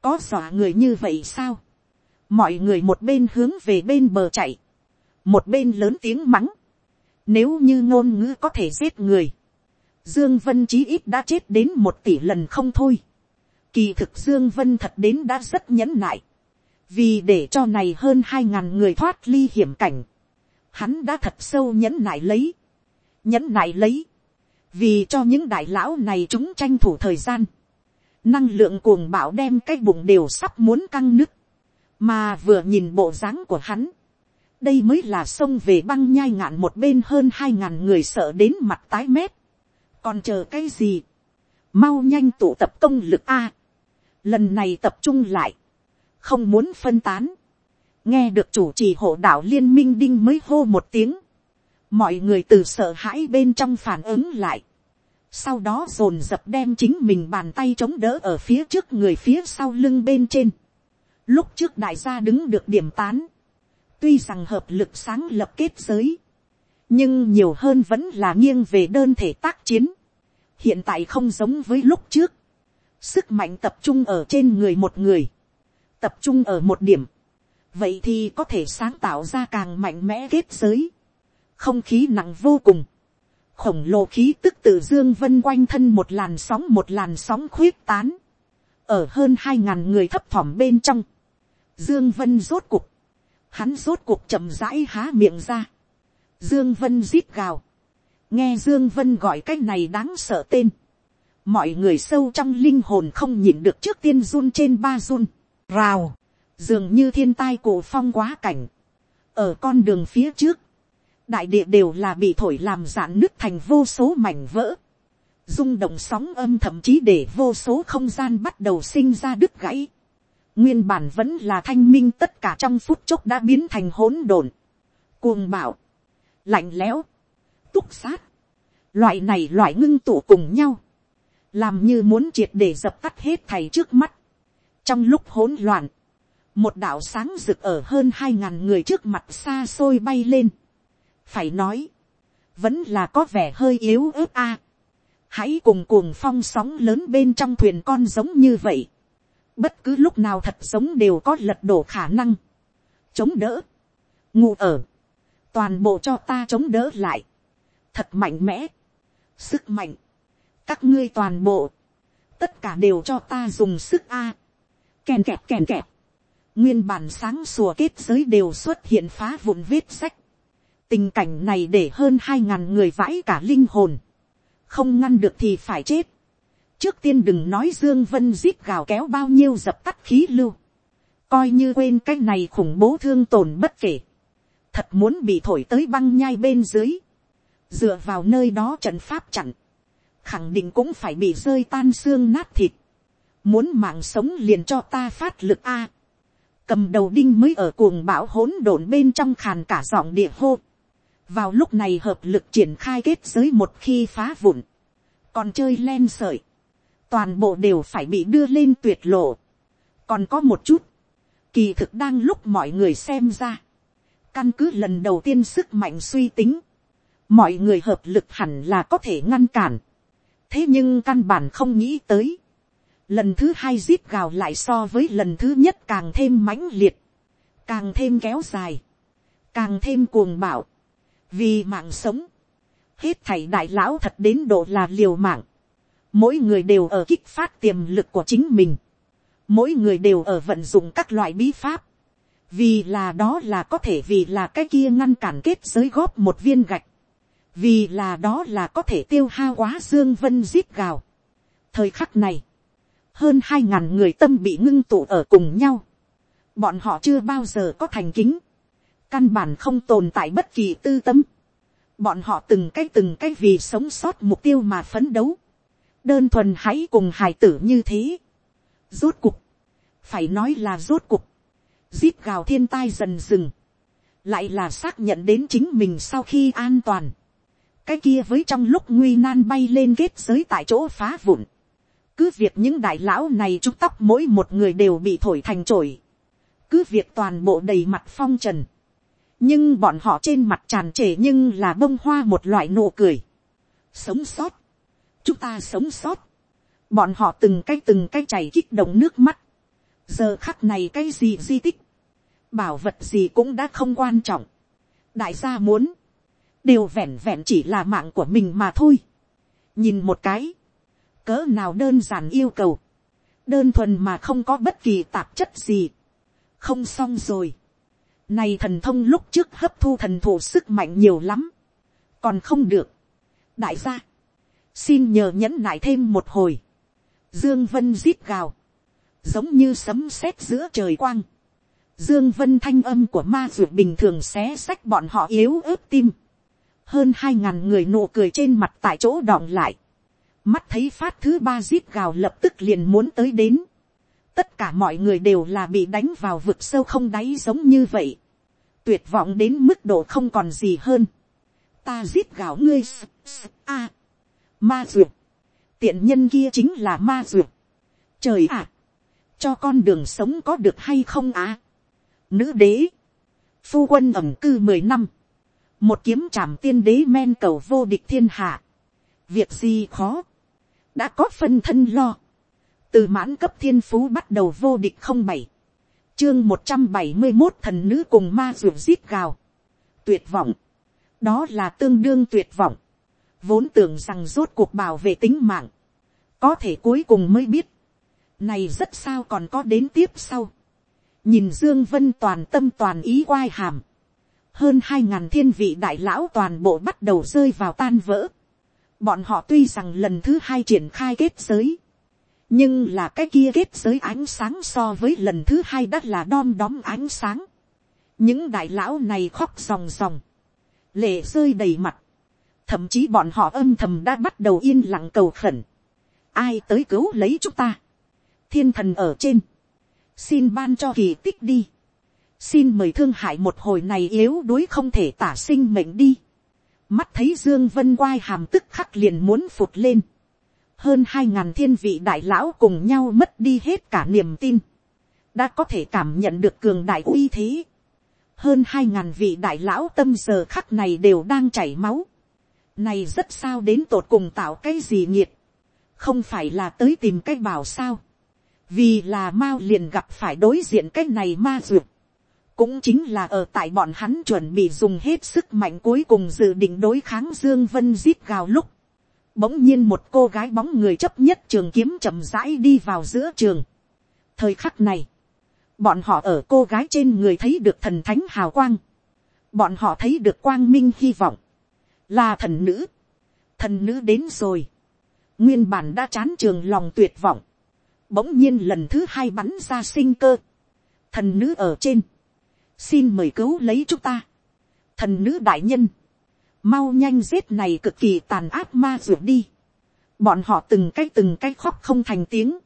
có dọa người như vậy sao, mọi người một bên hướng về bên bờ chạy, một bên lớn tiếng mắng, nếu như ngôn ngữ có thể giết người, dương vân chí ít đã chết đến một tỷ lần không thôi, kỳ thực dương vân thật đến đã rất nhẫn nại, vì để cho này hơn hai ngàn người thoát ly hiểm cảnh, hắn đã thật sâu nhẫn nại lấy, nhẫn nại lấy, vì cho những đại lão này chúng tranh thủ thời gian, năng lượng cuồng bạo đem cái bụng đều sắp muốn căng nứt, mà vừa nhìn bộ dáng của hắn, đây mới là sông về băng nhai ngạn một bên hơn hai ngàn người sợ đến mặt tái mét, còn chờ cái gì, mau nhanh tụ tập công lực a, lần này tập trung lại, không muốn phân tán, nghe được chủ trì hộ đạo liên minh đinh mới hô một tiếng, mọi người từ sợ hãi bên trong phản ứng lại, sau đó dồn dập đem chính mình bàn tay chống đỡ ở phía trước người phía sau lưng bên trên, lúc trước đại gia đứng được điểm tán, tuy rằng hợp lực sáng lập kết giới, nhưng nhiều hơn vẫn là nghiêng về đơn thể tác chiến, hiện tại không giống với lúc trước, sức mạnh tập trung ở trên người một người, tập trung ở một điểm, vậy thì có thể sáng tạo ra càng mạnh mẽ kết giới, không khí nặng vô cùng, khổng lồ khí tức từ dương vân quanh thân một làn sóng một làn sóng khuyết tán, ở hơn hai ngàn người thấp thỏm bên trong, dương vân rốt cục, hắn rốt cuộc chậm rãi há miệng ra, dương vân rít gào, nghe dương vân gọi cái này đáng sợ tên, mọi người sâu trong linh hồn không nhìn được trước tiên run trên ba run, rào, dường như thiên tai cổ phong quá cảnh, ở con đường phía trước, đại địa đều là bị thổi làm giãn nứt thành vô số mảnh vỡ, rung động sóng âm thậm chí để vô số không gian bắt đầu sinh ra đứt gãy, nguyên bản vẫn là thanh minh tất cả trong phút chốc đã biến thành hỗn độn, cuồng bạo, lạnh lẽo, túc sát, loại này loại ngưng tụ cùng nhau, làm như muốn triệt để dập tắt hết thầy trước mắt. trong lúc hỗn loạn, một đạo sáng rực ở hơn hai ngàn người trước mặt xa xôi bay lên. phải nói, vẫn là có vẻ hơi yếu ớt a. hãy cùng cuồng phong sóng lớn bên trong thuyền con giống như vậy bất cứ lúc nào thật sống đều có lật đổ khả năng. chống đỡ, ngủ ở, toàn bộ cho ta chống đỡ lại. thật mạnh mẽ, sức mạnh, các ngươi toàn bộ, tất cả đều cho ta dùng sức a. Kèn kẹp kèn kẹp, nguyên bản sáng sủa kết giới đều xuất hiện phá vụn vết sách. tình cảnh này để hơn hai ngàn người vãi cả linh hồn, không ngăn được thì phải chết trước tiên đừng nói dương vân giết gào kéo bao nhiêu dập tắt khí lưu, coi như quên cái này khủng bố thương tổn bất kể, thật muốn bị thổi tới băng nhai bên dưới, dựa vào nơi đó trận pháp chặn, khẳng định cũng phải bị rơi tan xương nát thịt. Muốn mạng sống liền cho ta phát lực A. Cầm đầu đinh mới ở cuồng bão hỗn độn bên trong khàn cả giọng địa hô. Vào lúc này hợp lực triển khai kết giới một khi phá vụn. Còn chơi len sợi. Toàn bộ đều phải bị đưa lên tuyệt lộ. Còn có một chút. Kỳ thực đang lúc mọi người xem ra. Căn cứ lần đầu tiên sức mạnh suy tính. Mọi người hợp lực hẳn là có thể ngăn cản thế nhưng căn bản không nghĩ tới. lần thứ hai zip gào lại so với lần thứ nhất càng thêm mãnh liệt, càng thêm kéo dài, càng thêm cuồng bạo, vì mạng sống, hết thảy đại lão thật đến độ là liều mạng, mỗi người đều ở kích phát tiềm lực của chính mình, mỗi người đều ở vận dụng các loại bí pháp, vì là đó là có thể vì là cái kia ngăn cản kết giới góp một viên gạch, vì là đó là có thể tiêu hao quá dương vân giết gào. thời khắc này, hơn hai ngàn người tâm bị ngưng tụ ở cùng nhau. bọn họ chưa bao giờ có thành kính, căn bản không tồn tại bất kỳ tư tâm. bọn họ từng cái từng cái vì sống sót mục tiêu mà phấn đấu, đơn thuần hãy cùng hài tử như thế, rốt cục, phải nói là rốt cục, giết gào thiên tai dần dừng, lại là xác nhận đến chính mình sau khi an toàn, cái kia với trong lúc nguy nan bay lên kết giới tại chỗ phá vụn, cứ việc những đại lão này trúc tóc mỗi một người đều bị thổi thành trổi. cứ việc toàn bộ đầy mặt phong trần, nhưng bọn họ trên mặt tràn trề nhưng là bông hoa một loại nụ cười, sống sót, chúng ta sống sót, bọn họ từng cái từng cái chảy kích động nước mắt, giờ khắc này cái gì di tích, bảo vật gì cũng đã không quan trọng, đại gia muốn, đều vẹn vẹn chỉ là mạng của mình mà thôi. nhìn một cái, cỡ nào đơn giản yêu cầu, đơn thuần mà không có bất kỳ tạp chất gì, không xong rồi. Này thần thông lúc trước hấp thu thần thủ sức mạnh nhiều lắm, còn không được. đại gia, xin nhờ nhẫn nại thêm một hồi, dương vân rít gào, giống như sấm sét giữa trời quang. Dương Vân thanh âm của ma dược bình thường xé sách bọn họ yếu ớt tim. Hơn hai ngàn người nụ cười trên mặt tại chỗ đọng lại, mắt thấy phát thứ ba zip gào lập tức liền muốn tới đến, tất cả mọi người đều là bị đánh vào vực sâu không đáy giống như vậy, tuyệt vọng đến mức độ không còn gì hơn, ta zip gào ngươi a, ma duyệt, tiện nhân kia chính là ma duyệt, trời ạ, cho con đường sống có được hay không á, nữ đế, phu quân ẩm cư mười năm, một kiếm trảm tiên đế men cầu vô địch thiên hạ, việc gì khó, đã có phân thân lo, từ mãn cấp thiên phú bắt đầu vô địch không bảy, chương một trăm bảy mươi một thần nữ cùng ma ruột giết gào, tuyệt vọng, đó là tương đương tuyệt vọng, vốn tưởng rằng rốt cuộc bảo vệ tính mạng, có thể cuối cùng mới biết, này rất sao còn có đến tiếp sau, nhìn dương vân toàn tâm toàn ý quai hàm, hơn hai ngàn thiên vị đại lão toàn bộ bắt đầu rơi vào tan vỡ. Bọn họ tuy rằng lần thứ hai triển khai kết giới, nhưng là cái kia kết giới ánh sáng so với lần thứ hai đã là đom đóm ánh sáng. những đại lão này khóc ròng ròng, lệ rơi đầy mặt, thậm chí bọn họ âm thầm đã bắt đầu yên lặng cầu khẩn. ai tới cứu lấy chúng ta, thiên thần ở trên, xin ban cho kỳ tích đi xin mời thương hại một hồi này yếu đuối không thể tả sinh mệnh đi. mắt thấy dương vân quai hàm tức khắc liền muốn phụt lên. hơn hai ngàn thiên vị đại lão cùng nhau mất đi hết cả niềm tin. đã có thể cảm nhận được cường đại uy thế. hơn hai ngàn vị đại lão tâm giờ khắc này đều đang chảy máu này rất sao đến tột cùng tạo cái gì nhiệt. không phải là tới tìm cái bảo sao. vì là mao liền gặp phải đối diện cái này ma dược. cũng chính là ở tại bọn hắn chuẩn bị dùng hết sức mạnh cuối cùng dự định đối kháng dương vân giết gào lúc bỗng nhiên một cô gái bóng người chấp nhất trường kiếm chậm rãi đi vào giữa trường thời khắc này, bọn họ ở cô gái trên người thấy được thần thánh hào quang bọn họ thấy được quang minh hy vọng là thần nữ thần nữ đến rồi nguyên bản đã chán trường lòng tuyệt vọng bỗng nhiên lần thứ hai bắn ra sinh cơ thần nữ ở trên xin mời cứu lấy chúng ta. thần nữ đại nhân, mau nhanh giết này cực kỳ tàn áp ma ruột đi. bọn họ từng cái từng cái khóc không thành tiếng.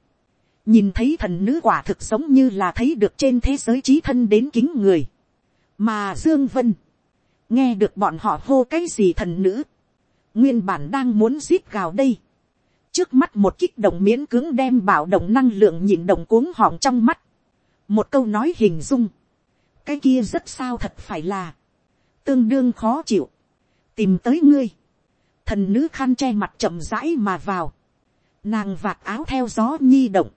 nhìn thấy thần nữ quả thực giống như là thấy được trên thế giới trí thân đến kính người. mà dương vân, nghe được bọn họ hô cái gì thần nữ, nguyên bản đang muốn giết gào đây. trước mắt một kích động miễn cưỡng đem bảo động năng lượng nhịn động cuống họng trong mắt. một câu nói hình dung. Cái kia rất sao thật phải là, tương đương khó chịu, tìm tới ngươi, thần nữ khăn che mặt chậm rãi mà vào, nàng vạt áo theo gió nhi động,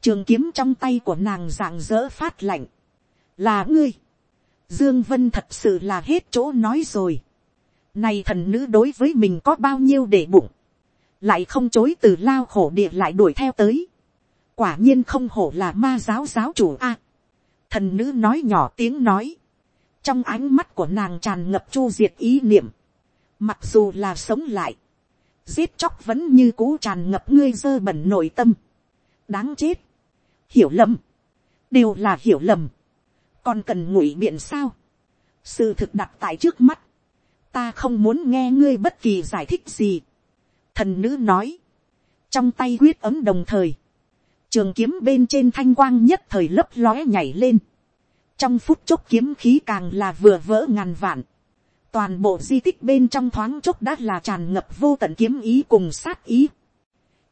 trường kiếm trong tay của nàng dạng dỡ phát lạnh, là ngươi, dương vân thật sự là hết chỗ nói rồi, này thần nữ đối với mình có bao nhiêu để bụng, lại không chối từ lao khổ địa lại đuổi theo tới, quả nhiên không hổ là ma giáo giáo chủ a, thần nữ nói nhỏ tiếng nói, trong ánh mắt của nàng tràn ngập chu diệt ý niệm, mặc dù là sống lại, giết chóc vẫn như cũ tràn ngập ngươi dơ bẩn nội tâm, đáng chết, hiểu lầm, đều là hiểu lầm, còn cần ngụy biện sao, sự thực đặt tại trước mắt, ta không muốn nghe ngươi bất kỳ giải thích gì. thần nữ nói, trong tay quyết ấm đồng thời, trường kiếm bên trên thanh quang nhất thời lấp lóe nhảy lên, trong phút chốc kiếm khí càng là vừa vỡ ngàn vạn, toàn bộ di tích bên trong thoáng chốc đã là tràn ngập vô tận kiếm ý cùng sát ý,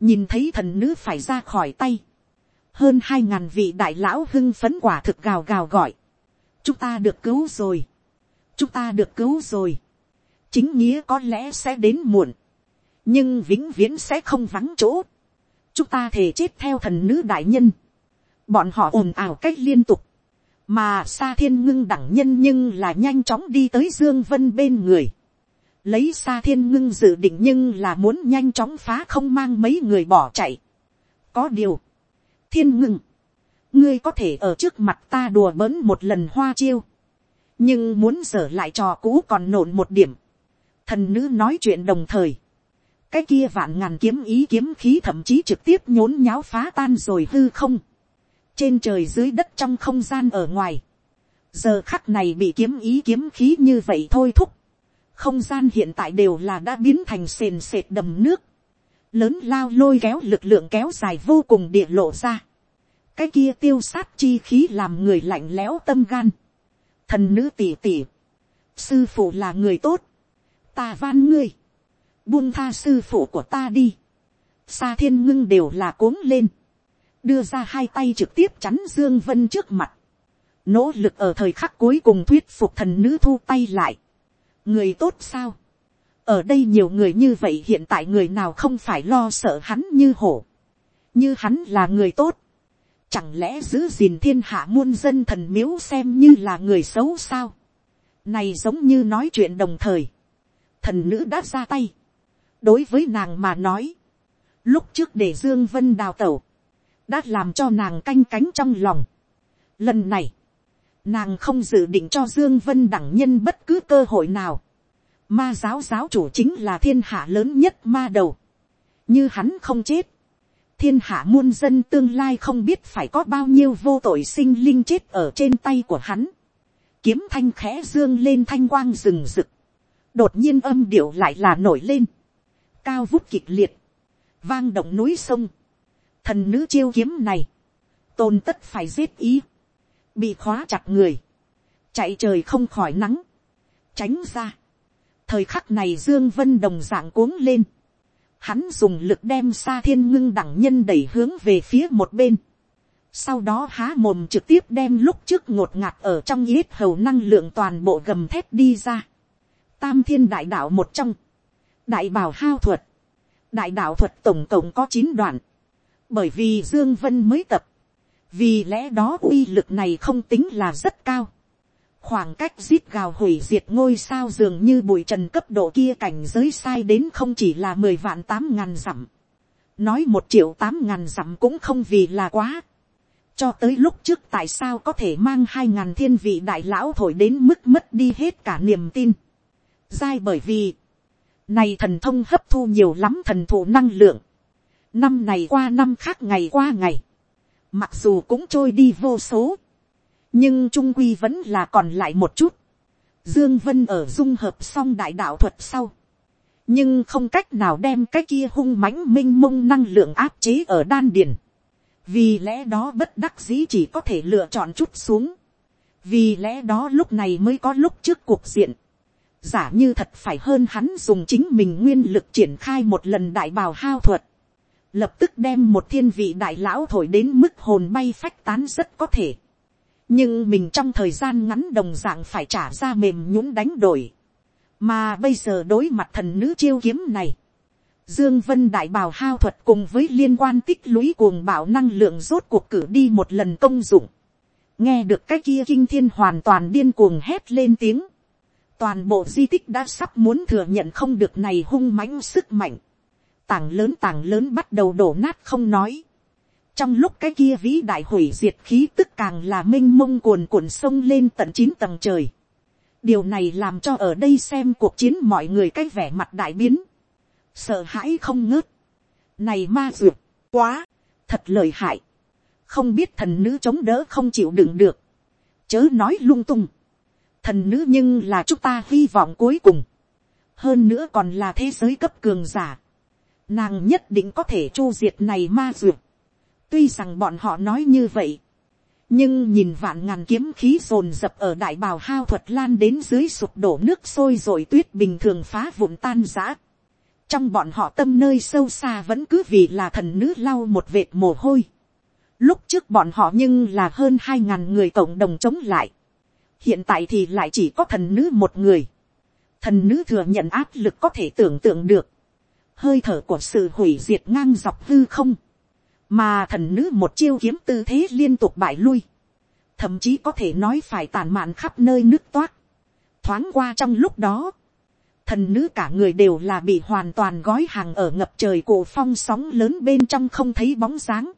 nhìn thấy thần nữ phải ra khỏi tay, hơn hai ngàn vị đại lão hưng phấn quả thực gào gào gọi, chúng ta được cứu rồi, chúng ta được cứu rồi, chính nghĩa có lẽ sẽ đến muộn, nhưng vĩnh viễn sẽ không vắng chỗ, chúng ta thể chết theo thần nữ đại nhân, bọn họ ồn ào cách liên tục, mà xa thiên ngưng đẳng nhân nhưng là nhanh chóng đi tới dương vân bên người, lấy xa thiên ngưng dự định nhưng là muốn nhanh chóng phá không mang mấy người bỏ chạy. có điều, thiên ngưng, ngươi có thể ở trước mặt ta đùa bỡn một lần hoa chiêu, nhưng muốn dở lại trò cũ còn nổn một điểm. thần nữ nói chuyện đồng thời, cái kia vạn ngàn kiếm ý kiếm khí thậm chí trực tiếp nhốn nháo phá tan rồi hư không, trên trời dưới đất trong không gian ở ngoài, giờ khắc này bị kiếm ý kiếm khí như vậy thôi thúc, không gian hiện tại đều là đã biến thành sền sệt đầm nước, lớn lao lôi kéo lực lượng kéo dài vô cùng địa lộ ra, cái kia tiêu sát chi khí làm người lạnh lẽo tâm gan, thần nữ tỉ tỉ, sư phụ là người tốt, ta van ngươi, buông tha sư phụ của ta đi, xa thiên ngưng đều là cuống lên, đưa ra hai tay trực tiếp chắn dương vân trước mặt, nỗ lực ở thời khắc cuối cùng thuyết phục thần nữ thu tay lại, người tốt sao, ở đây nhiều người như vậy hiện tại người nào không phải lo sợ hắn như hổ, như hắn là người tốt, chẳng lẽ giữ gìn thiên hạ muôn dân thần miếu xem như là người xấu sao, này giống như nói chuyện đồng thời, thần nữ đã ra tay, đối với nàng mà nói, lúc trước để dương vân đào tẩu, đã làm cho nàng canh cánh trong lòng. Lần này, nàng không dự định cho dương vân đẳng nhân bất cứ cơ hội nào. Ma giáo giáo chủ chính là thiên hạ lớn nhất ma đầu. Như hắn không chết, thiên hạ muôn dân tương lai không biết phải có bao nhiêu vô tội sinh linh chết ở trên tay của hắn. Kiếm thanh khẽ dương lên thanh quang rừng rực. Đột nhiên âm điệu lại là nổi lên. Cao vút kịch liệt. Vang động núi sông thần nữ chiêu kiếm này, tôn tất phải giết ý, bị khóa chặt người, chạy trời không khỏi nắng, tránh ra. thời khắc này dương vân đồng dạng cuống lên, hắn dùng lực đem xa thiên ngưng đẳng nhân đẩy hướng về phía một bên, sau đó há mồm trực tiếp đem lúc trước ngột ngạt ở trong yết hầu năng lượng toàn bộ gầm thép đi ra. Tam thiên đại đạo một trong, đại bảo hao thuật, đại đạo thuật tổng cộng có chín đoạn, bởi vì dương vân mới tập, vì lẽ đó uy lực này không tính là rất cao khoảng cách giết gào hủy diệt ngôi sao dường như bụi trần cấp độ kia cảnh giới sai đến không chỉ là mười vạn tám ngàn dặm, nói một triệu tám ngàn dặm cũng không vì là quá. cho tới lúc trước tại sao có thể mang hai ngàn thiên vị đại lão thổi đến mức mất đi hết cả niềm tin. dai bởi vì, này thần thông hấp thu nhiều lắm thần thụ năng lượng Năm này qua năm khác ngày qua ngày. Mặc dù cũng trôi đi vô số. Nhưng trung quy vẫn là còn lại một chút. Dương Vân ở dung hợp xong đại đạo thuật sau. Nhưng không cách nào đem cái kia hung mãnh minh mông năng lượng áp chế ở đan điền. Vì lẽ đó bất đắc dĩ chỉ có thể lựa chọn chút xuống. Vì lẽ đó lúc này mới có lúc trước cuộc diện giả như thật phải hơn hắn dùng chính mình nguyên lực triển khai một lần đại bào hao thuật lập tức đem một thiên vị đại lão thổi đến mức hồn bay phách tán rất có thể nhưng mình trong thời gian ngắn đồng dạng phải trả ra mềm nhũng đánh đổi. mà bây giờ đối mặt thần nữ chiêu kiếm này, dương vân đại bào hao thuật cùng với liên quan tích lũy cuồng bảo năng lượng rốt cuộc cử đi một lần công dụng. nghe được cái kia kinh thiên hoàn toàn điên cuồng hét lên tiếng. toàn bộ di tích đã sắp muốn thừa nhận không được này hung mãnh sức mạnh tảng lớn tảng lớn bắt đầu đổ nát không nói trong lúc cái kia vĩ đại hủy diệt khí tức càng là m i n h mông cuồn cuộn sông lên tận chín tầng trời. điều này làm cho ở đây xem cuộc chiến mọi người cái vẻ mặt đại biến. sợ hãi không ngớt. này ma duyệt, quá, thật lời hại. không biết thần nữ chống đỡ không chịu đựng được. chớ nói lung tung. thần nữ nhưng là chúng ta hy vọng cuối cùng hơn nữa còn là thế giới cấp cường giả, nàng nhất định có thể chu diệt này ma duyệt tuy rằng bọn họ nói như vậy, nhưng nhìn vạn ngàn kiếm khí rồn rập ở đại bào hao thuật lan đến dưới sụp đổ nước sôi rồi tuyết bình thường phá vụn tan giã. trong bọn họ tâm nơi sâu xa vẫn cứ vì là thần nữ lau một vệt mồ hôi. lúc trước bọn họ nhưng là hơn hai ngàn người cộng đồng chống lại. hiện tại thì lại chỉ có thần nữ một người. thần nữ thừa nhận áp lực có thể tưởng tượng được. hơi thở của sự hủy diệt ngang dọc hư không mà thần nữ một chiêu kiếm tư thế liên tục bại lui, thậm chí có thể nói phải tàn mạn khắp nơi nước toát, thoáng qua trong lúc đó, thần nữ cả người đều là bị hoàn toàn gói hàng ở ngập trời cổ phong sóng lớn bên trong không thấy bóng dáng.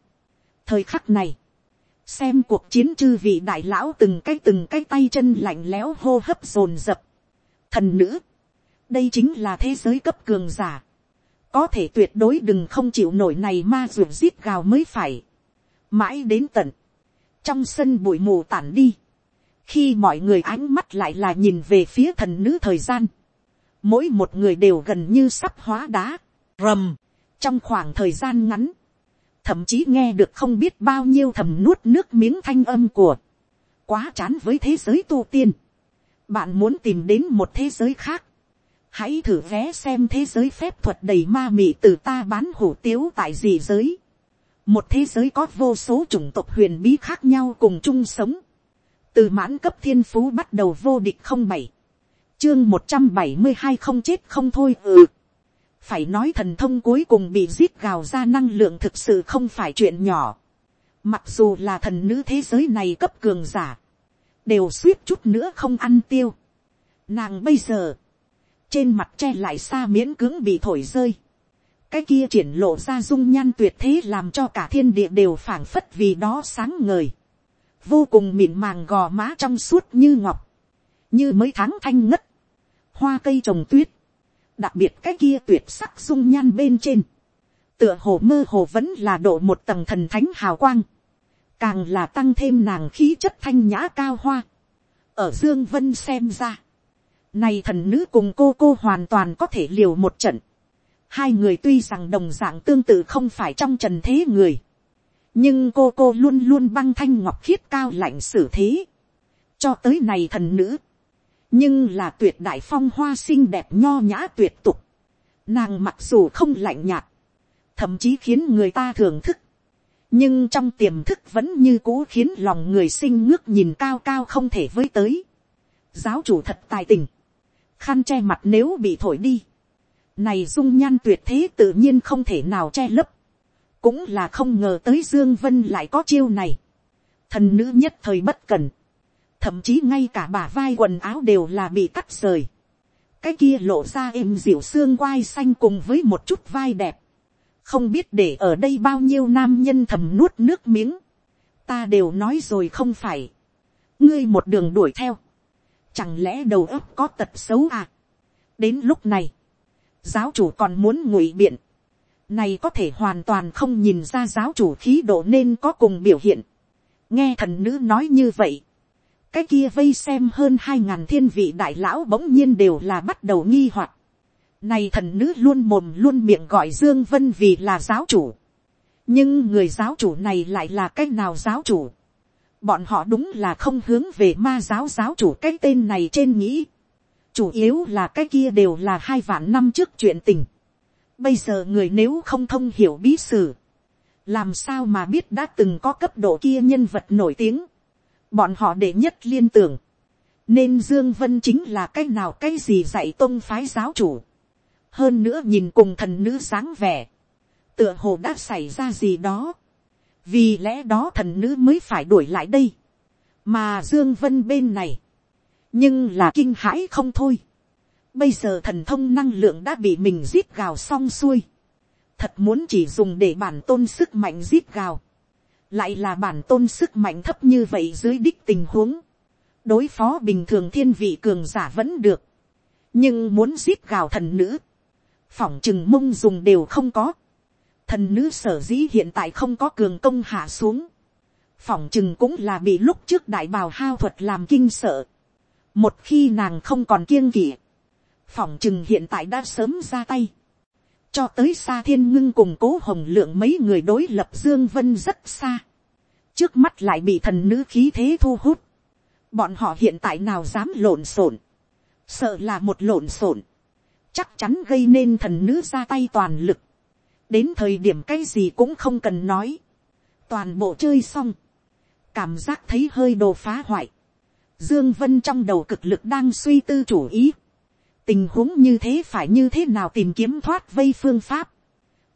thời khắc này, xem cuộc chiến chư vị đại lão từng cái từng cái tay chân lạnh lẽo hô hấp dồn dập. thần nữ, đây chính là thế giới cấp cường giả có thể tuyệt đối đừng không chịu nổi này ma ruột giết gào mới phải. mãi đến tận, trong sân bụi mù tản đi, khi mọi người ánh mắt lại là nhìn về phía thần nữ thời gian, mỗi một người đều gần như sắp hóa đá, rầm, trong khoảng thời gian ngắn, thậm chí nghe được không biết bao nhiêu thầm nuốt nước miếng thanh âm của, quá chán với thế giới tu tiên, bạn muốn tìm đến một thế giới khác, hãy thử vé xem thế giới phép thuật đầy ma mị từ ta bán hủ tiếu tại gì giới. một thế giới có vô số chủng tộc huyền bí khác nhau cùng chung sống. từ mãn cấp thiên phú bắt đầu vô địch không bảy. chương một trăm bảy mươi hai không chết không thôi ừ. phải nói thần thông cuối cùng bị giết gào ra năng lượng thực sự không phải chuyện nhỏ. mặc dù là thần nữ thế giới này cấp cường giả, đều suýt chút nữa không ăn tiêu. nàng bây giờ, trên mặt che lại xa miễn cưỡng bị thổi rơi. cái kia triển lộ ra dung nhan tuyệt thế làm cho cả thiên địa đều phảng phất vì đó sáng ngời. vô cùng mịn màng gò má trong suốt như ngọc, như mấy tháng thanh ngất, hoa cây trồng tuyết, đặc biệt cái kia tuyệt sắc dung nhan bên trên, tựa hồ mơ hồ vẫn là độ một tầng thần thánh hào quang, càng là tăng thêm nàng khí chất thanh nhã cao hoa, ở dương vân xem ra, này thần nữ cùng cô cô hoàn toàn có thể liều một trận. Hai người tuy rằng đồng dạng tương tự không phải trong trần thế người. Nhưng cô cô luôn luôn băng thanh ngọc khiết cao lạnh xử thế. Cho tới này thần nữ. Nhưng là tuyệt đại phong hoa xinh đẹp nho nhã tuyệt tục. Nàng mặc dù không lạnh nhạt. Thậm chí khiến người ta thưởng thức. Nhưng trong tiềm thức vẫn như cũ khiến lòng người sinh ngước nhìn cao cao không thể với tới. Giáo chủ thật tài tình khăn che mặt nếu bị thổi đi, này dung nhan tuyệt thế tự nhiên không thể nào che lấp, cũng là không ngờ tới dương vân lại có chiêu này, thần nữ nhất thời bất cần, thậm chí ngay cả bả vai quần áo đều là bị cắt rời, cái kia lộ ra êm dịu xương quai xanh cùng với một chút vai đẹp, không biết để ở đây bao nhiêu nam nhân thầm nuốt nước miếng, ta đều nói rồi không phải, ngươi một đường đuổi theo, Chẳng lẽ đầu óc có tật xấu à? Đến lúc này, giáo chủ còn muốn ngụy biện. Này có thể hoàn toàn không nhìn ra giáo chủ khí độ nên có cùng biểu hiện. Nghe thần nữ nói như vậy. Cái kia vây xem hơn hai ngàn thiên vị đại lão bỗng nhiên đều là bắt đầu nghi hoặc. Này thần nữ luôn mồm luôn miệng gọi Dương Vân vì là giáo chủ. Nhưng người giáo chủ này lại là cách nào giáo chủ? Bọn họ đúng là không hướng về ma giáo giáo chủ cái tên này trên nghĩ. chủ yếu là cái kia đều là hai vạn năm trước chuyện tình. bây giờ người nếu không thông hiểu bí sử, làm sao mà biết đã từng có cấp độ kia nhân vật nổi tiếng. bọn họ để nhất liên tưởng. nên dương vân chính là cái nào cái gì dạy tôn phái giáo chủ. hơn nữa nhìn cùng thần nữ sáng vẻ. tựa hồ đã xảy ra gì đó vì lẽ đó thần nữ mới phải đuổi lại đây, mà dương vân bên này, nhưng là kinh hãi không thôi. bây giờ thần thông năng lượng đã bị mình giết gào xong xuôi, thật muốn chỉ dùng để bản tôn sức mạnh giết gào, lại là bản tôn sức mạnh thấp như vậy dưới đích tình huống, đối phó bình thường thiên vị cường giả vẫn được, nhưng muốn giết gào thần nữ, phỏng chừng mông dùng đều không có, thần nữ sở dĩ hiện tại không có cường công hạ xuống, phỏng chừng cũng là bị lúc trước đại bào hao thuật làm kinh sợ. một khi nàng không còn kiêng kỵ, phỏng chừng hiện tại đã sớm ra tay, cho tới xa thiên ngưng cùng cố hồng lượng mấy người đối lập dương vân rất xa, trước mắt lại bị thần nữ khí thế thu hút, bọn họ hiện tại nào dám lộn xộn, sợ là một lộn xộn, chắc chắn gây nên thần nữ ra tay toàn lực, đến thời điểm cái gì cũng không cần nói, toàn bộ chơi xong, cảm giác thấy hơi đồ phá hoại, dương vân trong đầu cực lực đang suy tư chủ ý, tình huống như thế phải như thế nào tìm kiếm thoát vây phương pháp,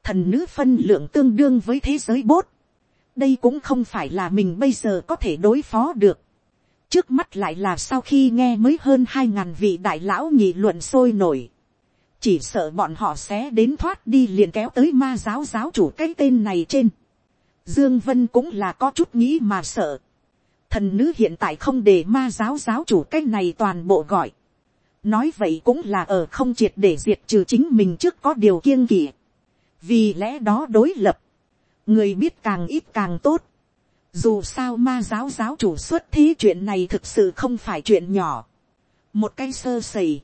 thần nữ phân lượng tương đương với thế giới bốt, đây cũng không phải là mình bây giờ có thể đối phó được, trước mắt lại là sau khi nghe mới hơn hai ngàn vị đại lão nghị luận sôi nổi, chỉ sợ bọn họ sẽ đến thoát đi liền kéo tới ma giáo giáo chủ cái tên này trên. Dương Vân cũng là có chút nghĩ mà sợ. Thần nữ hiện tại không để ma giáo giáo chủ cái này toàn bộ gọi. Nói vậy cũng là ở không triệt để diệt trừ chính mình trước có điều kiêng kỵ. Vì lẽ đó đối lập. Người biết càng ít càng tốt. Dù sao ma giáo giáo chủ xuất thí chuyện này thực sự không phải chuyện nhỏ. Một cái sơ sẩy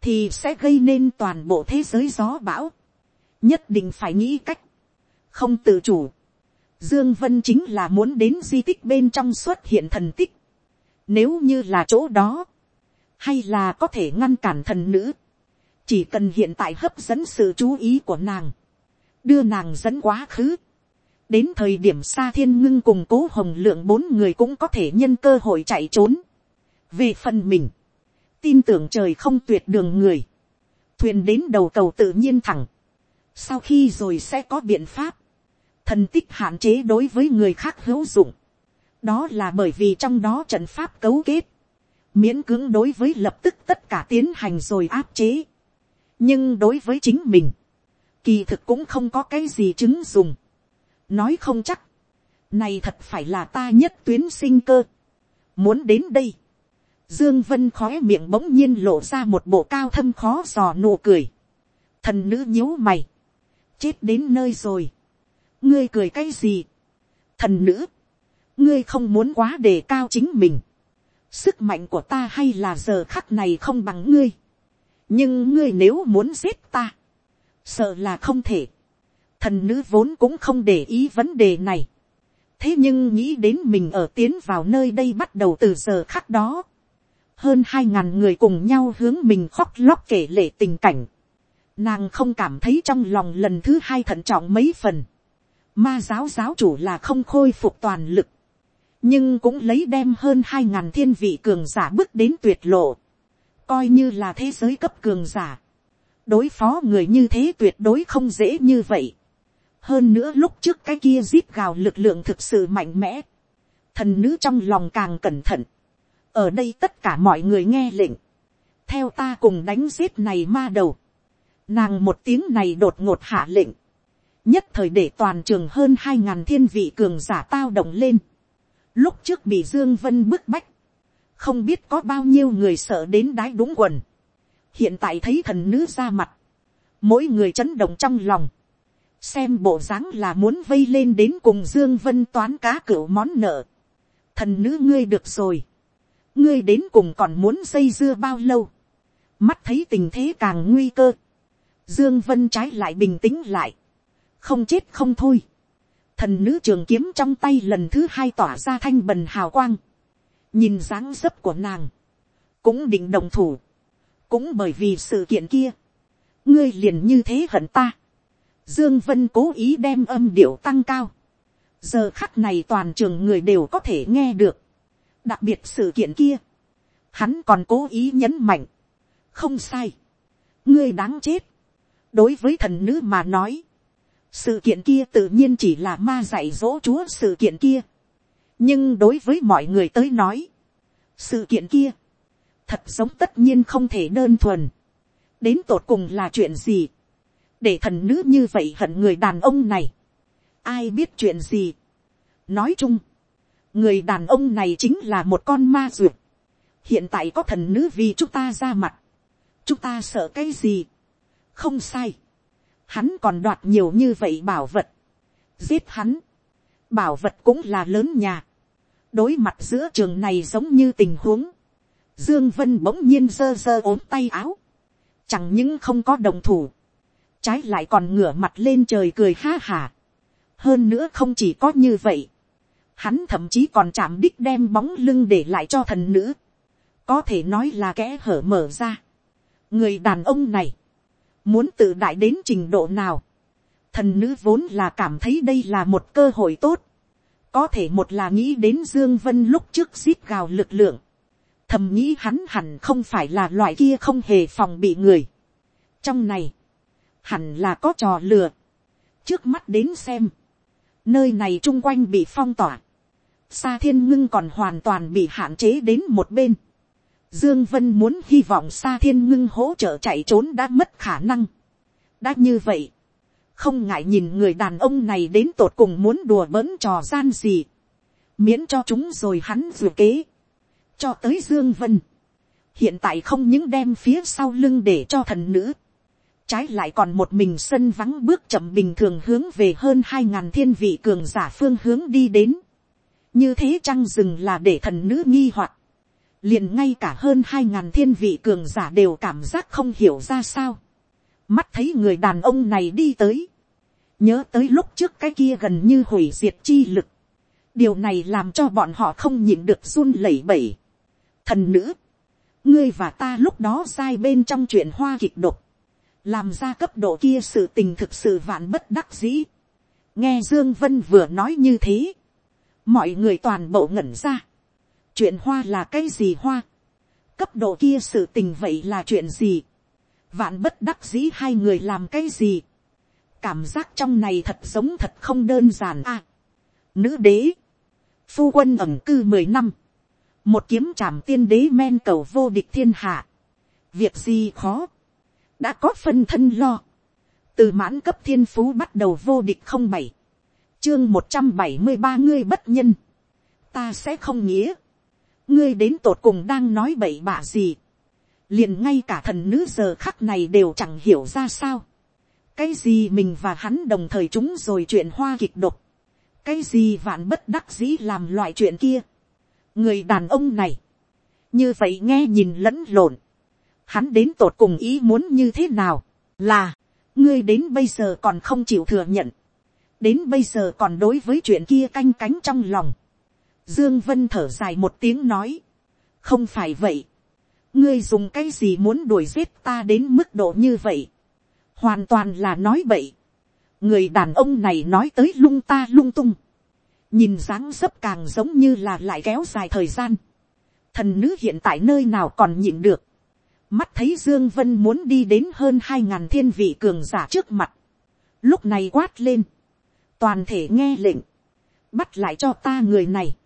thì sẽ gây nên toàn bộ thế giới gió bão. nhất định phải nghĩ cách, không tự chủ. Dương Vân chính là muốn đến di tích bên trong xuất hiện thần tích. Nếu như là chỗ đó, hay là có thể ngăn cản thần nữ, chỉ cần hiện tại hấp dẫn sự chú ý của nàng, đưa nàng dẫn quá khứ. đến thời điểm xa thiên ngưng cùng cố hồng lượng bốn người cũng có thể nhân cơ hội chạy trốn. về phần mình, tin tưởng trời không tuyệt đường người, thuyền đến đầu cầu tự nhiên thẳng, sau khi rồi sẽ có biện pháp, thần tích hạn chế đối với người khác hữu dụng, đó là bởi vì trong đó trận pháp cấu kết, miễn cưỡng đối với lập tức tất cả tiến hành rồi áp chế, nhưng đối với chính mình, kỳ thực cũng không có cái gì chứng dùng, nói không chắc, này thật phải là ta nhất tuyến sinh cơ, muốn đến đây, Dương Vân khóe miệng bỗng nhiên lộ ra một bộ cao thâm khó dò nụ cười. Thần nữ nhíu mày. Chết đến nơi rồi. Ngươi cười cái gì? Thần nữ. Ngươi không muốn quá đề cao chính mình. Sức mạnh của ta hay là giờ khắc này không bằng ngươi. Nhưng ngươi nếu muốn giết ta. Sợ là không thể. Thần nữ vốn cũng không để ý vấn đề này. Thế nhưng nghĩ đến mình ở tiến vào nơi đây bắt đầu từ giờ khắc đó hơn hai ngàn người cùng nhau hướng mình khóc lóc kể lệ tình cảnh. Nàng không cảm thấy trong lòng lần thứ hai thận trọng mấy phần. Ma giáo giáo chủ là không khôi phục toàn lực. Nhưng cũng lấy đem hơn hai ngàn thiên vị cường giả bước đến tuyệt lộ. Coi như là thế giới cấp cường giả. Đối phó người như thế tuyệt đối không dễ như vậy. Hơn nữa lúc trước cái kia giết gào lực lượng thực sự mạnh mẽ. Thần nữ trong lòng càng cẩn thận ở đây tất cả mọi người nghe lệnh, theo ta cùng đánh giết này ma đầu, nàng một tiếng này đột ngột hạ lệnh, nhất thời để toàn trường hơn hai ngàn thiên vị cường giả tao động lên, lúc trước bị dương vân bức bách, không biết có bao nhiêu người sợ đến đái đúng quần, hiện tại thấy thần nữ ra mặt, mỗi người chấn động trong lòng, xem bộ dáng là muốn vây lên đến cùng dương vân toán cá cửu món nợ, thần nữ ngươi được rồi, ngươi đến cùng còn muốn dây dưa bao lâu, mắt thấy tình thế càng nguy cơ, dương vân trái lại bình tĩnh lại, không chết không thôi, thần nữ trường kiếm trong tay lần thứ hai tỏa ra thanh bần hào quang, nhìn dáng dấp của nàng, cũng định đồng thủ, cũng bởi vì sự kiện kia, ngươi liền như thế hận ta, dương vân cố ý đem âm điệu tăng cao, giờ khắc này toàn trường người đều có thể nghe được, đặc biệt sự kiện kia, hắn còn cố ý nhấn mạnh, không sai, ngươi đáng chết, đối với thần nữ mà nói, sự kiện kia tự nhiên chỉ là ma dạy dỗ chúa sự kiện kia, nhưng đối với mọi người tới nói, sự kiện kia, thật giống tất nhiên không thể đơn thuần, đến tột cùng là chuyện gì, để thần nữ như vậy hận người đàn ông này, ai biết chuyện gì, nói chung, người đàn ông này chính là một con ma duyệt. hiện tại có thần nữ vì chúng ta ra mặt. chúng ta sợ cái gì. không sai. hắn còn đoạt nhiều như vậy bảo vật. giết hắn. bảo vật cũng là lớn nhà. đối mặt giữa trường này giống như tình huống. dương vân bỗng nhiên giơ giơ ốm tay áo. chẳng những không có đồng thủ, trái lại còn ngửa mặt lên trời cười ha hà. hơn nữa không chỉ có như vậy, hắn thậm chí còn chạm đích đem bóng lưng để lại cho thần nữ, có thể nói là kẽ hở mở ra. người đàn ông này, muốn tự đại đến trình độ nào, thần nữ vốn là cảm thấy đây là một cơ hội tốt, có thể một là nghĩ đến dương vân lúc trước giết gào lực lượng, thầm nghĩ hắn hẳn không phải là loại kia không hề phòng bị người. trong này, hẳn là có trò lừa. trước mắt đến xem, nơi này chung quanh bị phong tỏa, Sa thiên ngưng còn hoàn toàn bị hạn chế đến một bên. Dương Vân muốn hy vọng Sa thiên ngưng hỗ trợ chạy trốn đã mất khả năng. đã như vậy, không ngại nhìn người đàn ông này đến tột cùng muốn đùa bỡn trò gian gì, miễn cho chúng rồi hắn vừa kế, cho tới dương vân, hiện tại không những đem phía sau lưng để cho thần nữ, trái lại còn một mình sân vắng bước chậm bình thường hướng về hơn hai ngàn thiên vị cường giả phương hướng đi đến, như thế chăng rừng là để thần nữ nghi hoặc, liền ngay cả hơn hai ngàn thiên vị cường giả đều cảm giác không hiểu ra sao, mắt thấy người đàn ông này đi tới, nhớ tới lúc trước cái kia gần như hủy diệt chi lực, điều này làm cho bọn họ không nhịn được run lẩy bẩy. thần nữ, ngươi và ta lúc đó sai bên trong chuyện hoa kịch độc, làm ra cấp độ kia sự tình thực sự vạn bất đắc dĩ. nghe dương vân vừa nói như thế, mọi người toàn bộ ngẩn ra. chuyện hoa là cái gì hoa, cấp độ kia sự tình vậy là chuyện gì, vạn bất đắc dĩ hai người làm cái gì, cảm giác trong này thật giống thật không đơn giản a. nữ đế, phu quân ẩm cư mười năm, một kiếm trảm tiên đế men cầu vô địch thiên hạ, việc gì khó, đã có phân thân lo, từ mãn cấp thiên phú bắt đầu vô địch không bảy, chương một trăm bảy mươi ba ngươi bất nhân, ta sẽ không nghĩa, ngươi đến tột cùng đang nói bậy bạ gì, liền ngay cả thần nữ giờ khắc này đều chẳng hiểu ra sao, cái gì mình và hắn đồng thời chúng rồi chuyện hoa kịch độc, cái gì vạn bất đắc dĩ làm loại chuyện kia, người đàn ông này, như vậy nghe nhìn lẫn lộn, hắn đến tột cùng ý muốn như thế nào, là, ngươi đến bây giờ còn không chịu thừa nhận, đến bây giờ còn đối với chuyện kia canh cánh trong lòng, dương vân thở dài một tiếng nói, không phải vậy, ngươi dùng cái gì muốn đuổi giết ta đến mức độ như vậy, hoàn toàn là nói bậy. người đàn ông này nói tới lung ta lung tung, nhìn dáng dấp càng giống như là lại kéo dài thời gian. thần nữ hiện tại nơi nào còn nhịn được, mắt thấy dương vân muốn đi đến hơn hai ngàn thiên vị cường giả trước mặt, lúc này quát lên, toàn thể nghe lệnh, bắt lại cho ta người này,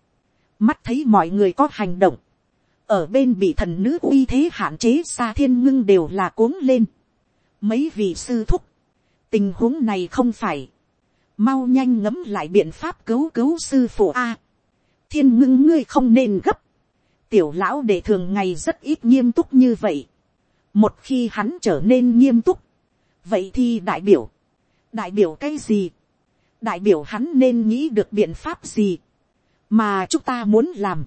mắt thấy mọi người có hành động, ở bên bị thần nữ uy thế hạn chế xa thiên ngưng đều là cuống lên, mấy vị sư thúc, tình huống này không phải, mau nhanh ngấm lại biện pháp cứu cứu sư phụ a, thiên ngưng ngươi không nên gấp, tiểu lão để thường ngày rất ít nghiêm túc như vậy, một khi hắn trở nên nghiêm túc, vậy thì đại biểu, đại biểu cái gì, đại biểu hắn nên nghĩ được biện pháp gì, mà chúng ta muốn làm,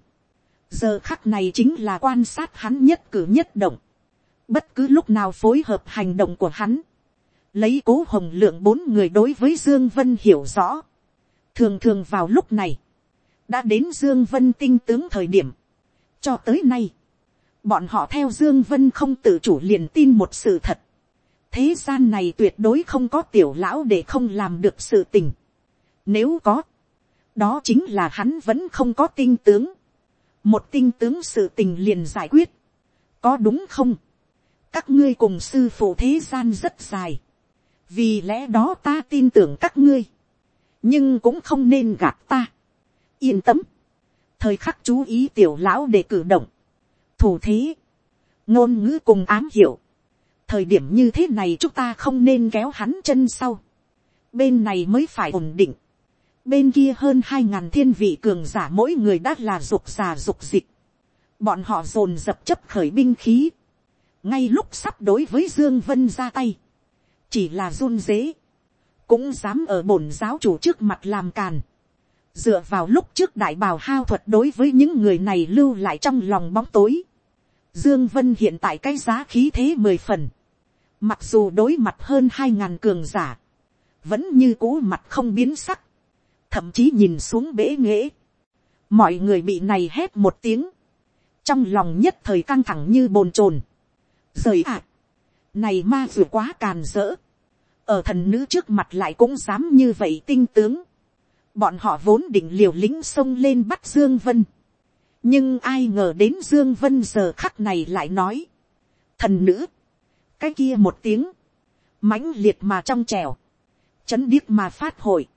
giờ khắc này chính là quan sát hắn nhất cử nhất động, bất cứ lúc nào phối hợp hành động của hắn, lấy cố hồng lượng bốn người đối với dương vân hiểu rõ, thường thường vào lúc này, đã đến dương vân tinh tướng thời điểm, cho tới nay, bọn họ theo dương vân không tự chủ liền tin một sự thật, thế gian này tuyệt đối không có tiểu lão để không làm được sự tình, nếu có, đó chính là hắn vẫn không có tinh tướng, một tinh tướng sự tình liền giải quyết, có đúng không, các ngươi cùng sư phụ thế gian rất dài, vì lẽ đó ta tin tưởng các ngươi, nhưng cũng không nên gạt ta. yên tâm, thời khắc chú ý tiểu lão để cử động, thủ thế, ngôn ngữ cùng ám hiểu, thời điểm như thế này chúng ta không nên kéo hắn chân sau, bên này mới phải ổn định, bên kia hơn hai ngàn thiên vị cường giả mỗi người đã là dục già dục dịch, bọn họ dồn dập chấp khởi binh khí, ngay lúc sắp đối với dương vân ra tay, chỉ là run dế, cũng dám ở bổn giáo chủ trước mặt làm càn, dựa vào lúc trước đại bào hao thuật đối với những người này lưu lại trong lòng bóng tối, dương vân hiện tại cái giá khí thế mười phần, Mặc dù đối mặt hơn hai ngàn cường giả. Vẫn như cũ mặt không biến sắc. Thậm chí nhìn xuống bể nghễ. Mọi người bị này hét một tiếng. Trong lòng nhất thời căng thẳng như bồn chồn. Rời ạ. này ma vừa quá càn rỡ. Ở thần nữ trước mặt lại cũng dám như vậy tinh tướng. Bọn họ vốn định liều lính xông lên bắt Dương Vân. Nhưng ai ngờ đến Dương Vân giờ khắc này lại nói. Thần nữ. Cái kia một tiếng. mãnh liệt mà trong trèo. Chấn điếc mà phát hội.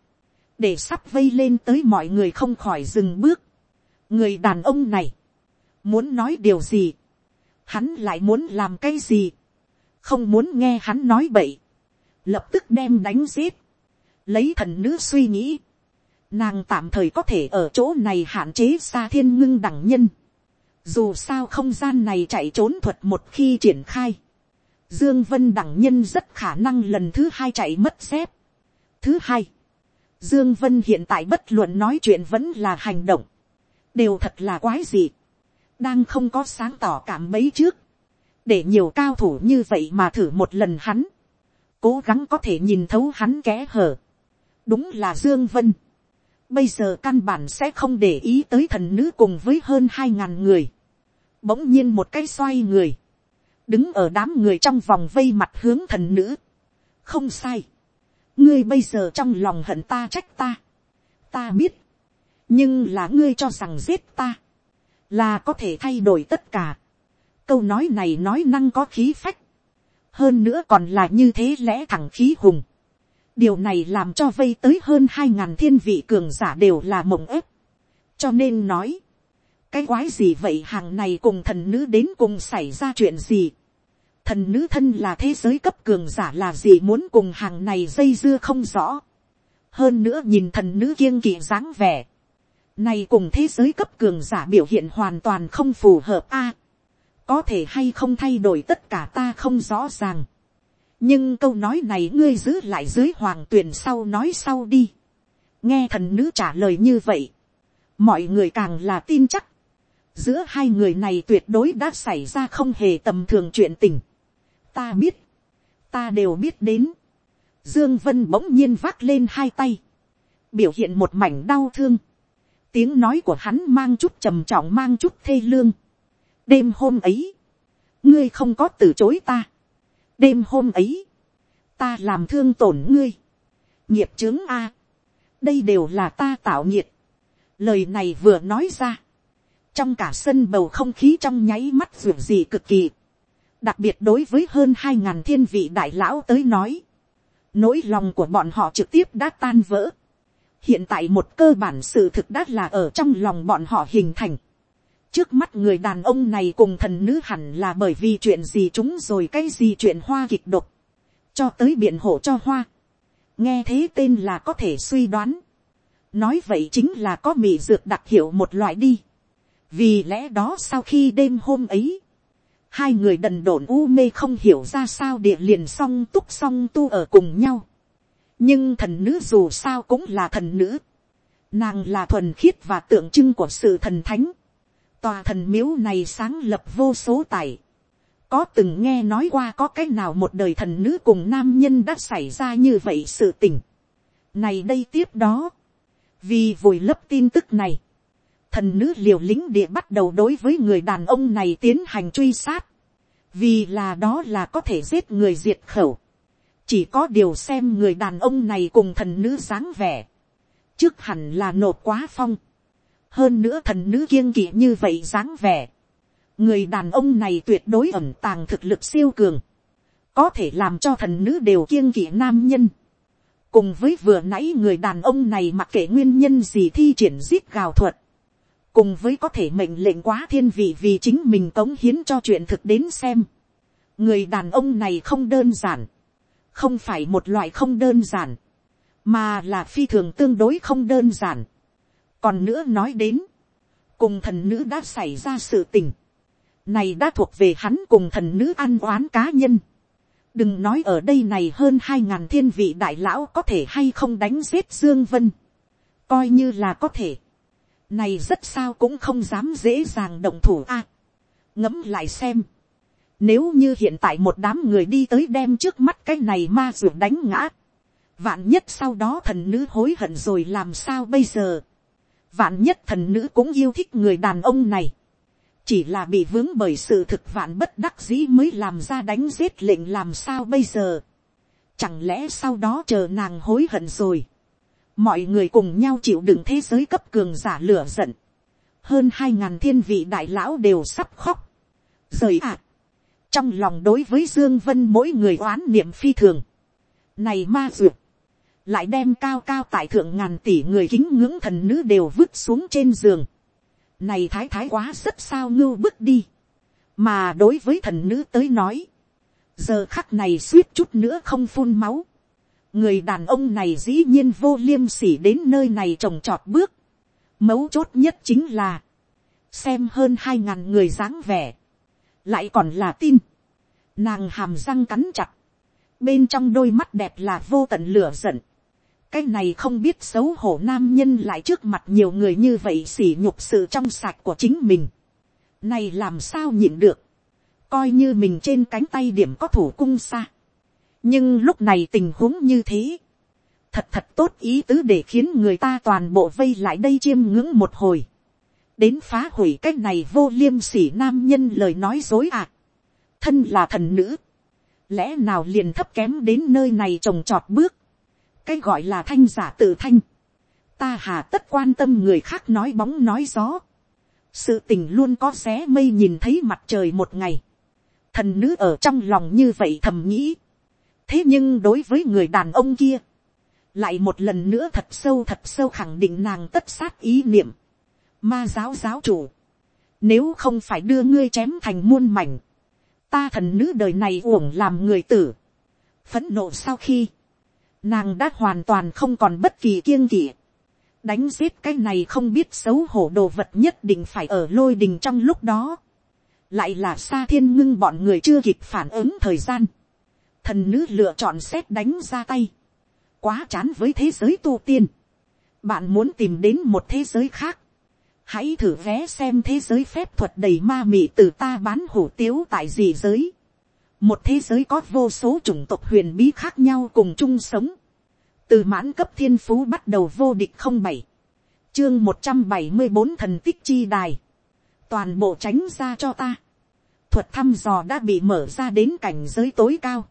Để sắp vây lên tới mọi người không khỏi dừng bước. Người đàn ông này. Muốn nói điều gì. Hắn lại muốn làm cái gì. Không muốn nghe hắn nói bậy. Lập tức đem đánh giết. Lấy thần nữ suy nghĩ nàng tạm thời có thể ở chỗ này hạn chế xa thiên ngưng đẳng nhân. Dù sao không gian này chạy trốn thuật một khi triển khai. Dương Vân đẳng nhân rất khả năng lần thứ hai chạy mất xếp. Thứ hai. Dương Vân hiện tại bất luận nói chuyện vẫn là hành động. Đều thật là quái gì. Đang không có sáng tỏ cảm mấy trước. Để nhiều cao thủ như vậy mà thử một lần hắn. Cố gắng có thể nhìn thấu hắn kẽ hở. Đúng là Dương Vân bây giờ căn bản sẽ không để ý tới thần nữ cùng với hơn hai ngàn người. Bỗng nhiên một cái xoay người, đứng ở đám người trong vòng vây mặt hướng thần nữ. không sai, ngươi bây giờ trong lòng hận ta trách ta, ta biết, nhưng là ngươi cho rằng giết ta, là có thể thay đổi tất cả. câu nói này nói năng có khí phách, hơn nữa còn là như thế lẽ thẳng khí hùng điều này làm cho vây tới hơn hai ngàn thiên vị cường giả đều là mộng ép. cho nên nói, cái quái gì vậy hàng này cùng thần nữ đến cùng xảy ra chuyện gì thần nữ thân là thế giới cấp cường giả là gì muốn cùng hàng này dây dưa không rõ. hơn nữa nhìn thần nữ kiêng kỵ dáng vẻ. này cùng thế giới cấp cường giả biểu hiện hoàn toàn không phù hợp a. có thể hay không thay đổi tất cả ta không rõ ràng nhưng câu nói này ngươi giữ lại dưới hoàng tuyền sau nói sau đi. nghe thần nữ trả lời như vậy. mọi người càng là tin chắc. giữa hai người này tuyệt đối đã xảy ra không hề tầm thường chuyện tình ta biết. ta đều biết đến. dương vân bỗng nhiên vác lên hai tay. biểu hiện một mảnh đau thương. tiếng nói của hắn mang chút trầm trọng mang chút thê lương. đêm hôm ấy, ngươi không có từ chối ta đêm hôm ấy, ta làm thương tổn ngươi, nghiệp chướng a, đây đều là ta tạo nghiệp. lời này vừa nói ra, trong cả sân bầu không khí trong nháy mắt ruột gì cực kỳ, đặc biệt đối với hơn hai ngàn thiên vị đại lão tới nói, nỗi lòng của bọn họ trực tiếp đã tan vỡ, hiện tại một cơ bản sự thực đã là ở trong lòng bọn họ hình thành, trước mắt người đàn ông này cùng thần nữ hẳn là bởi vì chuyện gì chúng rồi cái gì chuyện hoa kịch độc, cho tới biện hộ cho hoa, nghe thế tên là có thể suy đoán, nói vậy chính là có mì dược đặc hiệu một loại đi, vì lẽ đó sau khi đêm hôm ấy, hai người đần độn u mê không hiểu ra sao địa liền song túc song tu ở cùng nhau, nhưng thần nữ dù sao cũng là thần nữ, nàng là thuần khiết và tượng trưng của sự thần thánh, Tòa thần miếu này sáng lập vô số tài. Có từng nghe nói qua có cái nào một đời thần nữ cùng nam nhân đã xảy ra như vậy sự tình. Này đây tiếp đó. Vì vùi lấp tin tức này. Thần nữ liều lĩnh địa bắt đầu đối với người đàn ông này tiến hành truy sát. Vì là đó là có thể giết người diệt khẩu. Chỉ có điều xem người đàn ông này cùng thần nữ dáng vẻ. Trước hẳn là nộp quá phong hơn nữa thần nữ kiêng kỵ như vậy dáng vẻ. người đàn ông này tuyệt đối ẩm tàng thực lực siêu cường, có thể làm cho thần nữ đều kiêng kỵ nam nhân. cùng với vừa nãy người đàn ông này mặc kệ nguyên nhân gì thi triển giết gào thuật, cùng với có thể mệnh lệnh quá thiên vị vì chính mình cống hiến cho chuyện thực đến xem. người đàn ông này không đơn giản, không phải một loại không đơn giản, mà là phi thường tương đối không đơn giản. Còn nữa nói đến, cùng thần nữ đã xảy ra sự tình, này đã thuộc về hắn cùng thần nữ ăn oán cá nhân. đừng nói ở đây này hơn hai ngàn thiên vị đại lão có thể hay không đánh giết dương vân, coi như là có thể, này rất sao cũng không dám dễ dàng động thủ a. ngẫm lại xem, Nếu như hiện tại một đám người đi tới đem trước mắt cái này ma ruột đánh ngã. Vạn nhất sau đó thần nữ hối hận rồi làm sao bây giờ. Vạn nhất thần nữ cũng yêu thích người đàn ông này. Chỉ là bị vướng bởi sự thực vạn bất đắc dĩ mới làm ra đánh giết lệnh làm sao bây giờ. Chẳng lẽ sau đó chờ nàng hối hận rồi. Mọi người cùng nhau chịu đựng thế giới cấp cường giả lửa giận. Hơn hai ngàn thiên vị đại lão đều sắp khóc. Rời ạ. Trong lòng đối với Dương Vân mỗi người oán niệm phi thường. Này ma duyệt, Lại đem cao cao tại thượng ngàn tỷ người kính ngưỡng thần nữ đều vứt xuống trên giường. Này thái thái quá rất sao ngưu bước đi. Mà đối với thần nữ tới nói. Giờ khắc này suýt chút nữa không phun máu. Người đàn ông này dĩ nhiên vô liêm sỉ đến nơi này trồng trọt bước. Mấu chốt nhất chính là. Xem hơn hai ngàn người dáng vẻ. Lại còn là tin. Nàng hàm răng cắn chặt. Bên trong đôi mắt đẹp là vô tận lửa giận cái này không biết xấu hổ nam nhân lại trước mặt nhiều người như vậy xỉ nhục sự trong sạch của chính mình. Này làm sao nhịn được. Coi như mình trên cánh tay điểm có thủ cung xa. Nhưng lúc này tình huống như thế. Thật thật tốt ý tứ để khiến người ta toàn bộ vây lại đây chiêm ngưỡng một hồi. Đến phá hủy cái này vô liêm sỉ nam nhân lời nói dối à. Thân là thần nữ. Lẽ nào liền thấp kém đến nơi này trồng trọt bước cái gọi là thanh giả tự thanh, ta hà tất quan tâm người khác nói bóng nói gió, sự tình luôn có xé mây nhìn thấy mặt trời một ngày, thần nữ ở trong lòng như vậy thầm nghĩ, thế nhưng đối với người đàn ông kia, lại một lần nữa thật sâu thật sâu khẳng định nàng tất sát ý niệm, ma giáo giáo chủ, nếu không phải đưa ngươi chém thành muôn mảnh, ta thần nữ đời này uổng làm người tử, phẫn nộ sau khi, nàng đã hoàn toàn không còn bất kỳ kiêng kỵ. đánh giết cái này không biết xấu hổ đồ vật nhất định phải ở lôi đình trong lúc đó. lại là xa thiên ngưng bọn người chưa kịp phản ứng thời gian thần nữ lựa chọn xét đánh ra tay. quá chán với thế giới tu tiên. bạn muốn tìm đến một thế giới khác. hãy thử vé xem thế giới phép thuật đầy ma mị từ ta bán hủ tiếu tại gì giới một thế giới có vô số chủng tộc huyền bí khác nhau cùng chung sống, từ mãn cấp thiên phú bắt đầu vô địch không bảy, chương một trăm bảy mươi bốn thần tích chi đài, toàn bộ tránh ra cho ta, thuật thăm dò đã bị mở ra đến cảnh giới tối cao,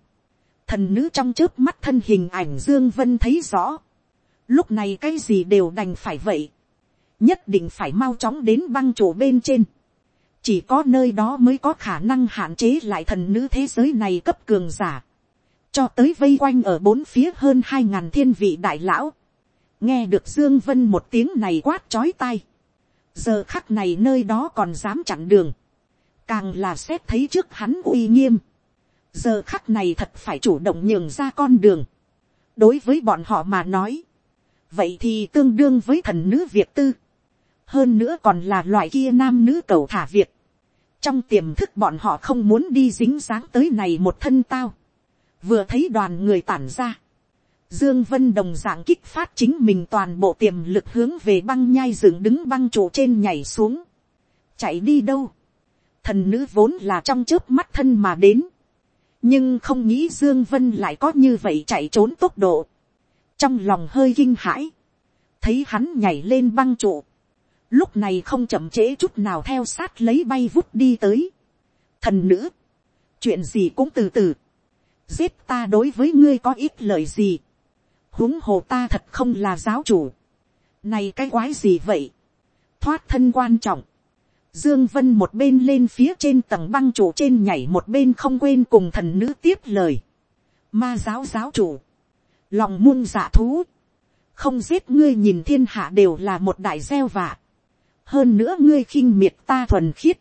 thần nữ trong trước mắt thân hình ảnh dương vân thấy rõ, lúc này cái gì đều đành phải vậy, nhất định phải mau chóng đến băng chỗ bên trên, chỉ có nơi đó mới có khả năng hạn chế lại thần nữ thế giới này cấp cường giả, cho tới vây quanh ở bốn phía hơn hai ngàn thiên vị đại lão, nghe được dương vân một tiếng này quát chói tai, giờ khắc này nơi đó còn dám chặn đường, càng là xét thấy trước hắn uy nghiêm, giờ khắc này thật phải chủ động nhường ra con đường, đối với bọn họ mà nói, vậy thì tương đương với thần nữ việt tư, hơn nữa còn là loại kia nam nữ cầu thả việt trong tiềm thức bọn họ không muốn đi dính dáng tới này một thân tao. vừa thấy đoàn người tản ra. dương vân đồng dạng kích phát chính mình toàn bộ tiềm lực hướng về băng nhai dựng đứng băng trụ trên nhảy xuống. chạy đi đâu. thần nữ vốn là trong chớp mắt thân mà đến nhưng không nghĩ dương vân lại có như vậy chạy trốn tốc độ. trong lòng hơi kinh hãi. thấy hắn nhảy lên băng trụ. Lúc này không chậm trễ chút nào theo sát lấy bay vút đi tới. thần nữ, chuyện gì cũng từ từ, giết ta đối với ngươi có ít lời gì, huống hồ ta thật không là giáo chủ, này cái quái gì vậy, thoát thân quan trọng, Dương Vân một bên lên phía trên tầng băng trụ trên nhảy một bên không quên cùng thần nữ tiếp lời. Ma giáo giáo chủ. Lòng muôn dạ thú. Không giết ngươi nhìn thiên hạ đều là một đại gieo vạ. Hơn nữa ngươi khinh miệt ta thuần khiết,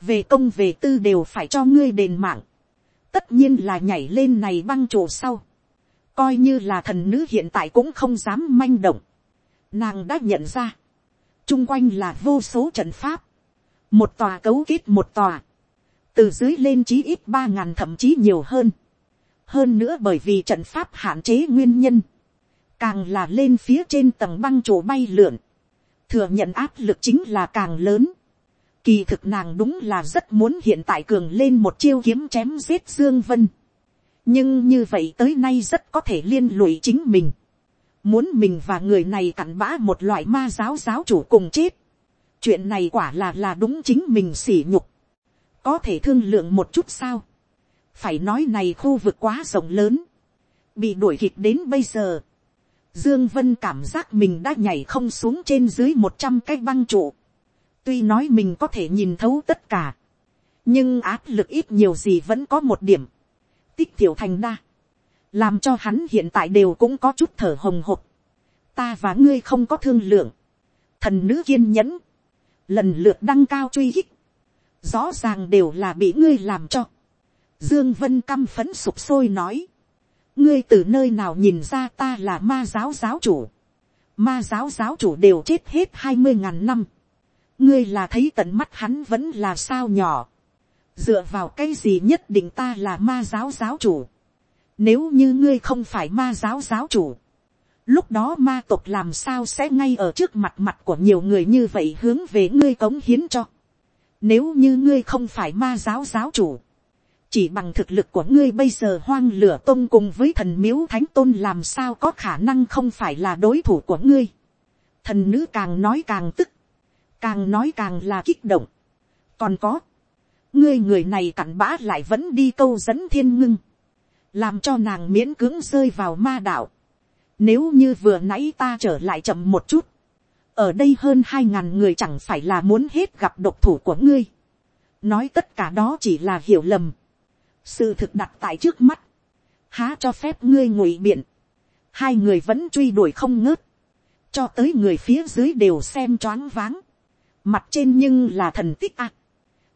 về công về tư đều phải cho ngươi đền mạng, tất nhiên là nhảy lên này băng trụ sau, coi như là thần nữ hiện tại cũng không dám manh động, nàng đã nhận ra, chung quanh là vô số trận pháp, một tòa cấu kết một tòa, từ dưới lên chí ít ba ngàn thậm chí nhiều hơn, hơn nữa bởi vì trận pháp hạn chế nguyên nhân, càng là lên phía trên tầng băng chỗ bay lượn, thừa nhận áp lực chính là càng lớn. Kỳ thực nàng đúng là rất muốn hiện tại cường lên một chiêu kiếm chém giết Dương Vân. Nhưng như vậy tới nay rất có thể liên lụy chính mình. Muốn mình và người này cặn bã một loại ma giáo giáo chủ cùng chết. Chuyện này quả là là đúng chính mình sỉ nhục. Có thể thương lượng một chút sao. Phải nói này khu vực quá rộng lớn. Bị đuổi kịp đến bây giờ. Dương Vân cảm giác mình đã nhảy không xuống trên dưới một trăm cái băng trụ Tuy nói mình có thể nhìn thấu tất cả. Nhưng áp lực ít nhiều gì vẫn có một điểm. Tích tiểu thành đa. Làm cho hắn hiện tại đều cũng có chút thở hồng hộc. Ta và ngươi không có thương lượng. Thần nữ kiên nhẫn. Lần lượt đăng cao truy hích. Rõ ràng đều là bị ngươi làm cho. Dương Vân căm phấn sụp sôi nói. Ngươi từ nơi nào nhìn ra ta là ma giáo giáo chủ. Ma giáo giáo chủ đều chết hết hai mươi ngàn năm ngươi là thấy tận mắt hắn vẫn là sao nhỏ, dựa vào cái gì nhất định ta là ma giáo giáo chủ, nếu như ngươi không phải ma giáo giáo chủ, lúc đó ma tộc làm sao sẽ ngay ở trước mặt mặt của nhiều người như vậy hướng về ngươi cống hiến cho. Nếu như ngươi không phải ma giáo giáo chủ, chỉ bằng thực lực của ngươi bây giờ hoang lửa tôn cùng với thần miếu thánh tôn làm sao có khả năng không phải là đối thủ của ngươi. Thần nữ càng nói càng tức càng nói càng là kích động. còn có, ngươi người này cặn bã lại vẫn đi câu dẫn thiên ngưng, làm cho nàng miễn cưỡng rơi vào ma đạo nếu như vừa nãy ta trở lại chậm một chút, ở đây hơn hai ngàn người chẳng phải là muốn hết gặp độc thủ của ngươi. nói tất cả đó chỉ là hiểu lầm. sự thực đặt tại trước mắt, há cho phép ngươi ngụy biện. hai người vẫn truy đuổi không ngớt, cho tới người phía dưới đều xem choáng váng mặt trên nhưng là thần tích a.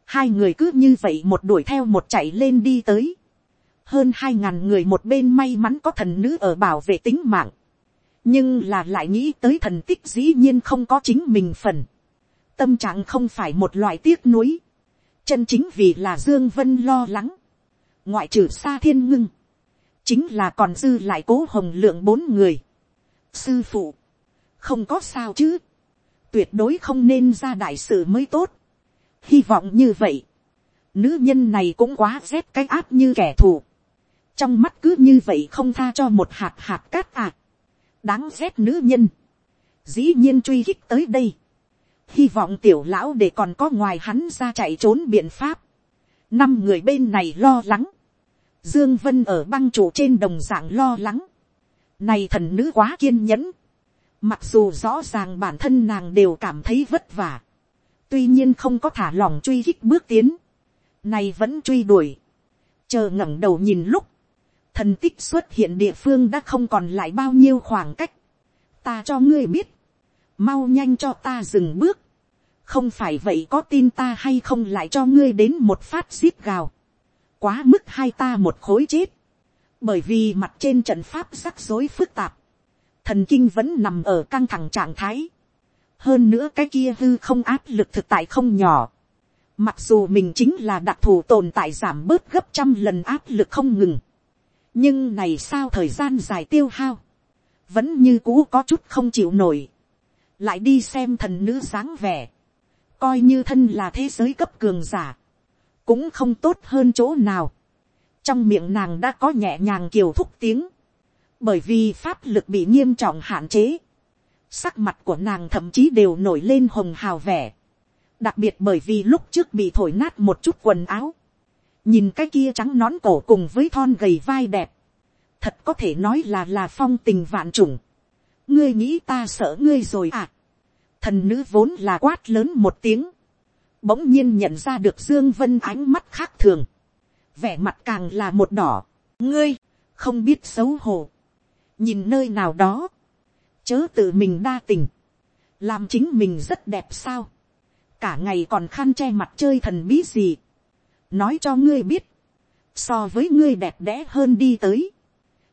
hai người cứ như vậy một đuổi theo một chạy lên đi tới hơn hai ngàn người một bên may mắn có thần nữ ở bảo vệ tính mạng. nhưng là lại nghĩ tới thần tích dĩ nhiên không có chính mình phần. tâm trạng không phải một loại tiếc nuối. chân chính vì là dương vân lo lắng. ngoại trừ xa thiên ngưng. chính là còn dư lại cố hồng lượng bốn người. sư phụ, không có sao chứ tuyệt đối không nên ra đại sự mới tốt. hy vọng như vậy, nữ nhân này cũng quá rét cái áp như kẻ thù trong mắt cứ như vậy không tha cho một hạt hạt cát à. đáng ghét nữ nhân. dĩ nhiên truy hích tới đây. hy vọng tiểu lão để còn có ngoài hắn ra chạy trốn biện pháp. năm người bên này lo lắng. dương vân ở băng trụ trên đồng dạng lo lắng. này thần nữ quá kiên nhẫn Mặc dù rõ ràng bản thân nàng đều cảm thấy vất vả. Tuy nhiên không có thả lòng truy hích bước tiến. Này vẫn truy đuổi. Chờ ngẩng đầu nhìn lúc. Thần tích xuất hiện địa phương đã không còn lại bao nhiêu khoảng cách. Ta cho ngươi biết. Mau nhanh cho ta dừng bước. Không phải vậy có tin ta hay không lại cho ngươi đến một phát giết gào. Quá mức hai ta một khối chết. Bởi vì mặt trên trận pháp rắc rối phức tạp thần kinh vẫn nằm ở căng thẳng trạng thái. hơn nữa cái kia hư không áp lực thực tại không nhỏ. mặc dù mình chính là đặc thù tồn tại giảm bớt gấp trăm lần áp lực không ngừng nhưng này sao thời gian dài tiêu hao. vẫn như cũ có chút không chịu nổi. lại đi xem thần nữ dáng vẻ. coi như thân là thế giới cấp cường giả. cũng không tốt hơn chỗ nào. trong miệng nàng đã có nhẹ nhàng kiều thúc tiếng bởi vì pháp lực bị nghiêm trọng hạn chế, sắc mặt của nàng thậm chí đều nổi lên hồng hào vẻ, đặc biệt bởi vì lúc trước bị thổi nát một chút quần áo, nhìn cái kia trắng nón cổ cùng với thon gầy vai đẹp, thật có thể nói là là phong tình vạn trùng, ngươi nghĩ ta sợ ngươi rồi à, thần nữ vốn là quát lớn một tiếng, bỗng nhiên nhận ra được dương vân ánh mắt khác thường, vẻ mặt càng là một đỏ, ngươi, không biết xấu hổ, nhìn nơi nào đó, chớ tự mình đa tình, làm chính mình rất đẹp sao, cả ngày còn khăn che mặt chơi thần bí gì, nói cho ngươi biết, so với ngươi đẹp đẽ hơn đi tới,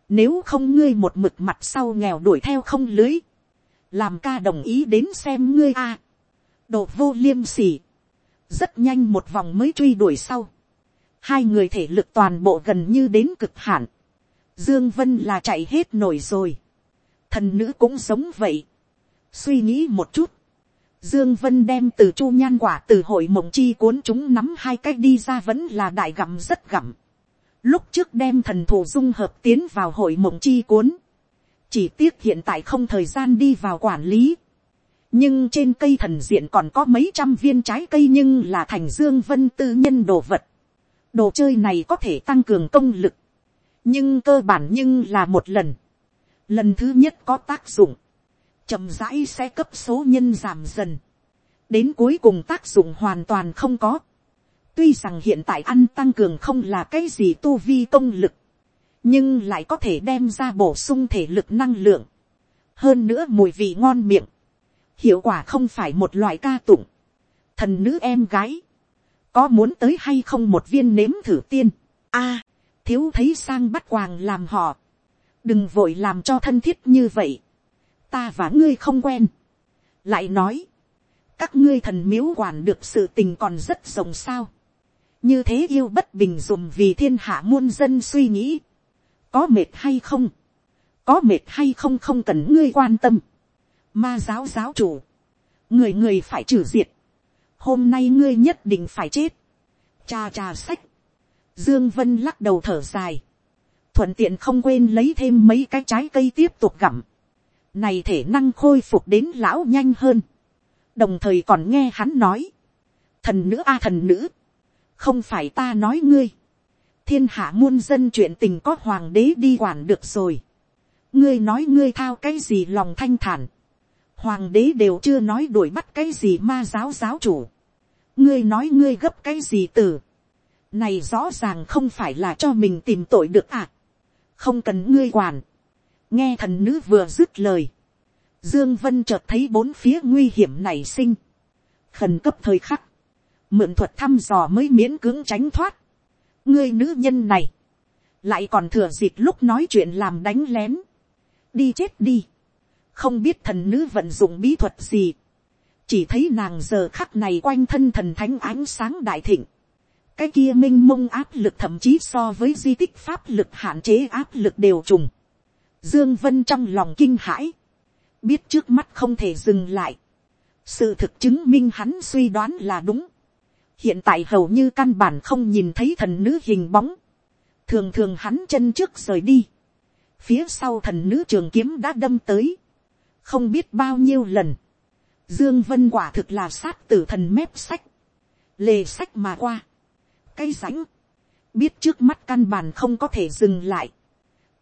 nếu không ngươi một mực mặt sau nghèo đuổi theo không lưới, làm ca đồng ý đến xem ngươi a, đồ vô liêm sỉ, rất nhanh một vòng mới truy đuổi sau, hai người thể lực toàn bộ gần như đến cực hạn, Dương Vân là chạy hết nổi rồi. Thần nữ cũng sống vậy. Suy nghĩ một chút. Dương Vân đem từ chu nhan quả từ hội mộng chi cuốn chúng nắm hai cách đi ra vẫn là đại gặm rất gặm. Lúc trước đem thần thủ dung hợp tiến vào hội mộng chi cuốn. Chỉ tiếc hiện tại không thời gian đi vào quản lý. Nhưng trên cây thần diện còn có mấy trăm viên trái cây nhưng là thành Dương Vân tư nhân đồ vật. Đồ chơi này có thể tăng cường công lực. Nhưng cơ bản nhưng là một lần. Lần thứ nhất có tác dụng chậm rãi sẽ cấp số nhân giảm dần, đến cuối cùng tác dụng hoàn toàn không có. tuy rằng hiện tại ăn tăng cường không là cái gì tu vi công lực, nhưng lại có thể đem ra bổ sung thể lực năng lượng, hơn nữa mùi vị ngon miệng, hiệu quả không phải một loại ca tụng, thần nữ em gái, có muốn tới hay không một viên nếm thử tiên, a, thiếu thấy sang bắt quàng làm họ, đừng vội làm cho thân thiết như vậy, ta và ngươi không quen. lại nói, các ngươi thần miếu quản được sự tình còn rất rộng sao. như thế yêu bất bình dùng vì thiên hạ muôn dân suy nghĩ. có mệt hay không, có mệt hay không không cần ngươi quan tâm. ma giáo giáo chủ, người người phải trừ diệt. hôm nay ngươi nhất định phải chết. cha cha sách. dương vân lắc đầu thở dài. thuận tiện không quên lấy thêm mấy cái trái cây tiếp tục gặm này thể năng khôi phục đến lão nhanh hơn, đồng thời còn nghe hắn nói, thần nữ a à, thần nữ, không phải ta nói ngươi, thiên hạ muôn dân chuyện tình có hoàng đế đi quản được rồi, ngươi nói ngươi thao cái gì lòng thanh thản, hoàng đế đều chưa nói đuổi bắt cái gì ma giáo giáo chủ, ngươi nói ngươi gấp cái gì từ, này rõ ràng không phải là cho mình tìm tội được à, không cần ngươi quản, nghe thần nữ vừa dứt lời, dương vân chợt thấy bốn phía nguy hiểm nảy sinh, khẩn cấp thời khắc, mượn thuật thăm dò mới miễn cưỡng tránh thoát. ngươi nữ nhân này, lại còn thừa dịp lúc nói chuyện làm đánh lén, đi chết đi, không biết thần nữ vận dụng bí thuật gì, chỉ thấy nàng giờ khắc này quanh thân thần thánh ánh sáng đại thịnh, cái kia m i n h mông áp lực thậm chí so với di tích pháp lực hạn chế áp lực đều trùng, Dương Vân trong lòng kinh hãi. Biết trước mắt không thể dừng lại. Sự thực chứng minh hắn suy đoán là đúng. Hiện tại hầu như căn bản không nhìn thấy thần nữ hình bóng. Thường thường hắn chân trước rời đi. Phía sau thần nữ trường kiếm đã đâm tới. Không biết bao nhiêu lần. Dương Vân quả thực là sát tử thần mép sách. Lề sách mà qua. Cây rãnh. Biết trước mắt căn bản không có thể dừng lại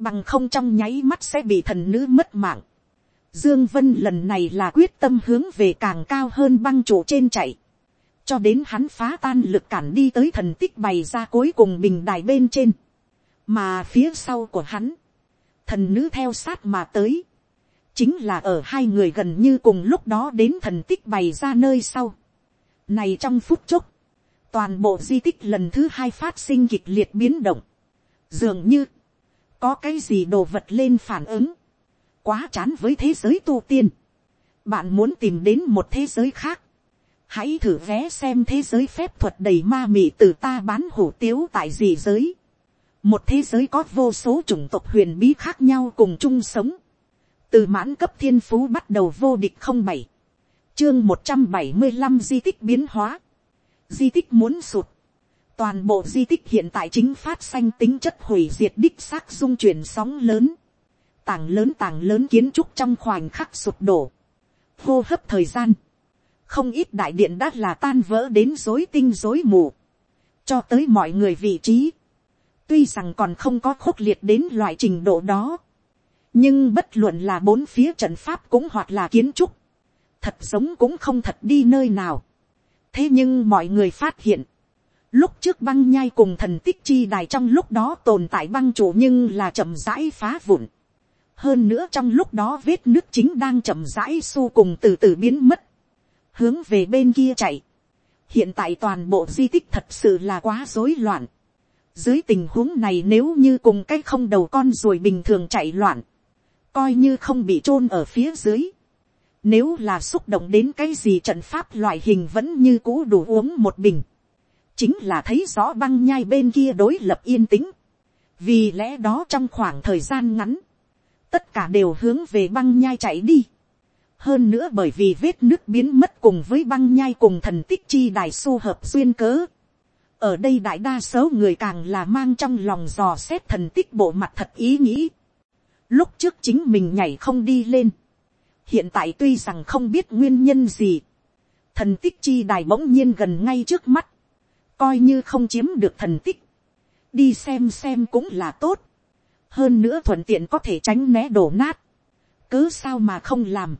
bằng không trong nháy mắt sẽ bị thần nữ mất mạng. Dương Vân lần này là quyết tâm hướng về càng cao hơn băng trụ trên chạy. Cho đến hắn phá tan lực cản đi tới thần tích bày ra cuối cùng bình đài bên trên. Mà phía sau của hắn, thần nữ theo sát mà tới. Chính là ở hai người gần như cùng lúc đó đến thần tích bày ra nơi sau. Này trong phút chốc, toàn bộ di tích lần thứ hai phát sinh kịch liệt biến động. Dường như, có cái gì đồ vật lên phản ứng, quá chán với thế giới tu tiên, bạn muốn tìm đến một thế giới khác, hãy thử vé xem thế giới phép thuật đầy ma mị từ ta bán hủ tiếu tại gì giới, một thế giới có vô số chủng tộc huyền bí khác nhau cùng chung sống, từ mãn cấp thiên phú bắt đầu vô địch không bảy, chương một trăm bảy mươi năm di tích biến hóa, di tích muốn sụt, toàn bộ di tích hiện tại chính phát xanh tính chất hủy diệt đích xác dung chuyển sóng lớn, tảng lớn tảng lớn kiến trúc trong khoảnh khắc sụp đổ, hô hấp thời gian, không ít đại điện đã là tan vỡ đến dối tinh dối mù, cho tới mọi người vị trí, tuy rằng còn không có khốc liệt đến loại trình độ đó, nhưng bất luận là bốn phía trận pháp cũng hoặc là kiến trúc, thật giống cũng không thật đi nơi nào. thế nhưng mọi người phát hiện, Lúc trước băng nhai cùng thần tích chi đài trong lúc đó tồn tại băng chủ nhưng là chậm rãi phá vụn. Hơn nữa trong lúc đó vết nước chính đang chậm rãi su cùng từ từ biến mất. Hướng về bên kia chạy. Hiện tại toàn bộ di tích thật sự là quá rối loạn. Dưới tình huống này nếu như cùng cái không đầu con ruồi bình thường chạy loạn. Coi như không bị chôn ở phía dưới. Nếu là xúc động đến cái gì trận pháp loại hình vẫn như cũ đủ uống một bình chính là thấy rõ băng nhai bên kia đối lập yên tĩnh. vì lẽ đó trong khoảng thời gian ngắn, tất cả đều hướng về băng nhai chạy đi. hơn nữa bởi vì vết nước biến mất cùng với băng nhai cùng thần tích chi đài su hợp duyên cớ. ở đây đại đa số người càng là mang trong lòng dò xét thần tích bộ mặt thật ý nghĩ. lúc trước chính mình nhảy không đi lên. hiện tại tuy rằng không biết nguyên nhân gì. thần tích chi đài bỗng nhiên gần ngay trước mắt coi như không chiếm được thần tích. đi xem xem cũng là tốt. hơn nữa thuận tiện có thể tránh né đổ nát. cứ sao mà không làm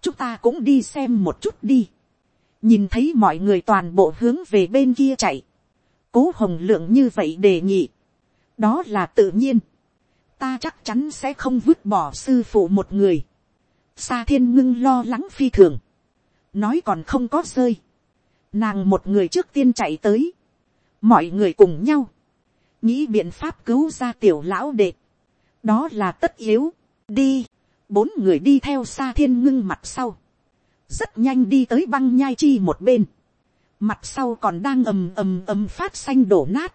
chúng ta cũng đi xem một chút đi. nhìn thấy mọi người toàn bộ hướng về bên kia chạy. cố hồng lượng như vậy đề nghị. đó là tự nhiên. ta chắc chắn sẽ không vứt bỏ sư phụ một người. sa thiên ngưng lo lắng phi thường. nói còn không có rơi nàng một người trước tiên chạy tới. mọi người cùng nhau. nghĩ biện pháp cứu ra tiểu lão đệ. đó là tất yếu. đi bốn người đi theo xa thiên ngưng mặt sau, rất nhanh đi tới băng nhai chi một bên, mặt sau còn đang ầm ầm ầm phát xanh đổ nát,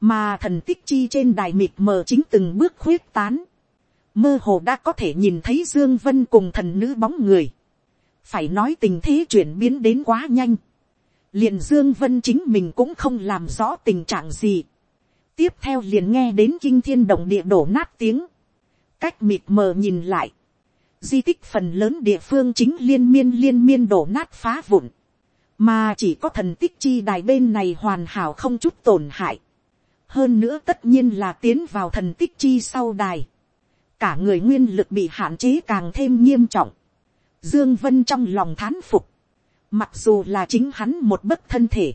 mà thần tích chi trên đài mịt mờ chính từng bước khuyết tán, mơ hồ đã có thể nhìn thấy dương vân cùng thần nữ bóng người, phải nói tình thế chuyển biến đến quá nhanh, liền dương vân chính mình cũng không làm rõ tình trạng gì, tiếp theo liền nghe đến kinh thiên động địa đổ nát tiếng, cách mịt mờ nhìn lại, di tích phần lớn địa phương chính liên miên liên miên đổ nát phá vụn, mà chỉ có thần tích chi đài bên này hoàn hảo không chút tổn hại. hơn nữa tất nhiên là tiến vào thần tích chi sau đài, cả người nguyên lực bị hạn chế càng thêm nghiêm trọng. Dương Vân trong lòng thán phục, mặc dù là chính hắn một bất thân thể,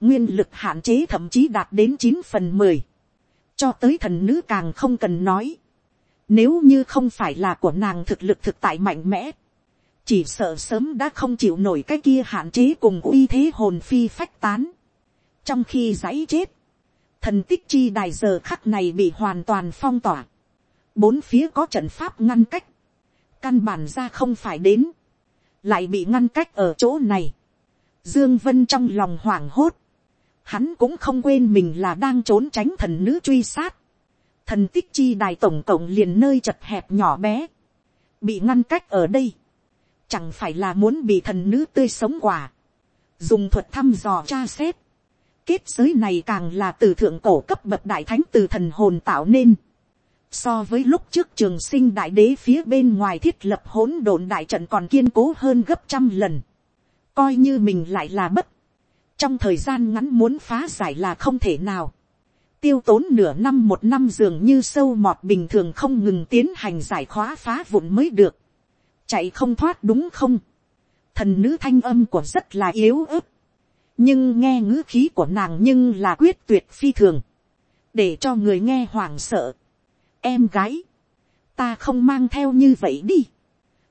nguyên lực hạn chế thậm chí đạt đến chín phần mười, cho tới thần nữ càng không cần nói nếu như không phải là của nàng thực lực thực tại mạnh mẽ. Chỉ sợ sớm đã không chịu nổi cái kia hạn chế cùng uy thế hồn phi phách tán. Trong khi giấy chết. Thần tích chi đài giờ khắc này bị hoàn toàn phong tỏa. Bốn phía có trận pháp ngăn cách. Căn bản ra không phải đến. Lại bị ngăn cách ở chỗ này. Dương Vân trong lòng hoảng hốt. Hắn cũng không quên mình là đang trốn tránh thần nữ truy sát. Thần tích chi đài tổng cộng liền nơi chật hẹp nhỏ bé, bị ngăn cách ở đây, chẳng phải là muốn bị thần nữ tươi sống quả, dùng thuật thăm dò tra xét, kết giới này càng là từ thượng cổ cấp bậc đại thánh từ thần hồn tạo nên, so với lúc trước trường sinh đại đế phía bên ngoài thiết lập hỗn độn đại trận còn kiên cố hơn gấp trăm lần, coi như mình lại là bất, trong thời gian ngắn muốn phá giải là không thể nào, tiêu tốn nửa năm một năm dường như sâu mọt bình thường không ngừng tiến hành giải khóa phá vụn mới được. chạy không thoát đúng không. thần nữ thanh âm của rất là yếu ớt. nhưng nghe ngữ khí của nàng nhưng là quyết tuyệt phi thường. để cho người nghe hoảng sợ em gái, ta không mang theo như vậy đi.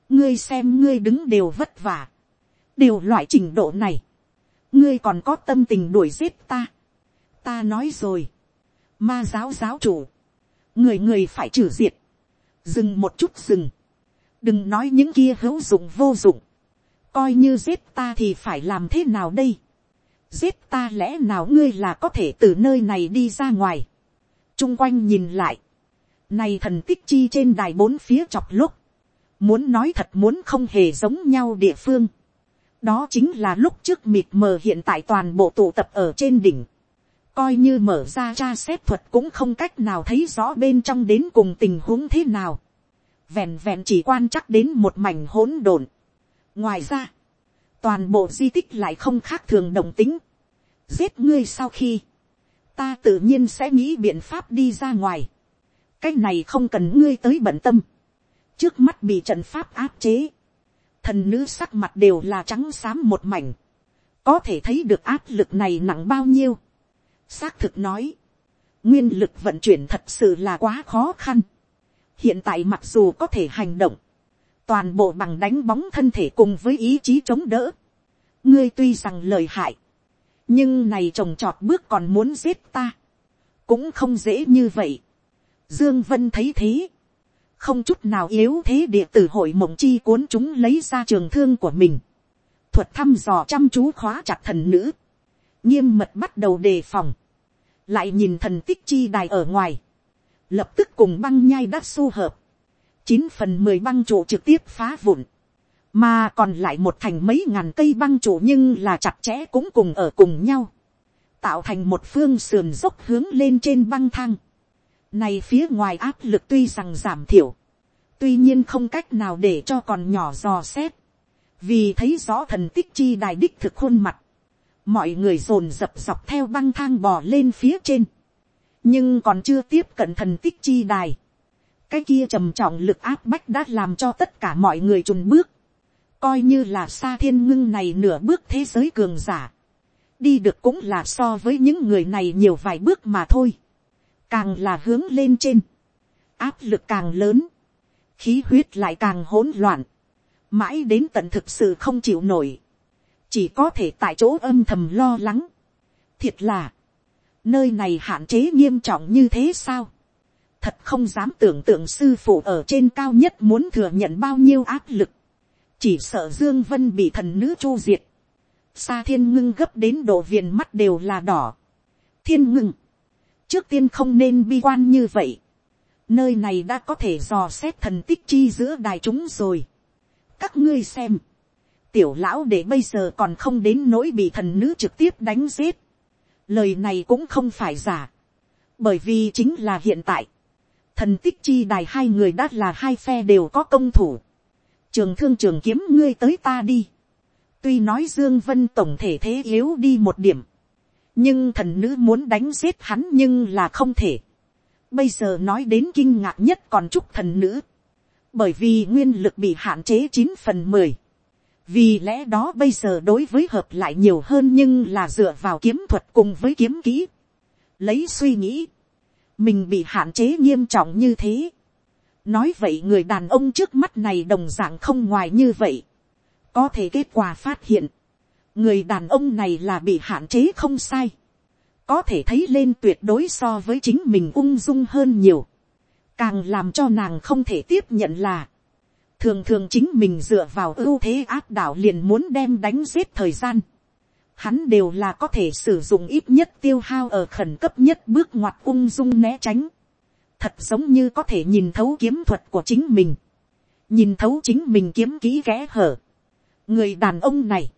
ngươi xem ngươi đứng đều vất vả. đều loại trình độ này. ngươi còn có tâm tình đuổi giết ta. ta nói rồi ma giáo giáo chủ, người người phải trừ diệt, dừng một chút dừng, đừng nói những kia hữu dụng vô dụng, coi như giết ta thì phải làm thế nào đây, giết ta lẽ nào ngươi là có thể từ nơi này đi ra ngoài, chung quanh nhìn lại, này thần tích chi trên đài bốn phía chọc lúc, muốn nói thật muốn không hề giống nhau địa phương, đó chính là lúc trước mịt mờ hiện tại toàn bộ tụ tập ở trên đỉnh, coi như mở ra tra xét thuật cũng không cách nào thấy rõ bên trong đến cùng tình huống thế nào. Vẹn vẹn chỉ quan chắc đến một mảnh hỗn độn. ngoài ra, toàn bộ di tích lại không khác thường đồng tính. giết ngươi sau khi, ta tự nhiên sẽ nghĩ biện pháp đi ra ngoài cái này không cần ngươi tới bận tâm. trước mắt bị trận pháp áp chế. thần nữ sắc mặt đều là trắng xám một mảnh. có thể thấy được áp lực này nặng bao nhiêu xác thực nói, nguyên lực vận chuyển thật sự là quá khó khăn. hiện tại mặc dù có thể hành động, toàn bộ bằng đánh bóng thân thể cùng với ý chí chống đỡ. ngươi tuy rằng lời hại, nhưng này trồng trọt bước còn muốn giết ta, cũng không dễ như vậy dương vân thấy thế, không chút nào yếu thế địa tử hội mộng chi cuốn chúng lấy ra trường thương của mình, thuật thăm dò chăm chú khóa chặt thần nữ, nghiêm mật bắt đầu đề phòng, lại nhìn thần tích chi đài ở ngoài, lập tức cùng băng nhai đắt su hợp, chín phần mười băng trụ trực tiếp phá vụn, mà còn lại một thành mấy ngàn cây băng trụ nhưng là chặt chẽ cũng cùng ở cùng nhau, tạo thành một phương sườn dốc hướng lên trên băng thang. Này phía ngoài áp lực tuy rằng giảm thiểu, tuy nhiên không cách nào để cho còn nhỏ dò xét, vì thấy rõ thần tích chi đài đích thực khuôn mặt, mọi người dồn dập dọc theo băng thang bò lên phía trên, nhưng còn chưa tiếp cận thần tích chi đài, cái kia trầm trọng lực áp bách đã làm cho tất cả mọi người trùn bước, coi như là xa thiên ngưng này nửa bước thế giới cường giả, đi được cũng là so với những người này nhiều vài bước mà thôi, càng là hướng lên trên, áp lực càng lớn, khí huyết lại càng hỗn loạn, mãi đến tận thực sự không chịu nổi, chỉ có thể tại chỗ âm thầm lo lắng. thiệt là, nơi này hạn chế nghiêm trọng như thế sao, thật không dám tưởng tượng sư phụ ở trên cao nhất muốn thừa nhận bao nhiêu áp lực, chỉ sợ dương vân bị thần nữ chu diệt, xa thiên ngưng gấp đến độ viền mắt đều là đỏ, thiên ngưng, trước tiên không nên bi quan như vậy, nơi này đã có thể dò xét thần tích chi giữa đài chúng rồi, các ngươi xem, tiểu lão để bây giờ còn không đến nỗi bị thần nữ trực tiếp đánh giết, lời này cũng không phải giả, bởi vì chính là hiện tại, thần tích chi đài hai người đã là hai phe đều có công thủ, trường thương trường kiếm ngươi tới ta đi, tuy nói dương vân tổng thể thế yếu đi một điểm, nhưng thần nữ muốn đánh giết hắn nhưng là không thể, bây giờ nói đến kinh ngạc nhất còn chúc thần nữ, bởi vì nguyên lực bị hạn chế chín phần mười, vì lẽ đó bây giờ đối với hợp lại nhiều hơn nhưng là dựa vào kiếm thuật cùng với kiếm kỹ, lấy suy nghĩ, mình bị hạn chế nghiêm trọng như thế. nói vậy người đàn ông trước mắt này đồng d ạ n g không ngoài như vậy, có thể kết quả phát hiện, người đàn ông này là bị hạn chế không sai, có thể thấy lên tuyệt đối so với chính mình ung dung hơn nhiều, càng làm cho nàng không thể tiếp nhận là, thường thường chính mình dựa vào ưu thế áp đảo liền muốn đem đánh giết thời gian, hắn đều là có thể sử dụng ít nhất tiêu hao ở khẩn cấp nhất bước ngoặt ung dung né tránh. Thật giống như có thể nhìn thấu kiếm thuật của chính mình. Nhìn thấu chính mình kiếm kỹ ghé hở. Người đàn ông này.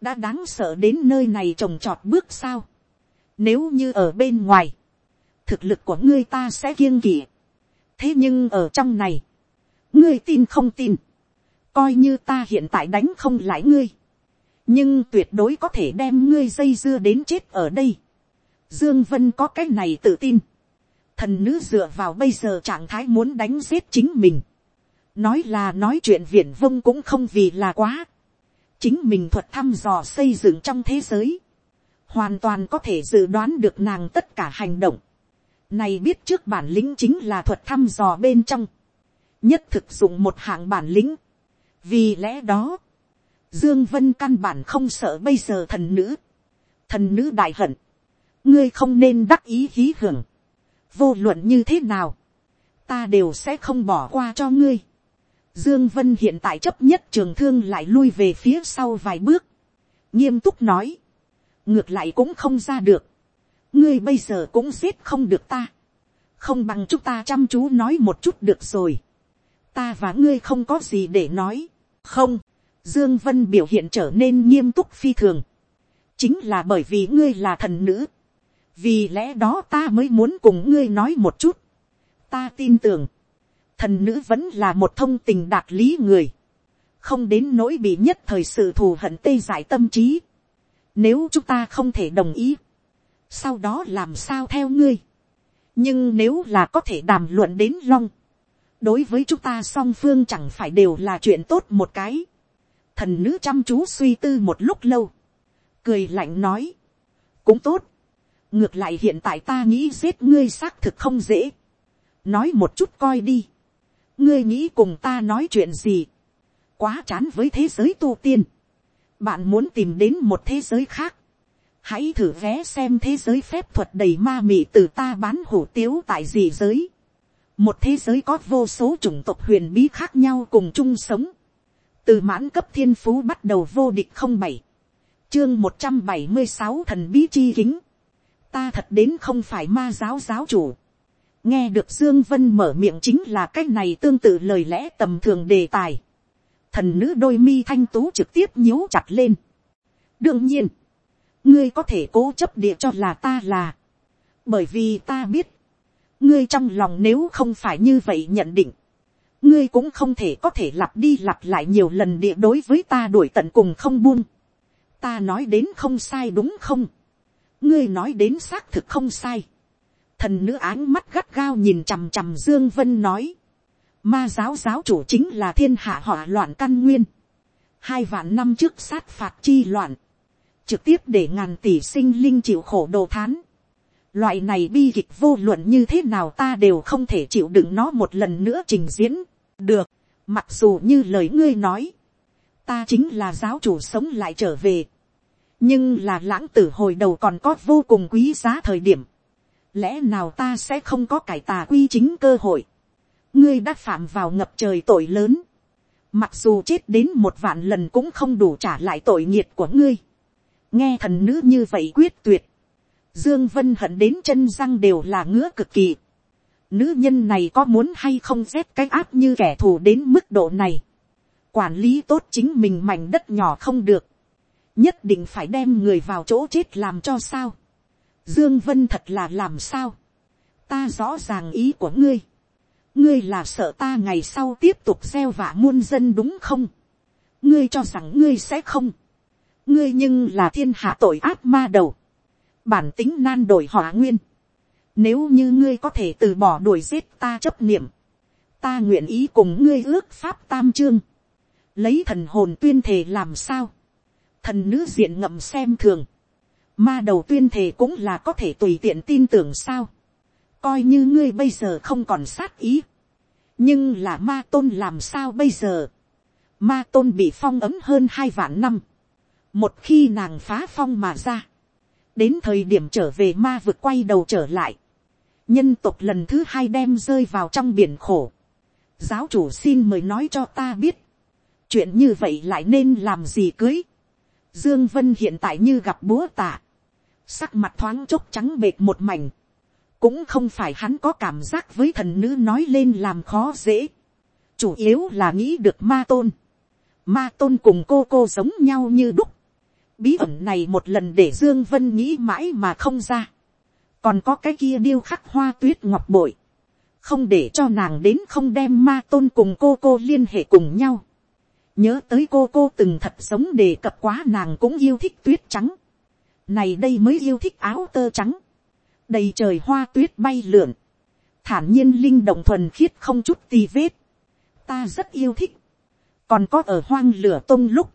Đã đáng sợ đến nơi này trồng trọt bước sao. Nếu như ở bên ngoài. Thực lực của ngươi ta sẽ kiêng kỵ. Thế nhưng ở trong này. Ngươi tin không tin. Coi như ta hiện tại đánh không lại ngươi, nhưng tuyệt đối có thể đem ngươi dây dưa đến chết ở đây. Dương Vân có cái này tự tin. Thần nữ dựa vào bây giờ trạng thái muốn đánh giết chính mình. Nói là nói chuyện viển vông cũng không vì là quá. Chính mình thuật thăm dò xây dựng trong thế giới. Hoàn toàn có thể dự đoán được nàng tất cả hành động. Này biết trước bản lĩnh chính là thuật thăm dò bên trong. Nhất thực dụng một hạng bản lĩnh. Vì lẽ đó, Dương Vân căn bản không sợ bây giờ thần nữ. Thần nữ đại hận. Ngươi không nên đắc ý hí hưởng. Vô luận như thế nào. Ta đều sẽ không bỏ qua cho ngươi. Dương Vân hiện tại chấp nhất trường thương lại lui về phía sau vài bước. Nghiêm túc nói. Ngược lại cũng không ra được. Ngươi bây giờ cũng giết không được ta. Không bằng chúng ta chăm chú nói một chút được rồi. Ta và ngươi không có gì để nói. Không Dương Vân biểu hiện trở nên nghiêm túc phi thường. Chính là bởi vì ngươi là thần nữ. Vì lẽ đó ta mới muốn cùng ngươi nói một chút. Ta tin tưởng. Thần nữ vẫn là một thông tình đạt lý người. Không đến nỗi bị nhất thời sự thù hận tê giải tâm trí. Nếu chúng ta không thể đồng ý. Sau đó làm sao theo ngươi. Nhưng nếu là có thể đàm luận đến long. Đối với chúng ta song phương chẳng phải đều là chuyện tốt một cái thần nữ chăm chú suy tư một lúc lâu, cười lạnh nói, cũng tốt, ngược lại hiện tại ta nghĩ giết ngươi xác thực không dễ, nói một chút coi đi, ngươi nghĩ cùng ta nói chuyện gì, quá chán với thế giới tu tiên, bạn muốn tìm đến một thế giới khác, hãy thử vé xem thế giới phép thuật đầy ma mị từ ta bán hủ tiếu tại gì giới, một thế giới có vô số chủng tộc huyền bí khác nhau cùng chung sống, từ mãn cấp thiên phú bắt đầu vô địch không bảy, chương một trăm bảy mươi sáu thần bí chi kính, ta thật đến không phải ma giáo giáo chủ, nghe được dương vân mở miệng chính là cái này tương tự lời lẽ tầm thường đề tài, thần nữ đôi mi thanh tú trực tiếp nhíu chặt lên. đương nhiên, ngươi có thể cố chấp địa cho là ta là, bởi vì ta biết, ngươi trong lòng nếu không phải như vậy nhận định, ngươi cũng không thể có thể lặp đi lặp lại nhiều lần địa đối với ta đuổi tận cùng không buông. ta nói đến không sai đúng không, ngươi nói đến xác thực không sai thần nữ áng mắt gắt gao nhìn chằm chằm dương vân nói, ma giáo giáo chủ chính là thiên hạ hỏa loạn căn nguyên, hai vạn năm trước sát phạt chi loạn, trực tiếp để ngàn tỷ sinh linh chịu khổ đồ thán. Loại này bi kịch vô luận như thế nào ta đều không thể chịu đựng nó một lần nữa trình diễn. Được, mặc dù như lời ngươi nói, ta chính là giáo chủ sống lại trở về. Nhưng là lãng tử hồi đầu còn có vô cùng quý giá thời điểm. Lẽ nào ta sẽ không có cải tà quy chính cơ hội. Ngươi đã phạm vào ngập trời tội lớn. Mặc dù chết đến một vạn lần cũng không đủ trả lại tội nghiệt của ngươi nghe thần nữ như vậy quyết tuyệt, dương vân hận đến chân răng đều là ngứa cực kỳ. nữ nhân này có muốn hay không rét cái áp như kẻ thù đến mức độ này. quản lý tốt chính mình mảnh đất nhỏ không được. nhất định phải đem người vào chỗ chết làm cho sao dương vân thật là làm sao. ta rõ ràng ý của ngươi. ngươi là sợ ta ngày sau tiếp tục gieo vạ muôn dân đúng không. ngươi cho rằng ngươi sẽ không ngươi nhưng là thiên hạ tội ác ma đầu, bản tính nan đổi hỏa nguyên, nếu như ngươi có thể từ bỏ đuổi giết ta chấp niệm, ta nguyện ý cùng ngươi ước pháp tam chương, lấy thần hồn tuyên thể làm sao, thần nữ diện ngậm xem thường, ma đầu tuyên thể cũng là có thể tùy tiện tin tưởng sao, coi như ngươi bây giờ không còn sát ý, nhưng là ma tôn làm sao bây giờ, ma tôn bị phong ấm hơn hai vạn năm, một khi nàng phá phong mà ra, đến thời điểm trở về ma vực quay đầu trở lại, nhân tộc lần thứ hai đem rơi vào trong biển khổ. giáo chủ xin mời nói cho ta biết, chuyện như vậy lại nên làm gì cưới. dương vân hiện tại như gặp búa tạ, sắc mặt thoáng chốc trắng bệt một mảnh, cũng không phải hắn có cảm giác với thần nữ nói lên làm khó dễ, chủ yếu là nghĩ được ma tôn, ma tôn cùng cô cô giống nhau như đúc, bí ẩn này một lần để dương vân nghĩ mãi mà không ra. còn có cái kia điêu khắc hoa tuyết ngọc bội. không để cho nàng đến không đem ma tôn cùng cô cô liên hệ cùng nhau. nhớ tới cô cô từng thật sống đề cập quá nàng cũng yêu thích tuyết trắng này đây mới yêu thích áo tơ trắng. đầy trời hoa tuyết bay lượn. thản nhiên linh động thuần khiết không chút tì vết. ta rất yêu thích. còn có ở hoang lửa tông lúc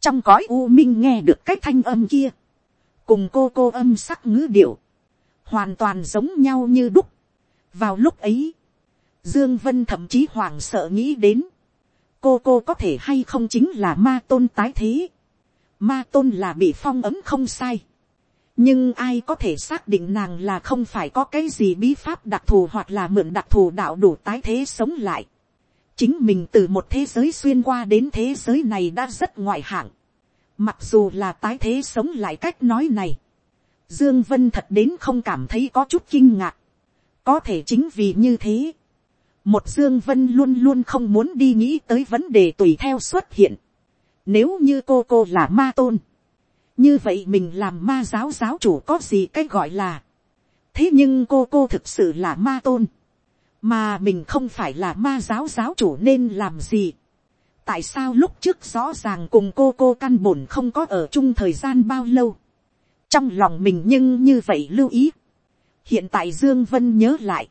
trong cõi u minh nghe được cái thanh âm kia, cùng cô cô âm sắc ngữ điệu, hoàn toàn giống nhau như đúc. vào lúc ấy, dương vân thậm chí hoảng sợ nghĩ đến, cô cô có thể hay không chính là ma tôn tái thế, ma tôn là bị phong ấm không sai, nhưng ai có thể xác định nàng là không phải có cái gì bí pháp đặc thù hoặc là mượn đặc thù đạo đủ tái thế sống lại chính mình từ một thế giới xuyên qua đến thế giới này đã rất ngoại hạng. Mặc dù là tái thế sống lại cách nói này. Dương Vân thật đến không cảm thấy có chút kinh ngạc. Có thể chính vì như thế. Một Dương Vân luôn luôn không muốn đi nghĩ tới vấn đề tùy theo xuất hiện. Nếu như cô cô là ma tôn. Như vậy mình làm ma giáo giáo chủ có gì cách gọi là. Thế nhưng cô cô thực sự là ma tôn mà mình không phải là ma giáo giáo chủ nên làm gì. tại sao lúc trước rõ ràng cùng cô cô căn bổn không có ở chung thời gian bao lâu. trong lòng mình nhưng như vậy lưu ý. hiện tại dương vân nhớ lại,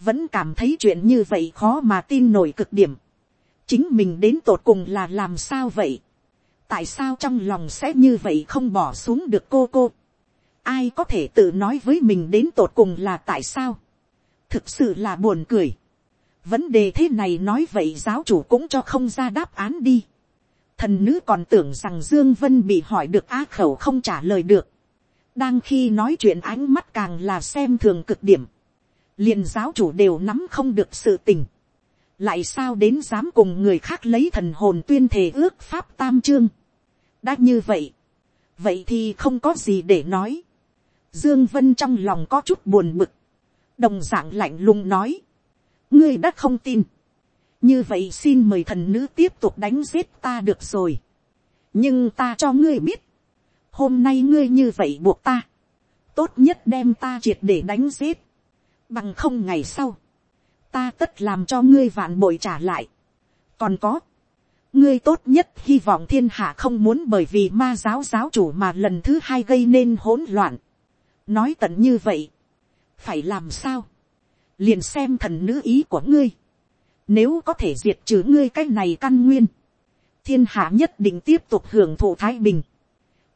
vẫn cảm thấy chuyện như vậy khó mà tin nổi cực điểm chính mình đến tột cùng là làm sao vậy. tại sao trong lòng sẽ như vậy không bỏ xuống được cô cô. ai có thể tự nói với mình đến tột cùng là tại sao thực sự là buồn cười. vấn đề thế này nói vậy giáo chủ cũng cho không ra đáp án đi. thần nữ còn tưởng rằng dương vân bị hỏi được á khẩu không trả lời được. đang khi nói chuyện ánh mắt càng là xem thường cực điểm. liền giáo chủ đều nắm không được sự tình lại sao đến dám cùng người khác lấy thần hồn tuyên thể ước pháp tam chương. đã như vậy. vậy thì không có gì để nói. Dương Vân trong lòng có chút buồn bực đồng dạng lạnh lùng nói, ngươi đã không tin, như vậy xin mời thần nữ tiếp tục đánh giết ta được rồi. nhưng ta cho ngươi biết, hôm nay ngươi như vậy buộc ta, tốt nhất đem ta triệt để đánh giết, bằng không ngày sau, ta tất làm cho ngươi vạn bội trả lại. còn có, ngươi tốt nhất hy vọng thiên hạ không muốn bởi vì ma giáo giáo chủ mà lần thứ hai gây nên hỗn loạn. nói tận như vậy, phải làm sao, liền xem thần nữ ý của ngươi, nếu có thể diệt trừ ngươi cái này căn nguyên, thiên hạ nhất định tiếp tục hưởng thụ thái bình,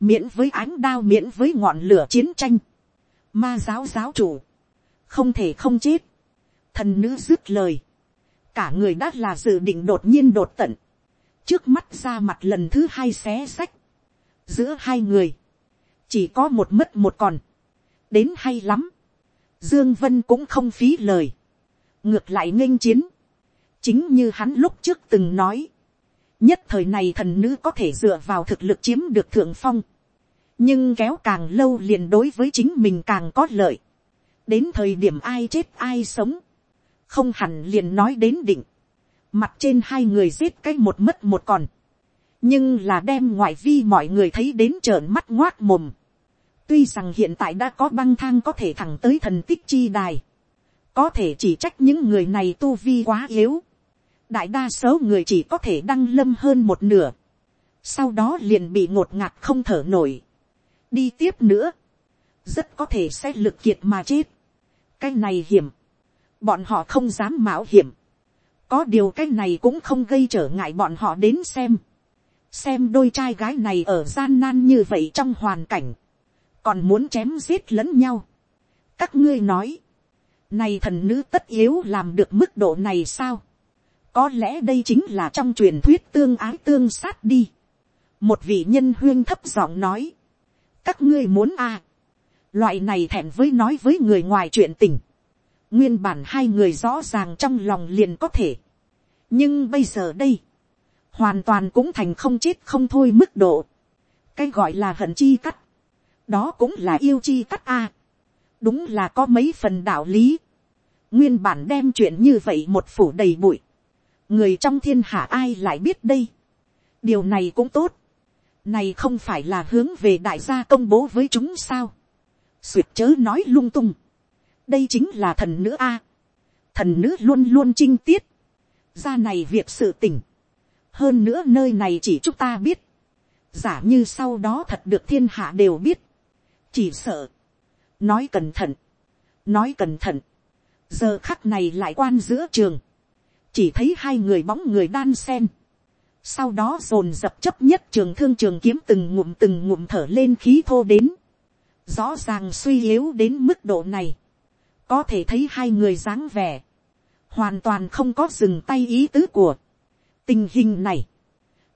miễn với ánh đao miễn với ngọn lửa chiến tranh, ma giáo giáo chủ, không thể không chết, thần nữ dứt lời, cả người đã là dự định đột nhiên đột tận, trước mắt ra mặt lần thứ hai xé sách, giữa hai người, chỉ có một mất một còn, đến hay lắm, dương vân cũng không phí lời, ngược lại nghênh chiến, chính như hắn lúc trước từng nói, nhất thời này thần nữ có thể dựa vào thực lực chiếm được thượng phong, nhưng kéo càng lâu liền đối với chính mình càng có lợi, đến thời điểm ai chết ai sống, không hẳn liền nói đến định, mặt trên hai người giết cái một mất một còn, nhưng là đem ngoại vi mọi người thấy đến trợn mắt ngoác mồm. tuy rằng hiện tại đã có băng thang có thể thẳng tới thần tích chi đài, có thể chỉ trách những người này tu vi quá yếu, đại đa số người chỉ có thể đăng lâm hơn một nửa, sau đó liền bị ngột ngạt không thở nổi, đi tiếp nữa, rất có thể sẽ lực kiệt mà chết, cái này hiểm, bọn họ không dám mạo hiểm, có điều cái này cũng không gây trở ngại bọn họ đến xem, xem đôi trai gái này ở gian nan như vậy trong hoàn cảnh, còn muốn chém giết lẫn nhau. các ngươi nói, này thần nữ tất yếu làm được mức độ này sao, có lẽ đây chính là trong truyền thuyết tương ái tương sát đi. một vị nhân huyên thấp giọng nói, các ngươi muốn à, loại này thẹn với nói với người ngoài chuyện tình, nguyên bản hai người rõ ràng trong lòng liền có thể, nhưng bây giờ đây, hoàn toàn cũng thành không chết không thôi mức độ, cái gọi là hận chi cắt, đó cũng là yêu chi cắt a, đúng là có mấy phần đạo lý, nguyên bản đem chuyện như vậy một phủ đầy bụi, người trong thiên hạ ai lại biết đây, điều này cũng tốt, này không phải là hướng về đại gia công bố với chúng sao, suyệt chớ nói lung tung, đây chính là thần nữ a, thần nữ luôn luôn trinh tiết, ra này việc sự tình. Hơn nữa nơi này chỉ chúng ta biết, giả như sau đó thật được thiên hạ đều biết, chỉ sợ, nói cẩn thận, nói cẩn thận, giờ khắc này lại quan giữa trường, chỉ thấy hai người bóng người đan sen, sau đó dồn dập chấp nhất trường thương trường kiếm từng ngụm từng ngụm thở lên khí thô đến, rõ ràng suy yếu đến mức độ này, có thể thấy hai người dáng vẻ, hoàn toàn không có dừng tay ý tứ của. tình hình này,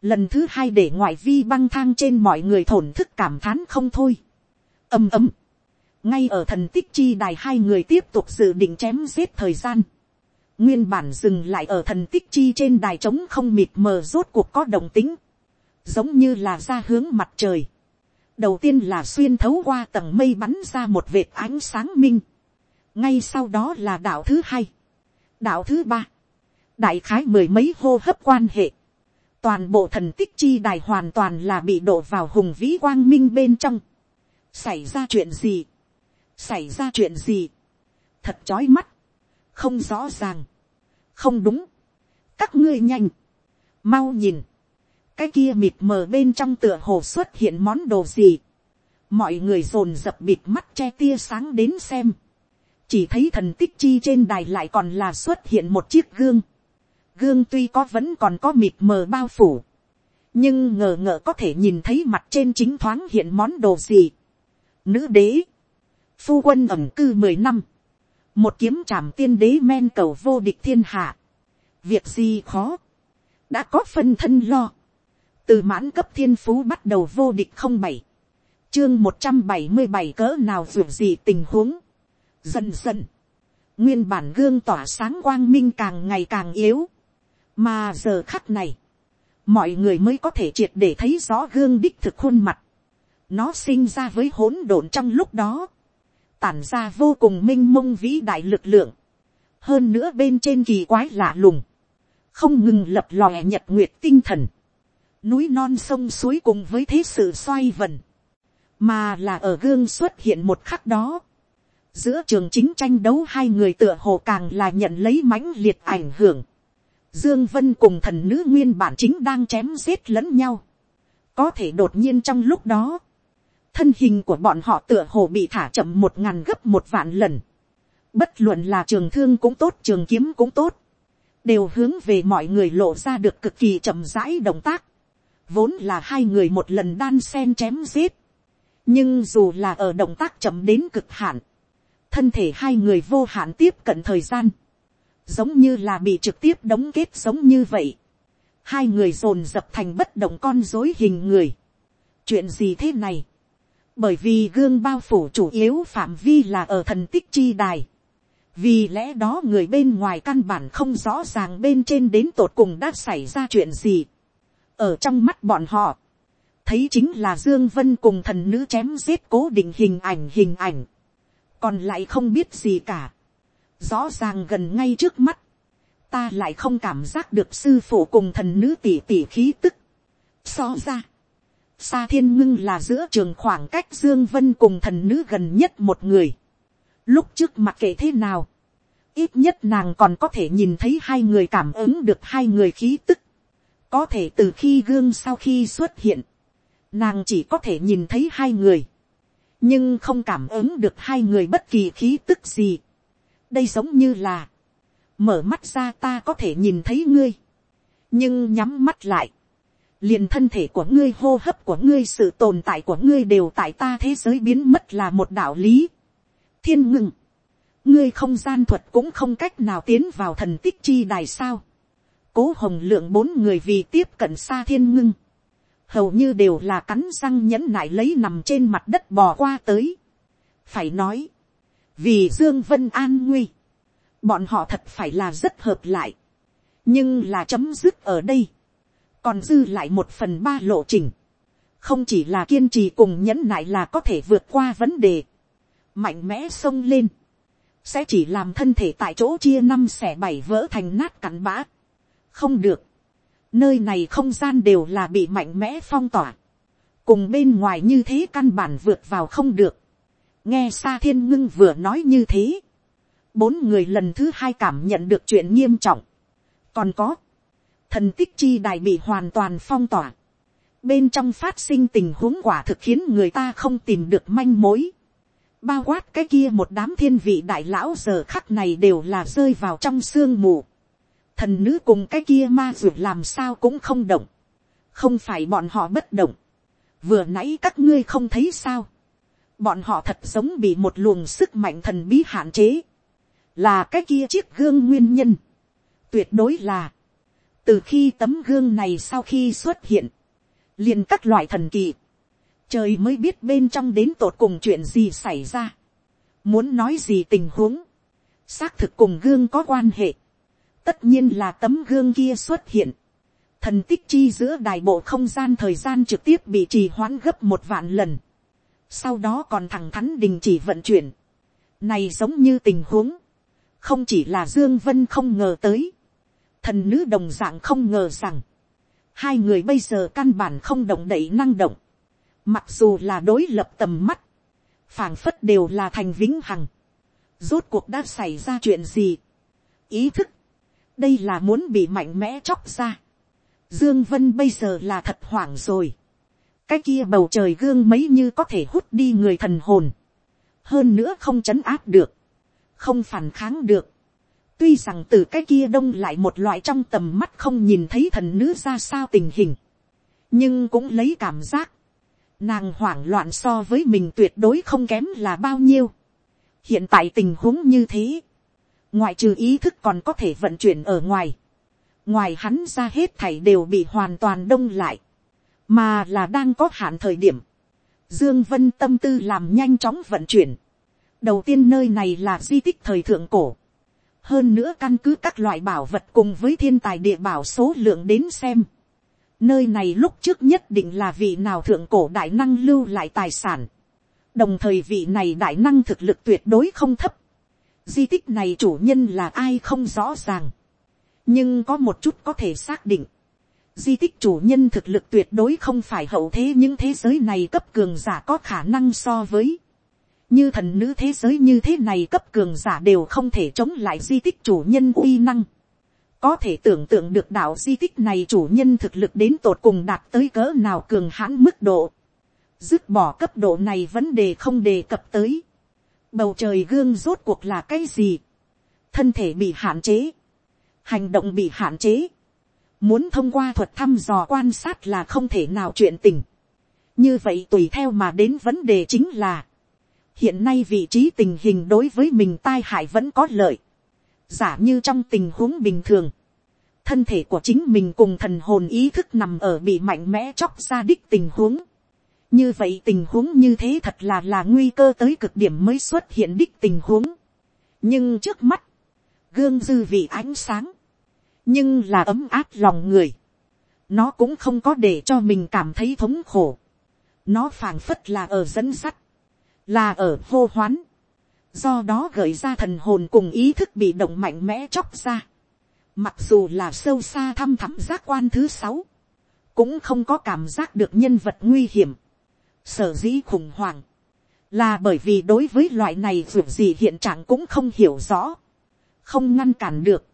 lần thứ hai để ngoại vi băng thang trên mọi người thổn thức cảm thán không thôi. ầm ầm, ngay ở thần tích chi đài hai người tiếp tục dự định chém giết thời gian. nguyên bản dừng lại ở thần tích chi trên đài trống không mịt mờ rốt cuộc có đồng tính, giống như là ra hướng mặt trời. đầu tiên là xuyên thấu qua tầng mây bắn ra một vệt ánh sáng minh ngay sau đó là đạo thứ hai. Đạo thứ ba, đại khái mười mấy hô hấp quan hệ, toàn bộ thần tích chi đài hoàn toàn là bị đổ vào hùng vĩ quang minh bên trong. xảy ra chuyện gì, xảy ra chuyện gì, thật chói mắt, không rõ ràng, không đúng, các ngươi nhanh, mau nhìn, cái kia mịt mờ bên trong tựa hồ xuất hiện món đồ gì, mọi người dồn dập bịt mắt che tia sáng đến xem, chỉ thấy thần tích chi trên đài lại còn là xuất hiện một chiếc gương. gương tuy có vẫn còn có mịt mờ bao phủ, nhưng ngờ ngợ có thể nhìn thấy mặt trên chính thoáng hiện món đồ gì. nữ đế, phu quân ẩm cư mười năm, một kiếm trảm tiên đế men cầu vô địch thiên hạ, việc gì khó, đã có phân thân lo, từ mãn cấp thiên phú bắt đầu vô địch không bảy, chương một trăm bảy mươi bảy cỡ nào ruột gì tình huống, Dần dần, nguyên bản gương tỏa sáng quang minh càng ngày càng yếu. Mà giờ khắc này, mọi người mới có thể triệt để thấy rõ gương đích thực khuôn mặt. Nó sinh ra với hỗn độn trong lúc đó. Tản ra vô cùng minh mông vĩ đại lực lượng. Hơn nữa bên trên kỳ quái lạ lùng. không ngừng lập lòe nhật nguyệt tinh thần, núi non sông suối cùng với thế sự xoay vần, mà là ở gương xuất hiện một khắc đó, giữa trường chính tranh đấu hai người tựa hồ càng là nhận lấy mãnh liệt ảnh hưởng, dương vân cùng thần nữ nguyên bản chính đang chém giết lẫn nhau, có thể đột nhiên trong lúc đó, thân hình của bọn họ tựa hồ bị thả chậm một ngàn gấp một vạn lần, bất luận là trường thương cũng tốt trường kiếm cũng tốt, đều hướng về mọi người lộ ra được cực kỳ chậm rãi động tác, vốn là hai người một lần đan sen chém giết, nhưng dù là ở động tác chậm đến cực hạn, thân thể hai người vô hạn tiếp cận thời gian, giống như là bị trực tiếp đóng kết giống như vậy, hai người dồn dập thành bất động con dối hình người. chuyện gì thế này, bởi vì gương bao phủ chủ yếu phạm vi là ở thần tích chi đài, vì lẽ đó người bên ngoài căn bản không rõ ràng bên trên đến tột cùng đã xảy ra chuyện gì. ở trong mắt bọn họ, thấy chính là dương vân cùng thần nữ chém giết cố định hình ảnh hình ảnh, còn lại không biết gì cả. rõ ràng gần ngay trước mắt, ta lại không cảm giác được sư phụ cùng thần nữ tỷ tỷ khí tức. so ra, Sa thiên ngưng là giữa trường khoảng cách Dương Vân cùng thần nữ gần nhất một người. Lúc trước mặc kệ thế nào. Ít nhất nàng còn có thể nhìn thấy hai người cảm ứng được hai người khí tức. Có thể từ khi gương sau khi xuất hiện. Nàng chỉ có thể nhìn thấy hai người. Nhưng không cảm ứng được hai người bất kỳ khí tức gì. Đây giống như là. Mở mắt ra ta có thể nhìn thấy ngươi. Nhưng nhắm mắt lại liền thân thể của ngươi hô hấp của ngươi sự tồn tại của ngươi đều tại ta thế giới biến mất là một đạo lý. thiên ngừng, ngươi không gian thuật cũng không cách nào tiến vào thần tích chi đài sao. cố hồng lượng bốn người vì tiếp cận xa thiên ngưng, hầu như đều là cắn răng nhẫn nại lấy nằm trên mặt đất bò qua tới. phải nói, vì dương vân an nguy, bọn họ thật phải là rất hợp lại, nhưng là chấm dứt ở đây còn dư lại một phần ba lộ trình, không chỉ là kiên trì cùng nhẫn nại là có thể vượt qua vấn đề, mạnh mẽ xông lên, sẽ chỉ làm thân thể tại chỗ chia năm xẻ bảy vỡ thành nát cắn bã. không được, nơi này không gian đều là bị mạnh mẽ phong tỏa, cùng bên ngoài như thế căn bản vượt vào không được, nghe xa thiên ngưng vừa nói như thế, bốn người lần thứ hai cảm nhận được chuyện nghiêm trọng, còn có, thần tích chi đài bị hoàn toàn phong tỏa. Bên trong phát sinh tình huống quả thực khiến người ta không tìm được manh mối. Bao quát cái kia một đám thiên vị đại lão giờ khắc này đều là rơi vào trong sương mù. Thần nữ cùng cái kia ma ruột làm sao cũng không động. Không phải bọn họ bất động. Vừa nãy các ngươi không thấy sao. Bọn họ thật giống bị một luồng sức mạnh thần bí hạn chế. Là cái kia chiếc gương nguyên nhân. Tuyệt đối là từ khi tấm gương này sau khi xuất hiện, liền các loại thần kỳ, trời mới biết bên trong đến tột cùng chuyện gì xảy ra, muốn nói gì tình huống, xác thực cùng gương có quan hệ, tất nhiên là tấm gương kia xuất hiện, thần tích chi giữa đài bộ không gian thời gian trực tiếp bị trì hoãn gấp một vạn lần, sau đó còn thẳng thắn đình chỉ vận chuyển, này giống như tình huống, không chỉ là dương vân không ngờ tới, thần nữ đồng dạng không ngờ rằng, hai người bây giờ căn bản không động đậy năng động, mặc dù là đối lập tầm mắt, phảng phất đều là thành vĩnh hằng, rốt cuộc đã xảy ra chuyện gì, ý thức, đây là muốn bị mạnh mẽ chóc ra, dương vân bây giờ là thật hoảng rồi, cái kia bầu trời gương mấy như có thể hút đi người thần hồn, hơn nữa không chấn áp được, không phản kháng được, Tuy rằng từ cái kia đông lại một loại trong tầm mắt không nhìn thấy thần nữ ra sao tình hình. Nhưng cũng lấy cảm giác. Nàng hoảng loạn so với mình tuyệt đối không kém là bao nhiêu. Hiện tại tình huống như thế. Ngoại trừ ý thức còn có thể vận chuyển ở ngoài. Ngoài hắn ra hết thảy đều bị hoàn toàn đông lại. Mà là đang có hạn thời điểm. Dương Vân tâm tư làm nhanh chóng vận chuyển. Đầu tiên nơi này là di tích thời thượng cổ hơn nữa căn cứ các loại bảo vật cùng với thiên tài địa bảo số lượng đến xem. Nơi này lúc trước nhất định là vị nào thượng cổ đại năng lưu lại tài sản. Đồng thời vị này đại năng thực lực tuyệt đối không thấp. Di tích này chủ nhân là ai không rõ ràng. nhưng có một chút có thể xác định, di tích chủ nhân thực lực tuyệt đối không phải hậu thế những thế giới này cấp cường giả có khả năng so với, như thần nữ thế giới như thế này cấp cường giả đều không thể chống lại di tích chủ nhân uy năng, có thể tưởng tượng được đạo di tích này chủ nhân thực lực đến tột cùng đạt tới cỡ nào cường hãn mức độ, dứt bỏ cấp độ này vấn đề không đề cập tới, bầu trời gương rốt cuộc là cái gì, thân thể bị hạn chế, hành động bị hạn chế, muốn thông qua thuật thăm dò quan sát là không thể nào chuyện tình. như vậy tùy theo mà đến vấn đề chính là, hiện nay vị trí tình hình đối với mình tai hại vẫn có lợi, giả như trong tình huống bình thường, thân thể của chính mình cùng thần hồn ý thức nằm ở bị mạnh mẽ chóc ra đích tình huống như vậy tình huống như thế thật là là nguy cơ tới cực điểm mới xuất hiện đích tình huống. nhưng trước mắt, gương dư vị ánh sáng, nhưng là ấm áp lòng người. nó cũng không có để cho mình cảm thấy thống khổ. nó phảng phất là ở dẫn sắt, là ở hô hoán. do đó gợi ra thần hồn cùng ý thức bị động mạnh mẽ chóc ra. mặc dù là sâu xa thăm thẳm giác quan thứ sáu, cũng không có cảm giác được nhân vật nguy hiểm sở dĩ khủng hoảng, là bởi vì đối với loại này dù gì hiện trạng cũng không hiểu rõ, không ngăn cản được,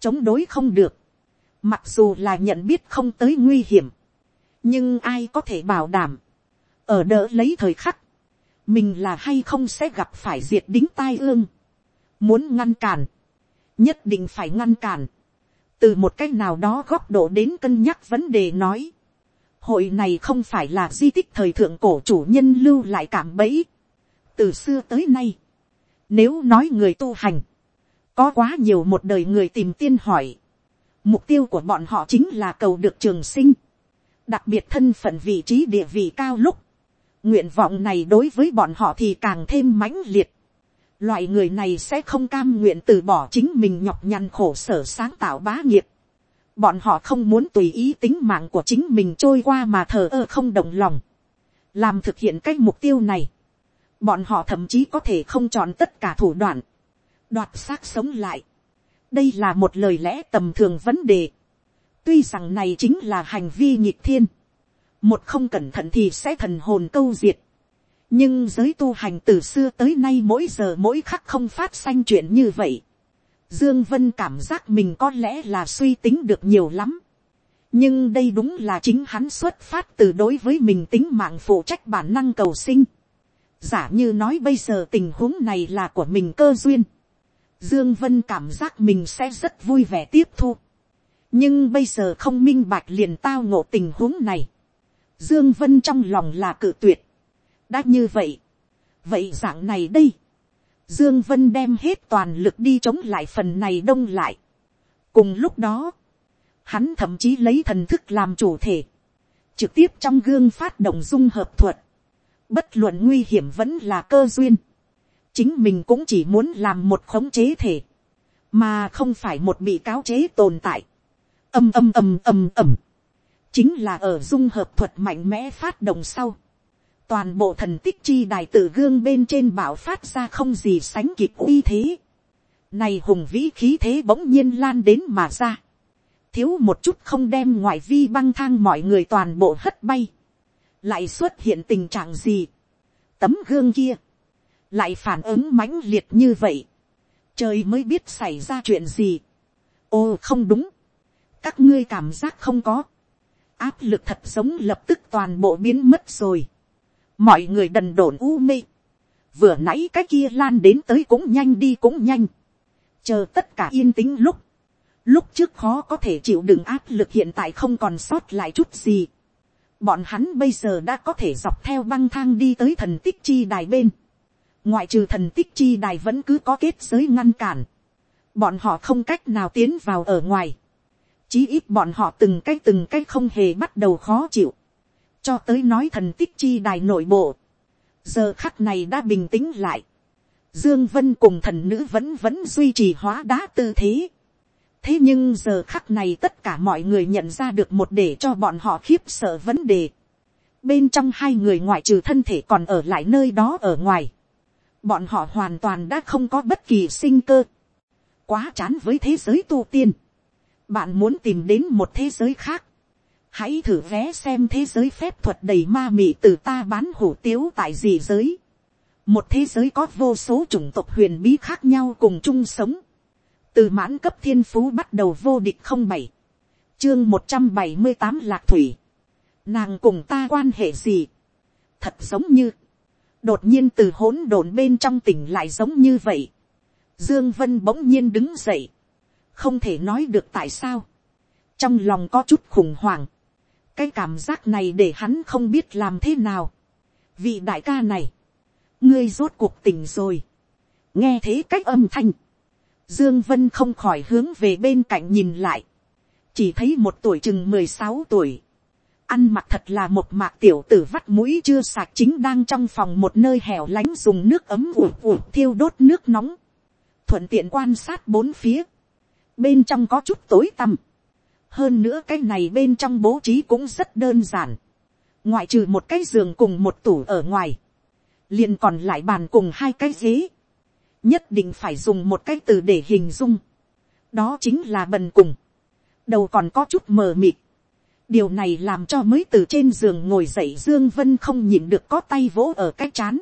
chống đối không được, mặc dù là nhận biết không tới nguy hiểm, nhưng ai có thể bảo đảm, ở đỡ lấy thời khắc, mình là hay không sẽ gặp phải diệt đính tai ương, muốn ngăn cản, nhất định phải ngăn cản, từ một cách nào đó góc độ đến cân nhắc vấn đề nói, hội này không phải là di tích thời thượng cổ chủ nhân lưu lại cảm bẫy, từ xưa tới nay, nếu nói người tu hành, có quá nhiều một đời người tìm tiên hỏi. Mục tiêu của bọn họ chính là cầu được trường sinh. Đặc biệt thân phận vị trí địa vị cao lúc. Nguyện vọng này đối với bọn họ thì càng thêm mãnh liệt. Loại người này sẽ không cam nguyện từ bỏ chính mình nhọc nhằn khổ sở sáng tạo bá nghiệp. Bọn họ không muốn tùy ý tính mạng của chính mình trôi qua mà thờ ơ không động lòng. Làm thực hiện cái mục tiêu này. Bọn họ thậm chí có thể không chọn tất cả thủ đoạn đoạt xác sống lại. đây là một lời lẽ tầm thường vấn đề. tuy rằng này chính là hành vi nhịp thiên. một không cẩn thận thì sẽ thần hồn câu diệt. nhưng giới tu hành từ xưa tới nay mỗi giờ mỗi khắc không phát sanh chuyện như vậy. Dương Vân cảm giác mình có lẽ là suy tính được nhiều lắm. Nhưng đây đúng là chính hắn xuất phát từ đối với mình tính mạng phụ trách bản năng cầu sinh. Giả như nói bây giờ tình huống này là của mình cơ duyên. Dương Vân cảm giác mình sẽ rất vui vẻ tiếp thu. Nhưng bây giờ không minh bạch liền tao ngộ tình huống này. Dương Vân trong lòng là cự tuyệt. Đã như vậy. Vậy dạng này đây. Dương Vân đem hết toàn lực đi chống lại phần này đông lại. Cùng lúc đó. Hắn thậm chí lấy thần thức làm chủ thể. Trực tiếp trong gương phát động dung hợp thuật. Bất luận nguy hiểm vẫn là cơ duyên chính mình cũng chỉ muốn làm một khống chế thể, mà không phải một bị cáo chế tồn tại. âm âm ầm ầm ầm, chính là ở dung hợp thuật mạnh mẽ phát động sau toàn bộ thần tích chi đài tử gương bên trên bảo phát ra không gì sánh kịp uy thế. này hùng vĩ khí thế bỗng nhiên lan đến mà ra. thiếu một chút không đem ngoại vi băng thang mọi người toàn bộ hất bay. lại xuất hiện tình trạng gì. tấm gương kia lại phản ứng mãnh liệt như vậy, trời mới biết xảy ra chuyện gì. ô không đúng, các ngươi cảm giác không có, áp lực thật giống lập tức toàn bộ biến mất rồi, mọi người đần đổn u mê, vừa nãy cái kia lan đến tới cũng nhanh đi cũng nhanh, chờ tất cả yên tĩnh lúc, lúc trước khó có thể chịu đựng áp lực hiện tại không còn sót lại chút gì, bọn hắn bây giờ đã có thể dọc theo băng thang đi tới thần tích chi đài bên, ngoại trừ thần tích chi đài vẫn cứ có kết giới ngăn cản, bọn họ không cách nào tiến vào ở ngoài, chí ít bọn họ từng cái từng cái không hề bắt đầu khó chịu, cho tới nói thần tích chi đài nội bộ, giờ khắc này đã bình tĩnh lại, dương vân cùng thần nữ vẫn vẫn duy trì hóa đá tư thế, thế nhưng giờ khắc này tất cả mọi người nhận ra được một để cho bọn họ khiếp sợ vấn đề, bên trong hai người ngoại trừ thân thể còn ở lại nơi đó ở ngoài, bọn họ hoàn toàn đã không có bất kỳ sinh cơ, quá chán với thế giới tu tiên, bạn muốn tìm đến một thế giới khác, hãy thử vé xem thế giới phép thuật đầy ma mị từ ta bán hủ tiếu tại gì giới. một thế giới có vô số chủng tộc huyền bí khác nhau cùng chung sống. từ mãn cấp thiên phú bắt đầu vô địch không bảy, chương một trăm bảy mươi tám lạc thủy. nàng cùng ta quan hệ gì. thật giống như, đột nhiên từ hỗn độn bên trong tỉnh lại giống như vậy. dương vân bỗng nhiên đứng dậy, không thể nói được tại sao. trong lòng có chút khủng hoảng cái cảm giác này để hắn không biết làm thế nào. vị đại ca này, ngươi rốt cuộc tỉnh rồi. nghe thế cách âm thanh, dương vân không khỏi hướng về bên cạnh nhìn lại, chỉ thấy một tuổi chừng mười sáu tuổi, ăn mặc thật là một mạc tiểu tử vắt mũi chưa sạc chính đang trong phòng một nơi hẻo lánh dùng nước ấm ủ ủ thiêu đốt nước nóng, thuận tiện quan sát bốn phía, bên trong có chút tối tăm, hơn nữa cái này bên trong bố trí cũng rất đơn giản, ngoại trừ một cái giường cùng một tủ ở ngoài, liền còn lại bàn cùng hai cái ghế, nhất định phải dùng một cái từ để hình dung, đó chính là bần cùng, đầu còn có chút mờ mịt, điều này làm cho mới từ trên giường ngồi dậy dương vân không nhìn được có tay vỗ ở cái chán,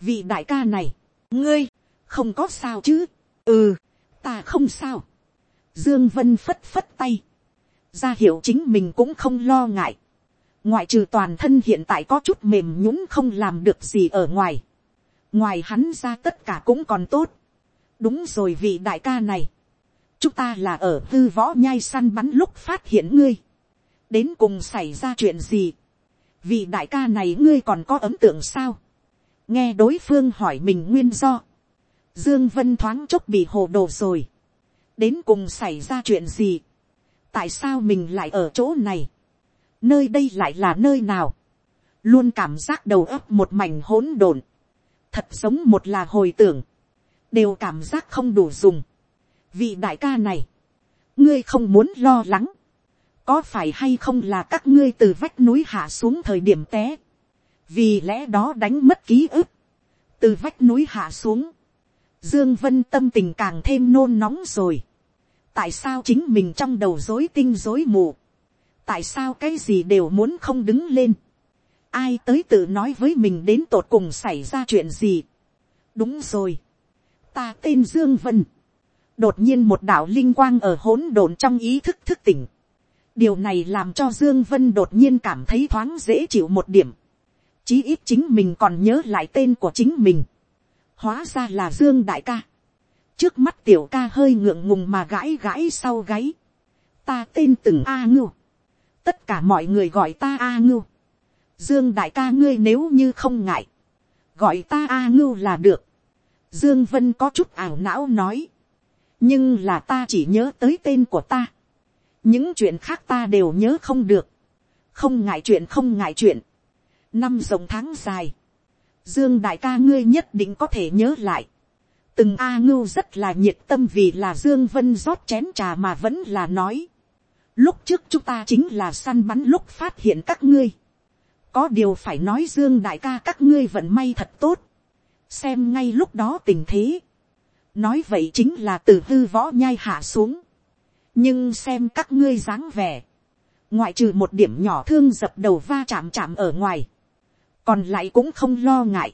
vị đại ca này, ngươi, không có sao chứ, ừ, ta không sao, dương vân phất phất tay, ra hiệu chính mình cũng không lo ngại. ngoại trừ toàn thân hiện tại có chút mềm nhũng không làm được gì ở ngoài. ngoài hắn ra tất cả cũng còn tốt. đúng rồi vị đại ca này. chúng ta là ở tư võ nhai săn bắn lúc phát hiện ngươi. đến cùng xảy ra chuyện gì. vị đại ca này ngươi còn có ấn tượng sao. nghe đối phương hỏi mình nguyên do. dương vân thoáng chốc bị hồ đồ rồi. đến cùng xảy ra chuyện gì tại sao mình lại ở chỗ này, nơi đây lại là nơi nào, luôn cảm giác đầu óc một mảnh hỗn độn, thật giống một là hồi tưởng, đều cảm giác không đủ dùng. vị đại ca này, ngươi không muốn lo lắng, có phải hay không là các ngươi từ vách núi hạ xuống thời điểm té, vì lẽ đó đánh mất ký ức, từ vách núi hạ xuống, dương vân tâm tình càng thêm nôn nóng rồi tại sao chính mình trong đầu dối tinh dối mù, tại sao cái gì đều muốn không đứng lên, ai tới tự nói với mình đến tột cùng xảy ra chuyện gì. đúng rồi, ta tên dương vân, đột nhiên một đạo linh quang ở hỗn độn trong ý thức thức tỉnh, điều này làm cho dương vân đột nhiên cảm thấy thoáng dễ chịu một điểm, chí ít chính mình còn nhớ lại tên của chính mình, hóa ra là dương đại ca, trước mắt tiểu ca hơi ngượng ngùng mà gãi gãi sau gáy. ta tên từng a ngưu. tất cả mọi người gọi ta a ngưu. dương đại ca ngươi nếu như không ngại. gọi ta a ngưu là được. dương vân có chút ảo não nói. nhưng là ta chỉ nhớ tới tên của ta. những chuyện khác ta đều nhớ không được. không ngại chuyện, không ngại chuyện. năm rồng tháng dài. dương đại ca ngươi nhất định có thể nhớ lại từng a ngưu rất là nhiệt tâm vì là dương vân rót chén trà mà vẫn là nói. lúc trước chúng ta chính là săn bắn lúc phát hiện các ngươi. có điều phải nói dương đại ca các ngươi vận may thật tốt. xem ngay lúc đó tình thế. nói vậy chính là từ hư võ nhai hạ xuống. nhưng xem các ngươi dáng vẻ. ngoại trừ một điểm nhỏ thương dập đầu va chạm chạm ở ngoài. còn lại cũng không lo ngại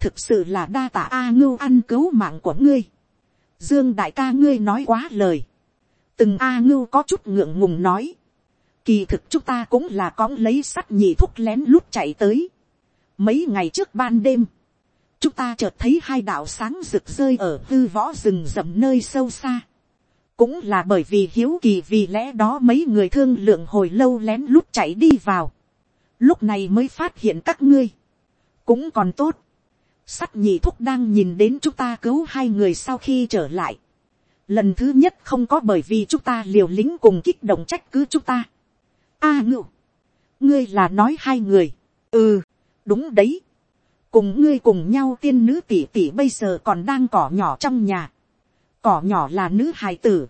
thực sự là đa tạ a ngưu ăn cứu mạng của ngươi. dương đại ca ngươi nói quá lời. từng a ngưu có chút ngượng ngùng nói. kỳ thực chúng ta cũng là cóng lấy sắt nhị thúc lén lút chạy tới. mấy ngày trước ban đêm, chúng ta chợt thấy hai đạo sáng rực rơi ở hư võ rừng rậm nơi sâu xa. cũng là bởi vì hiếu kỳ vì lẽ đó mấy người thương lượng hồi lâu lén lút chạy đi vào. lúc này mới phát hiện các ngươi. cũng còn tốt sắt nhị thúc đang nhìn đến chúng ta cứu hai người sau khi trở lại. lần thứ nhất không có bởi vì chúng ta liều lĩnh cùng kích động trách cứ chúng ta. a à, ngưu, ngươi là nói hai người. ừ, đúng đấy. cùng ngươi cùng nhau tiên nữ tỷ tỷ bây giờ còn đang cỏ nhỏ trong nhà. cỏ nhỏ là nữ hài tử.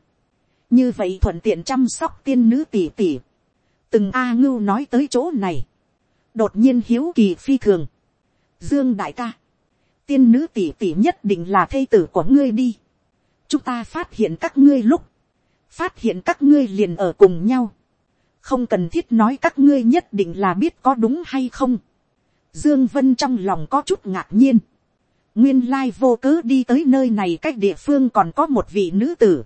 như vậy thuận tiện chăm sóc tiên nữ tỷ tỷ. từng a ngưu nói tới chỗ này. đột nhiên hiếu kỳ phi thường. dương đại ca tiên nữ tỷ tỷ nhất định là thê tử của ngươi đi. chúng ta phát hiện các ngươi lúc, phát hiện các ngươi liền ở cùng nhau, không cần thiết nói các ngươi nhất định là biết có đúng hay không. Dương Vân trong lòng có chút ngạc nhiên. Nguyên lai vô cớ đi tới nơi này cách địa phương còn có một vị nữ tử.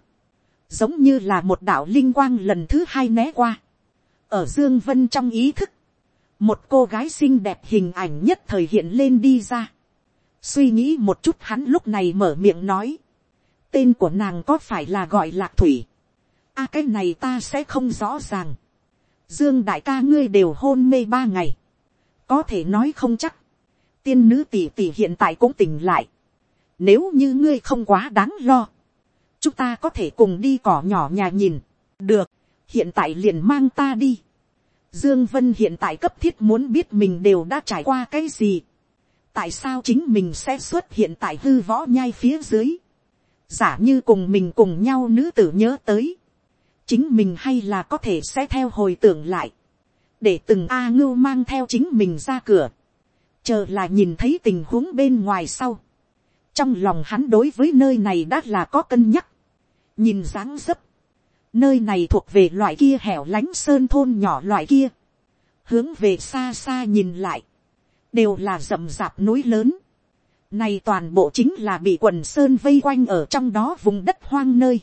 Giống như là một đạo linh quang lần thứ hai né qua. Ở Dương Vân trong ý thức. Một cô gái xinh đẹp hình ảnh nhất thời hiện lên đi ra. Suy nghĩ một chút hắn lúc này mở miệng nói. Tên của nàng có phải là gọi lạc thủy. a, cái này ta sẽ không rõ ràng. Dương đại ca ngươi đều hôn mê ba ngày. Có thể nói không chắc. Tiên nữ tỷ tỷ hiện tại cũng tỉnh lại. Nếu như ngươi không quá đáng lo. Chúng ta có thể cùng đi cỏ nhỏ nhà nhìn. Được. Hiện tại liền mang ta đi. Dương Vân hiện tại cấp thiết muốn biết mình đều đã trải qua cái gì. Tại sao chính mình sẽ xuất hiện tại hư võ nhai phía dưới. Giả như cùng mình cùng nhau nữ tử nhớ tới. Chính mình hay là có thể sẽ theo hồi tưởng lại, để từng a ngưu mang theo chính mình ra cửa, chờ là nhìn thấy tình huống bên ngoài sau, trong lòng hắn đối với nơi này đã là có cân nhắc, nhìn dáng dấp, nơi này thuộc về loại kia hẻo lánh sơn thôn nhỏ loại kia, hướng về xa xa nhìn lại, đều là rậm rạp núi lớn, này toàn bộ chính là bị quần sơn vây quanh ở trong đó vùng đất hoang nơi.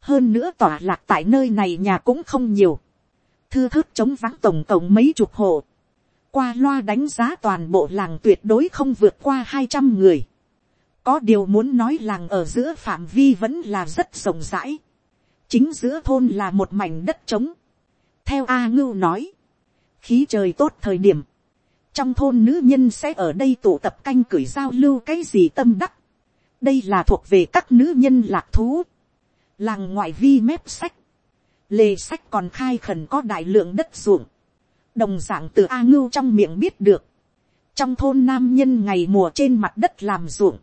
Hơn nữa tỏa lạc tại nơi này nhà cũng không nhiều, thưa thớt chống vắng tổng cộng mấy chục hộ, qua loa đánh giá toàn bộ làng tuyệt đối không vượt qua hai trăm người, có điều muốn nói làng ở giữa phạm vi vẫn là rất rộng rãi, chính giữa thôn là một mảnh đất trống, theo a ngưu nói, khí trời tốt thời điểm, trong thôn nữ nhân sẽ ở đây tụ tập canh cửi giao lưu cái gì tâm đắc, đây là thuộc về các nữ nhân lạc thú, làng ngoại vi mép sách, lề sách còn khai khẩn có đại lượng đất ruộng, đồng d ạ n g từ a ngưu trong miệng biết được, trong thôn nam nhân ngày mùa trên mặt đất làm ruộng,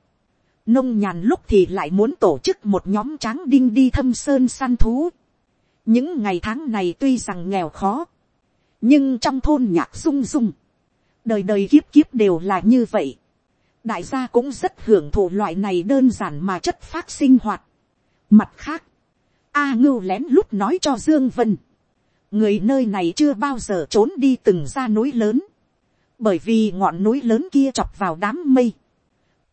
nông nhàn lúc thì lại muốn tổ chức một nhóm tráng đinh đi thâm sơn săn thú. những ngày tháng này tuy rằng nghèo khó, nhưng trong thôn nhạc sung rung đời đời kiếp kiếp đều là như vậy. đại gia cũng rất hưởng thụ loại này đơn giản mà chất phát sinh hoạt. mặt khác, A ngưu lén lút nói cho Dương Vân. Người nơi này chưa bao giờ trốn đi từng ra núi lớn. Bởi vì ngọn núi lớn kia chọc vào đám mây.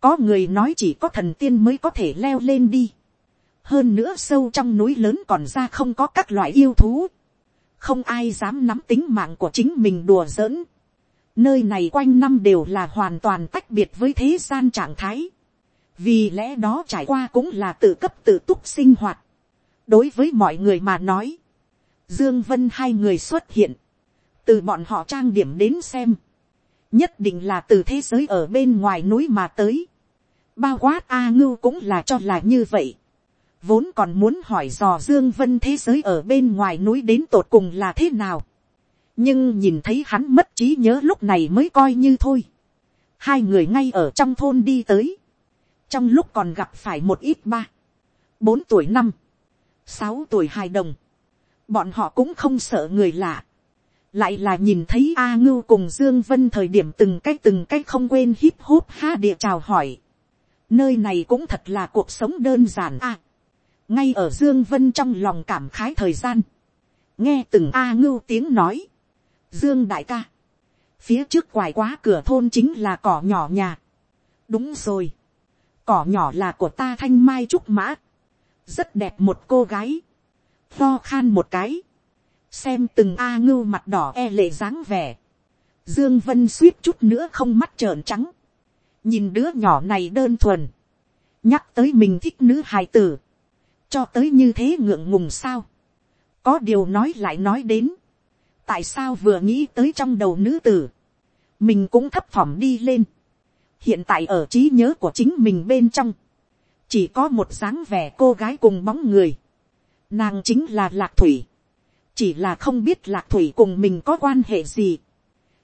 Có người nói chỉ có thần tiên mới có thể leo lên đi. Hơn nữa sâu trong núi lớn còn ra không có các loại yêu thú. Không ai dám nắm tính mạng của chính mình đùa giỡn. Nơi này quanh năm đều là hoàn toàn tách biệt với thế gian trạng thái. Vì lẽ đó trải qua cũng là tự cấp tự túc sinh hoạt. Đối với mọi người mà nói, dương vân hai người xuất hiện, từ bọn họ trang điểm đến xem, nhất định là từ thế giới ở bên ngoài núi mà tới, bao quát a ngưu cũng là cho là như vậy, vốn còn muốn hỏi dò dương vân thế giới ở bên ngoài núi đến tột cùng là thế nào, nhưng nhìn thấy hắn mất trí nhớ lúc này mới coi như thôi, hai người ngay ở trong thôn đi tới, trong lúc còn gặp phải một ít ba, bốn tuổi năm, sáu tuổi hài đồng, bọn họ cũng không sợ người lạ, lại là nhìn thấy a ngưu cùng dương vân thời điểm từng cái từng cái không quên hip hop ha địa chào hỏi, nơi này cũng thật là cuộc sống đơn giản a, ngay ở dương vân trong lòng cảm khái thời gian, nghe từng a ngưu tiếng nói, dương đại ca, phía trước quài quá cửa thôn chính là cỏ nhỏ nhà, đúng rồi, cỏ nhỏ là của ta thanh mai trúc mã, rất đẹp một cô gái, lo khan một cái, xem từng a ngưu mặt đỏ e lệ dáng vẻ, dương vân suýt chút nữa không mắt trợn trắng, nhìn đứa nhỏ này đơn thuần, nhắc tới mình thích nữ hài tử, cho tới như thế ngượng ngùng sao, có điều nói lại nói đến, tại sao vừa nghĩ tới trong đầu nữ tử, mình cũng thấp phẩm đi lên, hiện tại ở trí nhớ của chính mình bên trong, chỉ có một dáng vẻ cô gái cùng bóng người, nàng chính là lạc thủy, chỉ là không biết lạc thủy cùng mình có quan hệ gì,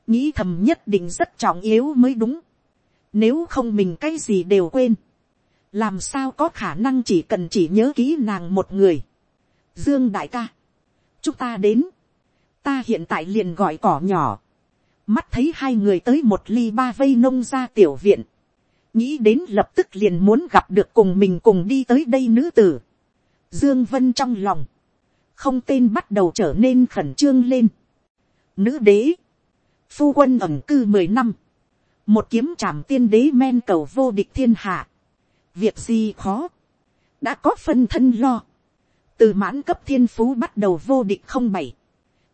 nghĩ thầm nhất định rất trọng yếu mới đúng, nếu không mình cái gì đều quên, làm sao có khả năng chỉ cần chỉ nhớ kỹ nàng một người. Dương đại ca, chúng ta đến, ta hiện tại liền gọi cỏ nhỏ, mắt thấy hai người tới một ly ba vây nông ra tiểu viện, nghĩ đến lập tức liền muốn gặp được cùng mình cùng đi tới đây nữ tử. Dương Vân trong lòng, không tên bắt đầu trở nên khẩn trương lên. Nữ đế, phu quân ẩm cư mười năm, một kiếm trảm tiên đế men cầu vô địch thiên hạ, việc gì khó, đã có phân thân lo, từ mãn cấp thiên phú bắt đầu vô địch không bảy,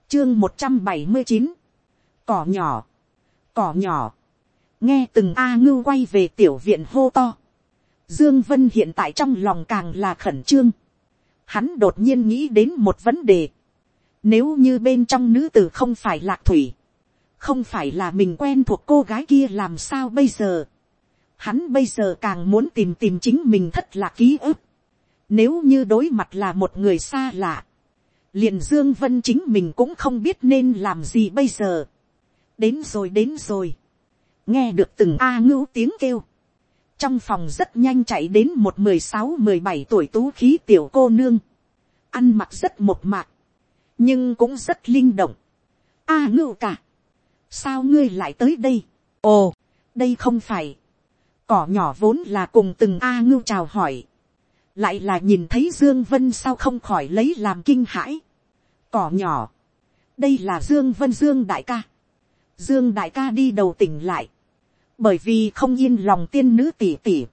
chương một trăm bảy mươi chín, cỏ nhỏ, cỏ nhỏ, nghe từng a ngưu quay về tiểu viện hô to, dương vân hiện tại trong lòng càng là khẩn trương, hắn đột nhiên nghĩ đến một vấn đề, nếu như bên trong nữ tử không phải lạc thủy, không phải là mình quen thuộc cô gái kia làm sao bây giờ, hắn bây giờ càng muốn tìm tìm chính mình thất là ký ức, nếu như đối mặt là một người xa lạ, liền dương vân chính mình cũng không biết nên làm gì bây giờ, đến rồi đến rồi, nghe được từng a ngưu tiếng kêu, trong phòng rất nhanh chạy đến một mười sáu mười bảy tuổi tú khí tiểu cô nương, ăn mặc rất một mạc, nhưng cũng rất linh động. a ngưu cả, sao ngươi lại tới đây, ồ, đây không phải, cỏ nhỏ vốn là cùng từng a ngưu chào hỏi, lại là nhìn thấy dương vân sao không khỏi lấy làm kinh hãi, cỏ nhỏ, đây là dương vân dương đại ca, dương đại ca đi đầu tỉnh lại, bởi vì không yên lòng tiên nữ tỉ tỉ,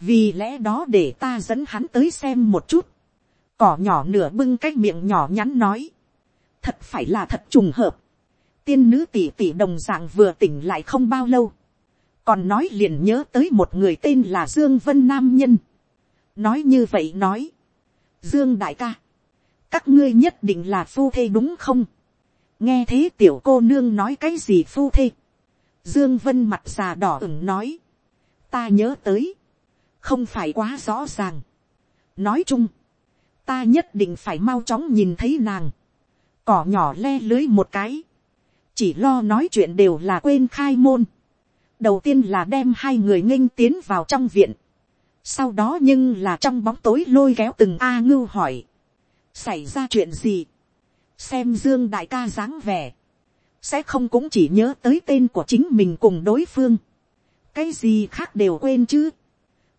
vì lẽ đó để ta dẫn hắn tới xem một chút, cỏ nhỏ nửa bưng cái miệng nhỏ nhắn nói, thật phải là thật trùng hợp, tiên nữ tỉ tỉ đồng dạng vừa tỉnh lại không bao lâu, còn nói liền nhớ tới một người tên là dương vân nam nhân, nói như vậy nói, dương đại ca, các ngươi nhất định là phu thê đúng không, nghe thế tiểu cô nương nói cái gì phu thê, Dương Vân mặt già đỏ ửng nói. Ta nhớ tới. Không phải quá rõ ràng. Nói chung. Ta nhất định phải mau chóng nhìn thấy nàng. Cỏ nhỏ le lưới một cái. Chỉ lo nói chuyện đều là quên khai môn. Đầu tiên là đem hai người nghênh tiến vào trong viện. Sau đó nhưng là trong bóng tối lôi kéo từng A ngưu hỏi. Xảy ra chuyện gì? Xem Dương đại ca dáng vẻ. Sẽ không cũng chỉ nhớ tới tên của chính mình cùng đối phương, cái gì khác đều quên chứ,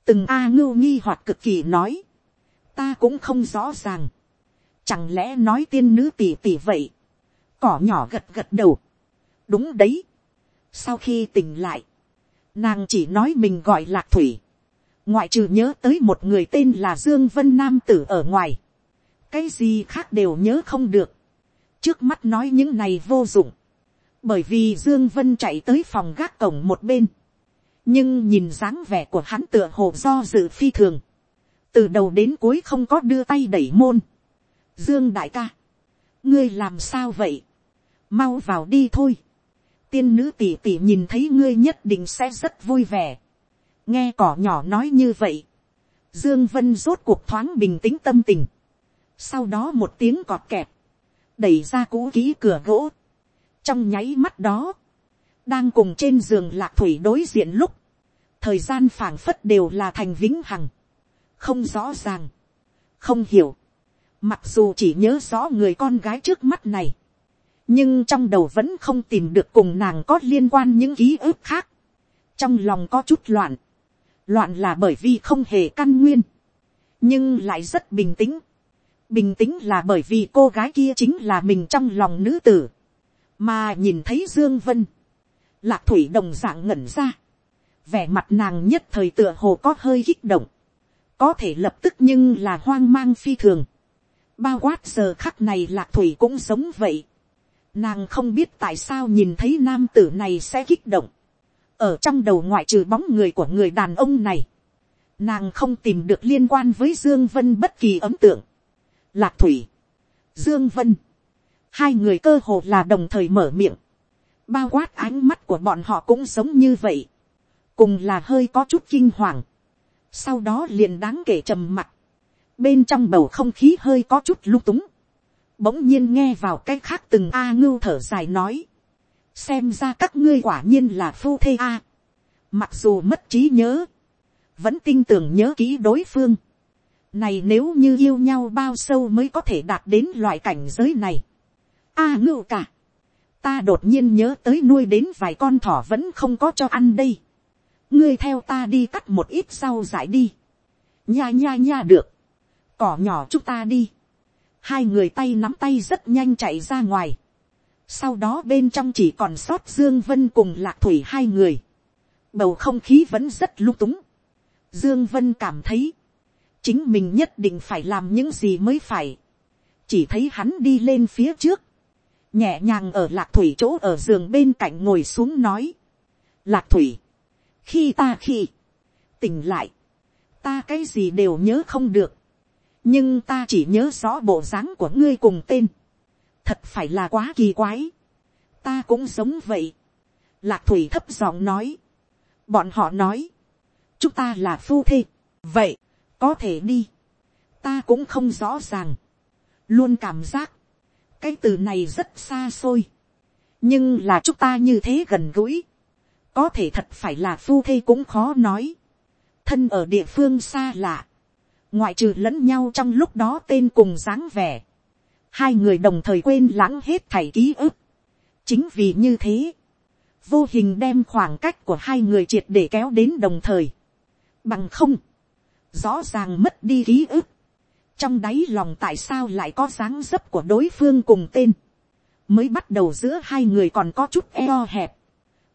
từng a ngưu nghi hoặc cực kỳ nói, ta cũng không rõ ràng, chẳng lẽ nói tiên nữ tỷ tỷ vậy, cỏ nhỏ gật gật đầu, đúng đấy, sau khi tỉnh lại, nàng chỉ nói mình gọi lạc thủy, ngoại trừ nhớ tới một người tên là dương vân nam tử ở ngoài, cái gì khác đều nhớ không được, trước mắt nói những này vô dụng, bởi vì dương vân chạy tới phòng gác cổng một bên, nhưng nhìn dáng vẻ của hắn tựa hồ do dự phi thường, từ đầu đến cuối không có đưa tay đẩy môn. dương đại ca, ngươi làm sao vậy, mau vào đi thôi, tiên nữ tỷ tỷ nhìn thấy ngươi nhất định sẽ rất vui vẻ, nghe cỏ nhỏ nói như vậy, dương vân rốt cuộc thoáng bình tĩnh tâm tình, sau đó một tiếng cọt kẹp, đẩy ra cũ kỹ cửa gỗ, trong nháy mắt đó, đang cùng trên giường lạc thủy đối diện lúc, thời gian phảng phất đều là thành vĩnh hằng, không rõ ràng, không hiểu, mặc dù chỉ nhớ rõ người con gái trước mắt này, nhưng trong đầu vẫn không tìm được cùng nàng có liên quan những ký ức khác, trong lòng có chút loạn, loạn là bởi vì không hề căn nguyên, nhưng lại rất bình tĩnh, bình tĩnh là bởi vì cô gái kia chính là mình trong lòng nữ tử, mà nhìn thấy dương vân, lạc thủy đồng dạng ngẩn ra, vẻ mặt nàng nhất thời tựa hồ có hơi kích động, có thể lập tức nhưng là hoang mang phi thường, bao quát giờ khắc này lạc thủy cũng giống vậy, nàng không biết tại sao nhìn thấy nam tử này sẽ kích động, ở trong đầu ngoại trừ bóng người của người đàn ông này, nàng không tìm được liên quan với dương vân bất kỳ ấn tượng, lạc thủy, dương vân, hai người cơ hồ là đồng thời mở miệng, bao quát ánh mắt của bọn họ cũng giống như vậy, cùng là hơi có chút kinh hoàng, sau đó liền đáng kể trầm mặt, bên trong bầu không khí hơi có chút lung túng, bỗng nhiên nghe vào cái khác từng a ngưu thở dài nói, xem ra các ngươi quả nhiên là phu thê a, mặc dù mất trí nhớ, vẫn tin tưởng nhớ kỹ đối phương, này nếu như yêu nhau bao sâu mới có thể đạt đến loại cảnh giới này, a à, ngưu cả. Ta đột nhiên nhớ tới nuôi đến vài con thỏ vẫn không có cho ăn đây. Ngươi theo ta đi cắt một ít rau dại đi. Nha nha nha được. Cỏ nhỏ chúng ta đi. hai người tay nắm tay rất nhanh chạy ra ngoài, sau đó bên trong chỉ còn sót dương vân cùng lạc thủy hai người, bầu không khí vẫn rất lung túng, dương vân cảm thấy, chính mình nhất định phải làm những gì mới phải, chỉ thấy hắn đi lên phía trước, nhẹ nhàng ở lạc thủy chỗ ở giường bên cạnh ngồi xuống nói, lạc thủy, khi ta khi tỉnh lại, ta cái gì đều nhớ không được, nhưng ta chỉ nhớ rõ bộ dáng của ngươi cùng tên, thật phải là quá kỳ quái, ta cũng sống vậy, lạc thủy thấp giọng nói, bọn họ nói, chúng ta là phu thê, vậy, có thể đi, ta cũng không rõ ràng, luôn cảm giác, cái từ này rất xa xôi, nhưng là chúng ta như thế gần gũi, có thể thật phải là phu thê cũng khó nói, thân ở địa phương xa lạ, ngoại trừ lẫn nhau trong lúc đó tên cùng dáng vẻ, hai người đồng thời quên lãng hết thảy ký ức, chính vì như thế, vô hình đem khoảng cách của hai người triệt để kéo đến đồng thời, bằng không, rõ ràng mất đi ký ức, trong đáy lòng tại sao lại có dáng dấp của đối phương cùng tên, mới bắt đầu giữa hai người còn có chút eo hẹp,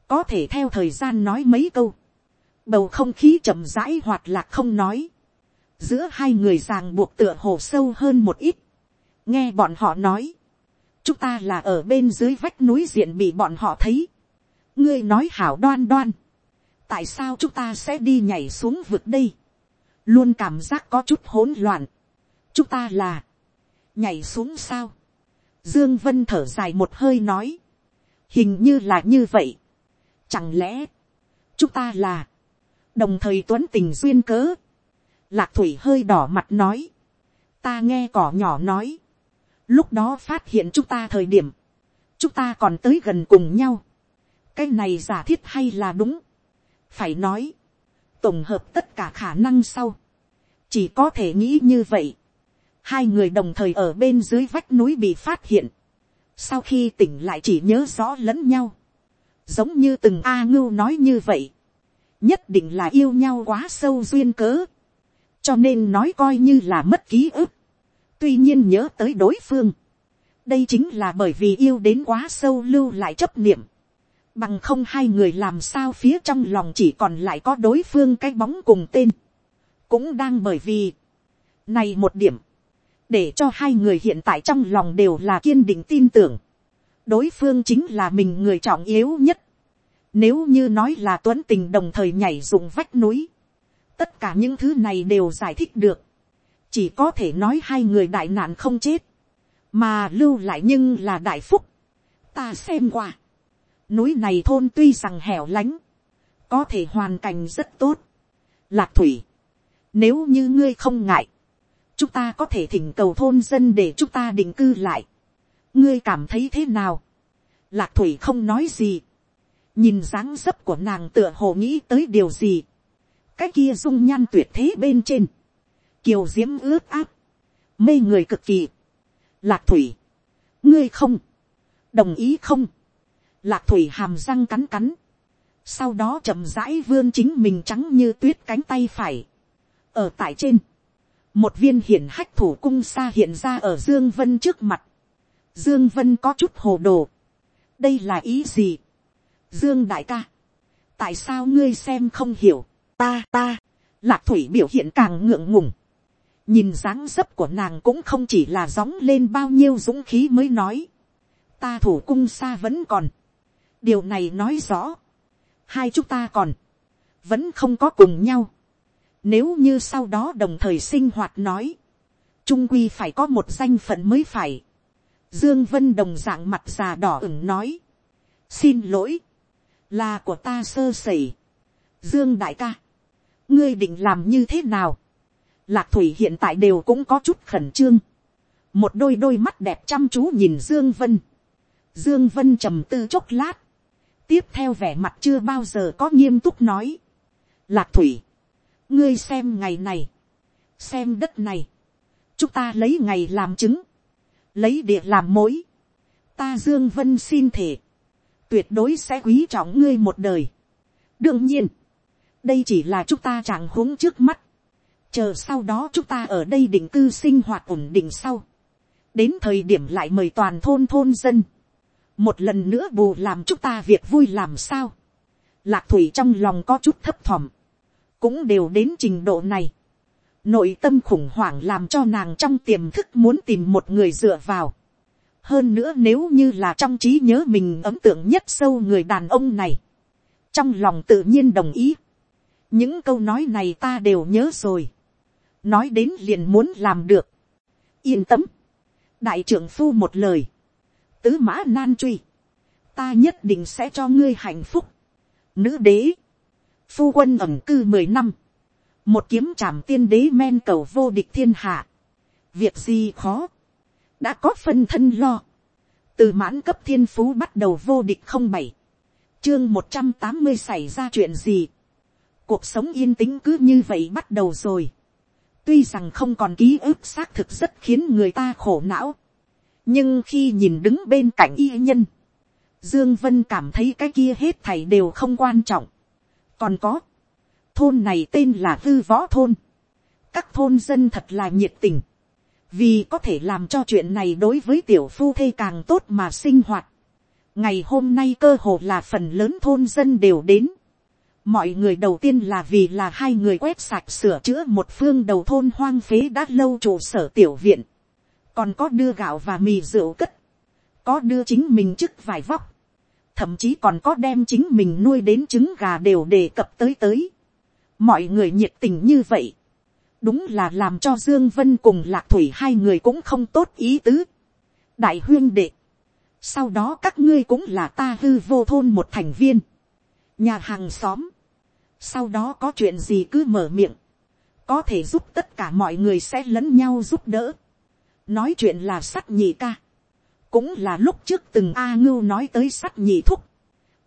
có thể theo thời gian nói mấy câu, bầu không khí chậm rãi hoạt lạc không nói, giữa hai người ràng buộc tựa hồ sâu hơn một ít, nghe bọn họ nói, chúng ta là ở bên dưới vách núi diện bị bọn họ thấy, ngươi nói hảo đoan đoan, tại sao chúng ta sẽ đi nhảy xuống vực đây, luôn cảm giác có chút hỗn loạn, chúng ta là, nhảy xuống sao, dương vân thở dài một hơi nói, hình như là như vậy, chẳng lẽ, chúng ta là, đồng thời tuấn tình duyên cớ, lạc thủy hơi đỏ mặt nói, ta nghe cỏ nhỏ nói, lúc đó phát hiện chúng ta thời điểm, chúng ta còn tới gần cùng nhau, cái này giả thiết hay là đúng, phải nói, tổng hợp tất cả khả năng sau, chỉ có thể nghĩ như vậy, hai người đồng thời ở bên dưới vách núi bị phát hiện, sau khi tỉnh lại chỉ nhớ rõ lẫn nhau, giống như từng a ngưu nói như vậy, nhất định là yêu nhau quá sâu duyên cớ, cho nên nói coi như là mất ký ức, tuy nhiên nhớ tới đối phương, đây chính là bởi vì yêu đến quá sâu lưu lại chấp niệm, bằng không hai người làm sao phía trong lòng chỉ còn lại có đối phương cái bóng cùng tên, cũng đang bởi vì, này một điểm, để cho hai người hiện tại trong lòng đều là kiên định tin tưởng, đối phương chính là mình người trọng yếu nhất, nếu như nói là tuấn tình đồng thời nhảy dùng vách núi, tất cả những thứ này đều giải thích được, chỉ có thể nói hai người đại nạn không chết, mà lưu lại nhưng là đại phúc. ta xem qua, núi này thôn tuy rằng hẻo lánh, có thể hoàn cảnh rất tốt. lạc thủy, nếu như ngươi không ngại, chúng ta có thể thỉnh cầu thôn dân để chúng ta định cư lại. ngươi cảm thấy thế nào. lạc thủy không nói gì. nhìn dáng dấp của nàng tựa hồ nghĩ tới điều gì. cái kia dung nhan tuyệt thế bên trên. kiều diễm ướt áp. mê người cực kỳ. lạc thủy. ngươi không. đồng ý không lạc thủy hàm răng cắn cắn. sau đó chậm rãi vươn chính mình trắng như tuyết cánh tay phải. ở tại trên, một viên hiển hách thủ cung xa hiện ra ở dương vân trước mặt. dương vân có chút hồ đồ. đây là ý gì. dương đại ca. tại sao ngươi xem không hiểu. ta ta. lạc thủy biểu hiện càng ngượng ngùng. nhìn dáng dấp của nàng cũng không chỉ là gióng lên bao nhiêu dũng khí mới nói. ta thủ cung xa vẫn còn điều này nói rõ. hai chúng ta còn. vẫn không có cùng nhau nếu như sau đó đồng thời sinh hoạt nói. Trung quy phải có một danh phận mới phải. Dương Vân đồng dạng mặt già đỏ ửng nói. Xin lỗi. Là của ta sơ sẩy. Dương đại ca. Ngươi định làm như thế nào? Lạc Thủy hiện tại đều cũng có chút khẩn trương. Một đôi đôi mắt đẹp chăm chú nhìn Dương Vân. Dương Vân trầm tư chốc lát. Tiếp theo vẻ mặt chưa bao giờ có nghiêm túc nói. Lạc Thủy ngươi xem ngày này, xem đất này, chúng ta lấy ngày làm chứng, lấy địa làm mối, ta dương vân xin thể, tuyệt đối sẽ quý trọng ngươi một đời. đương nhiên, đây chỉ là chúng ta chẳng huống trước mắt, chờ sau đó chúng ta ở đây định cư sinh hoạt ổn định sau, đến thời điểm lại mời toàn thôn thôn dân, một lần nữa bù làm chúng ta việc vui làm sao, lạc thủy trong lòng có chút thấp thỏm, cũng đều đến trình độ này, nội tâm khủng hoảng làm cho nàng trong tiềm thức muốn tìm một người dựa vào, hơn nữa nếu như là trong trí nhớ mình ấm tượng nhất sâu người đàn ông này, trong lòng tự nhiên đồng ý, những câu nói này ta đều nhớ rồi, nói đến liền muốn làm được, yên tâm, đại trưởng phu một lời, tứ mã nan truy, ta nhất định sẽ cho ngươi hạnh phúc, nữ đế, phu quân ẩm cư mười năm, một kiếm trảm tiên đế men cầu vô địch thiên hạ, việc gì khó, đã có phân thân lo, từ mãn cấp thiên phú bắt đầu vô địch không bảy, chương một trăm tám mươi xảy ra chuyện gì, cuộc sống yên tĩnh cứ như vậy bắt đầu rồi, tuy rằng không còn ký ức xác thực rất khiến người ta khổ não, nhưng khi nhìn đứng bên cạnh y nhân, dương vân cảm thấy cái kia hết thảy đều không quan trọng, còn có, thôn này tên là hư võ thôn, các thôn dân thật là nhiệt tình, vì có thể làm cho chuyện này đối với tiểu phu thê càng tốt mà sinh hoạt. ngày hôm nay cơ hồ là phần lớn thôn dân đều đến. mọi người đầu tiên là vì là hai người quét sạch sửa chữa một phương đầu thôn hoang phế đã lâu trụ sở tiểu viện còn có đưa gạo và mì rượu cất. có đưa chính mình trước vải vóc. thậm chí còn có đem chính mình nuôi đến trứng gà đều đề cập tới tới. mọi người nhiệt tình như vậy đúng là làm cho dương vân cùng lạc thủy hai người cũng không tốt ý tứ. đại huyên đệ, sau đó các ngươi cũng là ta hư vô thôn một thành viên, nhà hàng xóm, sau đó có chuyện gì cứ mở miệng, có thể giúp tất cả mọi người sẽ lẫn nhau giúp đỡ nói chuyện là sắt nhị ca, cũng là lúc trước từng a ngưu nói tới sắt nhị thúc,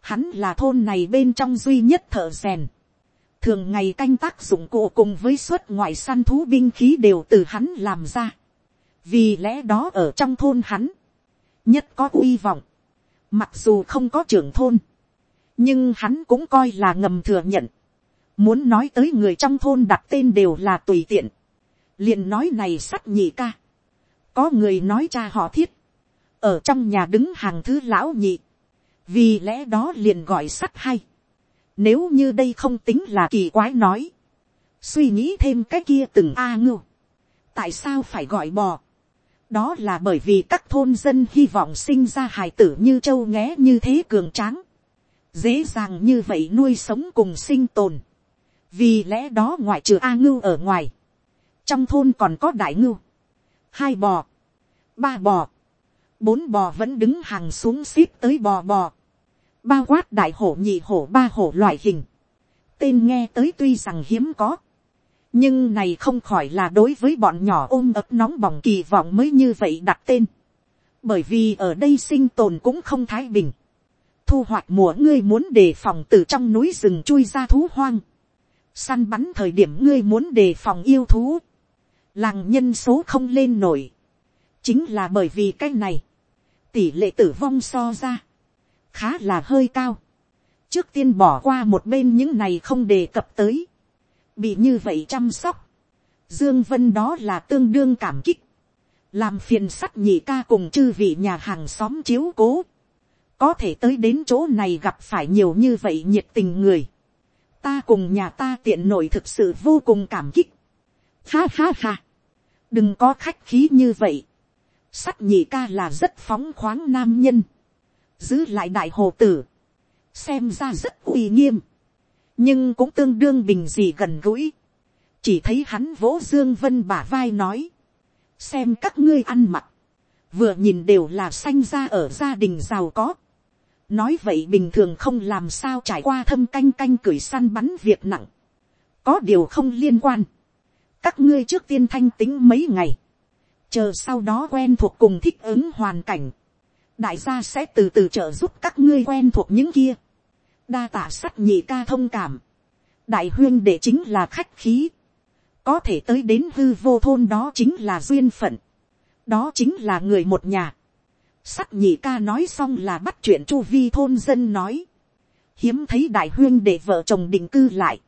hắn là thôn này bên trong duy nhất thợ rèn, thường ngày canh tác dụng cụ cùng với suất ngoại săn thú binh khí đều từ hắn làm ra. vì lẽ đó ở trong thôn hắn, nhất có uy vọng, mặc dù không có trưởng thôn, nhưng hắn cũng coi là ngầm thừa nhận. muốn nói tới người trong thôn đặt tên đều là tùy tiện, liền nói này sắt nhị ca, có người nói cha họ thiết, ở trong nhà đứng hàng thứ lão nhị, vì lẽ đó liền gọi sắt hay nếu như đây không tính là kỳ quái nói. Suy nghĩ thêm cái kia từng A ngưu. Tại sao phải gọi bò? Đó là bởi vì các thôn dân hy vọng sinh ra hài tử như châu nghé như thế cường tráng. Dễ dàng như vậy nuôi sống cùng sinh tồn. Vì lẽ đó ngoại trừ A ngưu ở ngoài. Trong thôn còn có đại ngưu. Hai bò. Ba bò. Bốn bò vẫn đứng hàng xuống xếp tới bò bò. Bao quát đại hổ nhị hổ ba hổ loại hình, tên nghe tới tuy rằng hiếm có, nhưng này không khỏi là đối với bọn nhỏ ôm ấp nóng bỏng kỳ vọng mới như vậy đặt tên, bởi vì ở đây sinh tồn cũng không thái bình, thu hoạch mùa ngươi muốn đề phòng từ trong núi rừng chui ra thú hoang, săn bắn thời điểm ngươi muốn đề phòng yêu thú, làng nhân số không lên nổi, chính là bởi vì cái này, tỷ lệ tử vong so ra, khá là hơi cao. trước tiên bỏ qua một bên những này không đề cập tới. bị như vậy chăm sóc. dương vân đó là tương đương cảm kích. làm phiền sắt nhị ca cùng chư vị nhà hàng xóm chiếu cố. có thể tới đến chỗ này gặp phải nhiều như vậy nhiệt tình người. ta cùng nhà ta tiện nội thực sự vô cùng cảm kích. ha ha ha. đừng có khách khí như vậy sắt nhị ca là rất phóng khoáng nam nhân. Giữ lại đại hồ tử, xem ra rất uy nghiêm, nhưng cũng tương đương bình gì gần gũi, chỉ thấy hắn vỗ dương vân bả vai nói, xem các ngươi ăn mặc, vừa nhìn đều là sanh ra ở gia đình giàu có, nói vậy bình thường không làm sao trải qua thâm canh canh cười săn bắn việc nặng, có điều không liên quan, các ngươi trước tiên thanh tính mấy ngày, chờ sau đó quen thuộc cùng thích ứng hoàn cảnh, đại gia sẽ từ từ trợ giúp các ngươi quen thuộc những kia. đa tạ sắt nhị ca thông cảm. đại huyên đệ chính là khách khí. có thể tới đến hư vô thôn đó chính là duyên phận. đó chính là người một nhà. sắt nhị ca nói xong là bắt chuyện chu vi thôn dân nói. hiếm thấy đại huyên đệ vợ chồng định cư lại.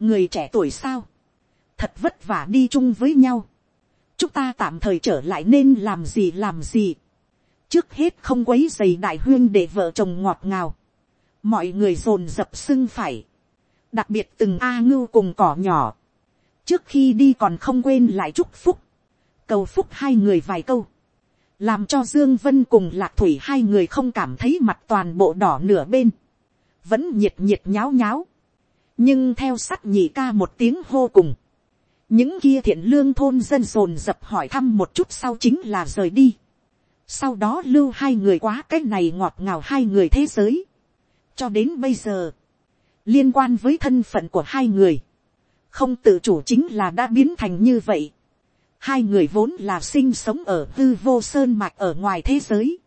người trẻ tuổi sao. thật vất vả đi chung với nhau chúng ta tạm thời trở lại nên làm gì làm gì. trước hết không quấy dày đại huyên để vợ chồng ngọt ngào. mọi người dồn dập sưng phải. đặc biệt từng a ngưu cùng cỏ nhỏ. trước khi đi còn không quên lại chúc phúc. cầu phúc hai người vài câu. làm cho dương vân cùng lạc thủy hai người không cảm thấy mặt toàn bộ đỏ nửa bên. vẫn nhiệt nhiệt nháo nháo. nhưng theo sắt nhị ca một tiếng hô cùng những kia thiện lương thôn dân dồn dập hỏi thăm một chút sau chính là rời đi. sau đó lưu hai người quá cái này ngọt ngào hai người thế giới. cho đến bây giờ, liên quan với thân phận của hai người, không tự chủ chính là đã biến thành như vậy. hai người vốn là sinh sống ở hư vô sơn mạch ở ngoài thế giới.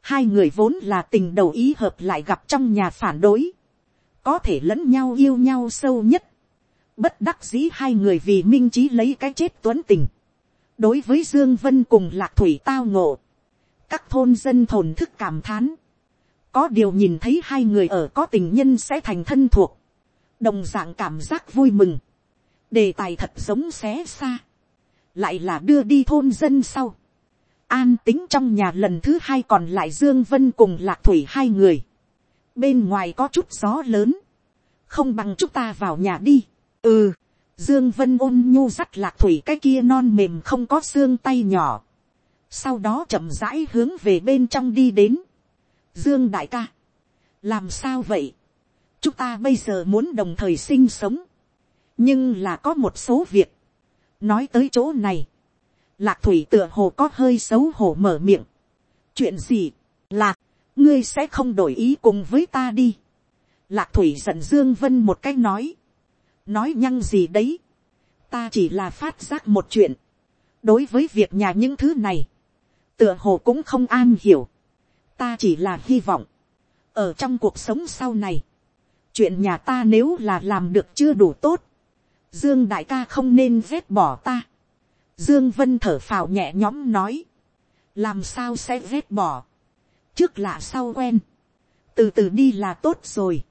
hai người vốn là tình đầu ý hợp lại gặp trong nhà phản đối. có thể lẫn nhau yêu nhau sâu nhất Bất đắc dĩ hai người vì minh trí lấy cái chết tuấn tình. Đối với Dương Vân cùng Lạc Thủy tao ngộ. Các thôn dân thồn thức cảm thán. Có điều nhìn thấy hai người ở có tình nhân sẽ thành thân thuộc. Đồng dạng cảm giác vui mừng. Đề tài thật giống xé xa. Lại là đưa đi thôn dân sau. An tính trong nhà lần thứ hai còn lại Dương Vân cùng Lạc Thủy hai người. Bên ngoài có chút gió lớn. Không bằng chúng ta vào nhà đi ừ, dương vân ôn nhu dắt lạc thủy cái kia non mềm không có xương tay nhỏ. sau đó chậm rãi hướng về bên trong đi đến. dương đại ca, làm sao vậy, chúng ta bây giờ muốn đồng thời sinh sống, nhưng là có một số việc, nói tới chỗ này, lạc thủy tựa hồ có hơi xấu hổ mở miệng. chuyện gì, lạc, ngươi sẽ không đổi ý cùng với ta đi. lạc thủy giận dương vân một cách nói, nói nhăng gì đấy, ta chỉ là phát giác một chuyện, đối với việc nhà những thứ này, tựa hồ cũng không an hiểu, ta chỉ là hy vọng, ở trong cuộc sống sau này, chuyện nhà ta nếu là làm được chưa đủ tốt, dương đại ca không nên vét bỏ ta, dương vân thở phào nhẹ nhõm nói, làm sao sẽ vét bỏ, trước lạ sau quen, từ từ đi là tốt rồi,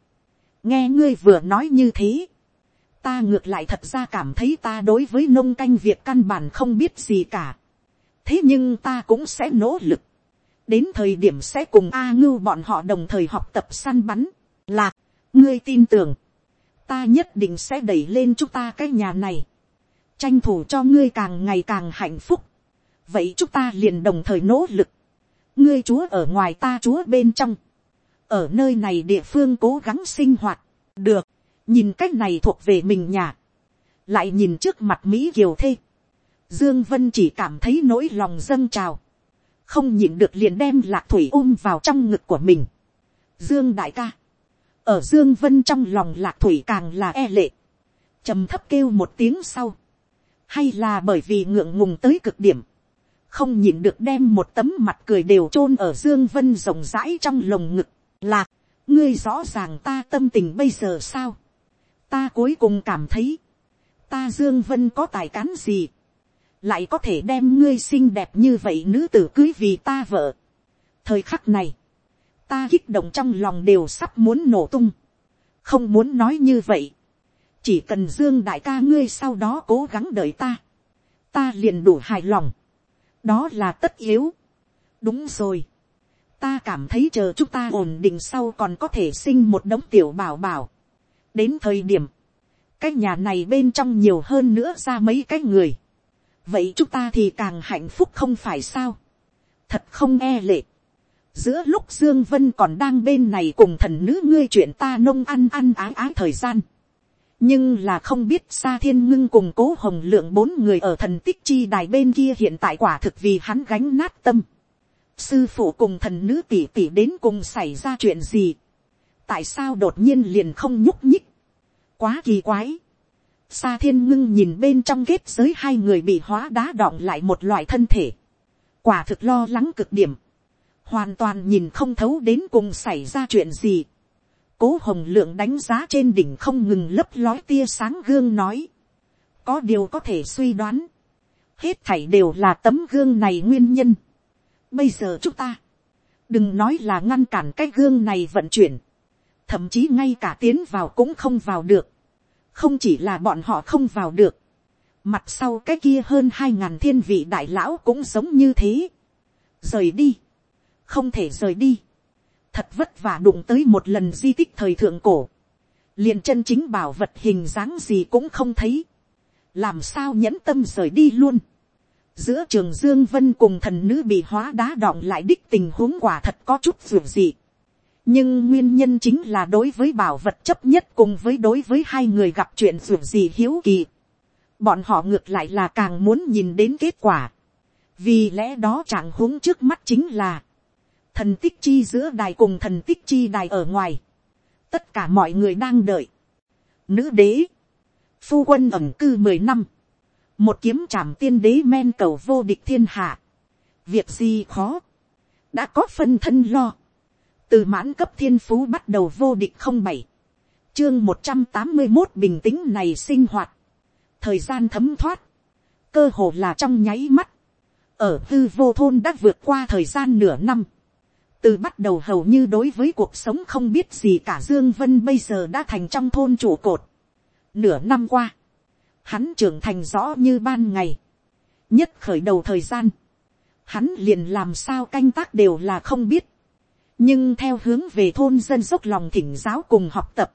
nghe ngươi vừa nói như thế, ta ngược lại thật ra cảm thấy ta đối với nông canh việc căn bản không biết gì cả. thế nhưng ta cũng sẽ nỗ lực. đến thời điểm sẽ cùng a ngưu bọn họ đồng thời học tập săn bắn. là, ngươi tin tưởng, ta nhất định sẽ đẩy lên chúng ta cái nhà này. tranh thủ cho ngươi càng ngày càng hạnh phúc. vậy chúng ta liền đồng thời nỗ lực. ngươi chúa ở ngoài ta chúa bên trong. ở nơi này địa phương cố gắng sinh hoạt. được nhìn cái này thuộc về mình nhà, lại nhìn trước mặt mỹ kiều thê, dương vân chỉ cảm thấy nỗi lòng dâng trào, không nhịn được liền đem lạc thủy ôm vào trong ngực của mình. dương đại ca, ở dương vân trong lòng lạc thủy càng là e lệ, trầm thấp kêu một tiếng sau, hay là bởi vì ngượng ngùng tới cực điểm, không nhìn được đem một tấm mặt cười đều chôn ở dương vân rộng rãi trong lồng ngực, lạc, ngươi rõ ràng ta tâm tình bây giờ sao, ta cuối cùng cảm thấy, ta dương vân có tài cán gì, lại có thể đem ngươi xinh đẹp như vậy nữ tử cưới vì ta vợ. thời khắc này, ta kích động trong lòng đều sắp muốn nổ tung, không muốn nói như vậy, chỉ cần dương đại ca ngươi sau đó cố gắng đợi ta, ta liền đủ hài lòng, đó là tất yếu. đúng rồi, ta cảm thấy chờ chúng ta ổn định sau còn có thể sinh một đống tiểu bảo bảo, đến thời điểm, cái nhà này bên trong nhiều hơn nữa ra mấy cái người, vậy chúng ta thì càng hạnh phúc không phải sao, thật không e lệ. giữa lúc dương vân còn đang bên này cùng thần nữ ngươi chuyện ta nông ăn ăn ái ái thời gian, nhưng là không biết xa thiên ngưng cùng cố hồng lượng bốn người ở thần tích chi đài bên kia hiện tại quả thực vì hắn gánh nát tâm. sư phụ cùng thần nữ tỷ tỷ đến cùng xảy ra chuyện gì? Tại sao đột nhiên liền không nhúc nhích, quá kỳ quái. Sa thiên ngưng nhìn bên trong kết giới hai người bị hóa đá đọng lại một loại thân thể, quả thực lo lắng cực điểm, hoàn toàn nhìn không thấu đến cùng xảy ra chuyện gì. cố hồng lượng đánh giá trên đỉnh không ngừng lấp lói tia sáng gương nói, có điều có thể suy đoán, hết thảy đều là tấm gương này nguyên nhân. bây giờ chúng ta, đừng nói là ngăn cản cái gương này vận chuyển, thậm chí ngay cả tiến vào cũng không vào được, không chỉ là bọn họ không vào được, Mặt sau cái kia hơn hai ngàn thiên vị đại lão cũng giống như thế. Rời đi. Không thể rời đi. Thật vất vả đụng tới một lần di tích thời thượng cổ. liền chân chính bảo vật hình dáng gì cũng không thấy. Làm sao nhẫn tâm rời đi luôn. Giữa trường Dương Vân cùng thần nữ bị hóa đá đọng lại đích tình huống quả thật có chút dù gì. Nhưng nguyên nhân chính là đối với bảo vật chấp nhất cùng với đối với hai người gặp chuyện dù gì hiếu kỳ. Bọn họ ngược lại là càng muốn nhìn đến kết quả. vì lẽ đó trạng huống trước mắt chính là, thần tích chi giữa đài cùng thần tích chi đài ở ngoài, tất cả mọi người đang đợi. Nữ đế, phu quân ẩm cư mười năm, một kiếm trảm tiên đế men cầu vô địch thiên hạ, việc gì khó, đã có phân thân lo, từ mãn cấp thiên phú bắt đầu vô địch không bảy, chương một trăm tám mươi một bình tĩnh này sinh hoạt, thời gian thấm thoát, cơ hồ là trong nháy mắt, ở tư vô thôn đã vượt qua thời gian nửa năm, từ bắt đầu hầu như đối với cuộc sống không biết gì cả dương vân bây giờ đã thành trong thôn trụ cột. nửa năm qua, hắn trưởng thành rõ như ban ngày, nhất khởi đầu thời gian, hắn liền làm sao canh tác đều là không biết, nhưng theo hướng về thôn dân dốc lòng thỉnh giáo cùng học tập,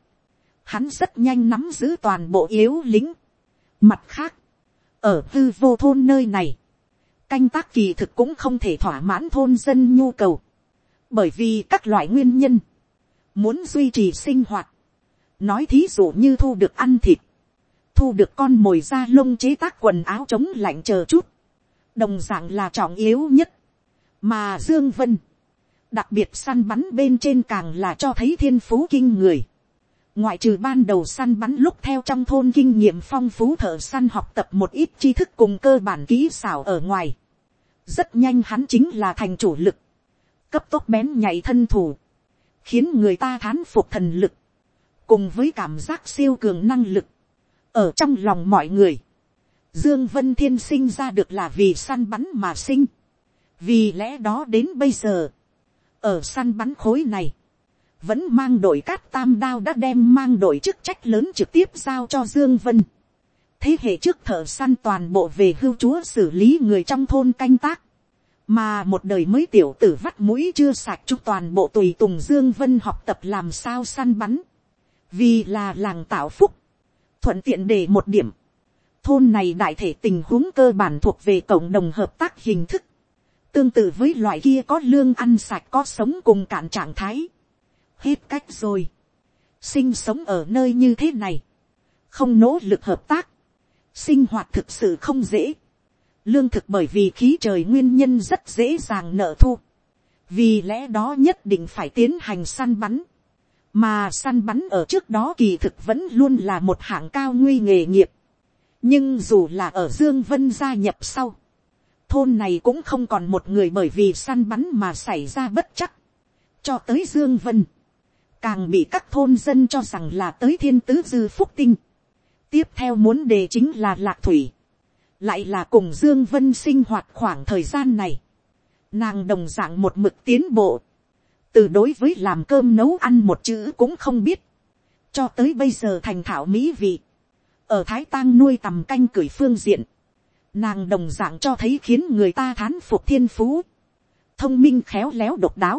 hắn rất nhanh nắm giữ toàn bộ yếu lính, Mặt khác, ở tư vô thôn nơi này, canh tác kỳ thực cũng không thể thỏa mãn thôn dân nhu cầu. Bởi vì các loại nguyên nhân, muốn duy trì sinh hoạt, nói thí dụ như thu được ăn thịt, thu được con mồi da lông chế tác quần áo chống lạnh chờ chút, đồng dạng là trọng yếu nhất, mà dương vân, đặc biệt săn bắn bên trên càng là cho thấy thiên phú kinh người, ngoại trừ ban đầu săn bắn lúc theo trong thôn kinh nghiệm phong phú thợ săn học tập một ít tri thức cùng cơ bản kỹ xảo ở ngoài. rất nhanh hắn chính là thành chủ lực, cấp tốc bén nhảy thân thủ, khiến người ta thán phục thần lực, cùng với cảm giác siêu cường năng lực, ở trong lòng mọi người. Dương Vân Thiên sinh ra được là vì săn bắn mà sinh. Vì lẽ đó đến bây giờ, ở săn bắn khối này, vẫn mang đội cát tam đao đã đem mang đội chức trách lớn trực tiếp giao cho Dương Vân. Thế hệ trước thợ săn toàn bộ về hưu chúa xử lý người trong thôn canh tác. Mà một đời mới tiểu tử vắt mũi chưa sạch chúc toàn bộ tùy tùng Dương Vân học tập làm sao săn bắn. Vì là làng tạo phúc. Thuận tiện để một điểm. Thôn này đại thể tình huống cơ bản thuộc về cộng đồng hợp tác hình thức. Tương tự với loại kia có lương ăn sạch có sống cùng cạn trạng thái hết cách rồi. sinh sống ở nơi như thế này, không nỗ lực hợp tác, sinh hoạt thực sự không dễ. lương thực bởi vì khí trời nguyên nhân rất dễ dàng nợ thu. vì lẽ đó nhất định phải tiến hành săn bắn. mà săn bắn ở trước đó kỳ thực vẫn luôn là một hạng cao nguy nghề nghiệp. nhưng dù là ở dương vân gia nhập sau, thôn này cũng không còn một người bởi vì săn bắn mà xảy ra bất chắc. cho tới dương vân, càng bị các thôn dân cho rằng là tới thiên tứ dư phúc tinh. tiếp theo muốn đề chính là lạc thủy, lại là cùng dương vân sinh hoạt khoảng thời gian này. nàng đồng d ạ n g một mực tiến bộ, từ đối với làm cơm nấu ăn một chữ cũng không biết, cho tới bây giờ thành thảo mỹ vị, ở thái tang nuôi tầm canh cửi phương diện, nàng đồng d ạ n g cho thấy khiến người ta thán phục thiên phú, thông minh khéo léo độc đáo,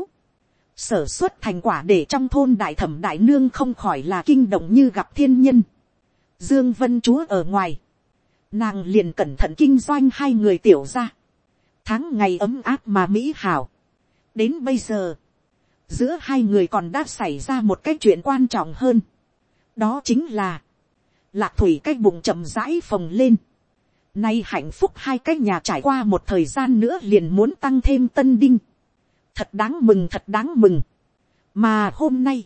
sở xuất thành quả để trong thôn đại thẩm đại nương không khỏi là kinh động như gặp thiên nhân. Dương Vân Chúa ở ngoài. Nàng liền cẩn thận kinh doanh hai người tiểu ra. Tháng ngày ấm áp mà mỹ hảo. Đến bây giờ. Giữa hai người còn đã xảy ra một cái chuyện quan trọng hơn. Đó chính là. Lạc thủy cái bụng chậm rãi phồng lên. Nay hạnh phúc hai cái nhà trải qua một thời gian nữa liền muốn tăng thêm tân đinh. Thật đáng mừng thật đáng mừng. mà hôm nay,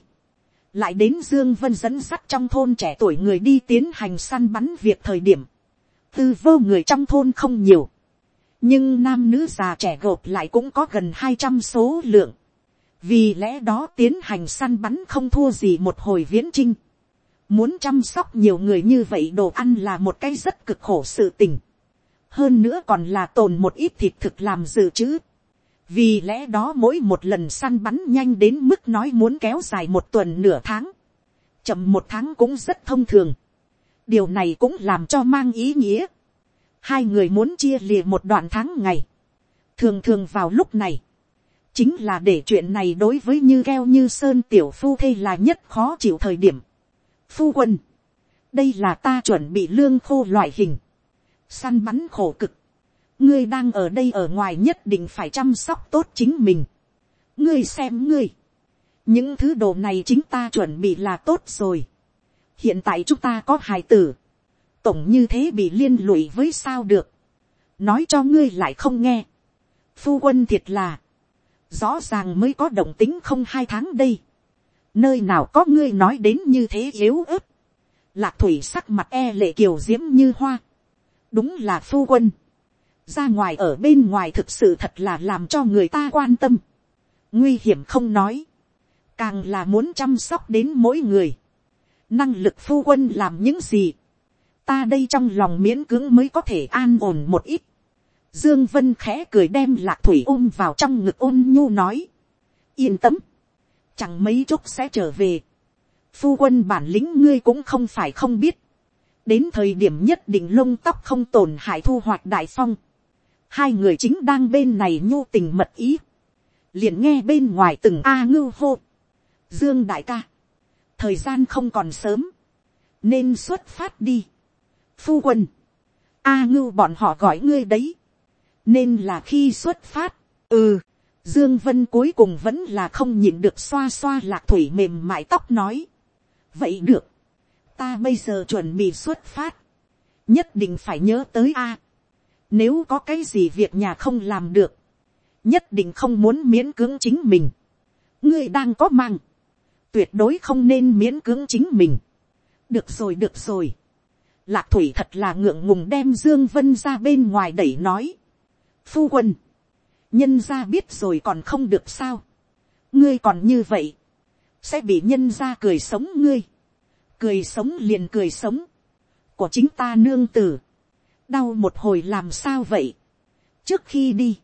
lại đến dương vân dẫn sắt trong thôn trẻ tuổi người đi tiến hành săn bắn việc thời điểm, tư vô người trong thôn không nhiều, nhưng nam nữ già trẻ gộp lại cũng có gần hai trăm số lượng, vì lẽ đó tiến hành săn bắn không thua gì một hồi viễn trinh, muốn chăm sóc nhiều người như vậy đồ ăn là một cái rất cực khổ sự tình, hơn nữa còn là tồn một ít thịt thực làm dự trữ, vì lẽ đó mỗi một lần săn bắn nhanh đến mức nói muốn kéo dài một tuần nửa tháng, chậm một tháng cũng rất thông thường. điều này cũng làm cho mang ý nghĩa. hai người muốn chia lìa một đoạn tháng ngày, thường thường vào lúc này, chính là để chuyện này đối với như keo như sơn tiểu phu thê là nhất khó chịu thời điểm phu quân, đây là ta chuẩn bị lương khô loại hình, săn bắn khổ cực, ngươi đang ở đây ở ngoài nhất định phải chăm sóc tốt chính mình. ngươi xem ngươi, những thứ đồ này chính ta chuẩn bị là tốt rồi. hiện tại chúng ta có hài tử, tổng như thế bị liên lụy với sao được, nói cho ngươi lại không nghe. phu quân thiệt là, rõ ràng mới có động tính không hai tháng đây, nơi nào có ngươi nói đến như thế yếu ớt, lạc thủy sắc mặt e lệ kiều diễm như hoa, đúng là phu quân, ra ngoài ở bên ngoài thực sự thật là làm cho người ta quan tâm, nguy hiểm không nói, càng là muốn chăm sóc đến mỗi người, năng lực phu quân làm những gì, ta đây trong lòng miễn cưỡng mới có thể an ổn một ít, Dương Vân khẽ cười đem lạc thủy ôm vào trong ngực ôn nhu nói. Yên tâm. Chẳng mấy chốc sẽ trở về. Phu quân bản lĩnh ngươi cũng không phải không biết. Đến thời điểm nhất định lông tóc không tổn hại thu hoạch đại phong. Hai người chính đang bên này nhu tình mật ý. Liền nghe bên ngoài từng A ngưu hô. Dương đại ca. Thời gian không còn sớm. Nên xuất phát đi. Phu quân. A ngưu bọn họ gọi ngươi đấy nên là khi xuất phát, ừ, dương vân cuối cùng vẫn là không nhịn được xoa xoa lạc thủy mềm mại tóc nói. vậy được, ta bây giờ chuẩn bị xuất phát, nhất định phải nhớ tới a. nếu có cái gì việc nhà không làm được, nhất định không muốn miễn cưỡng chính mình. ngươi đang có mang, tuyệt đối không nên miễn cưỡng chính mình. được rồi được rồi. lạc thủy thật là ngượng ngùng đem dương vân ra bên ngoài đẩy nói phu quân, nhân gia biết rồi còn không được sao, ngươi còn như vậy, sẽ bị nhân gia cười sống ngươi, cười sống liền cười sống, của chính ta nương tử, đau một hồi làm sao vậy, trước khi đi,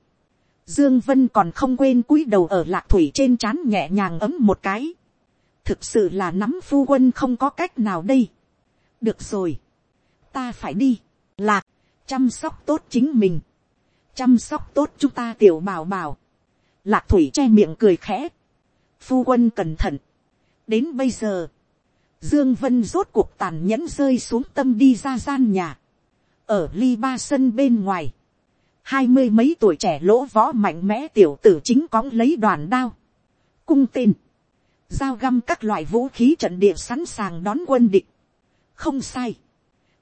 Dương Vân còn không quên cúi đầu ở lạc thủy trên chán nhẹ nhàng ấm một cái. Thực sự là nắm phu quân không có cách nào đây. Được rồi. Ta phải đi. Lạc. Chăm sóc tốt chính mình chăm sóc tốt chúng ta tiểu bảo bảo. Lạc thủy che miệng cười khẽ. Phu quân cẩn thận. Đến bây giờ, Dương Vân rốt cuộc tàn nhẫn rơi xuống tâm đi ra gian nhà. Ở ly ba sân bên ngoài. Hai mươi mấy tuổi trẻ lỗ võ mạnh mẽ tiểu tử chính cõng lấy đoàn đao. Cung tên. Giao găm các loại vũ khí trận địa sẵn sàng đón quân địch. Không sai.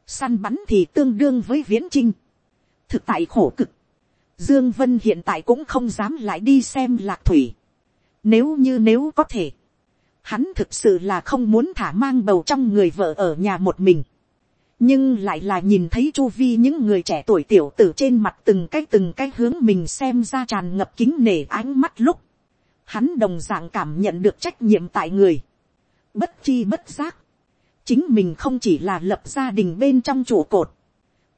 Săn bắn thì tương đương với viễn trinh. Thực tại khổ cực Dương Vân hiện tại cũng không dám lại đi xem lạc thủy. Nếu như nếu có thể. Hắn thực sự là không muốn thả mang bầu trong người vợ ở nhà một mình. Nhưng lại là nhìn thấy chu vi những người trẻ tuổi tiểu tử trên mặt từng cái từng cái hướng mình xem ra tràn ngập kính nể ánh mắt lúc. Hắn đồng dạng cảm nhận được trách nhiệm tại người. Bất chi bất giác. Chính mình không chỉ là lập gia đình bên trong trụ cột.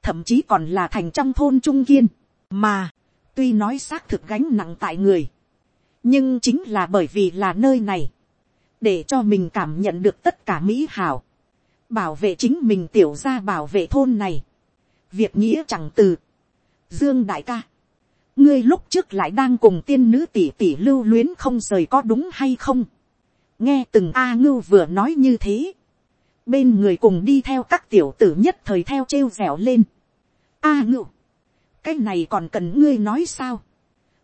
Thậm chí còn là thành trong thôn trung kiên mà, tuy nói xác thực gánh nặng tại người, nhưng chính là bởi vì là nơi này, để cho mình cảm nhận được tất cả mỹ hảo, bảo vệ chính mình tiểu ra bảo vệ thôn này, việc nghĩa chẳng từ, dương đại ca, ngươi lúc trước lại đang cùng tiên nữ tỷ tỷ lưu luyến không rời có đúng hay không, nghe từng a ngưu vừa nói như thế, bên người cùng đi theo các tiểu tử nhất thời theo trêu dẻo lên, a ngưu, cái này còn cần ngươi nói sao.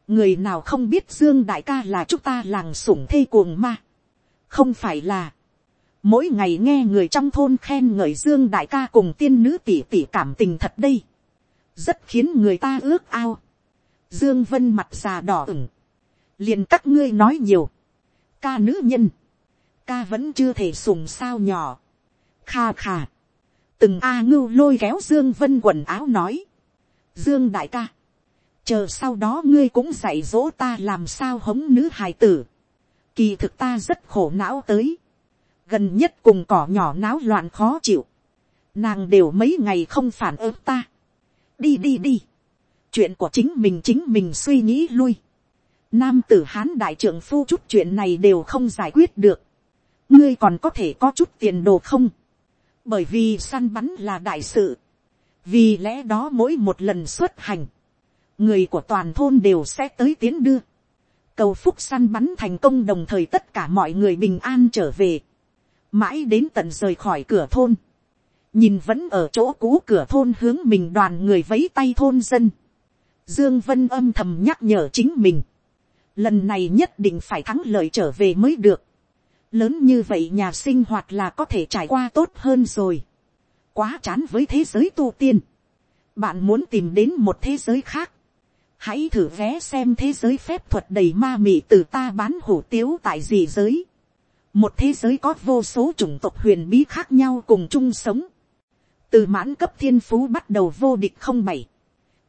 người nào không biết dương đại ca là chúng ta làng sủng thê cuồng ma. không phải là, mỗi ngày nghe người trong thôn khen ngợi dương đại ca cùng tiên nữ tỷ tỷ cảm tình thật đây. rất khiến người ta ước ao. dương vân mặt già đỏ ửng. liền các ngươi nói nhiều. ca nữ nhân. ca vẫn chưa thể sùng sao nhỏ. kha kha. từng a ngưu lôi kéo dương vân quần áo nói Dương đại ca. Chờ sau đó ngươi cũng dạy dỗ ta làm sao hống nữ hài tử. Kỳ thực ta rất khổ não tới. Gần nhất cùng cỏ nhỏ náo loạn khó chịu. Nàng đều mấy ngày không phản ứng ta. Đi đi đi. Chuyện của chính mình chính mình suy nghĩ lui. Nam tử hán đại trưởng phu chút chuyện này đều không giải quyết được. Ngươi còn có thể có chút tiền đồ không? Bởi vì săn bắn là đại sự vì lẽ đó mỗi một lần xuất hành, người của toàn thôn đều sẽ tới tiến đưa, cầu phúc săn bắn thành công đồng thời tất cả mọi người bình an trở về, mãi đến tận rời khỏi cửa thôn, nhìn vẫn ở chỗ cũ cửa thôn hướng mình đoàn người vấy tay thôn dân, dương vân âm thầm nhắc nhở chính mình, lần này nhất định phải thắng lợi trở về mới được, lớn như vậy nhà sinh hoạt là có thể trải qua tốt hơn rồi, quá chán với thế giới tu tiên, bạn muốn tìm đến một thế giới khác, hãy thử vé xem thế giới phép thuật đầy ma mị từ ta bán hủ tiếu tại gì giới, một thế giới có vô số chủng tộc huyền bí khác nhau cùng chung sống, từ mãn cấp thiên phú bắt đầu vô địch không bảy,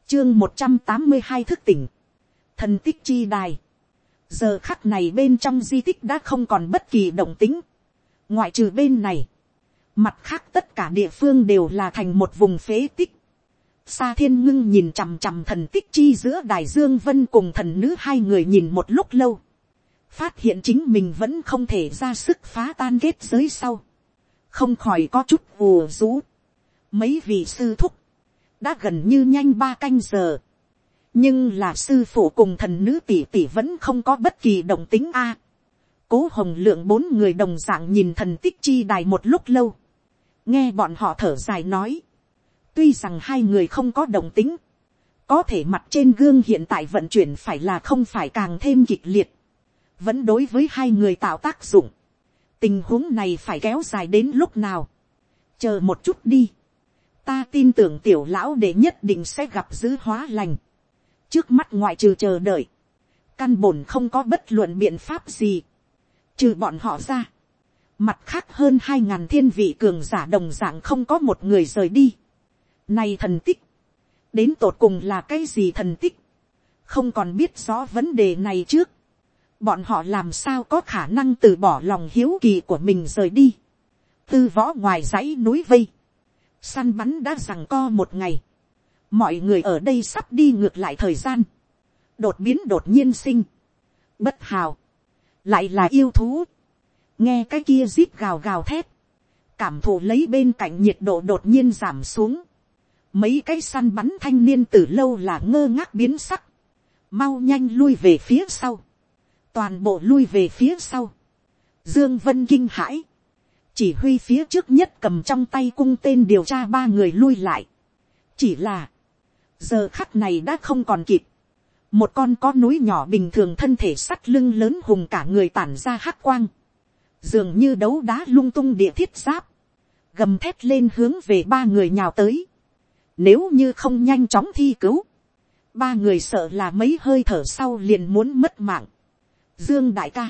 chương một trăm tám mươi hai thức tỉnh, thần tích chi đài, giờ khắc này bên trong di tích đã không còn bất kỳ động tính, ngoại trừ bên này, mặt khác tất cả địa phương đều là thành một vùng phế tích, Sa thiên ngưng nhìn chằm chằm thần tích chi giữa đại dương vân cùng thần nữ hai người nhìn một lúc lâu. Phát hiện chính mình vẫn không thể ra sức phá tan kết giới sau. Không khỏi có chút vùa rũ. Mấy vị sư thúc. Đã gần như nhanh ba canh giờ. Nhưng là sư phụ cùng thần nữ tỷ tỷ vẫn không có bất kỳ động tính a. Cố hồng lượng bốn người đồng dạng nhìn thần tích chi đài một lúc lâu. Nghe bọn họ thở dài nói Tuy rằng hai người không có đồng tính. Có thể mặt trên gương hiện tại vận chuyển phải là không phải càng thêm kịch liệt. Vẫn đối với hai người tạo tác dụng. Tình huống này phải kéo dài đến lúc nào. Chờ một chút đi. Ta tin tưởng tiểu lão để nhất định sẽ gặp dữ hóa lành. Trước mắt ngoại trừ chờ đợi. Căn bổn không có bất luận biện pháp gì. Trừ bọn họ ra. Mặt khác hơn hai ngàn thiên vị cường giả đồng dạng không có một người rời đi này thần tích. Đến tột cùng là cái gì thần tích. Không còn biết rõ vấn đề này trước. Bọn họ làm sao có khả năng từ bỏ lòng hiếu kỳ của mình rời đi. Tư võ ngoài dãy núi vây. Săn bắn đã rằng co một ngày. Mọi người ở đây sắp đi ngược lại thời gian. Đột biến đột nhiên sinh. Bất hào. Lại là yêu thú. Nghe cái kia zip gào gào thét. Cảm thụ lấy bên cạnh nhiệt độ đột nhiên giảm xuống. Mấy cái săn bắn thanh niên từ lâu là ngơ ngác biến sắc, mau nhanh lui về phía sau, toàn bộ lui về phía sau, dương vân kinh hãi, chỉ huy phía trước nhất cầm trong tay cung tên điều tra ba người lui lại, chỉ là, giờ khắc này đã không còn kịp, một con có núi nhỏ bình thường thân thể sắt lưng lớn hùng cả người tản ra hắc quang, dường như đấu đá lung tung địa thiết giáp, gầm thét lên hướng về ba người nhào tới, nếu như không nhanh chóng thi cứu. Ba người sợ là mấy hơi thở sau liền muốn mất mạng. Dương đại ca.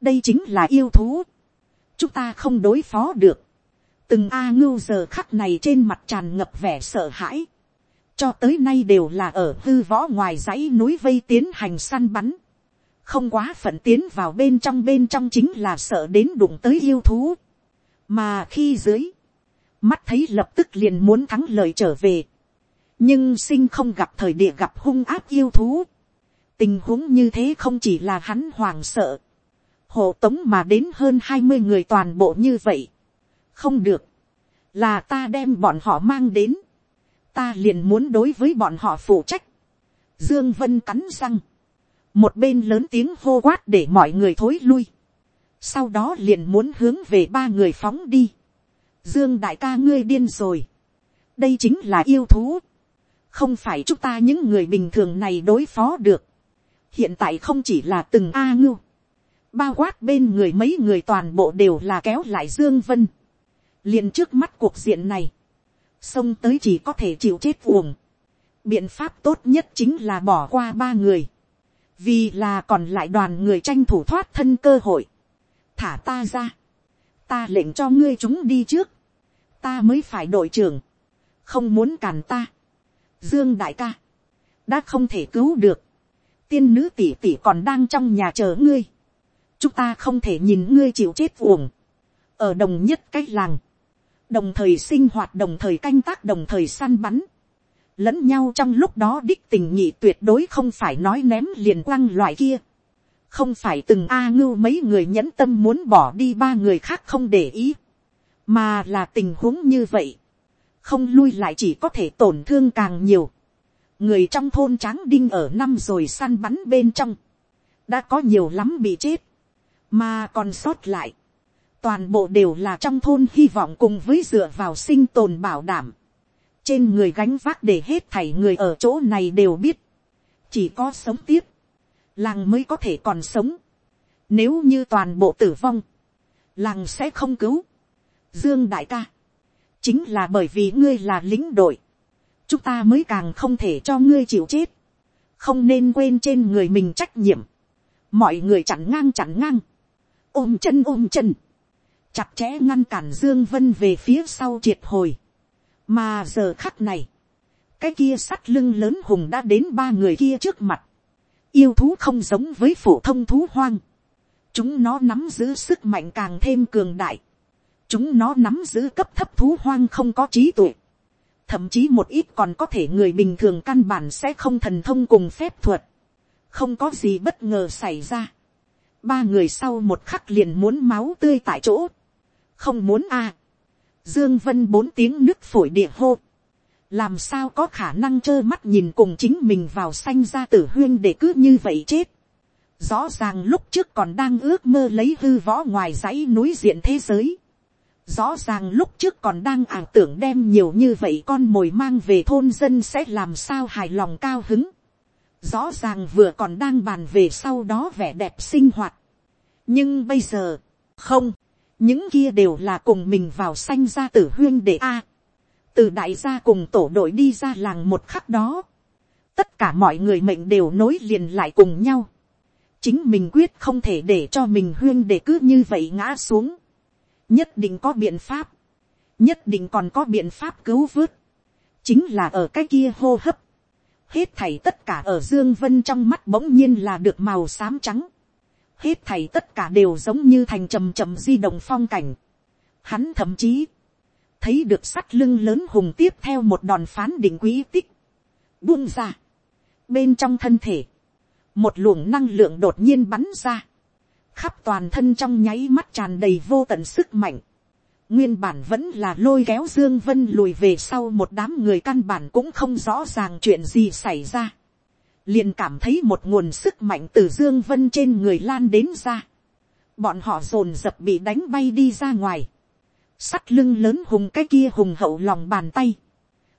Đây chính là yêu thú. Chúng ta không đối phó được. Từng A ngưu giờ khắc này trên mặt tràn ngập vẻ sợ hãi. Cho tới nay đều là ở hư võ ngoài dãy núi vây tiến hành săn bắn. Không quá phận tiến vào bên trong bên trong chính là sợ đến đụng tới yêu thú. Mà khi dưới mắt thấy lập tức liền muốn thắng lợi trở về, nhưng sinh không gặp thời địa gặp hung áp yêu thú, tình huống như thế không chỉ là hắn hoàng sợ, hộ tống mà đến hơn hai mươi người toàn bộ như vậy, không được, là ta đem bọn họ mang đến, ta liền muốn đối với bọn họ phụ trách, dương vân cắn răng, một bên lớn tiếng hô quát để mọi người thối lui, sau đó liền muốn hướng về ba người phóng đi, Dương đại ca ngươi điên rồi. Đây chính là yêu thú. Không phải chúng ta những người bình thường này đối phó được. Hiện tại không chỉ là từng A ngưu. Bao quát bên người mấy người toàn bộ đều là kéo lại Dương Vân. liền trước mắt cuộc diện này. Xông tới chỉ có thể chịu chết uổng. Biện pháp tốt nhất chính là bỏ qua ba người. Vì là còn lại đoàn người tranh thủ thoát thân cơ hội. Thả ta ra. Ta lệnh cho ngươi chúng đi trước, ta mới phải đội trưởng, không muốn càn ta. Dương đại ca, đã không thể cứu được, tiên nữ tỷ tỷ còn đang trong nhà chờ ngươi, chúng ta không thể nhìn ngươi chịu chết uổng, ở đồng nhất cái làng, đồng thời sinh hoạt đồng thời canh tác đồng thời săn bắn, lẫn nhau trong lúc đó đích tình nhị tuyệt đối không phải nói ném liền quăng loại kia, không phải từng a ngưu mấy người nhẫn tâm muốn bỏ đi ba người khác không để ý, mà là tình huống như vậy, không lui lại chỉ có thể tổn thương càng nhiều. người trong thôn tráng đinh ở năm rồi săn bắn bên trong, đã có nhiều lắm bị chết, mà còn sót lại. toàn bộ đều là trong thôn hy vọng cùng với dựa vào sinh tồn bảo đảm trên người gánh vác để hết thảy người ở chỗ này đều biết, chỉ có sống tiếp, làng mới có thể còn sống. nếu như toàn bộ tử vong, làng sẽ không cứu. dương đại ca, chính là bởi vì ngươi là lính đội, chúng ta mới càng không thể cho ngươi chịu chết, không nên quên trên người mình trách nhiệm, mọi người chặn ngang chặn ngang, ôm chân ôm chân, chặt chẽ ngăn cản dương vân về phía sau triệt hồi, mà giờ khắc này, cái kia sắt lưng lớn hùng đã đến ba người kia trước mặt, yêu thú không giống với phổ thông thú hoang, chúng nó nắm giữ sức mạnh càng thêm cường đại, chúng nó nắm giữ cấp thấp thú hoang không có trí tuệ, thậm chí một ít còn có thể người bình thường căn bản sẽ không thần thông cùng phép thuật, không có gì bất ngờ xảy ra. ba người sau một khắc liền muốn máu tươi tại chỗ, không muốn a dương vân bốn tiếng nước phổi địa hô, làm sao có khả năng trơ mắt nhìn cùng chính mình vào sanh ra tử huyên để cứ như vậy chết. rõ ràng lúc trước còn đang ước mơ lấy hư võ ngoài dãy núi diện thế giới Rõ ràng lúc trước còn đang ảo tưởng đem nhiều như vậy con mồi mang về thôn dân sẽ làm sao hài lòng cao hứng. Rõ ràng vừa còn đang bàn về sau đó vẻ đẹp sinh hoạt. Nhưng bây giờ, không, những kia đều là cùng mình vào sanh ra tử huyên để a. từ đại gia cùng tổ đội đi ra làng một khắc đó. Tất cả mọi người mệnh đều nối liền lại cùng nhau. Chính mình quyết không thể để cho mình huyên để cứ như vậy ngã xuống nhất định có biện pháp, nhất định còn có biện pháp cứu vớt, chính là ở cái kia hô hấp, hết thảy tất cả ở dương vân trong mắt bỗng nhiên là được màu xám trắng, hết thầy tất cả đều giống như thành trầm trầm di động phong cảnh, hắn thậm chí thấy được sắt lưng lớn hùng tiếp theo một đòn phán định quý tích, buông ra, bên trong thân thể, một luồng năng lượng đột nhiên bắn ra, khắp toàn thân trong nháy mắt tràn đầy vô tận sức mạnh. Nguyên bản vẫn là lôi kéo Dương Vân lùi về sau một đám người căn bản cũng không rõ ràng chuyện gì xảy ra. Liền cảm thấy một nguồn sức mạnh từ Dương Vân trên người lan đến ra. Bọn họ dồn dập bị đánh bay đi ra ngoài. Sắt lưng lớn hùng cái kia hùng hậu lòng bàn tay.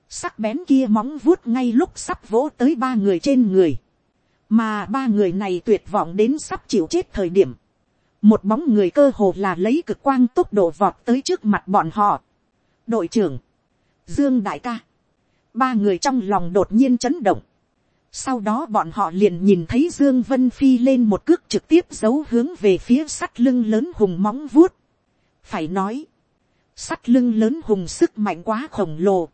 Sắc bén kia móng vuốt ngay lúc sắp vỗ tới ba người trên người. Mà ba người này tuyệt vọng đến sắp chịu chết thời điểm một bóng người cơ hồ là lấy cực quang tốc độ vọt tới trước mặt bọn họ. đội trưởng, dương đại ca, ba người trong lòng đột nhiên chấn động sau đó bọn họ liền nhìn thấy dương vân phi lên một cước trực tiếp giấu hướng về phía sắt lưng lớn hùng móng vuốt. phải nói, sắt lưng lớn hùng sức mạnh quá khổng lồ.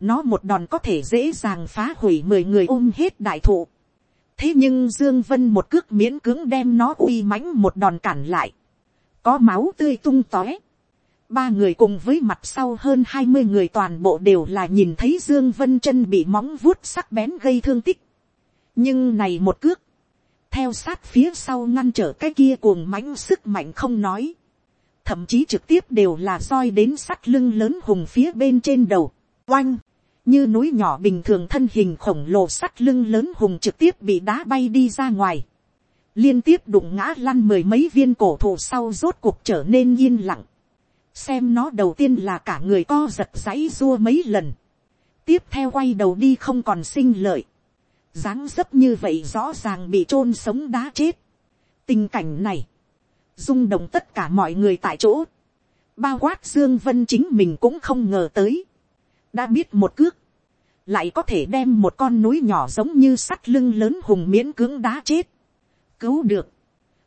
nó một đòn có thể dễ dàng phá hủy mười người ôm hết đại thụ thế nhưng dương vân một cước miễn cưỡng đem nó uy mãnh một đòn cản lại, có máu tươi tung tóe. ba người cùng với mặt sau hơn hai mươi người toàn bộ đều là nhìn thấy dương vân chân bị móng vuốt sắc bén gây thương tích nhưng này một cước, theo sát phía sau ngăn trở cái kia cuồng mãnh sức mạnh không nói, thậm chí trực tiếp đều là roi đến sắt lưng lớn hùng phía bên trên đầu, oanh, như núi nhỏ bình thường thân hình khổng lồ sắt lưng lớn hùng trực tiếp bị đá bay đi ra ngoài, liên tiếp đụng ngã lăn mười mấy viên cổ thụ sau rốt cuộc trở nên yên lặng, xem nó đầu tiên là cả người co giật giấy dua mấy lần, tiếp theo quay đầu đi không còn sinh lợi, dáng dấp như vậy rõ ràng bị chôn sống đá chết, tình cảnh này, rung động tất cả mọi người tại chỗ, bao quát dương vân chính mình cũng không ngờ tới, đã biết một cước, lại có thể đem một con núi nhỏ giống như sắt lưng lớn hùng miễn cưỡng đá chết, cứu được,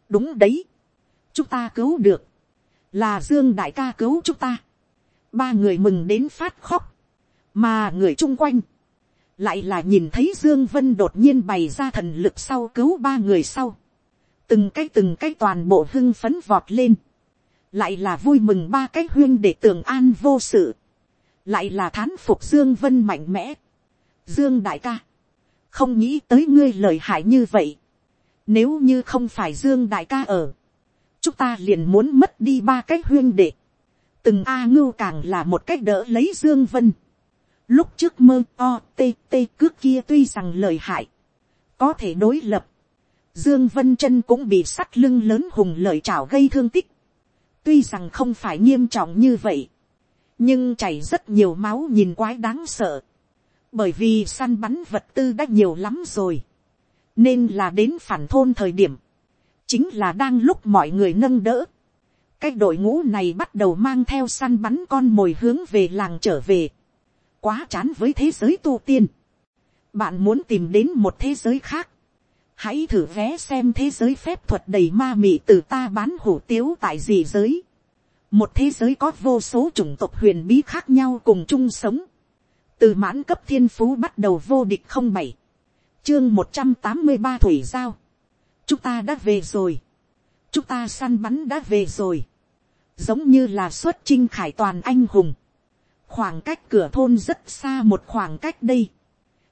đúng đấy, chúng ta cứu được, là dương đại ca cứu chúng ta, ba người mừng đến phát khóc, mà người chung quanh, lại là nhìn thấy dương vân đột nhiên bày ra thần lực sau cứu ba người sau, từng cái từng cái toàn bộ hưng phấn vọt lên, lại là vui mừng ba cái huyên để tường an vô sự, lại là thán phục dương vân mạnh mẽ. dương đại ca, không nghĩ tới ngươi lời hại như vậy. nếu như không phải dương đại ca ở, chúng ta liền muốn mất đi ba cái huyên đệ. từng a ngưu càng là một cách đỡ lấy dương vân. Lúc trước mơ o tê tê cước kia tuy rằng lời hại. Có thể đối lập. Dương Vân chân cũng bị sắt lưng lớn hùng lợi chảo gây thương tích. Tuy rằng không phải nghiêm trọng như vậy. Nhưng chảy rất nhiều máu nhìn quái đáng sợ. Bởi vì săn bắn vật tư đã nhiều lắm rồi. Nên là đến phản thôn thời điểm. Chính là đang lúc mọi người nâng đỡ. Cái đội ngũ này bắt đầu mang theo săn bắn con mồi hướng về làng trở về quá chán với thế giới tu tiên. bạn muốn tìm đến một thế giới khác. hãy thử vé xem thế giới phép thuật đầy ma mị từ ta bán hủ tiếu tại gì giới. một thế giới có vô số chủng tộc huyền bí khác nhau cùng chung sống. từ mãn cấp thiên phú bắt đầu vô địch không bảy. chương một trăm tám mươi ba thủy giao. chúng ta đã về rồi. chúng ta săn bắn đã về rồi. giống như là xuất chinh khải toàn anh hùng khoảng cách cửa thôn rất xa một khoảng cách đây.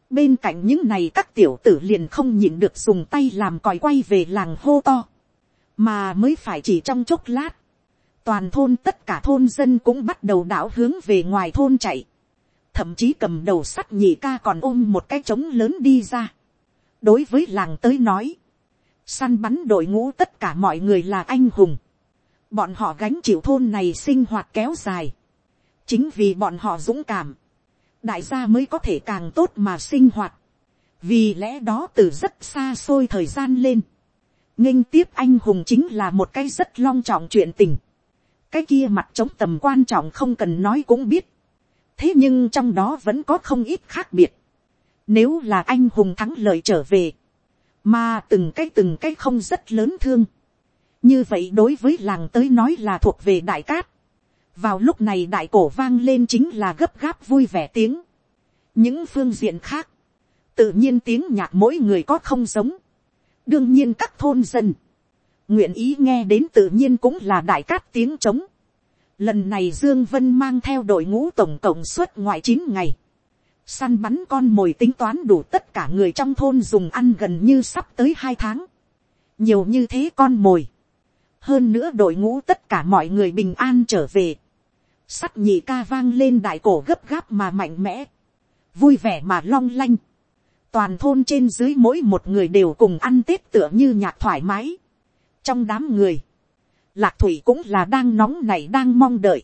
bên cạnh những này các tiểu tử liền không nhịn được dùng tay làm còi quay về làng hô to, mà mới phải chỉ trong chốc lát. toàn thôn tất cả thôn dân cũng bắt đầu đảo hướng về ngoài thôn chạy, thậm chí cầm đầu sắt nhị ca còn ôm một cái trống lớn đi ra. đối với làng tới nói, săn bắn đội ngũ tất cả mọi người là anh hùng, bọn họ gánh chịu thôn này sinh hoạt kéo dài, chính vì bọn họ dũng cảm, đại gia mới có thể càng tốt mà sinh hoạt, vì lẽ đó từ rất xa xôi thời gian lên, nghênh tiếp anh hùng chính là một cái rất long trọng chuyện tình, cái kia mặt chống tầm quan trọng không cần nói cũng biết, thế nhưng trong đó vẫn có không ít khác biệt, nếu là anh hùng thắng lợi trở về, mà từng cái từng cái không rất lớn thương, như vậy đối với làng tới nói là thuộc về đại cát, vào lúc này đại cổ vang lên chính là gấp gáp vui vẻ tiếng. những phương diện khác, tự nhiên tiếng nhạc mỗi người có không giống. đương nhiên các thôn dân, nguyện ý nghe đến tự nhiên cũng là đại cát tiếng trống. lần này dương vân mang theo đội ngũ tổng cộng suốt ngoại chín ngày. săn bắn con mồi tính toán đủ tất cả người trong thôn dùng ăn gần như sắp tới hai tháng. nhiều như thế con mồi hơn nữa đội ngũ tất cả mọi người bình an trở về sắt nhị ca vang lên đại cổ gấp gáp mà mạnh mẽ, vui vẻ mà long lanh, toàn thôn trên dưới mỗi một người đều cùng ăn tết tựa như nhạc thoải mái. trong đám người, lạc thủy cũng là đang nóng này đang mong đợi,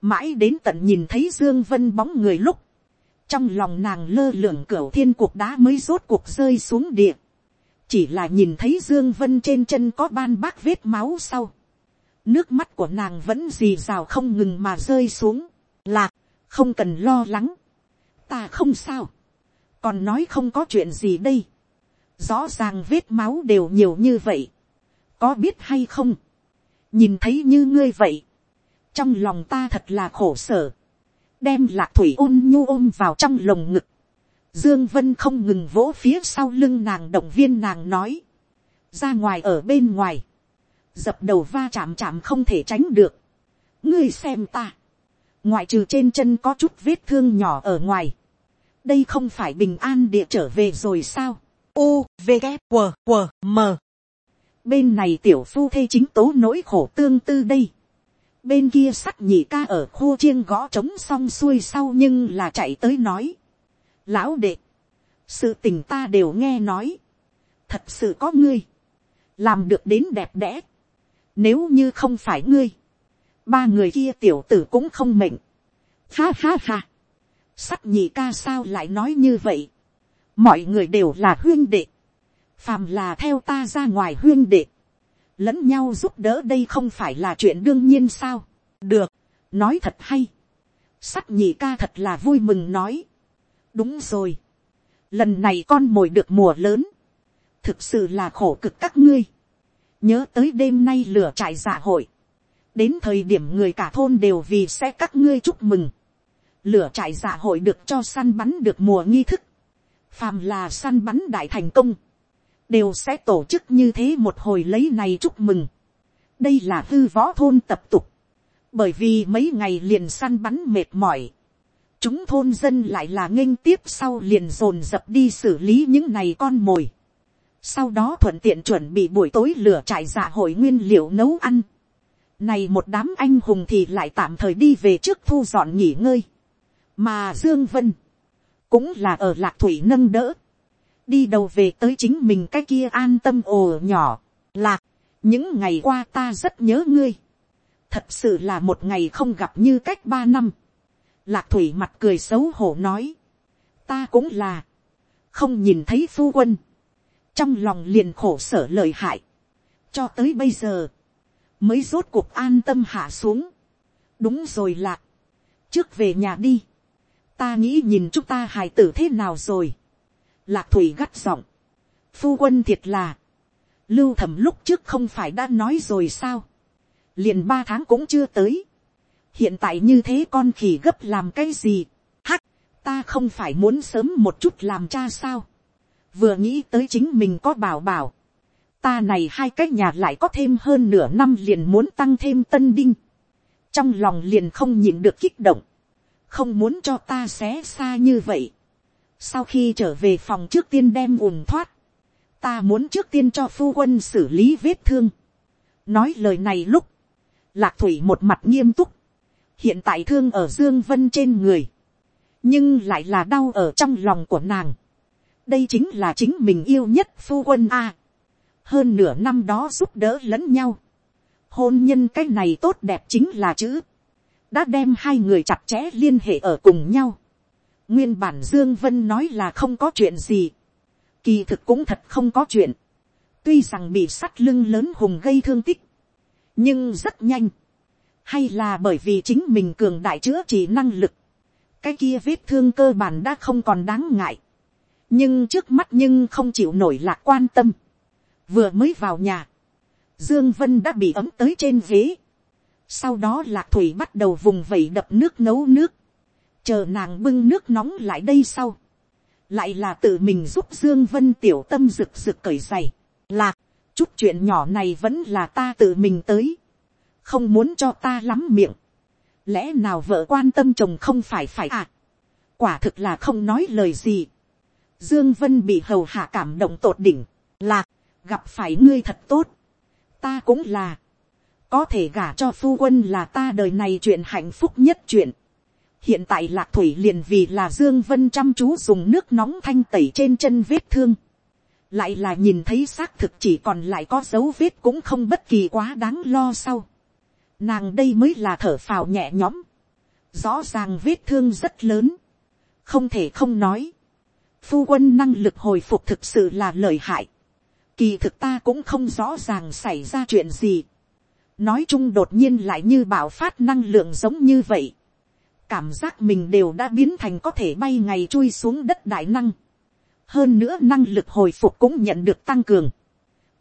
mãi đến tận nhìn thấy dương vân bóng người lúc, trong lòng nàng lơ lửng cửa thiên cuộc đá mới rốt cuộc rơi xuống địa, chỉ là nhìn thấy dương vân trên chân có ban bác vết máu sau, nước mắt của nàng vẫn dì rào không ngừng mà rơi xuống, lạc, không cần lo lắng, ta không sao, còn nói không có chuyện gì đây, rõ ràng vết máu đều nhiều như vậy, có biết hay không, nhìn thấy như ngươi vậy, trong lòng ta thật là khổ sở, đem lạc thủy ôn nhu ôm vào trong lồng ngực, dương vân không ngừng vỗ phía sau lưng nàng động viên nàng nói, ra ngoài ở bên ngoài, dập đầu va chạm chạm không thể tránh được. ngươi xem ta, ngoại trừ trên chân có chút vết thương nhỏ ở ngoài, đây không phải bình an địa trở về rồi sao. u v g q q m bên này tiểu phu thê chính tố nỗi khổ tương tư đây. bên kia sắt nhị ca ở khu chiêng gõ trống xong xuôi sau nhưng là chạy tới nói. lão đệ, sự tình ta đều nghe nói, thật sự có ngươi, làm được đến đẹp đẽ, nếu như không phải ngươi. Ba người kia tiểu tử cũng không mệnh. Ha ha ha. sắc nhị ca sao lại nói như vậy. Mọi người đều là huyên đệ. Phàm là theo ta ra ngoài huyên đệ. Lẫn nhau giúp đỡ đây không phải là chuyện đương nhiên sao. Được. Nói thật hay. sắc nhị ca thật là vui mừng nói. Đúng rồi. Lần này con mồi được mùa lớn. Thực sự là khổ cực các ngươi nhớ tới đêm nay lửa trại dạ hội, đến thời điểm người cả thôn đều vì sẽ các ngươi chúc mừng, lửa trại dạ hội được cho săn bắn được mùa nghi thức, phàm là săn bắn đại thành công, đều sẽ tổ chức như thế một hồi lấy này chúc mừng. đây là hư võ thôn tập tục, bởi vì mấy ngày liền săn bắn mệt mỏi, chúng thôn dân lại là nghênh tiếp sau liền dồn dập đi xử lý những này con mồi sau đó thuận tiện chuẩn bị buổi tối lửa trại dạ hội nguyên liệu nấu ăn. Này một đám anh hùng thì lại tạm thời đi về trước thu dọn nghỉ ngơi. mà dương vân cũng là ở lạc thủy nâng đỡ, đi đầu về tới chính mình cái kia an tâm ồ nhỏ, lạc, những ngày qua ta rất nhớ ngươi, thật sự là một ngày không gặp như cách ba năm, lạc thủy mặt cười xấu hổ nói, ta cũng là, không nhìn thấy phu quân, trong lòng liền khổ sở lời hại, cho tới bây giờ, mới rốt cuộc an tâm hạ xuống, đúng rồi lạc, trước về nhà đi, ta nghĩ nhìn chúng ta hài tử thế nào rồi, lạc thủy gắt giọng, phu quân thiệt là, lưu thẩm lúc trước không phải đã nói rồi sao, liền ba tháng cũng chưa tới, hiện tại như thế con khỉ gấp làm cái gì, hắc, ta không phải muốn sớm một chút làm cha sao, vừa nghĩ tới chính mình có bảo bảo, ta này hai cái nhà lại có thêm hơn nửa năm liền muốn tăng thêm tân đinh, trong lòng liền không nhịn được kích động, không muốn cho ta xé xa như vậy. sau khi trở về phòng trước tiên đem ùn thoát, ta muốn trước tiên cho phu quân xử lý vết thương. nói lời này lúc, lạc thủy một mặt nghiêm túc, hiện tại thương ở dương vân trên người, nhưng lại là đau ở trong lòng của nàng đây chính là chính mình yêu nhất phu quân a. hơn nửa năm đó giúp đỡ lẫn nhau. hôn nhân cái này tốt đẹp chính là chữ đã đem hai người chặt chẽ liên hệ ở cùng nhau. nguyên bản dương vân nói là không có chuyện gì, kỳ thực cũng thật không có chuyện. tuy rằng bị sắt lưng lớn hùng gây thương tích, nhưng rất nhanh, hay là bởi vì chính mình cường đại chữa trị năng lực, cái kia vết thương cơ bản đã không còn đáng ngại, nhưng trước mắt nhưng không chịu nổi lạc quan tâm, vừa mới vào nhà, dương vân đã bị ấm tới trên ghế, sau đó lạc thủy bắt đầu vùng vẩy đập nước nấu nước. Chờ nàng bưng nước nóng lại đây sau. Lại là tự mình giúp Dương Vân tiểu tâm rực rực cởi giày. Lạc, chút chuyện nhỏ này vẫn là ta tự mình tới. Không muốn cho ta lắm miệng. Lẽ nào vợ quan tâm chồng không phải phải à? Quả thực là không nói lời gì. Dương Vân bị hầu hạ cảm động tột đỉnh. là, gặp phải ngươi thật tốt. Ta cũng là có thể gả cho phu quân là ta đời này chuyện hạnh phúc nhất chuyện. hiện tại lạc thủy liền vì là dương vân chăm chú dùng nước nóng thanh tẩy trên chân vết thương. lại là nhìn thấy xác thực chỉ còn lại có dấu vết cũng không bất kỳ quá đáng lo sau. nàng đây mới là thở phào nhẹ nhõm. rõ ràng vết thương rất lớn. không thể không nói phu quân năng lực hồi phục thực sự là lợi hại. kỳ thực ta cũng không rõ ràng xảy ra chuyện gì nói chung đột nhiên lại như bảo phát năng lượng giống như vậy. cảm giác mình đều đã biến thành có thể bay ngày chui xuống đất đại năng. hơn nữa năng lực hồi phục cũng nhận được tăng cường.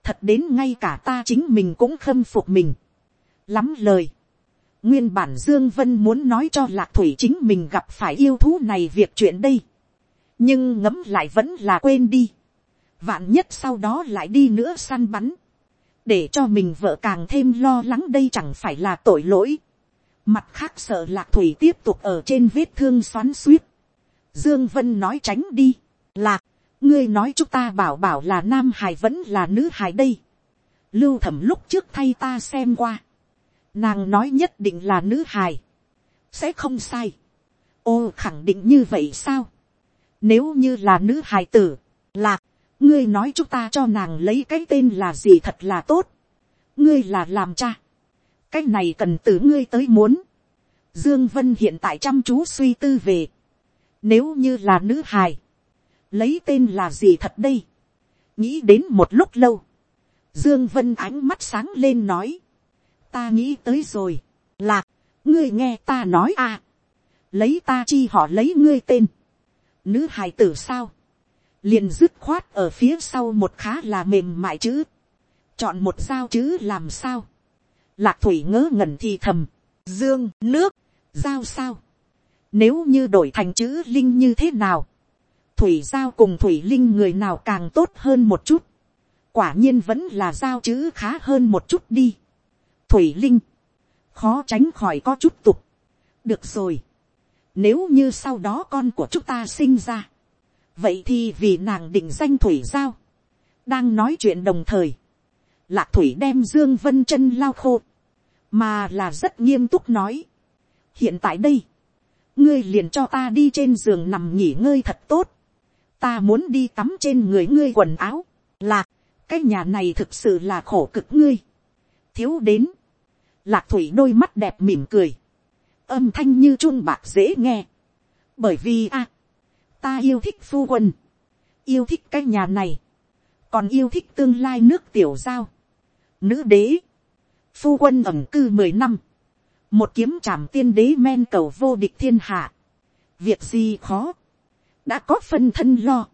thật đến ngay cả ta chính mình cũng khâm phục mình. lắm lời. nguyên bản dương vân muốn nói cho lạc thủy chính mình gặp phải yêu thú này việc chuyện đây nhưng ngấm lại vẫn là quên đi. vạn nhất sau đó lại đi nữa săn bắn để cho mình vợ càng thêm lo lắng đây chẳng phải là tội lỗi. Mặt khác sợ lạc thủy tiếp tục ở trên vết thương xoắn suýt. Dương Vân nói tránh đi. Lạc, ngươi nói chúng ta bảo bảo là nam hài vẫn là nữ hài đây. Lưu thẩm lúc trước thay ta xem qua. Nàng nói nhất định là nữ hài. Sẽ không sai. Ô khẳng định như vậy sao? Nếu như là nữ hài tử, lạc, ngươi nói chúng ta cho nàng lấy cái tên là gì thật là tốt. ngươi là làm cha. cái này cần từ ngươi tới muốn. dương vân hiện tại chăm chú suy tư về. nếu như là nữ hài, lấy tên là gì thật đây. nghĩ đến một lúc lâu. dương vân ánh mắt sáng lên nói. ta nghĩ tới rồi. lạc, ngươi nghe ta nói à. lấy ta chi họ lấy ngươi tên nữ hài tử sao? Liền dứt khoát ở phía sau một khá là mềm mại chữ, chọn một dao chữ làm sao, lạc thủy ngớ ngẩn thì thầm, dương, nước, dao sao, nếu như đổi thành chữ linh như thế nào, thủy giao cùng thủy linh người nào càng tốt hơn một chút, quả nhiên vẫn là giao chữ khá hơn một chút đi. thủy linh, khó tránh khỏi có chút tục. được rồi, nếu như sau đó con của chúng ta sinh ra, vậy thì vì nàng định danh thủy giao, đang nói chuyện đồng thời, lạc thủy đem dương vân chân lao khô, mà là rất nghiêm túc nói. hiện tại đây, ngươi liền cho ta đi trên giường nằm nghỉ ngơi thật tốt, ta muốn đi tắm trên người ngươi quần áo, lạc, cái nhà này thực sự là khổ cực ngươi, thiếu đến, lạc thủy đôi mắt đẹp mỉm cười, âm thanh như chun bạc dễ nghe, bởi vì a, ta yêu thích phu quân, yêu thích cái nhà này, còn yêu thích tương lai nước tiểu giao, nữ đế, phu quân ẩm cư mười năm, một kiếm trảm tiên đế men cầu vô địch thiên hạ, việc gì khó, đã có phân thân lo,